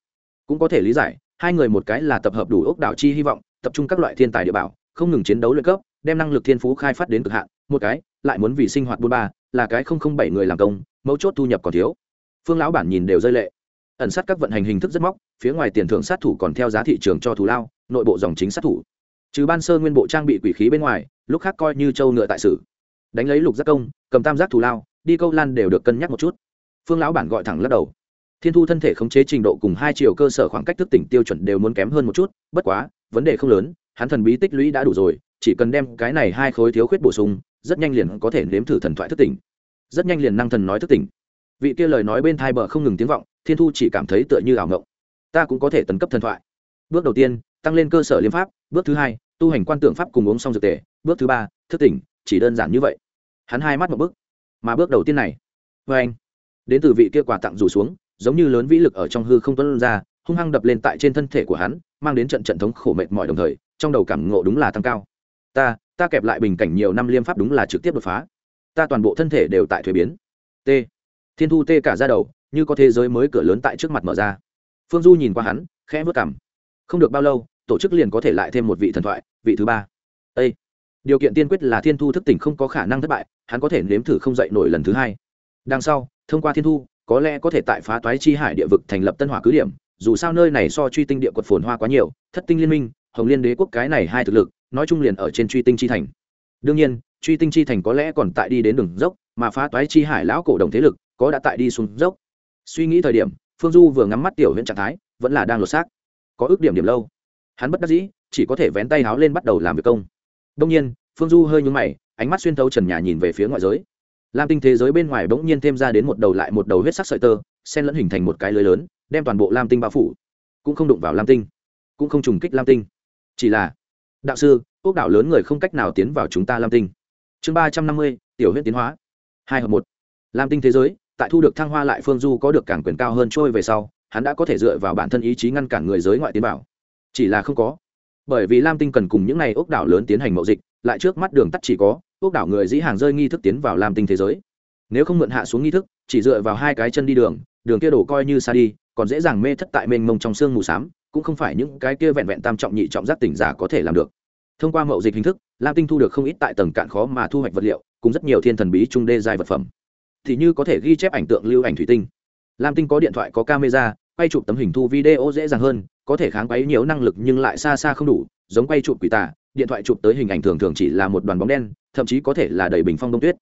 Cũng có thể lý giải, hai người một cái là tập hợp đủ ốc đảo chi hy vọng, tập trung các loại thiên tài địa bảo, không ngừng chiến đấu luyện cấp, đem năng lực thiên phú khai phát đến cực hạn, một cái lại muốn vì sinh hoạt buôn ba là cái không không bảy người làm công, mấu chốt thu nhập còn thiếu. Phương lão bản nhìn đều rơi lệ. Ẩn sát các vận hành hình thức rất móc, phía ngoài tiền thưởng sát thủ còn theo giá thị trường cho thù lao, nội bộ dòng chính sát thủ. Trừ ban sơ nguyên bộ trang bị quỷ khí bên ngoài, lúc khác coi như trâu ngựa tại sử. Đánh lấy lục giác công, cầm tam giác thù lao, đi câu lan đều được cân nhắc một chút. Phương lão bản gọi thẳng lắc đầu. Thiên thu thân thể khống chế trình độ cùng hai chiều cơ sở khoảng cách thức tỉnh tiêu chuẩn đều muốn kém hơn một chút, bất quá, vấn đề không lớn, hắn thần bí tích lũy đã đủ rồi chỉ cần đem cái này hai khối thiếu khuyết bổ sung, rất nhanh liền có thể nếm thử thần thoại thức tỉnh. Rất nhanh liền năng thần nói thức tỉnh. Vị kia lời nói bên thai bờ không ngừng tiếng vọng, thiên thu chỉ cảm thấy tựa như ảo ngộng. Ta cũng có thể tấn cấp thần thoại. Bước đầu tiên, tăng lên cơ sở liêm pháp. Bước thứ hai, tu hành quan tượng pháp cùng uống xong dược tề. Bước thứ ba, thức tỉnh, chỉ đơn giản như vậy. Hắn hai mắt một bước mà bước đầu tiên này vê anh. Đến từ vị kia quà tặng rủ xuống, giống như lớn vĩ lực ở trong hư không tuân ra, hung hăng đập lên tại trên thân thể của hắn, mang đến trận trận thống khổ mệt mỏi đồng thời, trong đầu cảm ngộ đúng là tăng cao ta ta kẹp lại bình cảnh nhiều năm liêm pháp đúng là trực tiếp đột phá. Ta toàn bộ thân thể đều tại thuế biến. T. Thiên thu tê cả ra đầu, như có thế giới mới cửa lớn tại trước mặt mở ra. Phương du nhìn qua hắn, khẽ vớt cảm không được bao lâu, tổ chức liền có thể lại thêm một vị thần thoại, vị thứ ba. Â điều kiện tiên quyết là thiên thu thức tỉnh không có khả năng thất bại, hắn có thể nếm thử không dậy nổi lần thứ hai. Đằng sau, thông qua thiên thu, có lẽ có thể tại phá toái chi hải địa vực thành lập tân hỏa cứ điểm, dù sao nơi này so truy tinh địa quật phồn hoa quá nhiều, thất tinh liên minh hồng liên đế quốc cái này hai thực lực, nói chung liền ở trên truy tinh chi thành. Đương nhiên, truy tinh chi thành có lẽ còn tại đi đến đường dốc, mà phá toái chi hải lão cổ đồng thế lực có đã tại đi xuống dốc. Suy nghĩ thời điểm, phương du vừa ngắm mắt tiểu huyện trạng thái, vẫn là đang lột xác. Có ước điểm điểm lâu. Hắn bất đắc dĩ, chỉ có thể vén tay háo lên bắt đầu làm việc công. Đông nhiên, phương du hơi nhúng mày, ánh mắt xuyên thấu trần nhà nhìn về phía ngoại giới. Lam tinh thế giới bên ngoài bỗng nhiên thêm ra đến một đầu lại một đầu huyết sắc sợi tơ sen lẫn hình thành một cái lưới lớn, đem toàn bộ lam tinh bao phủ. Cũng không đụng vào lam tinh. Cũng không trùng kích lam tinh chỉ là, đạo sư, quốc đảo lớn người không cách nào tiến vào chúng ta lam tinh. Chương ba trăm năm mươi, tiểu huyết tiến hóa. Hai hợp một. Lam tinh thế giới, tại thu được thăng hoa lại phương du có được cảng quyền cao hơn trôi về sau, hắn đã có thể dựa vào bản thân ý chí ngăn cản người giới ngoại tiến bảo chỉ là không có. Bởi vì lam tinh cần cùng những n à y ốc đảo lớn tiến hành mậu dịch, lại trước mắt đường tắt chỉ có ốc đảo người dĩ hàng rơi nghi thức tiến vào lam tinh thế giới. Nếu không mượn hạ xuống nghi thức, chỉ dựa vào hai cái chân đi đường đường kia đổ coi như xa đi còn dễ dàng mê thất tại mênh mông trong sương mù s á m cũng không phải những cái kia vẹn vẹn tam trọng nhị trọng giác tỉnh giả có thể làm được. Thông qua mậu dịch hình thức, lam tinh thu được không ít tại tầng cạn khó mà thu hoạch vật liệu, cùng rất nhiều thiên thần bí trung đê dài vật phẩm. Thì như có thể ghi chép ảnh tượng lưu ảnh thủy tinh. Lam tinh có điện thoại, có camera, quay chụp tấm hình thu video dễ dàng hơn, có thể kháng quấy nhiều năng lực nhưng lại xa xa không đủ, giống quay chụp quỷ tả điện thoại chụp tới hình ảnh thường thường chỉ là một đoàn bóng đen, thậm chí có thể là đầy bình phong đông tuyết.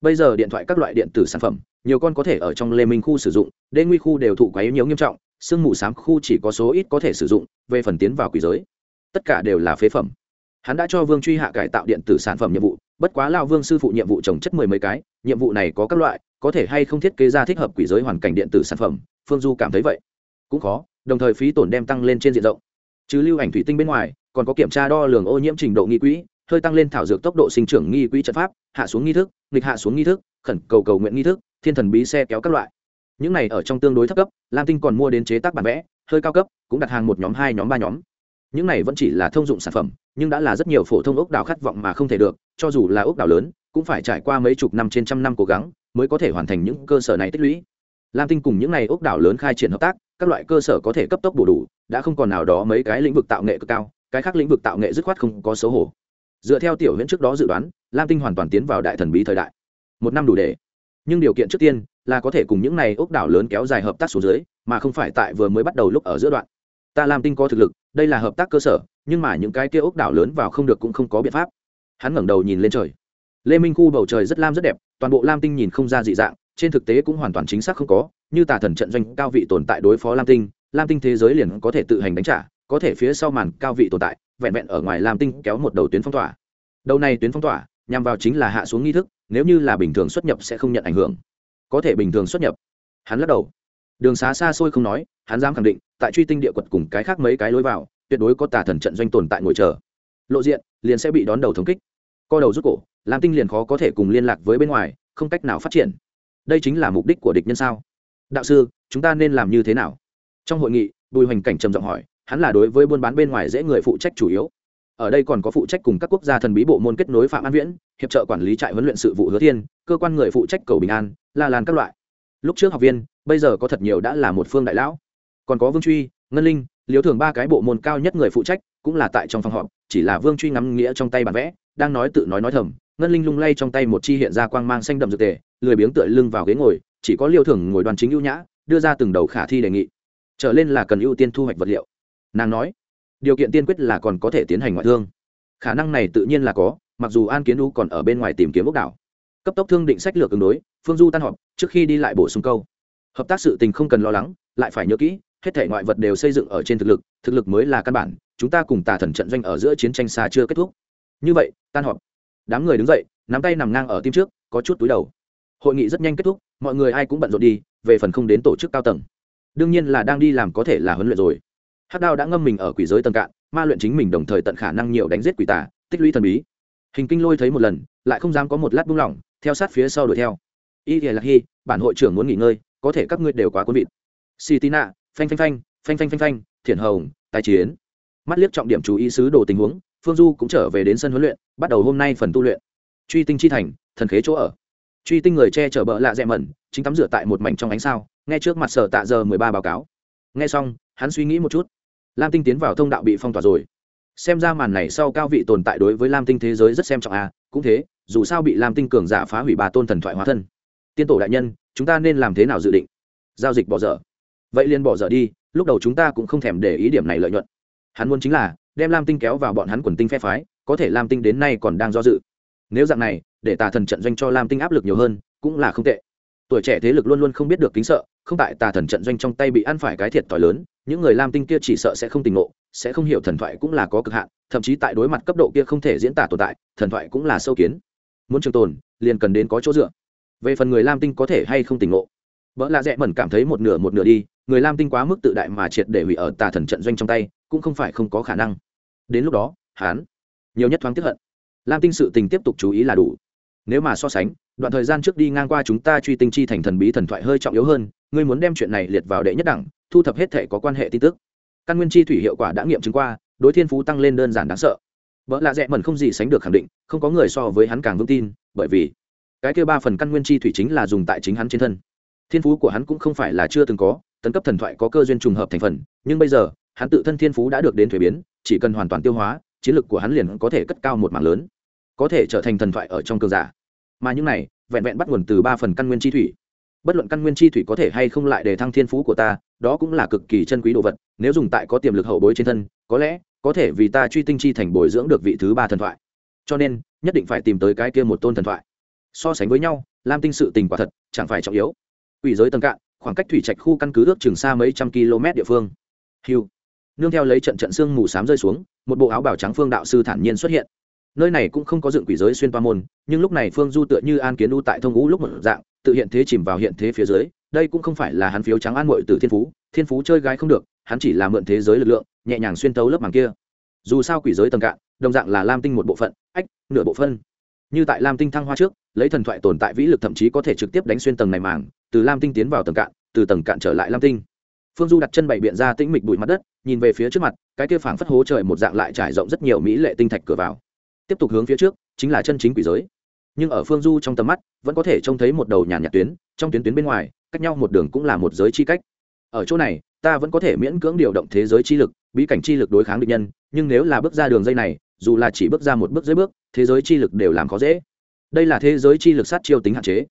Bây giờ điện thoại các loại điện tử sản phẩm nhiều con có thể ở trong lê minh khu sử dụng, đê nguy khu đều thụ quấy nhiều nghiêm trọng, sương mù s khu chỉ có số ít có thể sử dụng, về phần tiến vào quỷ giới, tất cả đều là phế phẩm. Hắn đã cho vương truy hạ cải tạo điện tử sản phẩm nhiệm vụ, bất quá lao vương sư phụ nhiệm vụ trồng chất mười mấy cái, nhiệm vụ này có các loại, có thể hay không thiết kế ra thích hợp quỷ giới hoàn cảnh điện tử sản phẩm, phương du cảm thấy vậy. Cũng khó, đồng thời phí tổn đem tăng lên trên diện rộng. Chứ lưu ảnh thủy tinh bên ngoài, còn có kiểm tra đo lường ô nhiễm trình độ nghi quỹ, hơi tăng lên thảo dược tốc độ sinh trưởng nghi quỹ trận pháp, hạ xuống nghi thức, nghịch hạ xuống nghi thức, khẩn cầu cầu nguyện nghi thức thiên thần bí xe kéo các loại. Những này ở trong tương đối thấp cấp, lam tinh còn mua đến chế tác bản vẽ, hơi cao cấp, cũng đặt hàng một nhóm, hai nhóm, ba nhóm. Những này vẫn chỉ là thông dụng sản phẩm, nhưng đã là rất nhiều phổ thông ốc đảo khát vọng mà không thể được, cho dù là ốc đảo lớn, cũng phải trải qua mấy chục năm trên trăm năm cố gắng mới có thể hoàn thành những cơ sở này tích lũy. Lam tinh cùng những n à y ốc đảo lớn khai triển hợp tác, các loại cơ sở có thể cấp tốc bổ đủ, đã không còn nào đó mấy cái lĩnh vực tạo nghệ cực cao, cái khác lĩnh vực tạo nghệ dứt khoát không có xấu hổ. Dựa theo tiểu huyễn trước đó dự đoán, lam tinh hoàn toàn tiến vào đại thần bí thời đại. Một năm đủ để nhưng điều kiện trước tiên là có thể cùng những này ốc đảo lớn kéo dài hợp tác xuống dưới, mà không phải tại vừa mới bắt đầu lúc ở giữa đoạn. Ta lam tinh có thực lực, đây là hợp tác cơ sở, nhưng mà những cái kia ốc đảo lớn vào không được cũng không có biện pháp. Hắn ngẩng đầu nhìn lên trời. Lê minh khu bầu trời rất lam rất đẹp, toàn bộ lam tinh nhìn không ra dị dạng, trên thực tế cũng hoàn toàn chính xác không có, như tà thần trận doanh cao vị tồn tại đối phó lam tinh lam tinh thế giới liền có thể tự hành đánh trả, có thể phía sau màn cao vị tồn tại, vẹn vẹn ở ngoài lam tinh kéo một đầu tuyến phong tỏa. Đầu này tuyến phong tỏa nhằm vào chính là hạ xuống nghi thức nếu như là bình thường xuất nhập sẽ không nhận ảnh hưởng. Có thể bình thường xuất nhập. Hắn lắc đầu. Đường xá xa xôi không nói, hắn dám khẳng định, tại truy tinh địa quật cùng cái khác mấy cái lối vào, tuyệt đối có tà thần trận doanh tồn tại ngồi chờ. Lộ diện, liền sẽ bị đón đầu thống kích. Co đầu rút cổ làm tinh liền khó có thể cùng liên lạc với bên ngoài, không cách nào phát triển. Đây chính là mục đích của địch nhân sao? Đạo sư, chúng ta nên làm như thế nào? Trong hội nghị, bùi hoành cảnh trầm giọng hỏi, hắn là đối với buôn bán bên ngoài dễ người phụ trách chủ yếu ở đây còn có phụ trách cùng các quốc gia thần bí bộ môn kết nối phạm an viễn, hiệp trợ quản lý trại huấn luyện sự vụ hứa thiên, cơ quan người phụ trách cầu bình an, la lan các loại. Lúc trước học viên, bây giờ có thật nhiều đã là một phương đại lão. Còn có vương truy, ngân linh liếu thường ba cái bộ môn cao nhất người phụ trách, cũng là tại trong phòng họp, chỉ là vương truy ngắm nghĩa trong tay bản vẽ, đang nói tự nói nói thầm. Ngân linh lung lay trong tay một chi hiện ra quang mang xanh đậm dược tề, lười biếng tựa lưng vào ghế ngồi, chỉ có liêu thường ngồi đoàn chính ưu nhã, đưa ra từng đầu khả thi đề nghị. Trở lên là cần ưu tiên thu hoạch vật liệu. Nàng nói điều kiện tiên quyết là còn có thể tiến hành ngoại thương. Khả năng này tự nhiên là có, mặc dù an kiến u còn ở bên ngoài tìm kiếm ốc đảo. Cấp tốc thương định sách lược ứng đối, phương du tan họp, trước khi đi lại bổ sung câu. Hợp tác sự tình không cần lo lắng, lại phải nhớ kỹ, hết thể ngoại vật đều xây dựng ở trên thực lực thực lực mới là căn bản, chúng ta cùng tà thần trận doanh ở giữa chiến tranh xa chưa kết thúc. Như vậy, tan họp. Đám người đứng dậy, nắm tay nằm ngang ở tim trước, có chút túi đầu. Hội nghị rất nhanh kết thúc, mọi người ai cũng bận rộn đi, về phần không đến tổ chức cao tầng. Đương nhiên là đang đi làm có thể là huấn luyện rồi hát đao đã ngâm mình ở quỷ giới tầng cạn, ma luyện chính mình đồng thời tận khả năng nhiều đánh giết quỷ tà, tích lũy thần bí. Hình kinh lôi thấy một lần, lại không dám có một lát buông lỏng, theo sát phía sau đuổi theo. Y thì lạc hy, bản hội trưởng muốn nghỉ ngơi, có thể các ngươi đều quá quân vịt. Si tina phanh phanh phanh phanh phanh phanh phanh thiện hồng tài chiến. Mắt liếc trọng điểm chú ý sứ đồ tình huống, phương du cũng trở về đến sân huấn luyện, bắt đầu hôm nay phần tu luyện. Truy tinh chi thành, thần khế chỗ ở. Truy tinh người che chở bợ lạ dẹ mẩn, chính tắm rửa tại một mảnh trong ánh sao, nghe trước mặt sở tạ giờ mười ba báo cáo. Nghe xong, hắn suy nghĩ một chút lam tinh tiến vào thông đạo bị phong tỏa rồi. Xem ra màn này sau cao vị tồn tại đối với lam tinh thế giới rất xem trọng à cũng thế, dù sao bị lam tinh cường giả phá hủy bà tôn thần thoại hóa thân. Tiên tổ đại nhân, chúng ta nên làm thế nào dự định? Giao dịch bỏ dở. Vậy liền bỏ dở đi, lúc đầu chúng ta cũng không thèm để ý điểm này lợi nhuận. Hắn muốn chính là, đem lam tinh kéo vào bọn hắn quần tinh phe phái, có thể lam tinh đến nay còn đang do dự. Nếu dạng này, để tà thần trận doanh cho lam tinh áp lực nhiều hơn, cũng là không tệ. Tuổi trẻ thế lực luôn luôn không biết được kính sợ, không tại tà thần trận doanh trong tay bị ăn phải cái thiệt t h i lớn những người lam tinh kia chỉ sợ sẽ không tình ngộ, sẽ không hiểu thần thoại cũng là có cực hạn, thậm chí tại đối mặt cấp độ kia không thể diễn tả tồn tại, thần thoại cũng là sâu kiến. Muốn trường tồn, liền cần đến có chỗ dựa. Về phần người lam tinh có thể hay không tỉnh ngộ vợ lạ rẽ mẩn cảm thấy một nửa một nửa đi, người lam tinh quá mức tự đại mà triệt để hủy ở tà thần trận doanh trong tay, cũng không phải không có khả năng. Đến lúc đó hán nhiều nhất thoáng tiếp hận. Lam tinh sự tình tiếp tục chú ý là đủ. Nếu mà so sánh, đoạn thời gian trước đi ngang qua chúng ta truy tinh chi thành thần bí thần thoại hơi trọng yếu hơn, ngươi muốn đem chuyện này liệt vào đệ nhất đẳng thu thập hết thể có quan hệ tin tức. Căn nguyên chi thủy hiệu quả đã nghiệm chứng qua, đối thiên phú tăng lên đơn giản đáng sợ. Vợ lạ rẽ mẩn không gì sánh được khẳng định, không có người so với hắn càng vững tin, bởi vì cái kêu ba phần căn nguyên chi thủy chính là dùng tại chính hắn trên thân. Thiên phú của hắn cũng không phải là chưa từng có, tấn cấp thần thoại có cơ duyên trùng hợp thành phần, nhưng bây giờ, hắn tự thân thiên phú đã được đến thuế biến, chỉ cần hoàn toàn tiêu hóa, chiến lực của hắn liền có thể cất cao một mảng lớn, có thể trở thành thần thoại ở trong cơ giả. Mà những này, vẹn vẹn bắt nguồn từ ba phần căn nguyên chi thủy bất luận căn nguyên chi thủy có thể hay không lại để thăng thiên phú của ta, đó cũng là cực kỳ chân quý đồ vật, nếu dùng tại có tiềm lực hậu bối trên thân, có lẽ có thể vì ta truy tinh chi thành bồi dưỡng được vị thứ ba thần thoại. Cho nên, nhất định phải tìm tới cái kia một tôn thần thoại. So sánh với nhau, lam tinh sự tình quả thật chẳng phải trọng yếu. Ủy giới tầng cạn, khoảng cách thủy trạch khu căn cứ ước chừng xa mấy trăm km địa phương. Hiu. Nương theo lấy trận trận xương mù s á m rơi xuống, một bộ áo bảo trắng phương đạo sư thản nhiên xuất hiện. Nơi này cũng không có dựng quỷ giới xuyên toa môn, nhưng lúc này phương du tựa như an kiến u tại thông ngũ lúc một dạng tự hiện thế chìm vào hiện thế phía dưới, đây cũng không phải là hắn phiếu trắng an mội từ thiên phú thiên phú chơi gái không được, hắn chỉ là mượn thế giới lực lượng, nhẹ nhàng xuyên tấu lớp màng kia. Dù sao quỷ giới tầng cạn, đồng dạng là lam tinh một bộ phận, ách, nửa bộ phân. Như tại lam tinh thăng hoa trước, lấy thần thoại tồn tại vĩ lực thậm chí có thể trực tiếp đánh xuyên tầng này màng, từ lam tinh tiến vào tầng cạn, từ tầng cạn trở lại lam tinh. Phương du đặt chân bảy biện ra tĩnh mịch bụi mặt đất, nhìn về phía trước mặt, cái kia phảng phất hố trời một dạng lại trải rộng rất nhiều mỹ lệ tinh thạch cửa vào. Tiếp tục hướng phía trước, chính là chân chính quỷ giới nhưng ở phương du trong tầm mắt, vẫn có thể trông thấy một đầu nhàn nhạt tuyến, trong tuyến tuyến bên ngoài, cách nhau một đường cũng là một giới chi cách. Ở chỗ này, ta vẫn có thể miễn cưỡng điều động thế giới chi lực, bí cảnh chi lực đối kháng địch nhân, nhưng nếu là bước ra đường dây này, dù là chỉ bước ra một bước dưới bước, thế giới chi lực đều làm khó dễ. Đây là thế giới chi lực sát chiêu tính hạn chế.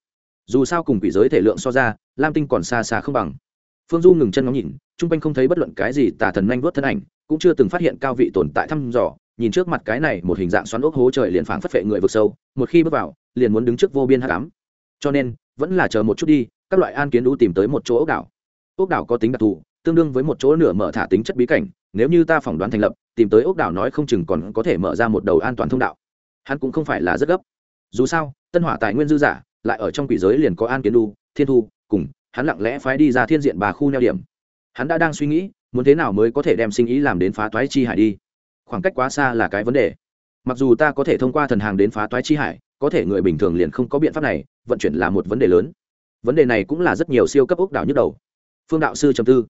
Dù sao cùng quỷ giới thể lượng so ra, lam tinh còn xa xa không bằng. Phương du ngừng chân ngóng nhìn, chung quanh không thấy bất luận cái gì tả thần nhanh vớt thân ảnh, cũng chưa từng phát hiện cao vị tồn tại thăm dò nhìn trước mặt cái này một hình dạng xoắn ốc hố trời liền phảng phất phệ người vực sâu, một khi bước vào, liền muốn đứng trước vô biên hắc ám. Cho nên, vẫn là chờ một chút đi, các loại an kiến đu tìm tới một chỗ ốc đảo. Ốc đảo có tính đặc thù, tương đương với một chỗ nửa mở thả tính chất bí cảnh, nếu như ta phỏng đoán thành lập, tìm tới ốc đảo nói không chừng còn có thể mở ra một đầu an toàn thông đạo. Hắn cũng không phải là rất gấp. Dù sao, tân hỏa tài nguyên dư giả, lại ở trong quỷ giới liền có an kiến đu, thiên thu, cùng, hắn lặng lẽ phái đi ra thiên diện bà khu neo điểm. Hắn đã đang suy nghĩ, muốn thế nào mới có thể đem sinh ý làm đến phá toái chi hải đi khoảng cách quá xa là cái vấn đề. Mặc dù ta có thể thông qua thần hàng đến phá toái chi hải, có thể người bình thường liền không có biện pháp này, vận chuyển là một vấn đề lớn. Vấn đề này cũng là rất nhiều siêu cấp ốc đảo nhức đầu. Phương đạo sư trầm tư.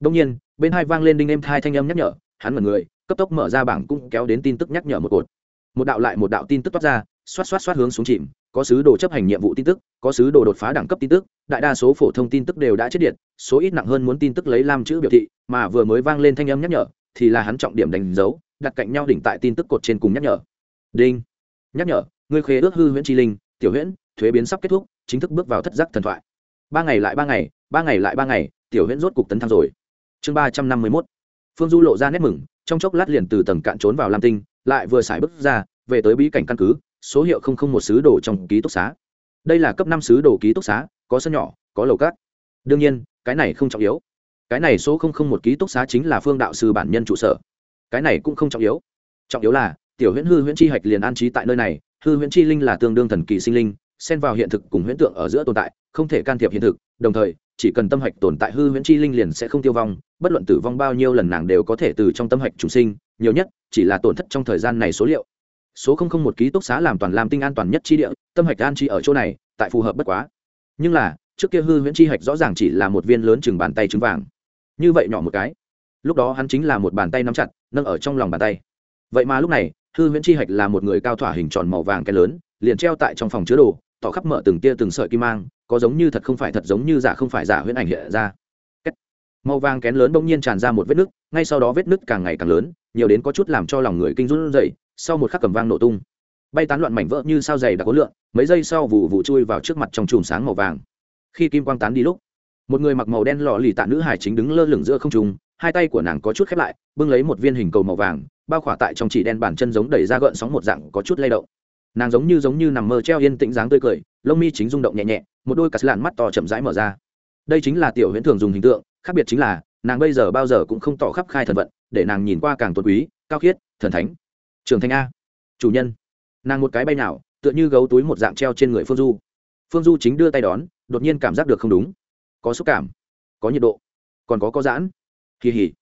Đông nhiên, bên hai vang lên đinh em thai thanh âm nhắc nhở, hắn mật người, cấp tốc mở ra bảng cũng kéo đến tin tức nhắc nhở một cột. Một đạo lại một đạo tin tức toát ra, xoát xoát xoát hướng xuống chìm, có sứ đồ chấp hành nhiệm vụ tin tức, có sứ đồ đột phá đẳng cấp tin tức, đại đa số phổ thông tin tức đều đã chết điện, số ít nặng hơn muốn tin tức lấy lam chữ biểu thị, mà vừa mới vang lên thanh âm nhắc nhở, thì là hắn trọng điểm đánh dấu đặt cạnh nhau đỉnh tại tin tức cột trên cùng nhắc nhở. Đinh. Nhắc nhở, ngươi khế ước hư huyễn chi linh, tiểu huyễn, thuế biến sắp kết thúc, chính thức bước vào thất giác thần thoại. Ba ngày lại ba ngày ba ngày lại ba ngày, tiểu huyễn rốt cục tấn thăng rồi. Chương ba trăm năm mươi mốt. Phương du lộ ra nét mừng, trong chốc lát liền từ tầng cạn trốn vào lam tinh, lại vừa xài bước ra, về tới bí cảnh căn cứ, số hiệu không không một sứ đồ trong ký túc xá. Đây là cấp năm sứ đồ ký túc xá, có sân nhỏ, có lầu cát. Đương nhiên, cái này không trọng yếu. Cái này số không không một ký túc xá chính là phương đạo sư bản nhân trụ sở cái này cũng không trọng yếu. Trọng yếu là, tiểu huyễn hư huyễn chi hạch liền an trí tại nơi này, hư huyễn chi linh là tương đương thần kỳ sinh linh, xen vào hiện thực cùng huyễn tượng ở giữa tồn tại, không thể can thiệp hiện thực, đồng thời, chỉ cần tâm hạch tồn tại hư huyễn chi linh liền sẽ không tiêu vong, bất luận tử vong bao nhiêu lần nàng đều có thể từ trong tâm hạch trùng sinh, nhiều nhất chỉ là tổn thất trong thời gian này số liệu. Số không không một ký túc xá làm toàn làm tinh an toàn nhất chi địa, tâm hạch an chi ở chỗ này, tại phù hợp bất quá. Nhưng là, trước kia hư huyễn chi hạch rõ ràng chỉ là một viên lớn chừng bàn tay trứng vàng. Như vậy nhỏ một cái lúc đó hắn chính là một bàn tay nắm chặt, nâng ở trong lòng bàn tay. Vậy mà lúc này, hư huyễn chi hạch là một người cao thỏa hình tròn màu vàng cái lớn, liền treo tại trong phòng chứa đồ, tỏ khắp mở từng tia từng sợi kim mang, có giống như thật không phải thật giống như giả không phải giả huyễn ảnh hiện ra. Màu vàng kén lớn bỗng nhiên tràn ra một vết nứt, ngay sau đó vết nứt càng ngày càng lớn, nhiều đến có chút làm cho lòng người kinh run dậy sau một khắc cầm vang nổ tung. Bay tán loạn mảnh vỡ như sao dày đặc khối lượng mấy giây sau vụ vụ chui vào trước mặt trong chùm sáng màu vàng. Khi kim quang tán đi lúc, một người mặc màu đen lò lì tạ nữ hải chính đứng lơ lửng giữa không trung hai tay của nàng có chút khép lại, bưng lấy một viên hình cầu màu vàng, bao khỏa tại trong chỉ đen bàn chân giống đẩy ra gợn sóng một dạng có chút lay động. Nàng giống như giống như nằm mơ treo yên tĩnh dáng tươi cười, lông mi chính rung động nhẹ nhẹ, một đôi cà lạn mắt to chậm rãi mở ra. Đây chính là tiểu huyễn thường dùng hình tượng, khác biệt chính là, nàng bây giờ bao giờ cũng không tỏ khắp khai thần vận, để nàng nhìn qua càng tôn quý, cao khiết, thần thánh. Trường thanh a. Chủ nhân. Nàng một cái bay nào, tựa như gấu túi một dạng treo trên người phương du. Phương du chính đưa tay đón, đột nhiên cảm giác được không đúng. Có xúc cảm, có nhiệt độ, còn có có giãn kỳ hỉ.